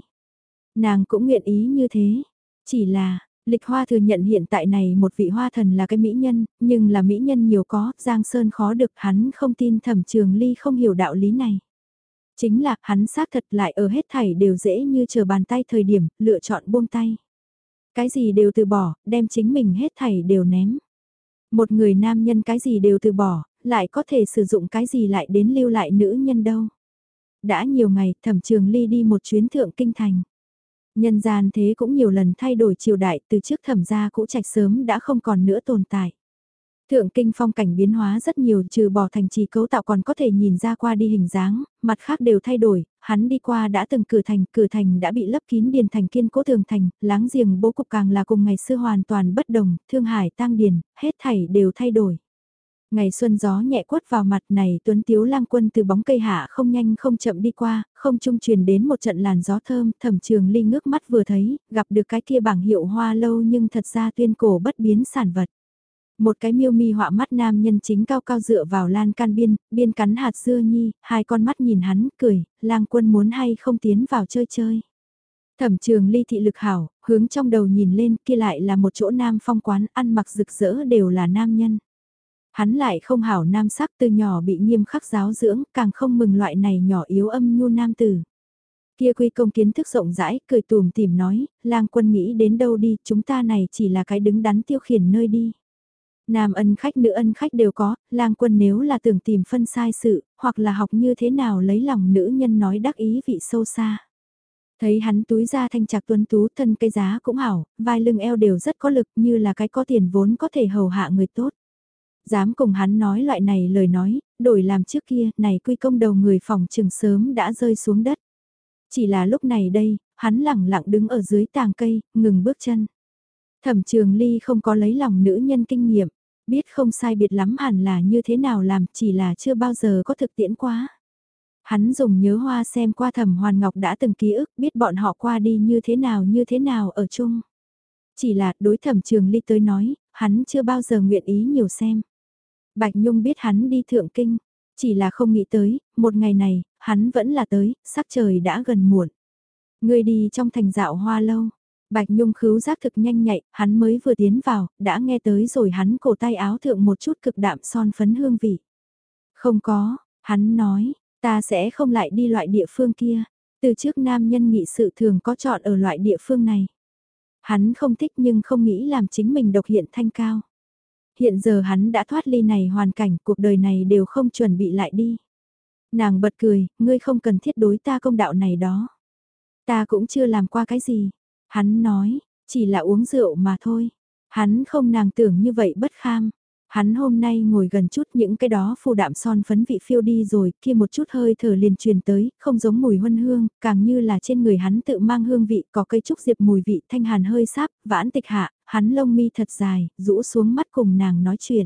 Speaker 1: Nàng cũng nguyện ý như thế, chỉ là, Lịch Hoa thừa nhận hiện tại này một vị hoa thần là cái mỹ nhân, nhưng là mỹ nhân nhiều có, Giang Sơn khó được hắn không tin thẩm trường ly không hiểu đạo lý này. Chính là hắn xác thật lại ở hết thảy đều dễ như chờ bàn tay thời điểm, lựa chọn buông tay. Cái gì đều từ bỏ, đem chính mình hết thảy đều ném. Một người nam nhân cái gì đều từ bỏ, lại có thể sử dụng cái gì lại đến lưu lại nữ nhân đâu. Đã nhiều ngày, thẩm trường ly đi một chuyến thượng kinh thành. Nhân gian thế cũng nhiều lần thay đổi triều đại từ trước thẩm gia cũ trạch sớm đã không còn nữa tồn tại. Thượng kinh phong cảnh biến hóa rất nhiều trừ bỏ thành trì cấu tạo còn có thể nhìn ra qua đi hình dáng, mặt khác đều thay đổi, hắn đi qua đã từng cử thành, cử thành đã bị lấp kín điền thành kiên cố tường thành, láng giềng bố cục càng là cùng ngày xưa hoàn toàn bất đồng, thương hải tăng điền, hết thảy đều thay đổi. Ngày xuân gió nhẹ quất vào mặt này tuấn tiếu lang quân từ bóng cây hạ không nhanh không chậm đi qua, không trung truyền đến một trận làn gió thơm, thẩm trường ly ngước mắt vừa thấy, gặp được cái kia bảng hiệu hoa lâu nhưng thật ra tuyên cổ bất biến sản vật. Một cái miêu mi họa mắt nam nhân chính cao cao dựa vào lan can biên, biên cắn hạt dưa nhi, hai con mắt nhìn hắn, cười, lang quân muốn hay không tiến vào chơi chơi. Thẩm trường ly thị lực hảo, hướng trong đầu nhìn lên kia lại là một chỗ nam phong quán ăn mặc rực rỡ đều là nam nhân. Hắn lại không hảo nam sắc từ nhỏ bị nghiêm khắc giáo dưỡng, càng không mừng loại này nhỏ yếu âm nhu nam tử. Kia quy công kiến thức rộng rãi, cười tùm tìm nói, lang quân nghĩ đến đâu đi, chúng ta này chỉ là cái đứng đắn tiêu khiển nơi đi. Nam ân khách nữ ân khách đều có, lang quân nếu là tưởng tìm phân sai sự, hoặc là học như thế nào lấy lòng nữ nhân nói đắc ý vị sâu xa. Thấy hắn túi ra thanh trạc tuấn tú thân cây giá cũng hảo, vai lưng eo đều rất có lực như là cái có tiền vốn có thể hầu hạ người tốt. Dám cùng hắn nói loại này lời nói, đổi làm trước kia, này quy công đầu người phòng trường sớm đã rơi xuống đất. Chỉ là lúc này đây, hắn lẳng lặng đứng ở dưới tàng cây, ngừng bước chân. Thẩm trường ly không có lấy lòng nữ nhân kinh nghiệm, biết không sai biệt lắm hẳn là như thế nào làm, chỉ là chưa bao giờ có thực tiễn quá. Hắn dùng nhớ hoa xem qua thẩm hoàn ngọc đã từng ký ức, biết bọn họ qua đi như thế nào như thế nào ở chung. Chỉ là đối thẩm trường ly tới nói, hắn chưa bao giờ nguyện ý nhiều xem. Bạch Nhung biết hắn đi thượng kinh, chỉ là không nghĩ tới, một ngày này, hắn vẫn là tới, sắc trời đã gần muộn. Người đi trong thành dạo hoa lâu, Bạch Nhung khứu giác thực nhanh nhạy, hắn mới vừa tiến vào, đã nghe tới rồi hắn cổ tay áo thượng một chút cực đạm son phấn hương vị. Không có, hắn nói, ta sẽ không lại đi loại địa phương kia, từ trước nam nhân nghị sự thường có chọn ở loại địa phương này. Hắn không thích nhưng không nghĩ làm chính mình độc hiện thanh cao. Hiện giờ hắn đã thoát ly này hoàn cảnh, cuộc đời này đều không chuẩn bị lại đi. Nàng bật cười, ngươi không cần thiết đối ta công đạo này đó. Ta cũng chưa làm qua cái gì. Hắn nói, chỉ là uống rượu mà thôi. Hắn không nàng tưởng như vậy bất kham. Hắn hôm nay ngồi gần chút những cái đó phù đạm son phấn vị phiêu đi rồi, kia một chút hơi thở liền truyền tới, không giống mùi huân hương, càng như là trên người hắn tự mang hương vị, có cây trúc diệp mùi vị thanh hàn hơi sáp, vãn tịch hạ, hắn lông mi thật dài, rũ xuống mắt cùng nàng nói chuyện.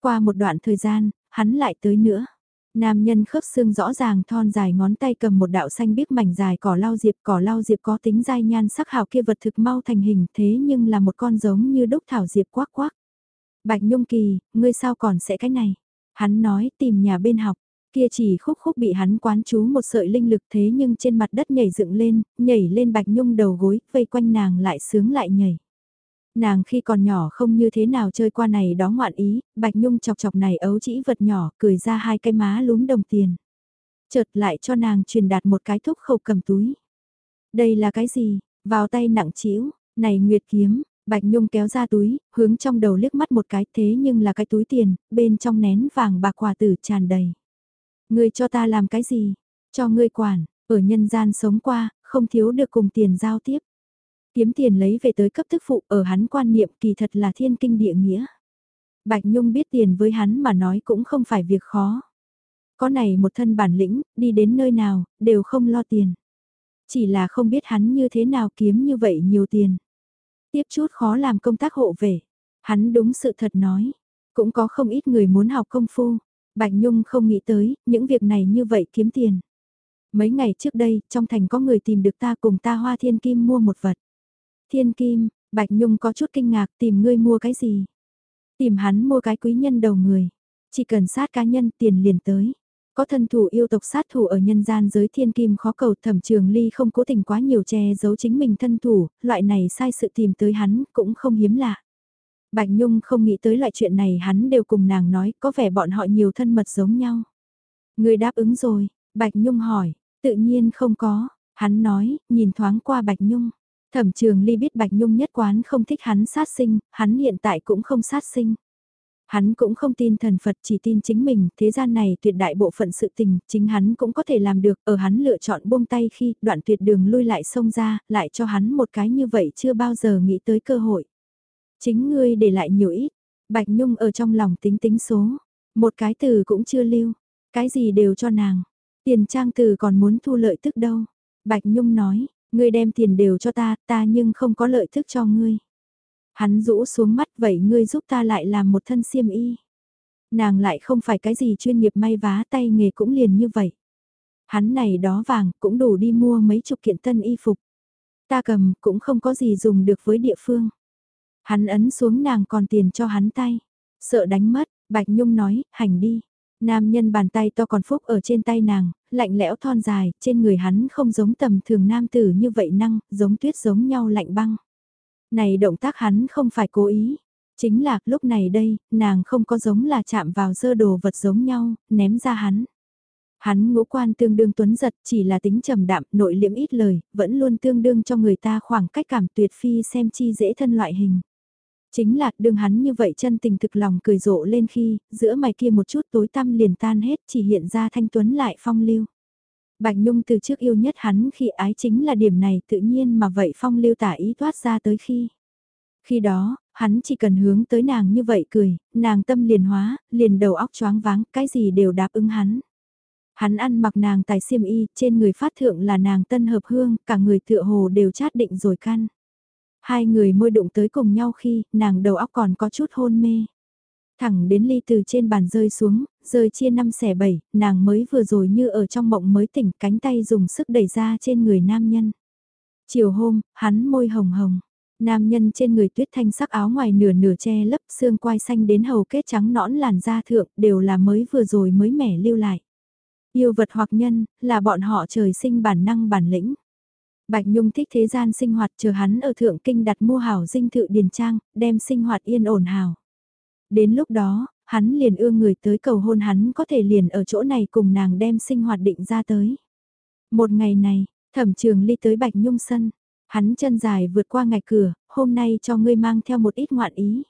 Speaker 1: Qua một đoạn thời gian, hắn lại tới nữa. Nam nhân khớp xương rõ ràng thon dài ngón tay cầm một đạo xanh biếc mảnh dài cỏ lau diệp cỏ lau diệp có tính dai nhan sắc hào kia vật thực mau thành hình thế nhưng là một con giống như đúc thảo diệp quắc quắc. Bạch Nhung Kỳ, ngươi sao còn sẽ cái này? Hắn nói tìm nhà bên học, kia chỉ khúc khúc bị hắn quán chú một sợi linh lực thế nhưng trên mặt đất nhảy dựng lên, nhảy lên Bạch Nhung đầu gối, vây quanh nàng lại sướng lại nhảy. Nàng khi còn nhỏ không như thế nào chơi qua này đó ngoạn ý, Bạch Nhung chọc chọc này ấu chỉ vật nhỏ, cười ra hai cái má lúm đồng tiền. Chợt lại cho nàng truyền đạt một cái thúc khâu cầm túi. Đây là cái gì? Vào tay nặng chĩu, Này Nguyệt kiếm, Bạch Nhung kéo ra túi, hướng trong đầu liếc mắt một cái thế nhưng là cái túi tiền, bên trong nén vàng bạc quả tử tràn đầy. Ngươi cho ta làm cái gì? Cho ngươi quản, ở nhân gian sống qua, không thiếu được cùng tiền giao tiếp. Kiếm tiền lấy về tới cấp thức phụ ở hắn quan niệm kỳ thật là thiên kinh địa nghĩa. Bạch Nhung biết tiền với hắn mà nói cũng không phải việc khó. Có này một thân bản lĩnh, đi đến nơi nào, đều không lo tiền. Chỉ là không biết hắn như thế nào kiếm như vậy nhiều tiền. Tiếp chút khó làm công tác hộ về. Hắn đúng sự thật nói. Cũng có không ít người muốn học công phu. Bạch Nhung không nghĩ tới, những việc này như vậy kiếm tiền. Mấy ngày trước đây, trong thành có người tìm được ta cùng ta hoa thiên kim mua một vật. Thiên kim, Bạch Nhung có chút kinh ngạc tìm ngươi mua cái gì? Tìm hắn mua cái quý nhân đầu người. Chỉ cần sát cá nhân tiền liền tới. Có thân thủ yêu tộc sát thủ ở nhân gian giới thiên kim khó cầu thẩm trường ly không cố tình quá nhiều che giấu chính mình thân thủ, loại này sai sự tìm tới hắn cũng không hiếm lạ. Bạch Nhung không nghĩ tới loại chuyện này hắn đều cùng nàng nói có vẻ bọn họ nhiều thân mật giống nhau. Người đáp ứng rồi, Bạch Nhung hỏi, tự nhiên không có, hắn nói, nhìn thoáng qua Bạch Nhung. Thẩm trường ly biết Bạch Nhung nhất quán không thích hắn sát sinh, hắn hiện tại cũng không sát sinh. Hắn cũng không tin thần Phật chỉ tin chính mình, thế gian này tuyệt đại bộ phận sự tình, chính hắn cũng có thể làm được, ở hắn lựa chọn buông tay khi đoạn tuyệt đường lui lại xông ra, lại cho hắn một cái như vậy chưa bao giờ nghĩ tới cơ hội. Chính ngươi để lại nhiều ít, Bạch Nhung ở trong lòng tính tính số, một cái từ cũng chưa lưu, cái gì đều cho nàng, tiền trang từ còn muốn thu lợi tức đâu. Bạch Nhung nói, ngươi đem tiền đều cho ta, ta nhưng không có lợi thức cho ngươi. Hắn rũ xuống mắt vậy ngươi giúp ta lại làm một thân xiêm y. Nàng lại không phải cái gì chuyên nghiệp may vá tay nghề cũng liền như vậy. Hắn này đó vàng cũng đủ đi mua mấy chục kiện tân y phục. Ta cầm cũng không có gì dùng được với địa phương. Hắn ấn xuống nàng còn tiền cho hắn tay. Sợ đánh mất, Bạch Nhung nói, hành đi. Nam nhân bàn tay to còn phúc ở trên tay nàng, lạnh lẽo thon dài, trên người hắn không giống tầm thường nam tử như vậy năng, giống tuyết giống nhau lạnh băng. Này động tác hắn không phải cố ý. Chính là lúc này đây, nàng không có giống là chạm vào dơ đồ vật giống nhau, ném ra hắn. Hắn ngũ quan tương đương tuấn giật chỉ là tính trầm đạm, nội liễm ít lời, vẫn luôn tương đương cho người ta khoảng cách cảm tuyệt phi xem chi dễ thân loại hình. Chính là đương hắn như vậy chân tình thực lòng cười rộ lên khi, giữa mày kia một chút tối tăm liền tan hết chỉ hiện ra thanh tuấn lại phong lưu. Bạch Nhung từ trước yêu nhất hắn khi ái chính là điểm này tự nhiên mà vậy phong lưu tả ý thoát ra tới khi. Khi đó, hắn chỉ cần hướng tới nàng như vậy cười, nàng tâm liền hóa, liền đầu óc choáng váng, cái gì đều đáp ứng hắn. Hắn ăn mặc nàng tài xiêm y, trên người phát thượng là nàng tân hợp hương, cả người tựa hồ đều chát định rồi căn. Hai người môi đụng tới cùng nhau khi, nàng đầu óc còn có chút hôn mê. Thẳng đến ly từ trên bàn rơi xuống, rơi chia năm xẻ bảy, nàng mới vừa rồi như ở trong mộng mới tỉnh cánh tay dùng sức đẩy ra trên người nam nhân. Chiều hôm, hắn môi hồng hồng. Nam nhân trên người tuyết thanh sắc áo ngoài nửa nửa che lấp xương quai xanh đến hầu kết trắng nõn làn da thượng đều là mới vừa rồi mới mẻ lưu lại. Yêu vật hoặc nhân, là bọn họ trời sinh bản năng bản lĩnh. Bạch Nhung thích thế gian sinh hoạt chờ hắn ở thượng kinh đặt mua hảo dinh thự điền trang, đem sinh hoạt yên ổn hảo. Đến lúc đó, hắn liền ưa người tới cầu hôn hắn có thể liền ở chỗ này cùng nàng đem sinh hoạt định ra tới. Một ngày này, thẩm trường ly tới Bạch Nhung sân, hắn chân dài vượt qua ngạch cửa, hôm nay cho ngươi mang theo một ít ngoạn ý.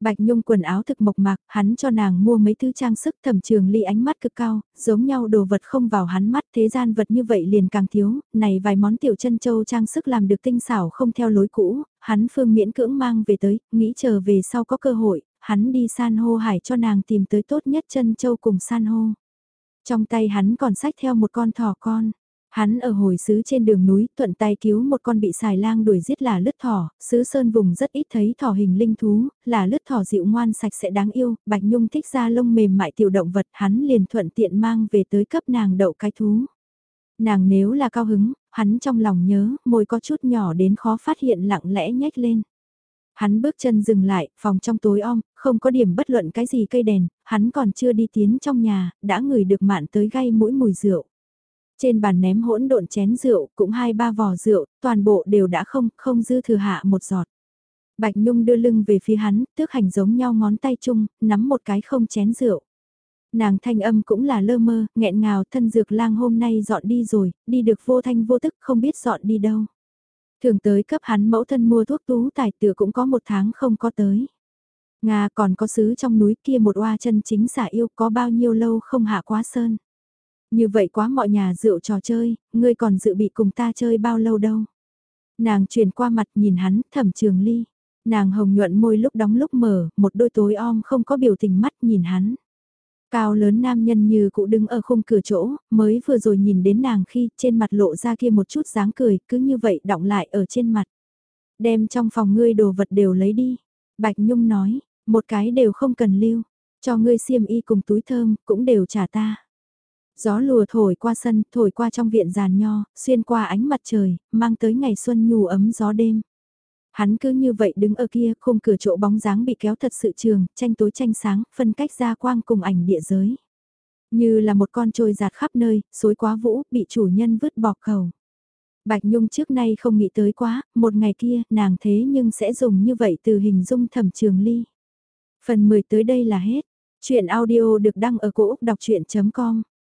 Speaker 1: Bạch Nhung quần áo thực mộc mạc, hắn cho nàng mua mấy thứ trang sức thẩm trường ly ánh mắt cực cao, giống nhau đồ vật không vào hắn mắt thế gian vật như vậy liền càng thiếu, này vài món tiểu chân châu trang sức làm được tinh xảo không theo lối cũ, hắn phương miễn cưỡng mang về tới, nghĩ chờ về sau có cơ hội, hắn đi san hô hải cho nàng tìm tới tốt nhất chân châu cùng san hô. Trong tay hắn còn sách theo một con thỏ con. Hắn ở hồi xứ trên đường núi, thuận tay cứu một con bị xài lang đuổi giết là lứt thỏ, xứ sơn vùng rất ít thấy thỏ hình linh thú, là lứt thỏ dịu ngoan sạch sẽ đáng yêu, Bạch Nhung thích ra lông mềm mại tiểu động vật, hắn liền thuận tiện mang về tới cấp nàng đậu cái thú. Nàng nếu là cao hứng, hắn trong lòng nhớ, môi có chút nhỏ đến khó phát hiện lặng lẽ nhếch lên. Hắn bước chân dừng lại, phòng trong tối om, không có điểm bất luận cái gì cây đèn, hắn còn chưa đi tiến trong nhà, đã ngửi được mạn tới gây mũi mùi rượu. Trên bàn ném hỗn độn chén rượu, cũng hai ba vò rượu, toàn bộ đều đã không, không dư thừa hạ một giọt. Bạch Nhung đưa lưng về phía hắn, tước hành giống nhau ngón tay chung, nắm một cái không chén rượu. Nàng thanh âm cũng là lơ mơ, nghẹn ngào thân dược lang hôm nay dọn đi rồi, đi được vô thanh vô tức không biết dọn đi đâu. Thường tới cấp hắn mẫu thân mua thuốc tú tài tựa cũng có một tháng không có tới. Nga còn có sứ trong núi kia một oa chân chính xả yêu có bao nhiêu lâu không hạ quá sơn. Như vậy quá mọi nhà rượu trò chơi, ngươi còn dự bị cùng ta chơi bao lâu đâu. Nàng chuyển qua mặt nhìn hắn, thẩm trường ly. Nàng hồng nhuận môi lúc đóng lúc mở, một đôi tối om không có biểu tình mắt nhìn hắn. Cao lớn nam nhân như cụ đứng ở khung cửa chỗ, mới vừa rồi nhìn đến nàng khi trên mặt lộ ra kia một chút dáng cười, cứ như vậy đọng lại ở trên mặt. Đem trong phòng ngươi đồ vật đều lấy đi. Bạch Nhung nói, một cái đều không cần lưu, cho ngươi xiêm y cùng túi thơm, cũng đều trả ta. Gió lùa thổi qua sân, thổi qua trong viện giàn nho, xuyên qua ánh mặt trời, mang tới ngày xuân nhu ấm gió đêm. Hắn cứ như vậy đứng ở kia, khung cửa chỗ bóng dáng bị kéo thật sự trường, tranh tối tranh sáng, phân cách ra quang cùng ảnh địa giới. Như là một con trôi giạt khắp nơi, xối quá vũ, bị chủ nhân vứt bỏ cầu. Bạch Nhung trước nay không nghĩ tới quá, một ngày kia, nàng thế nhưng sẽ dùng như vậy từ hình dung thẩm trường ly. Phần 10 tới đây là hết. Chuyện audio được đăng ở cổ Úc đọc chuyện.com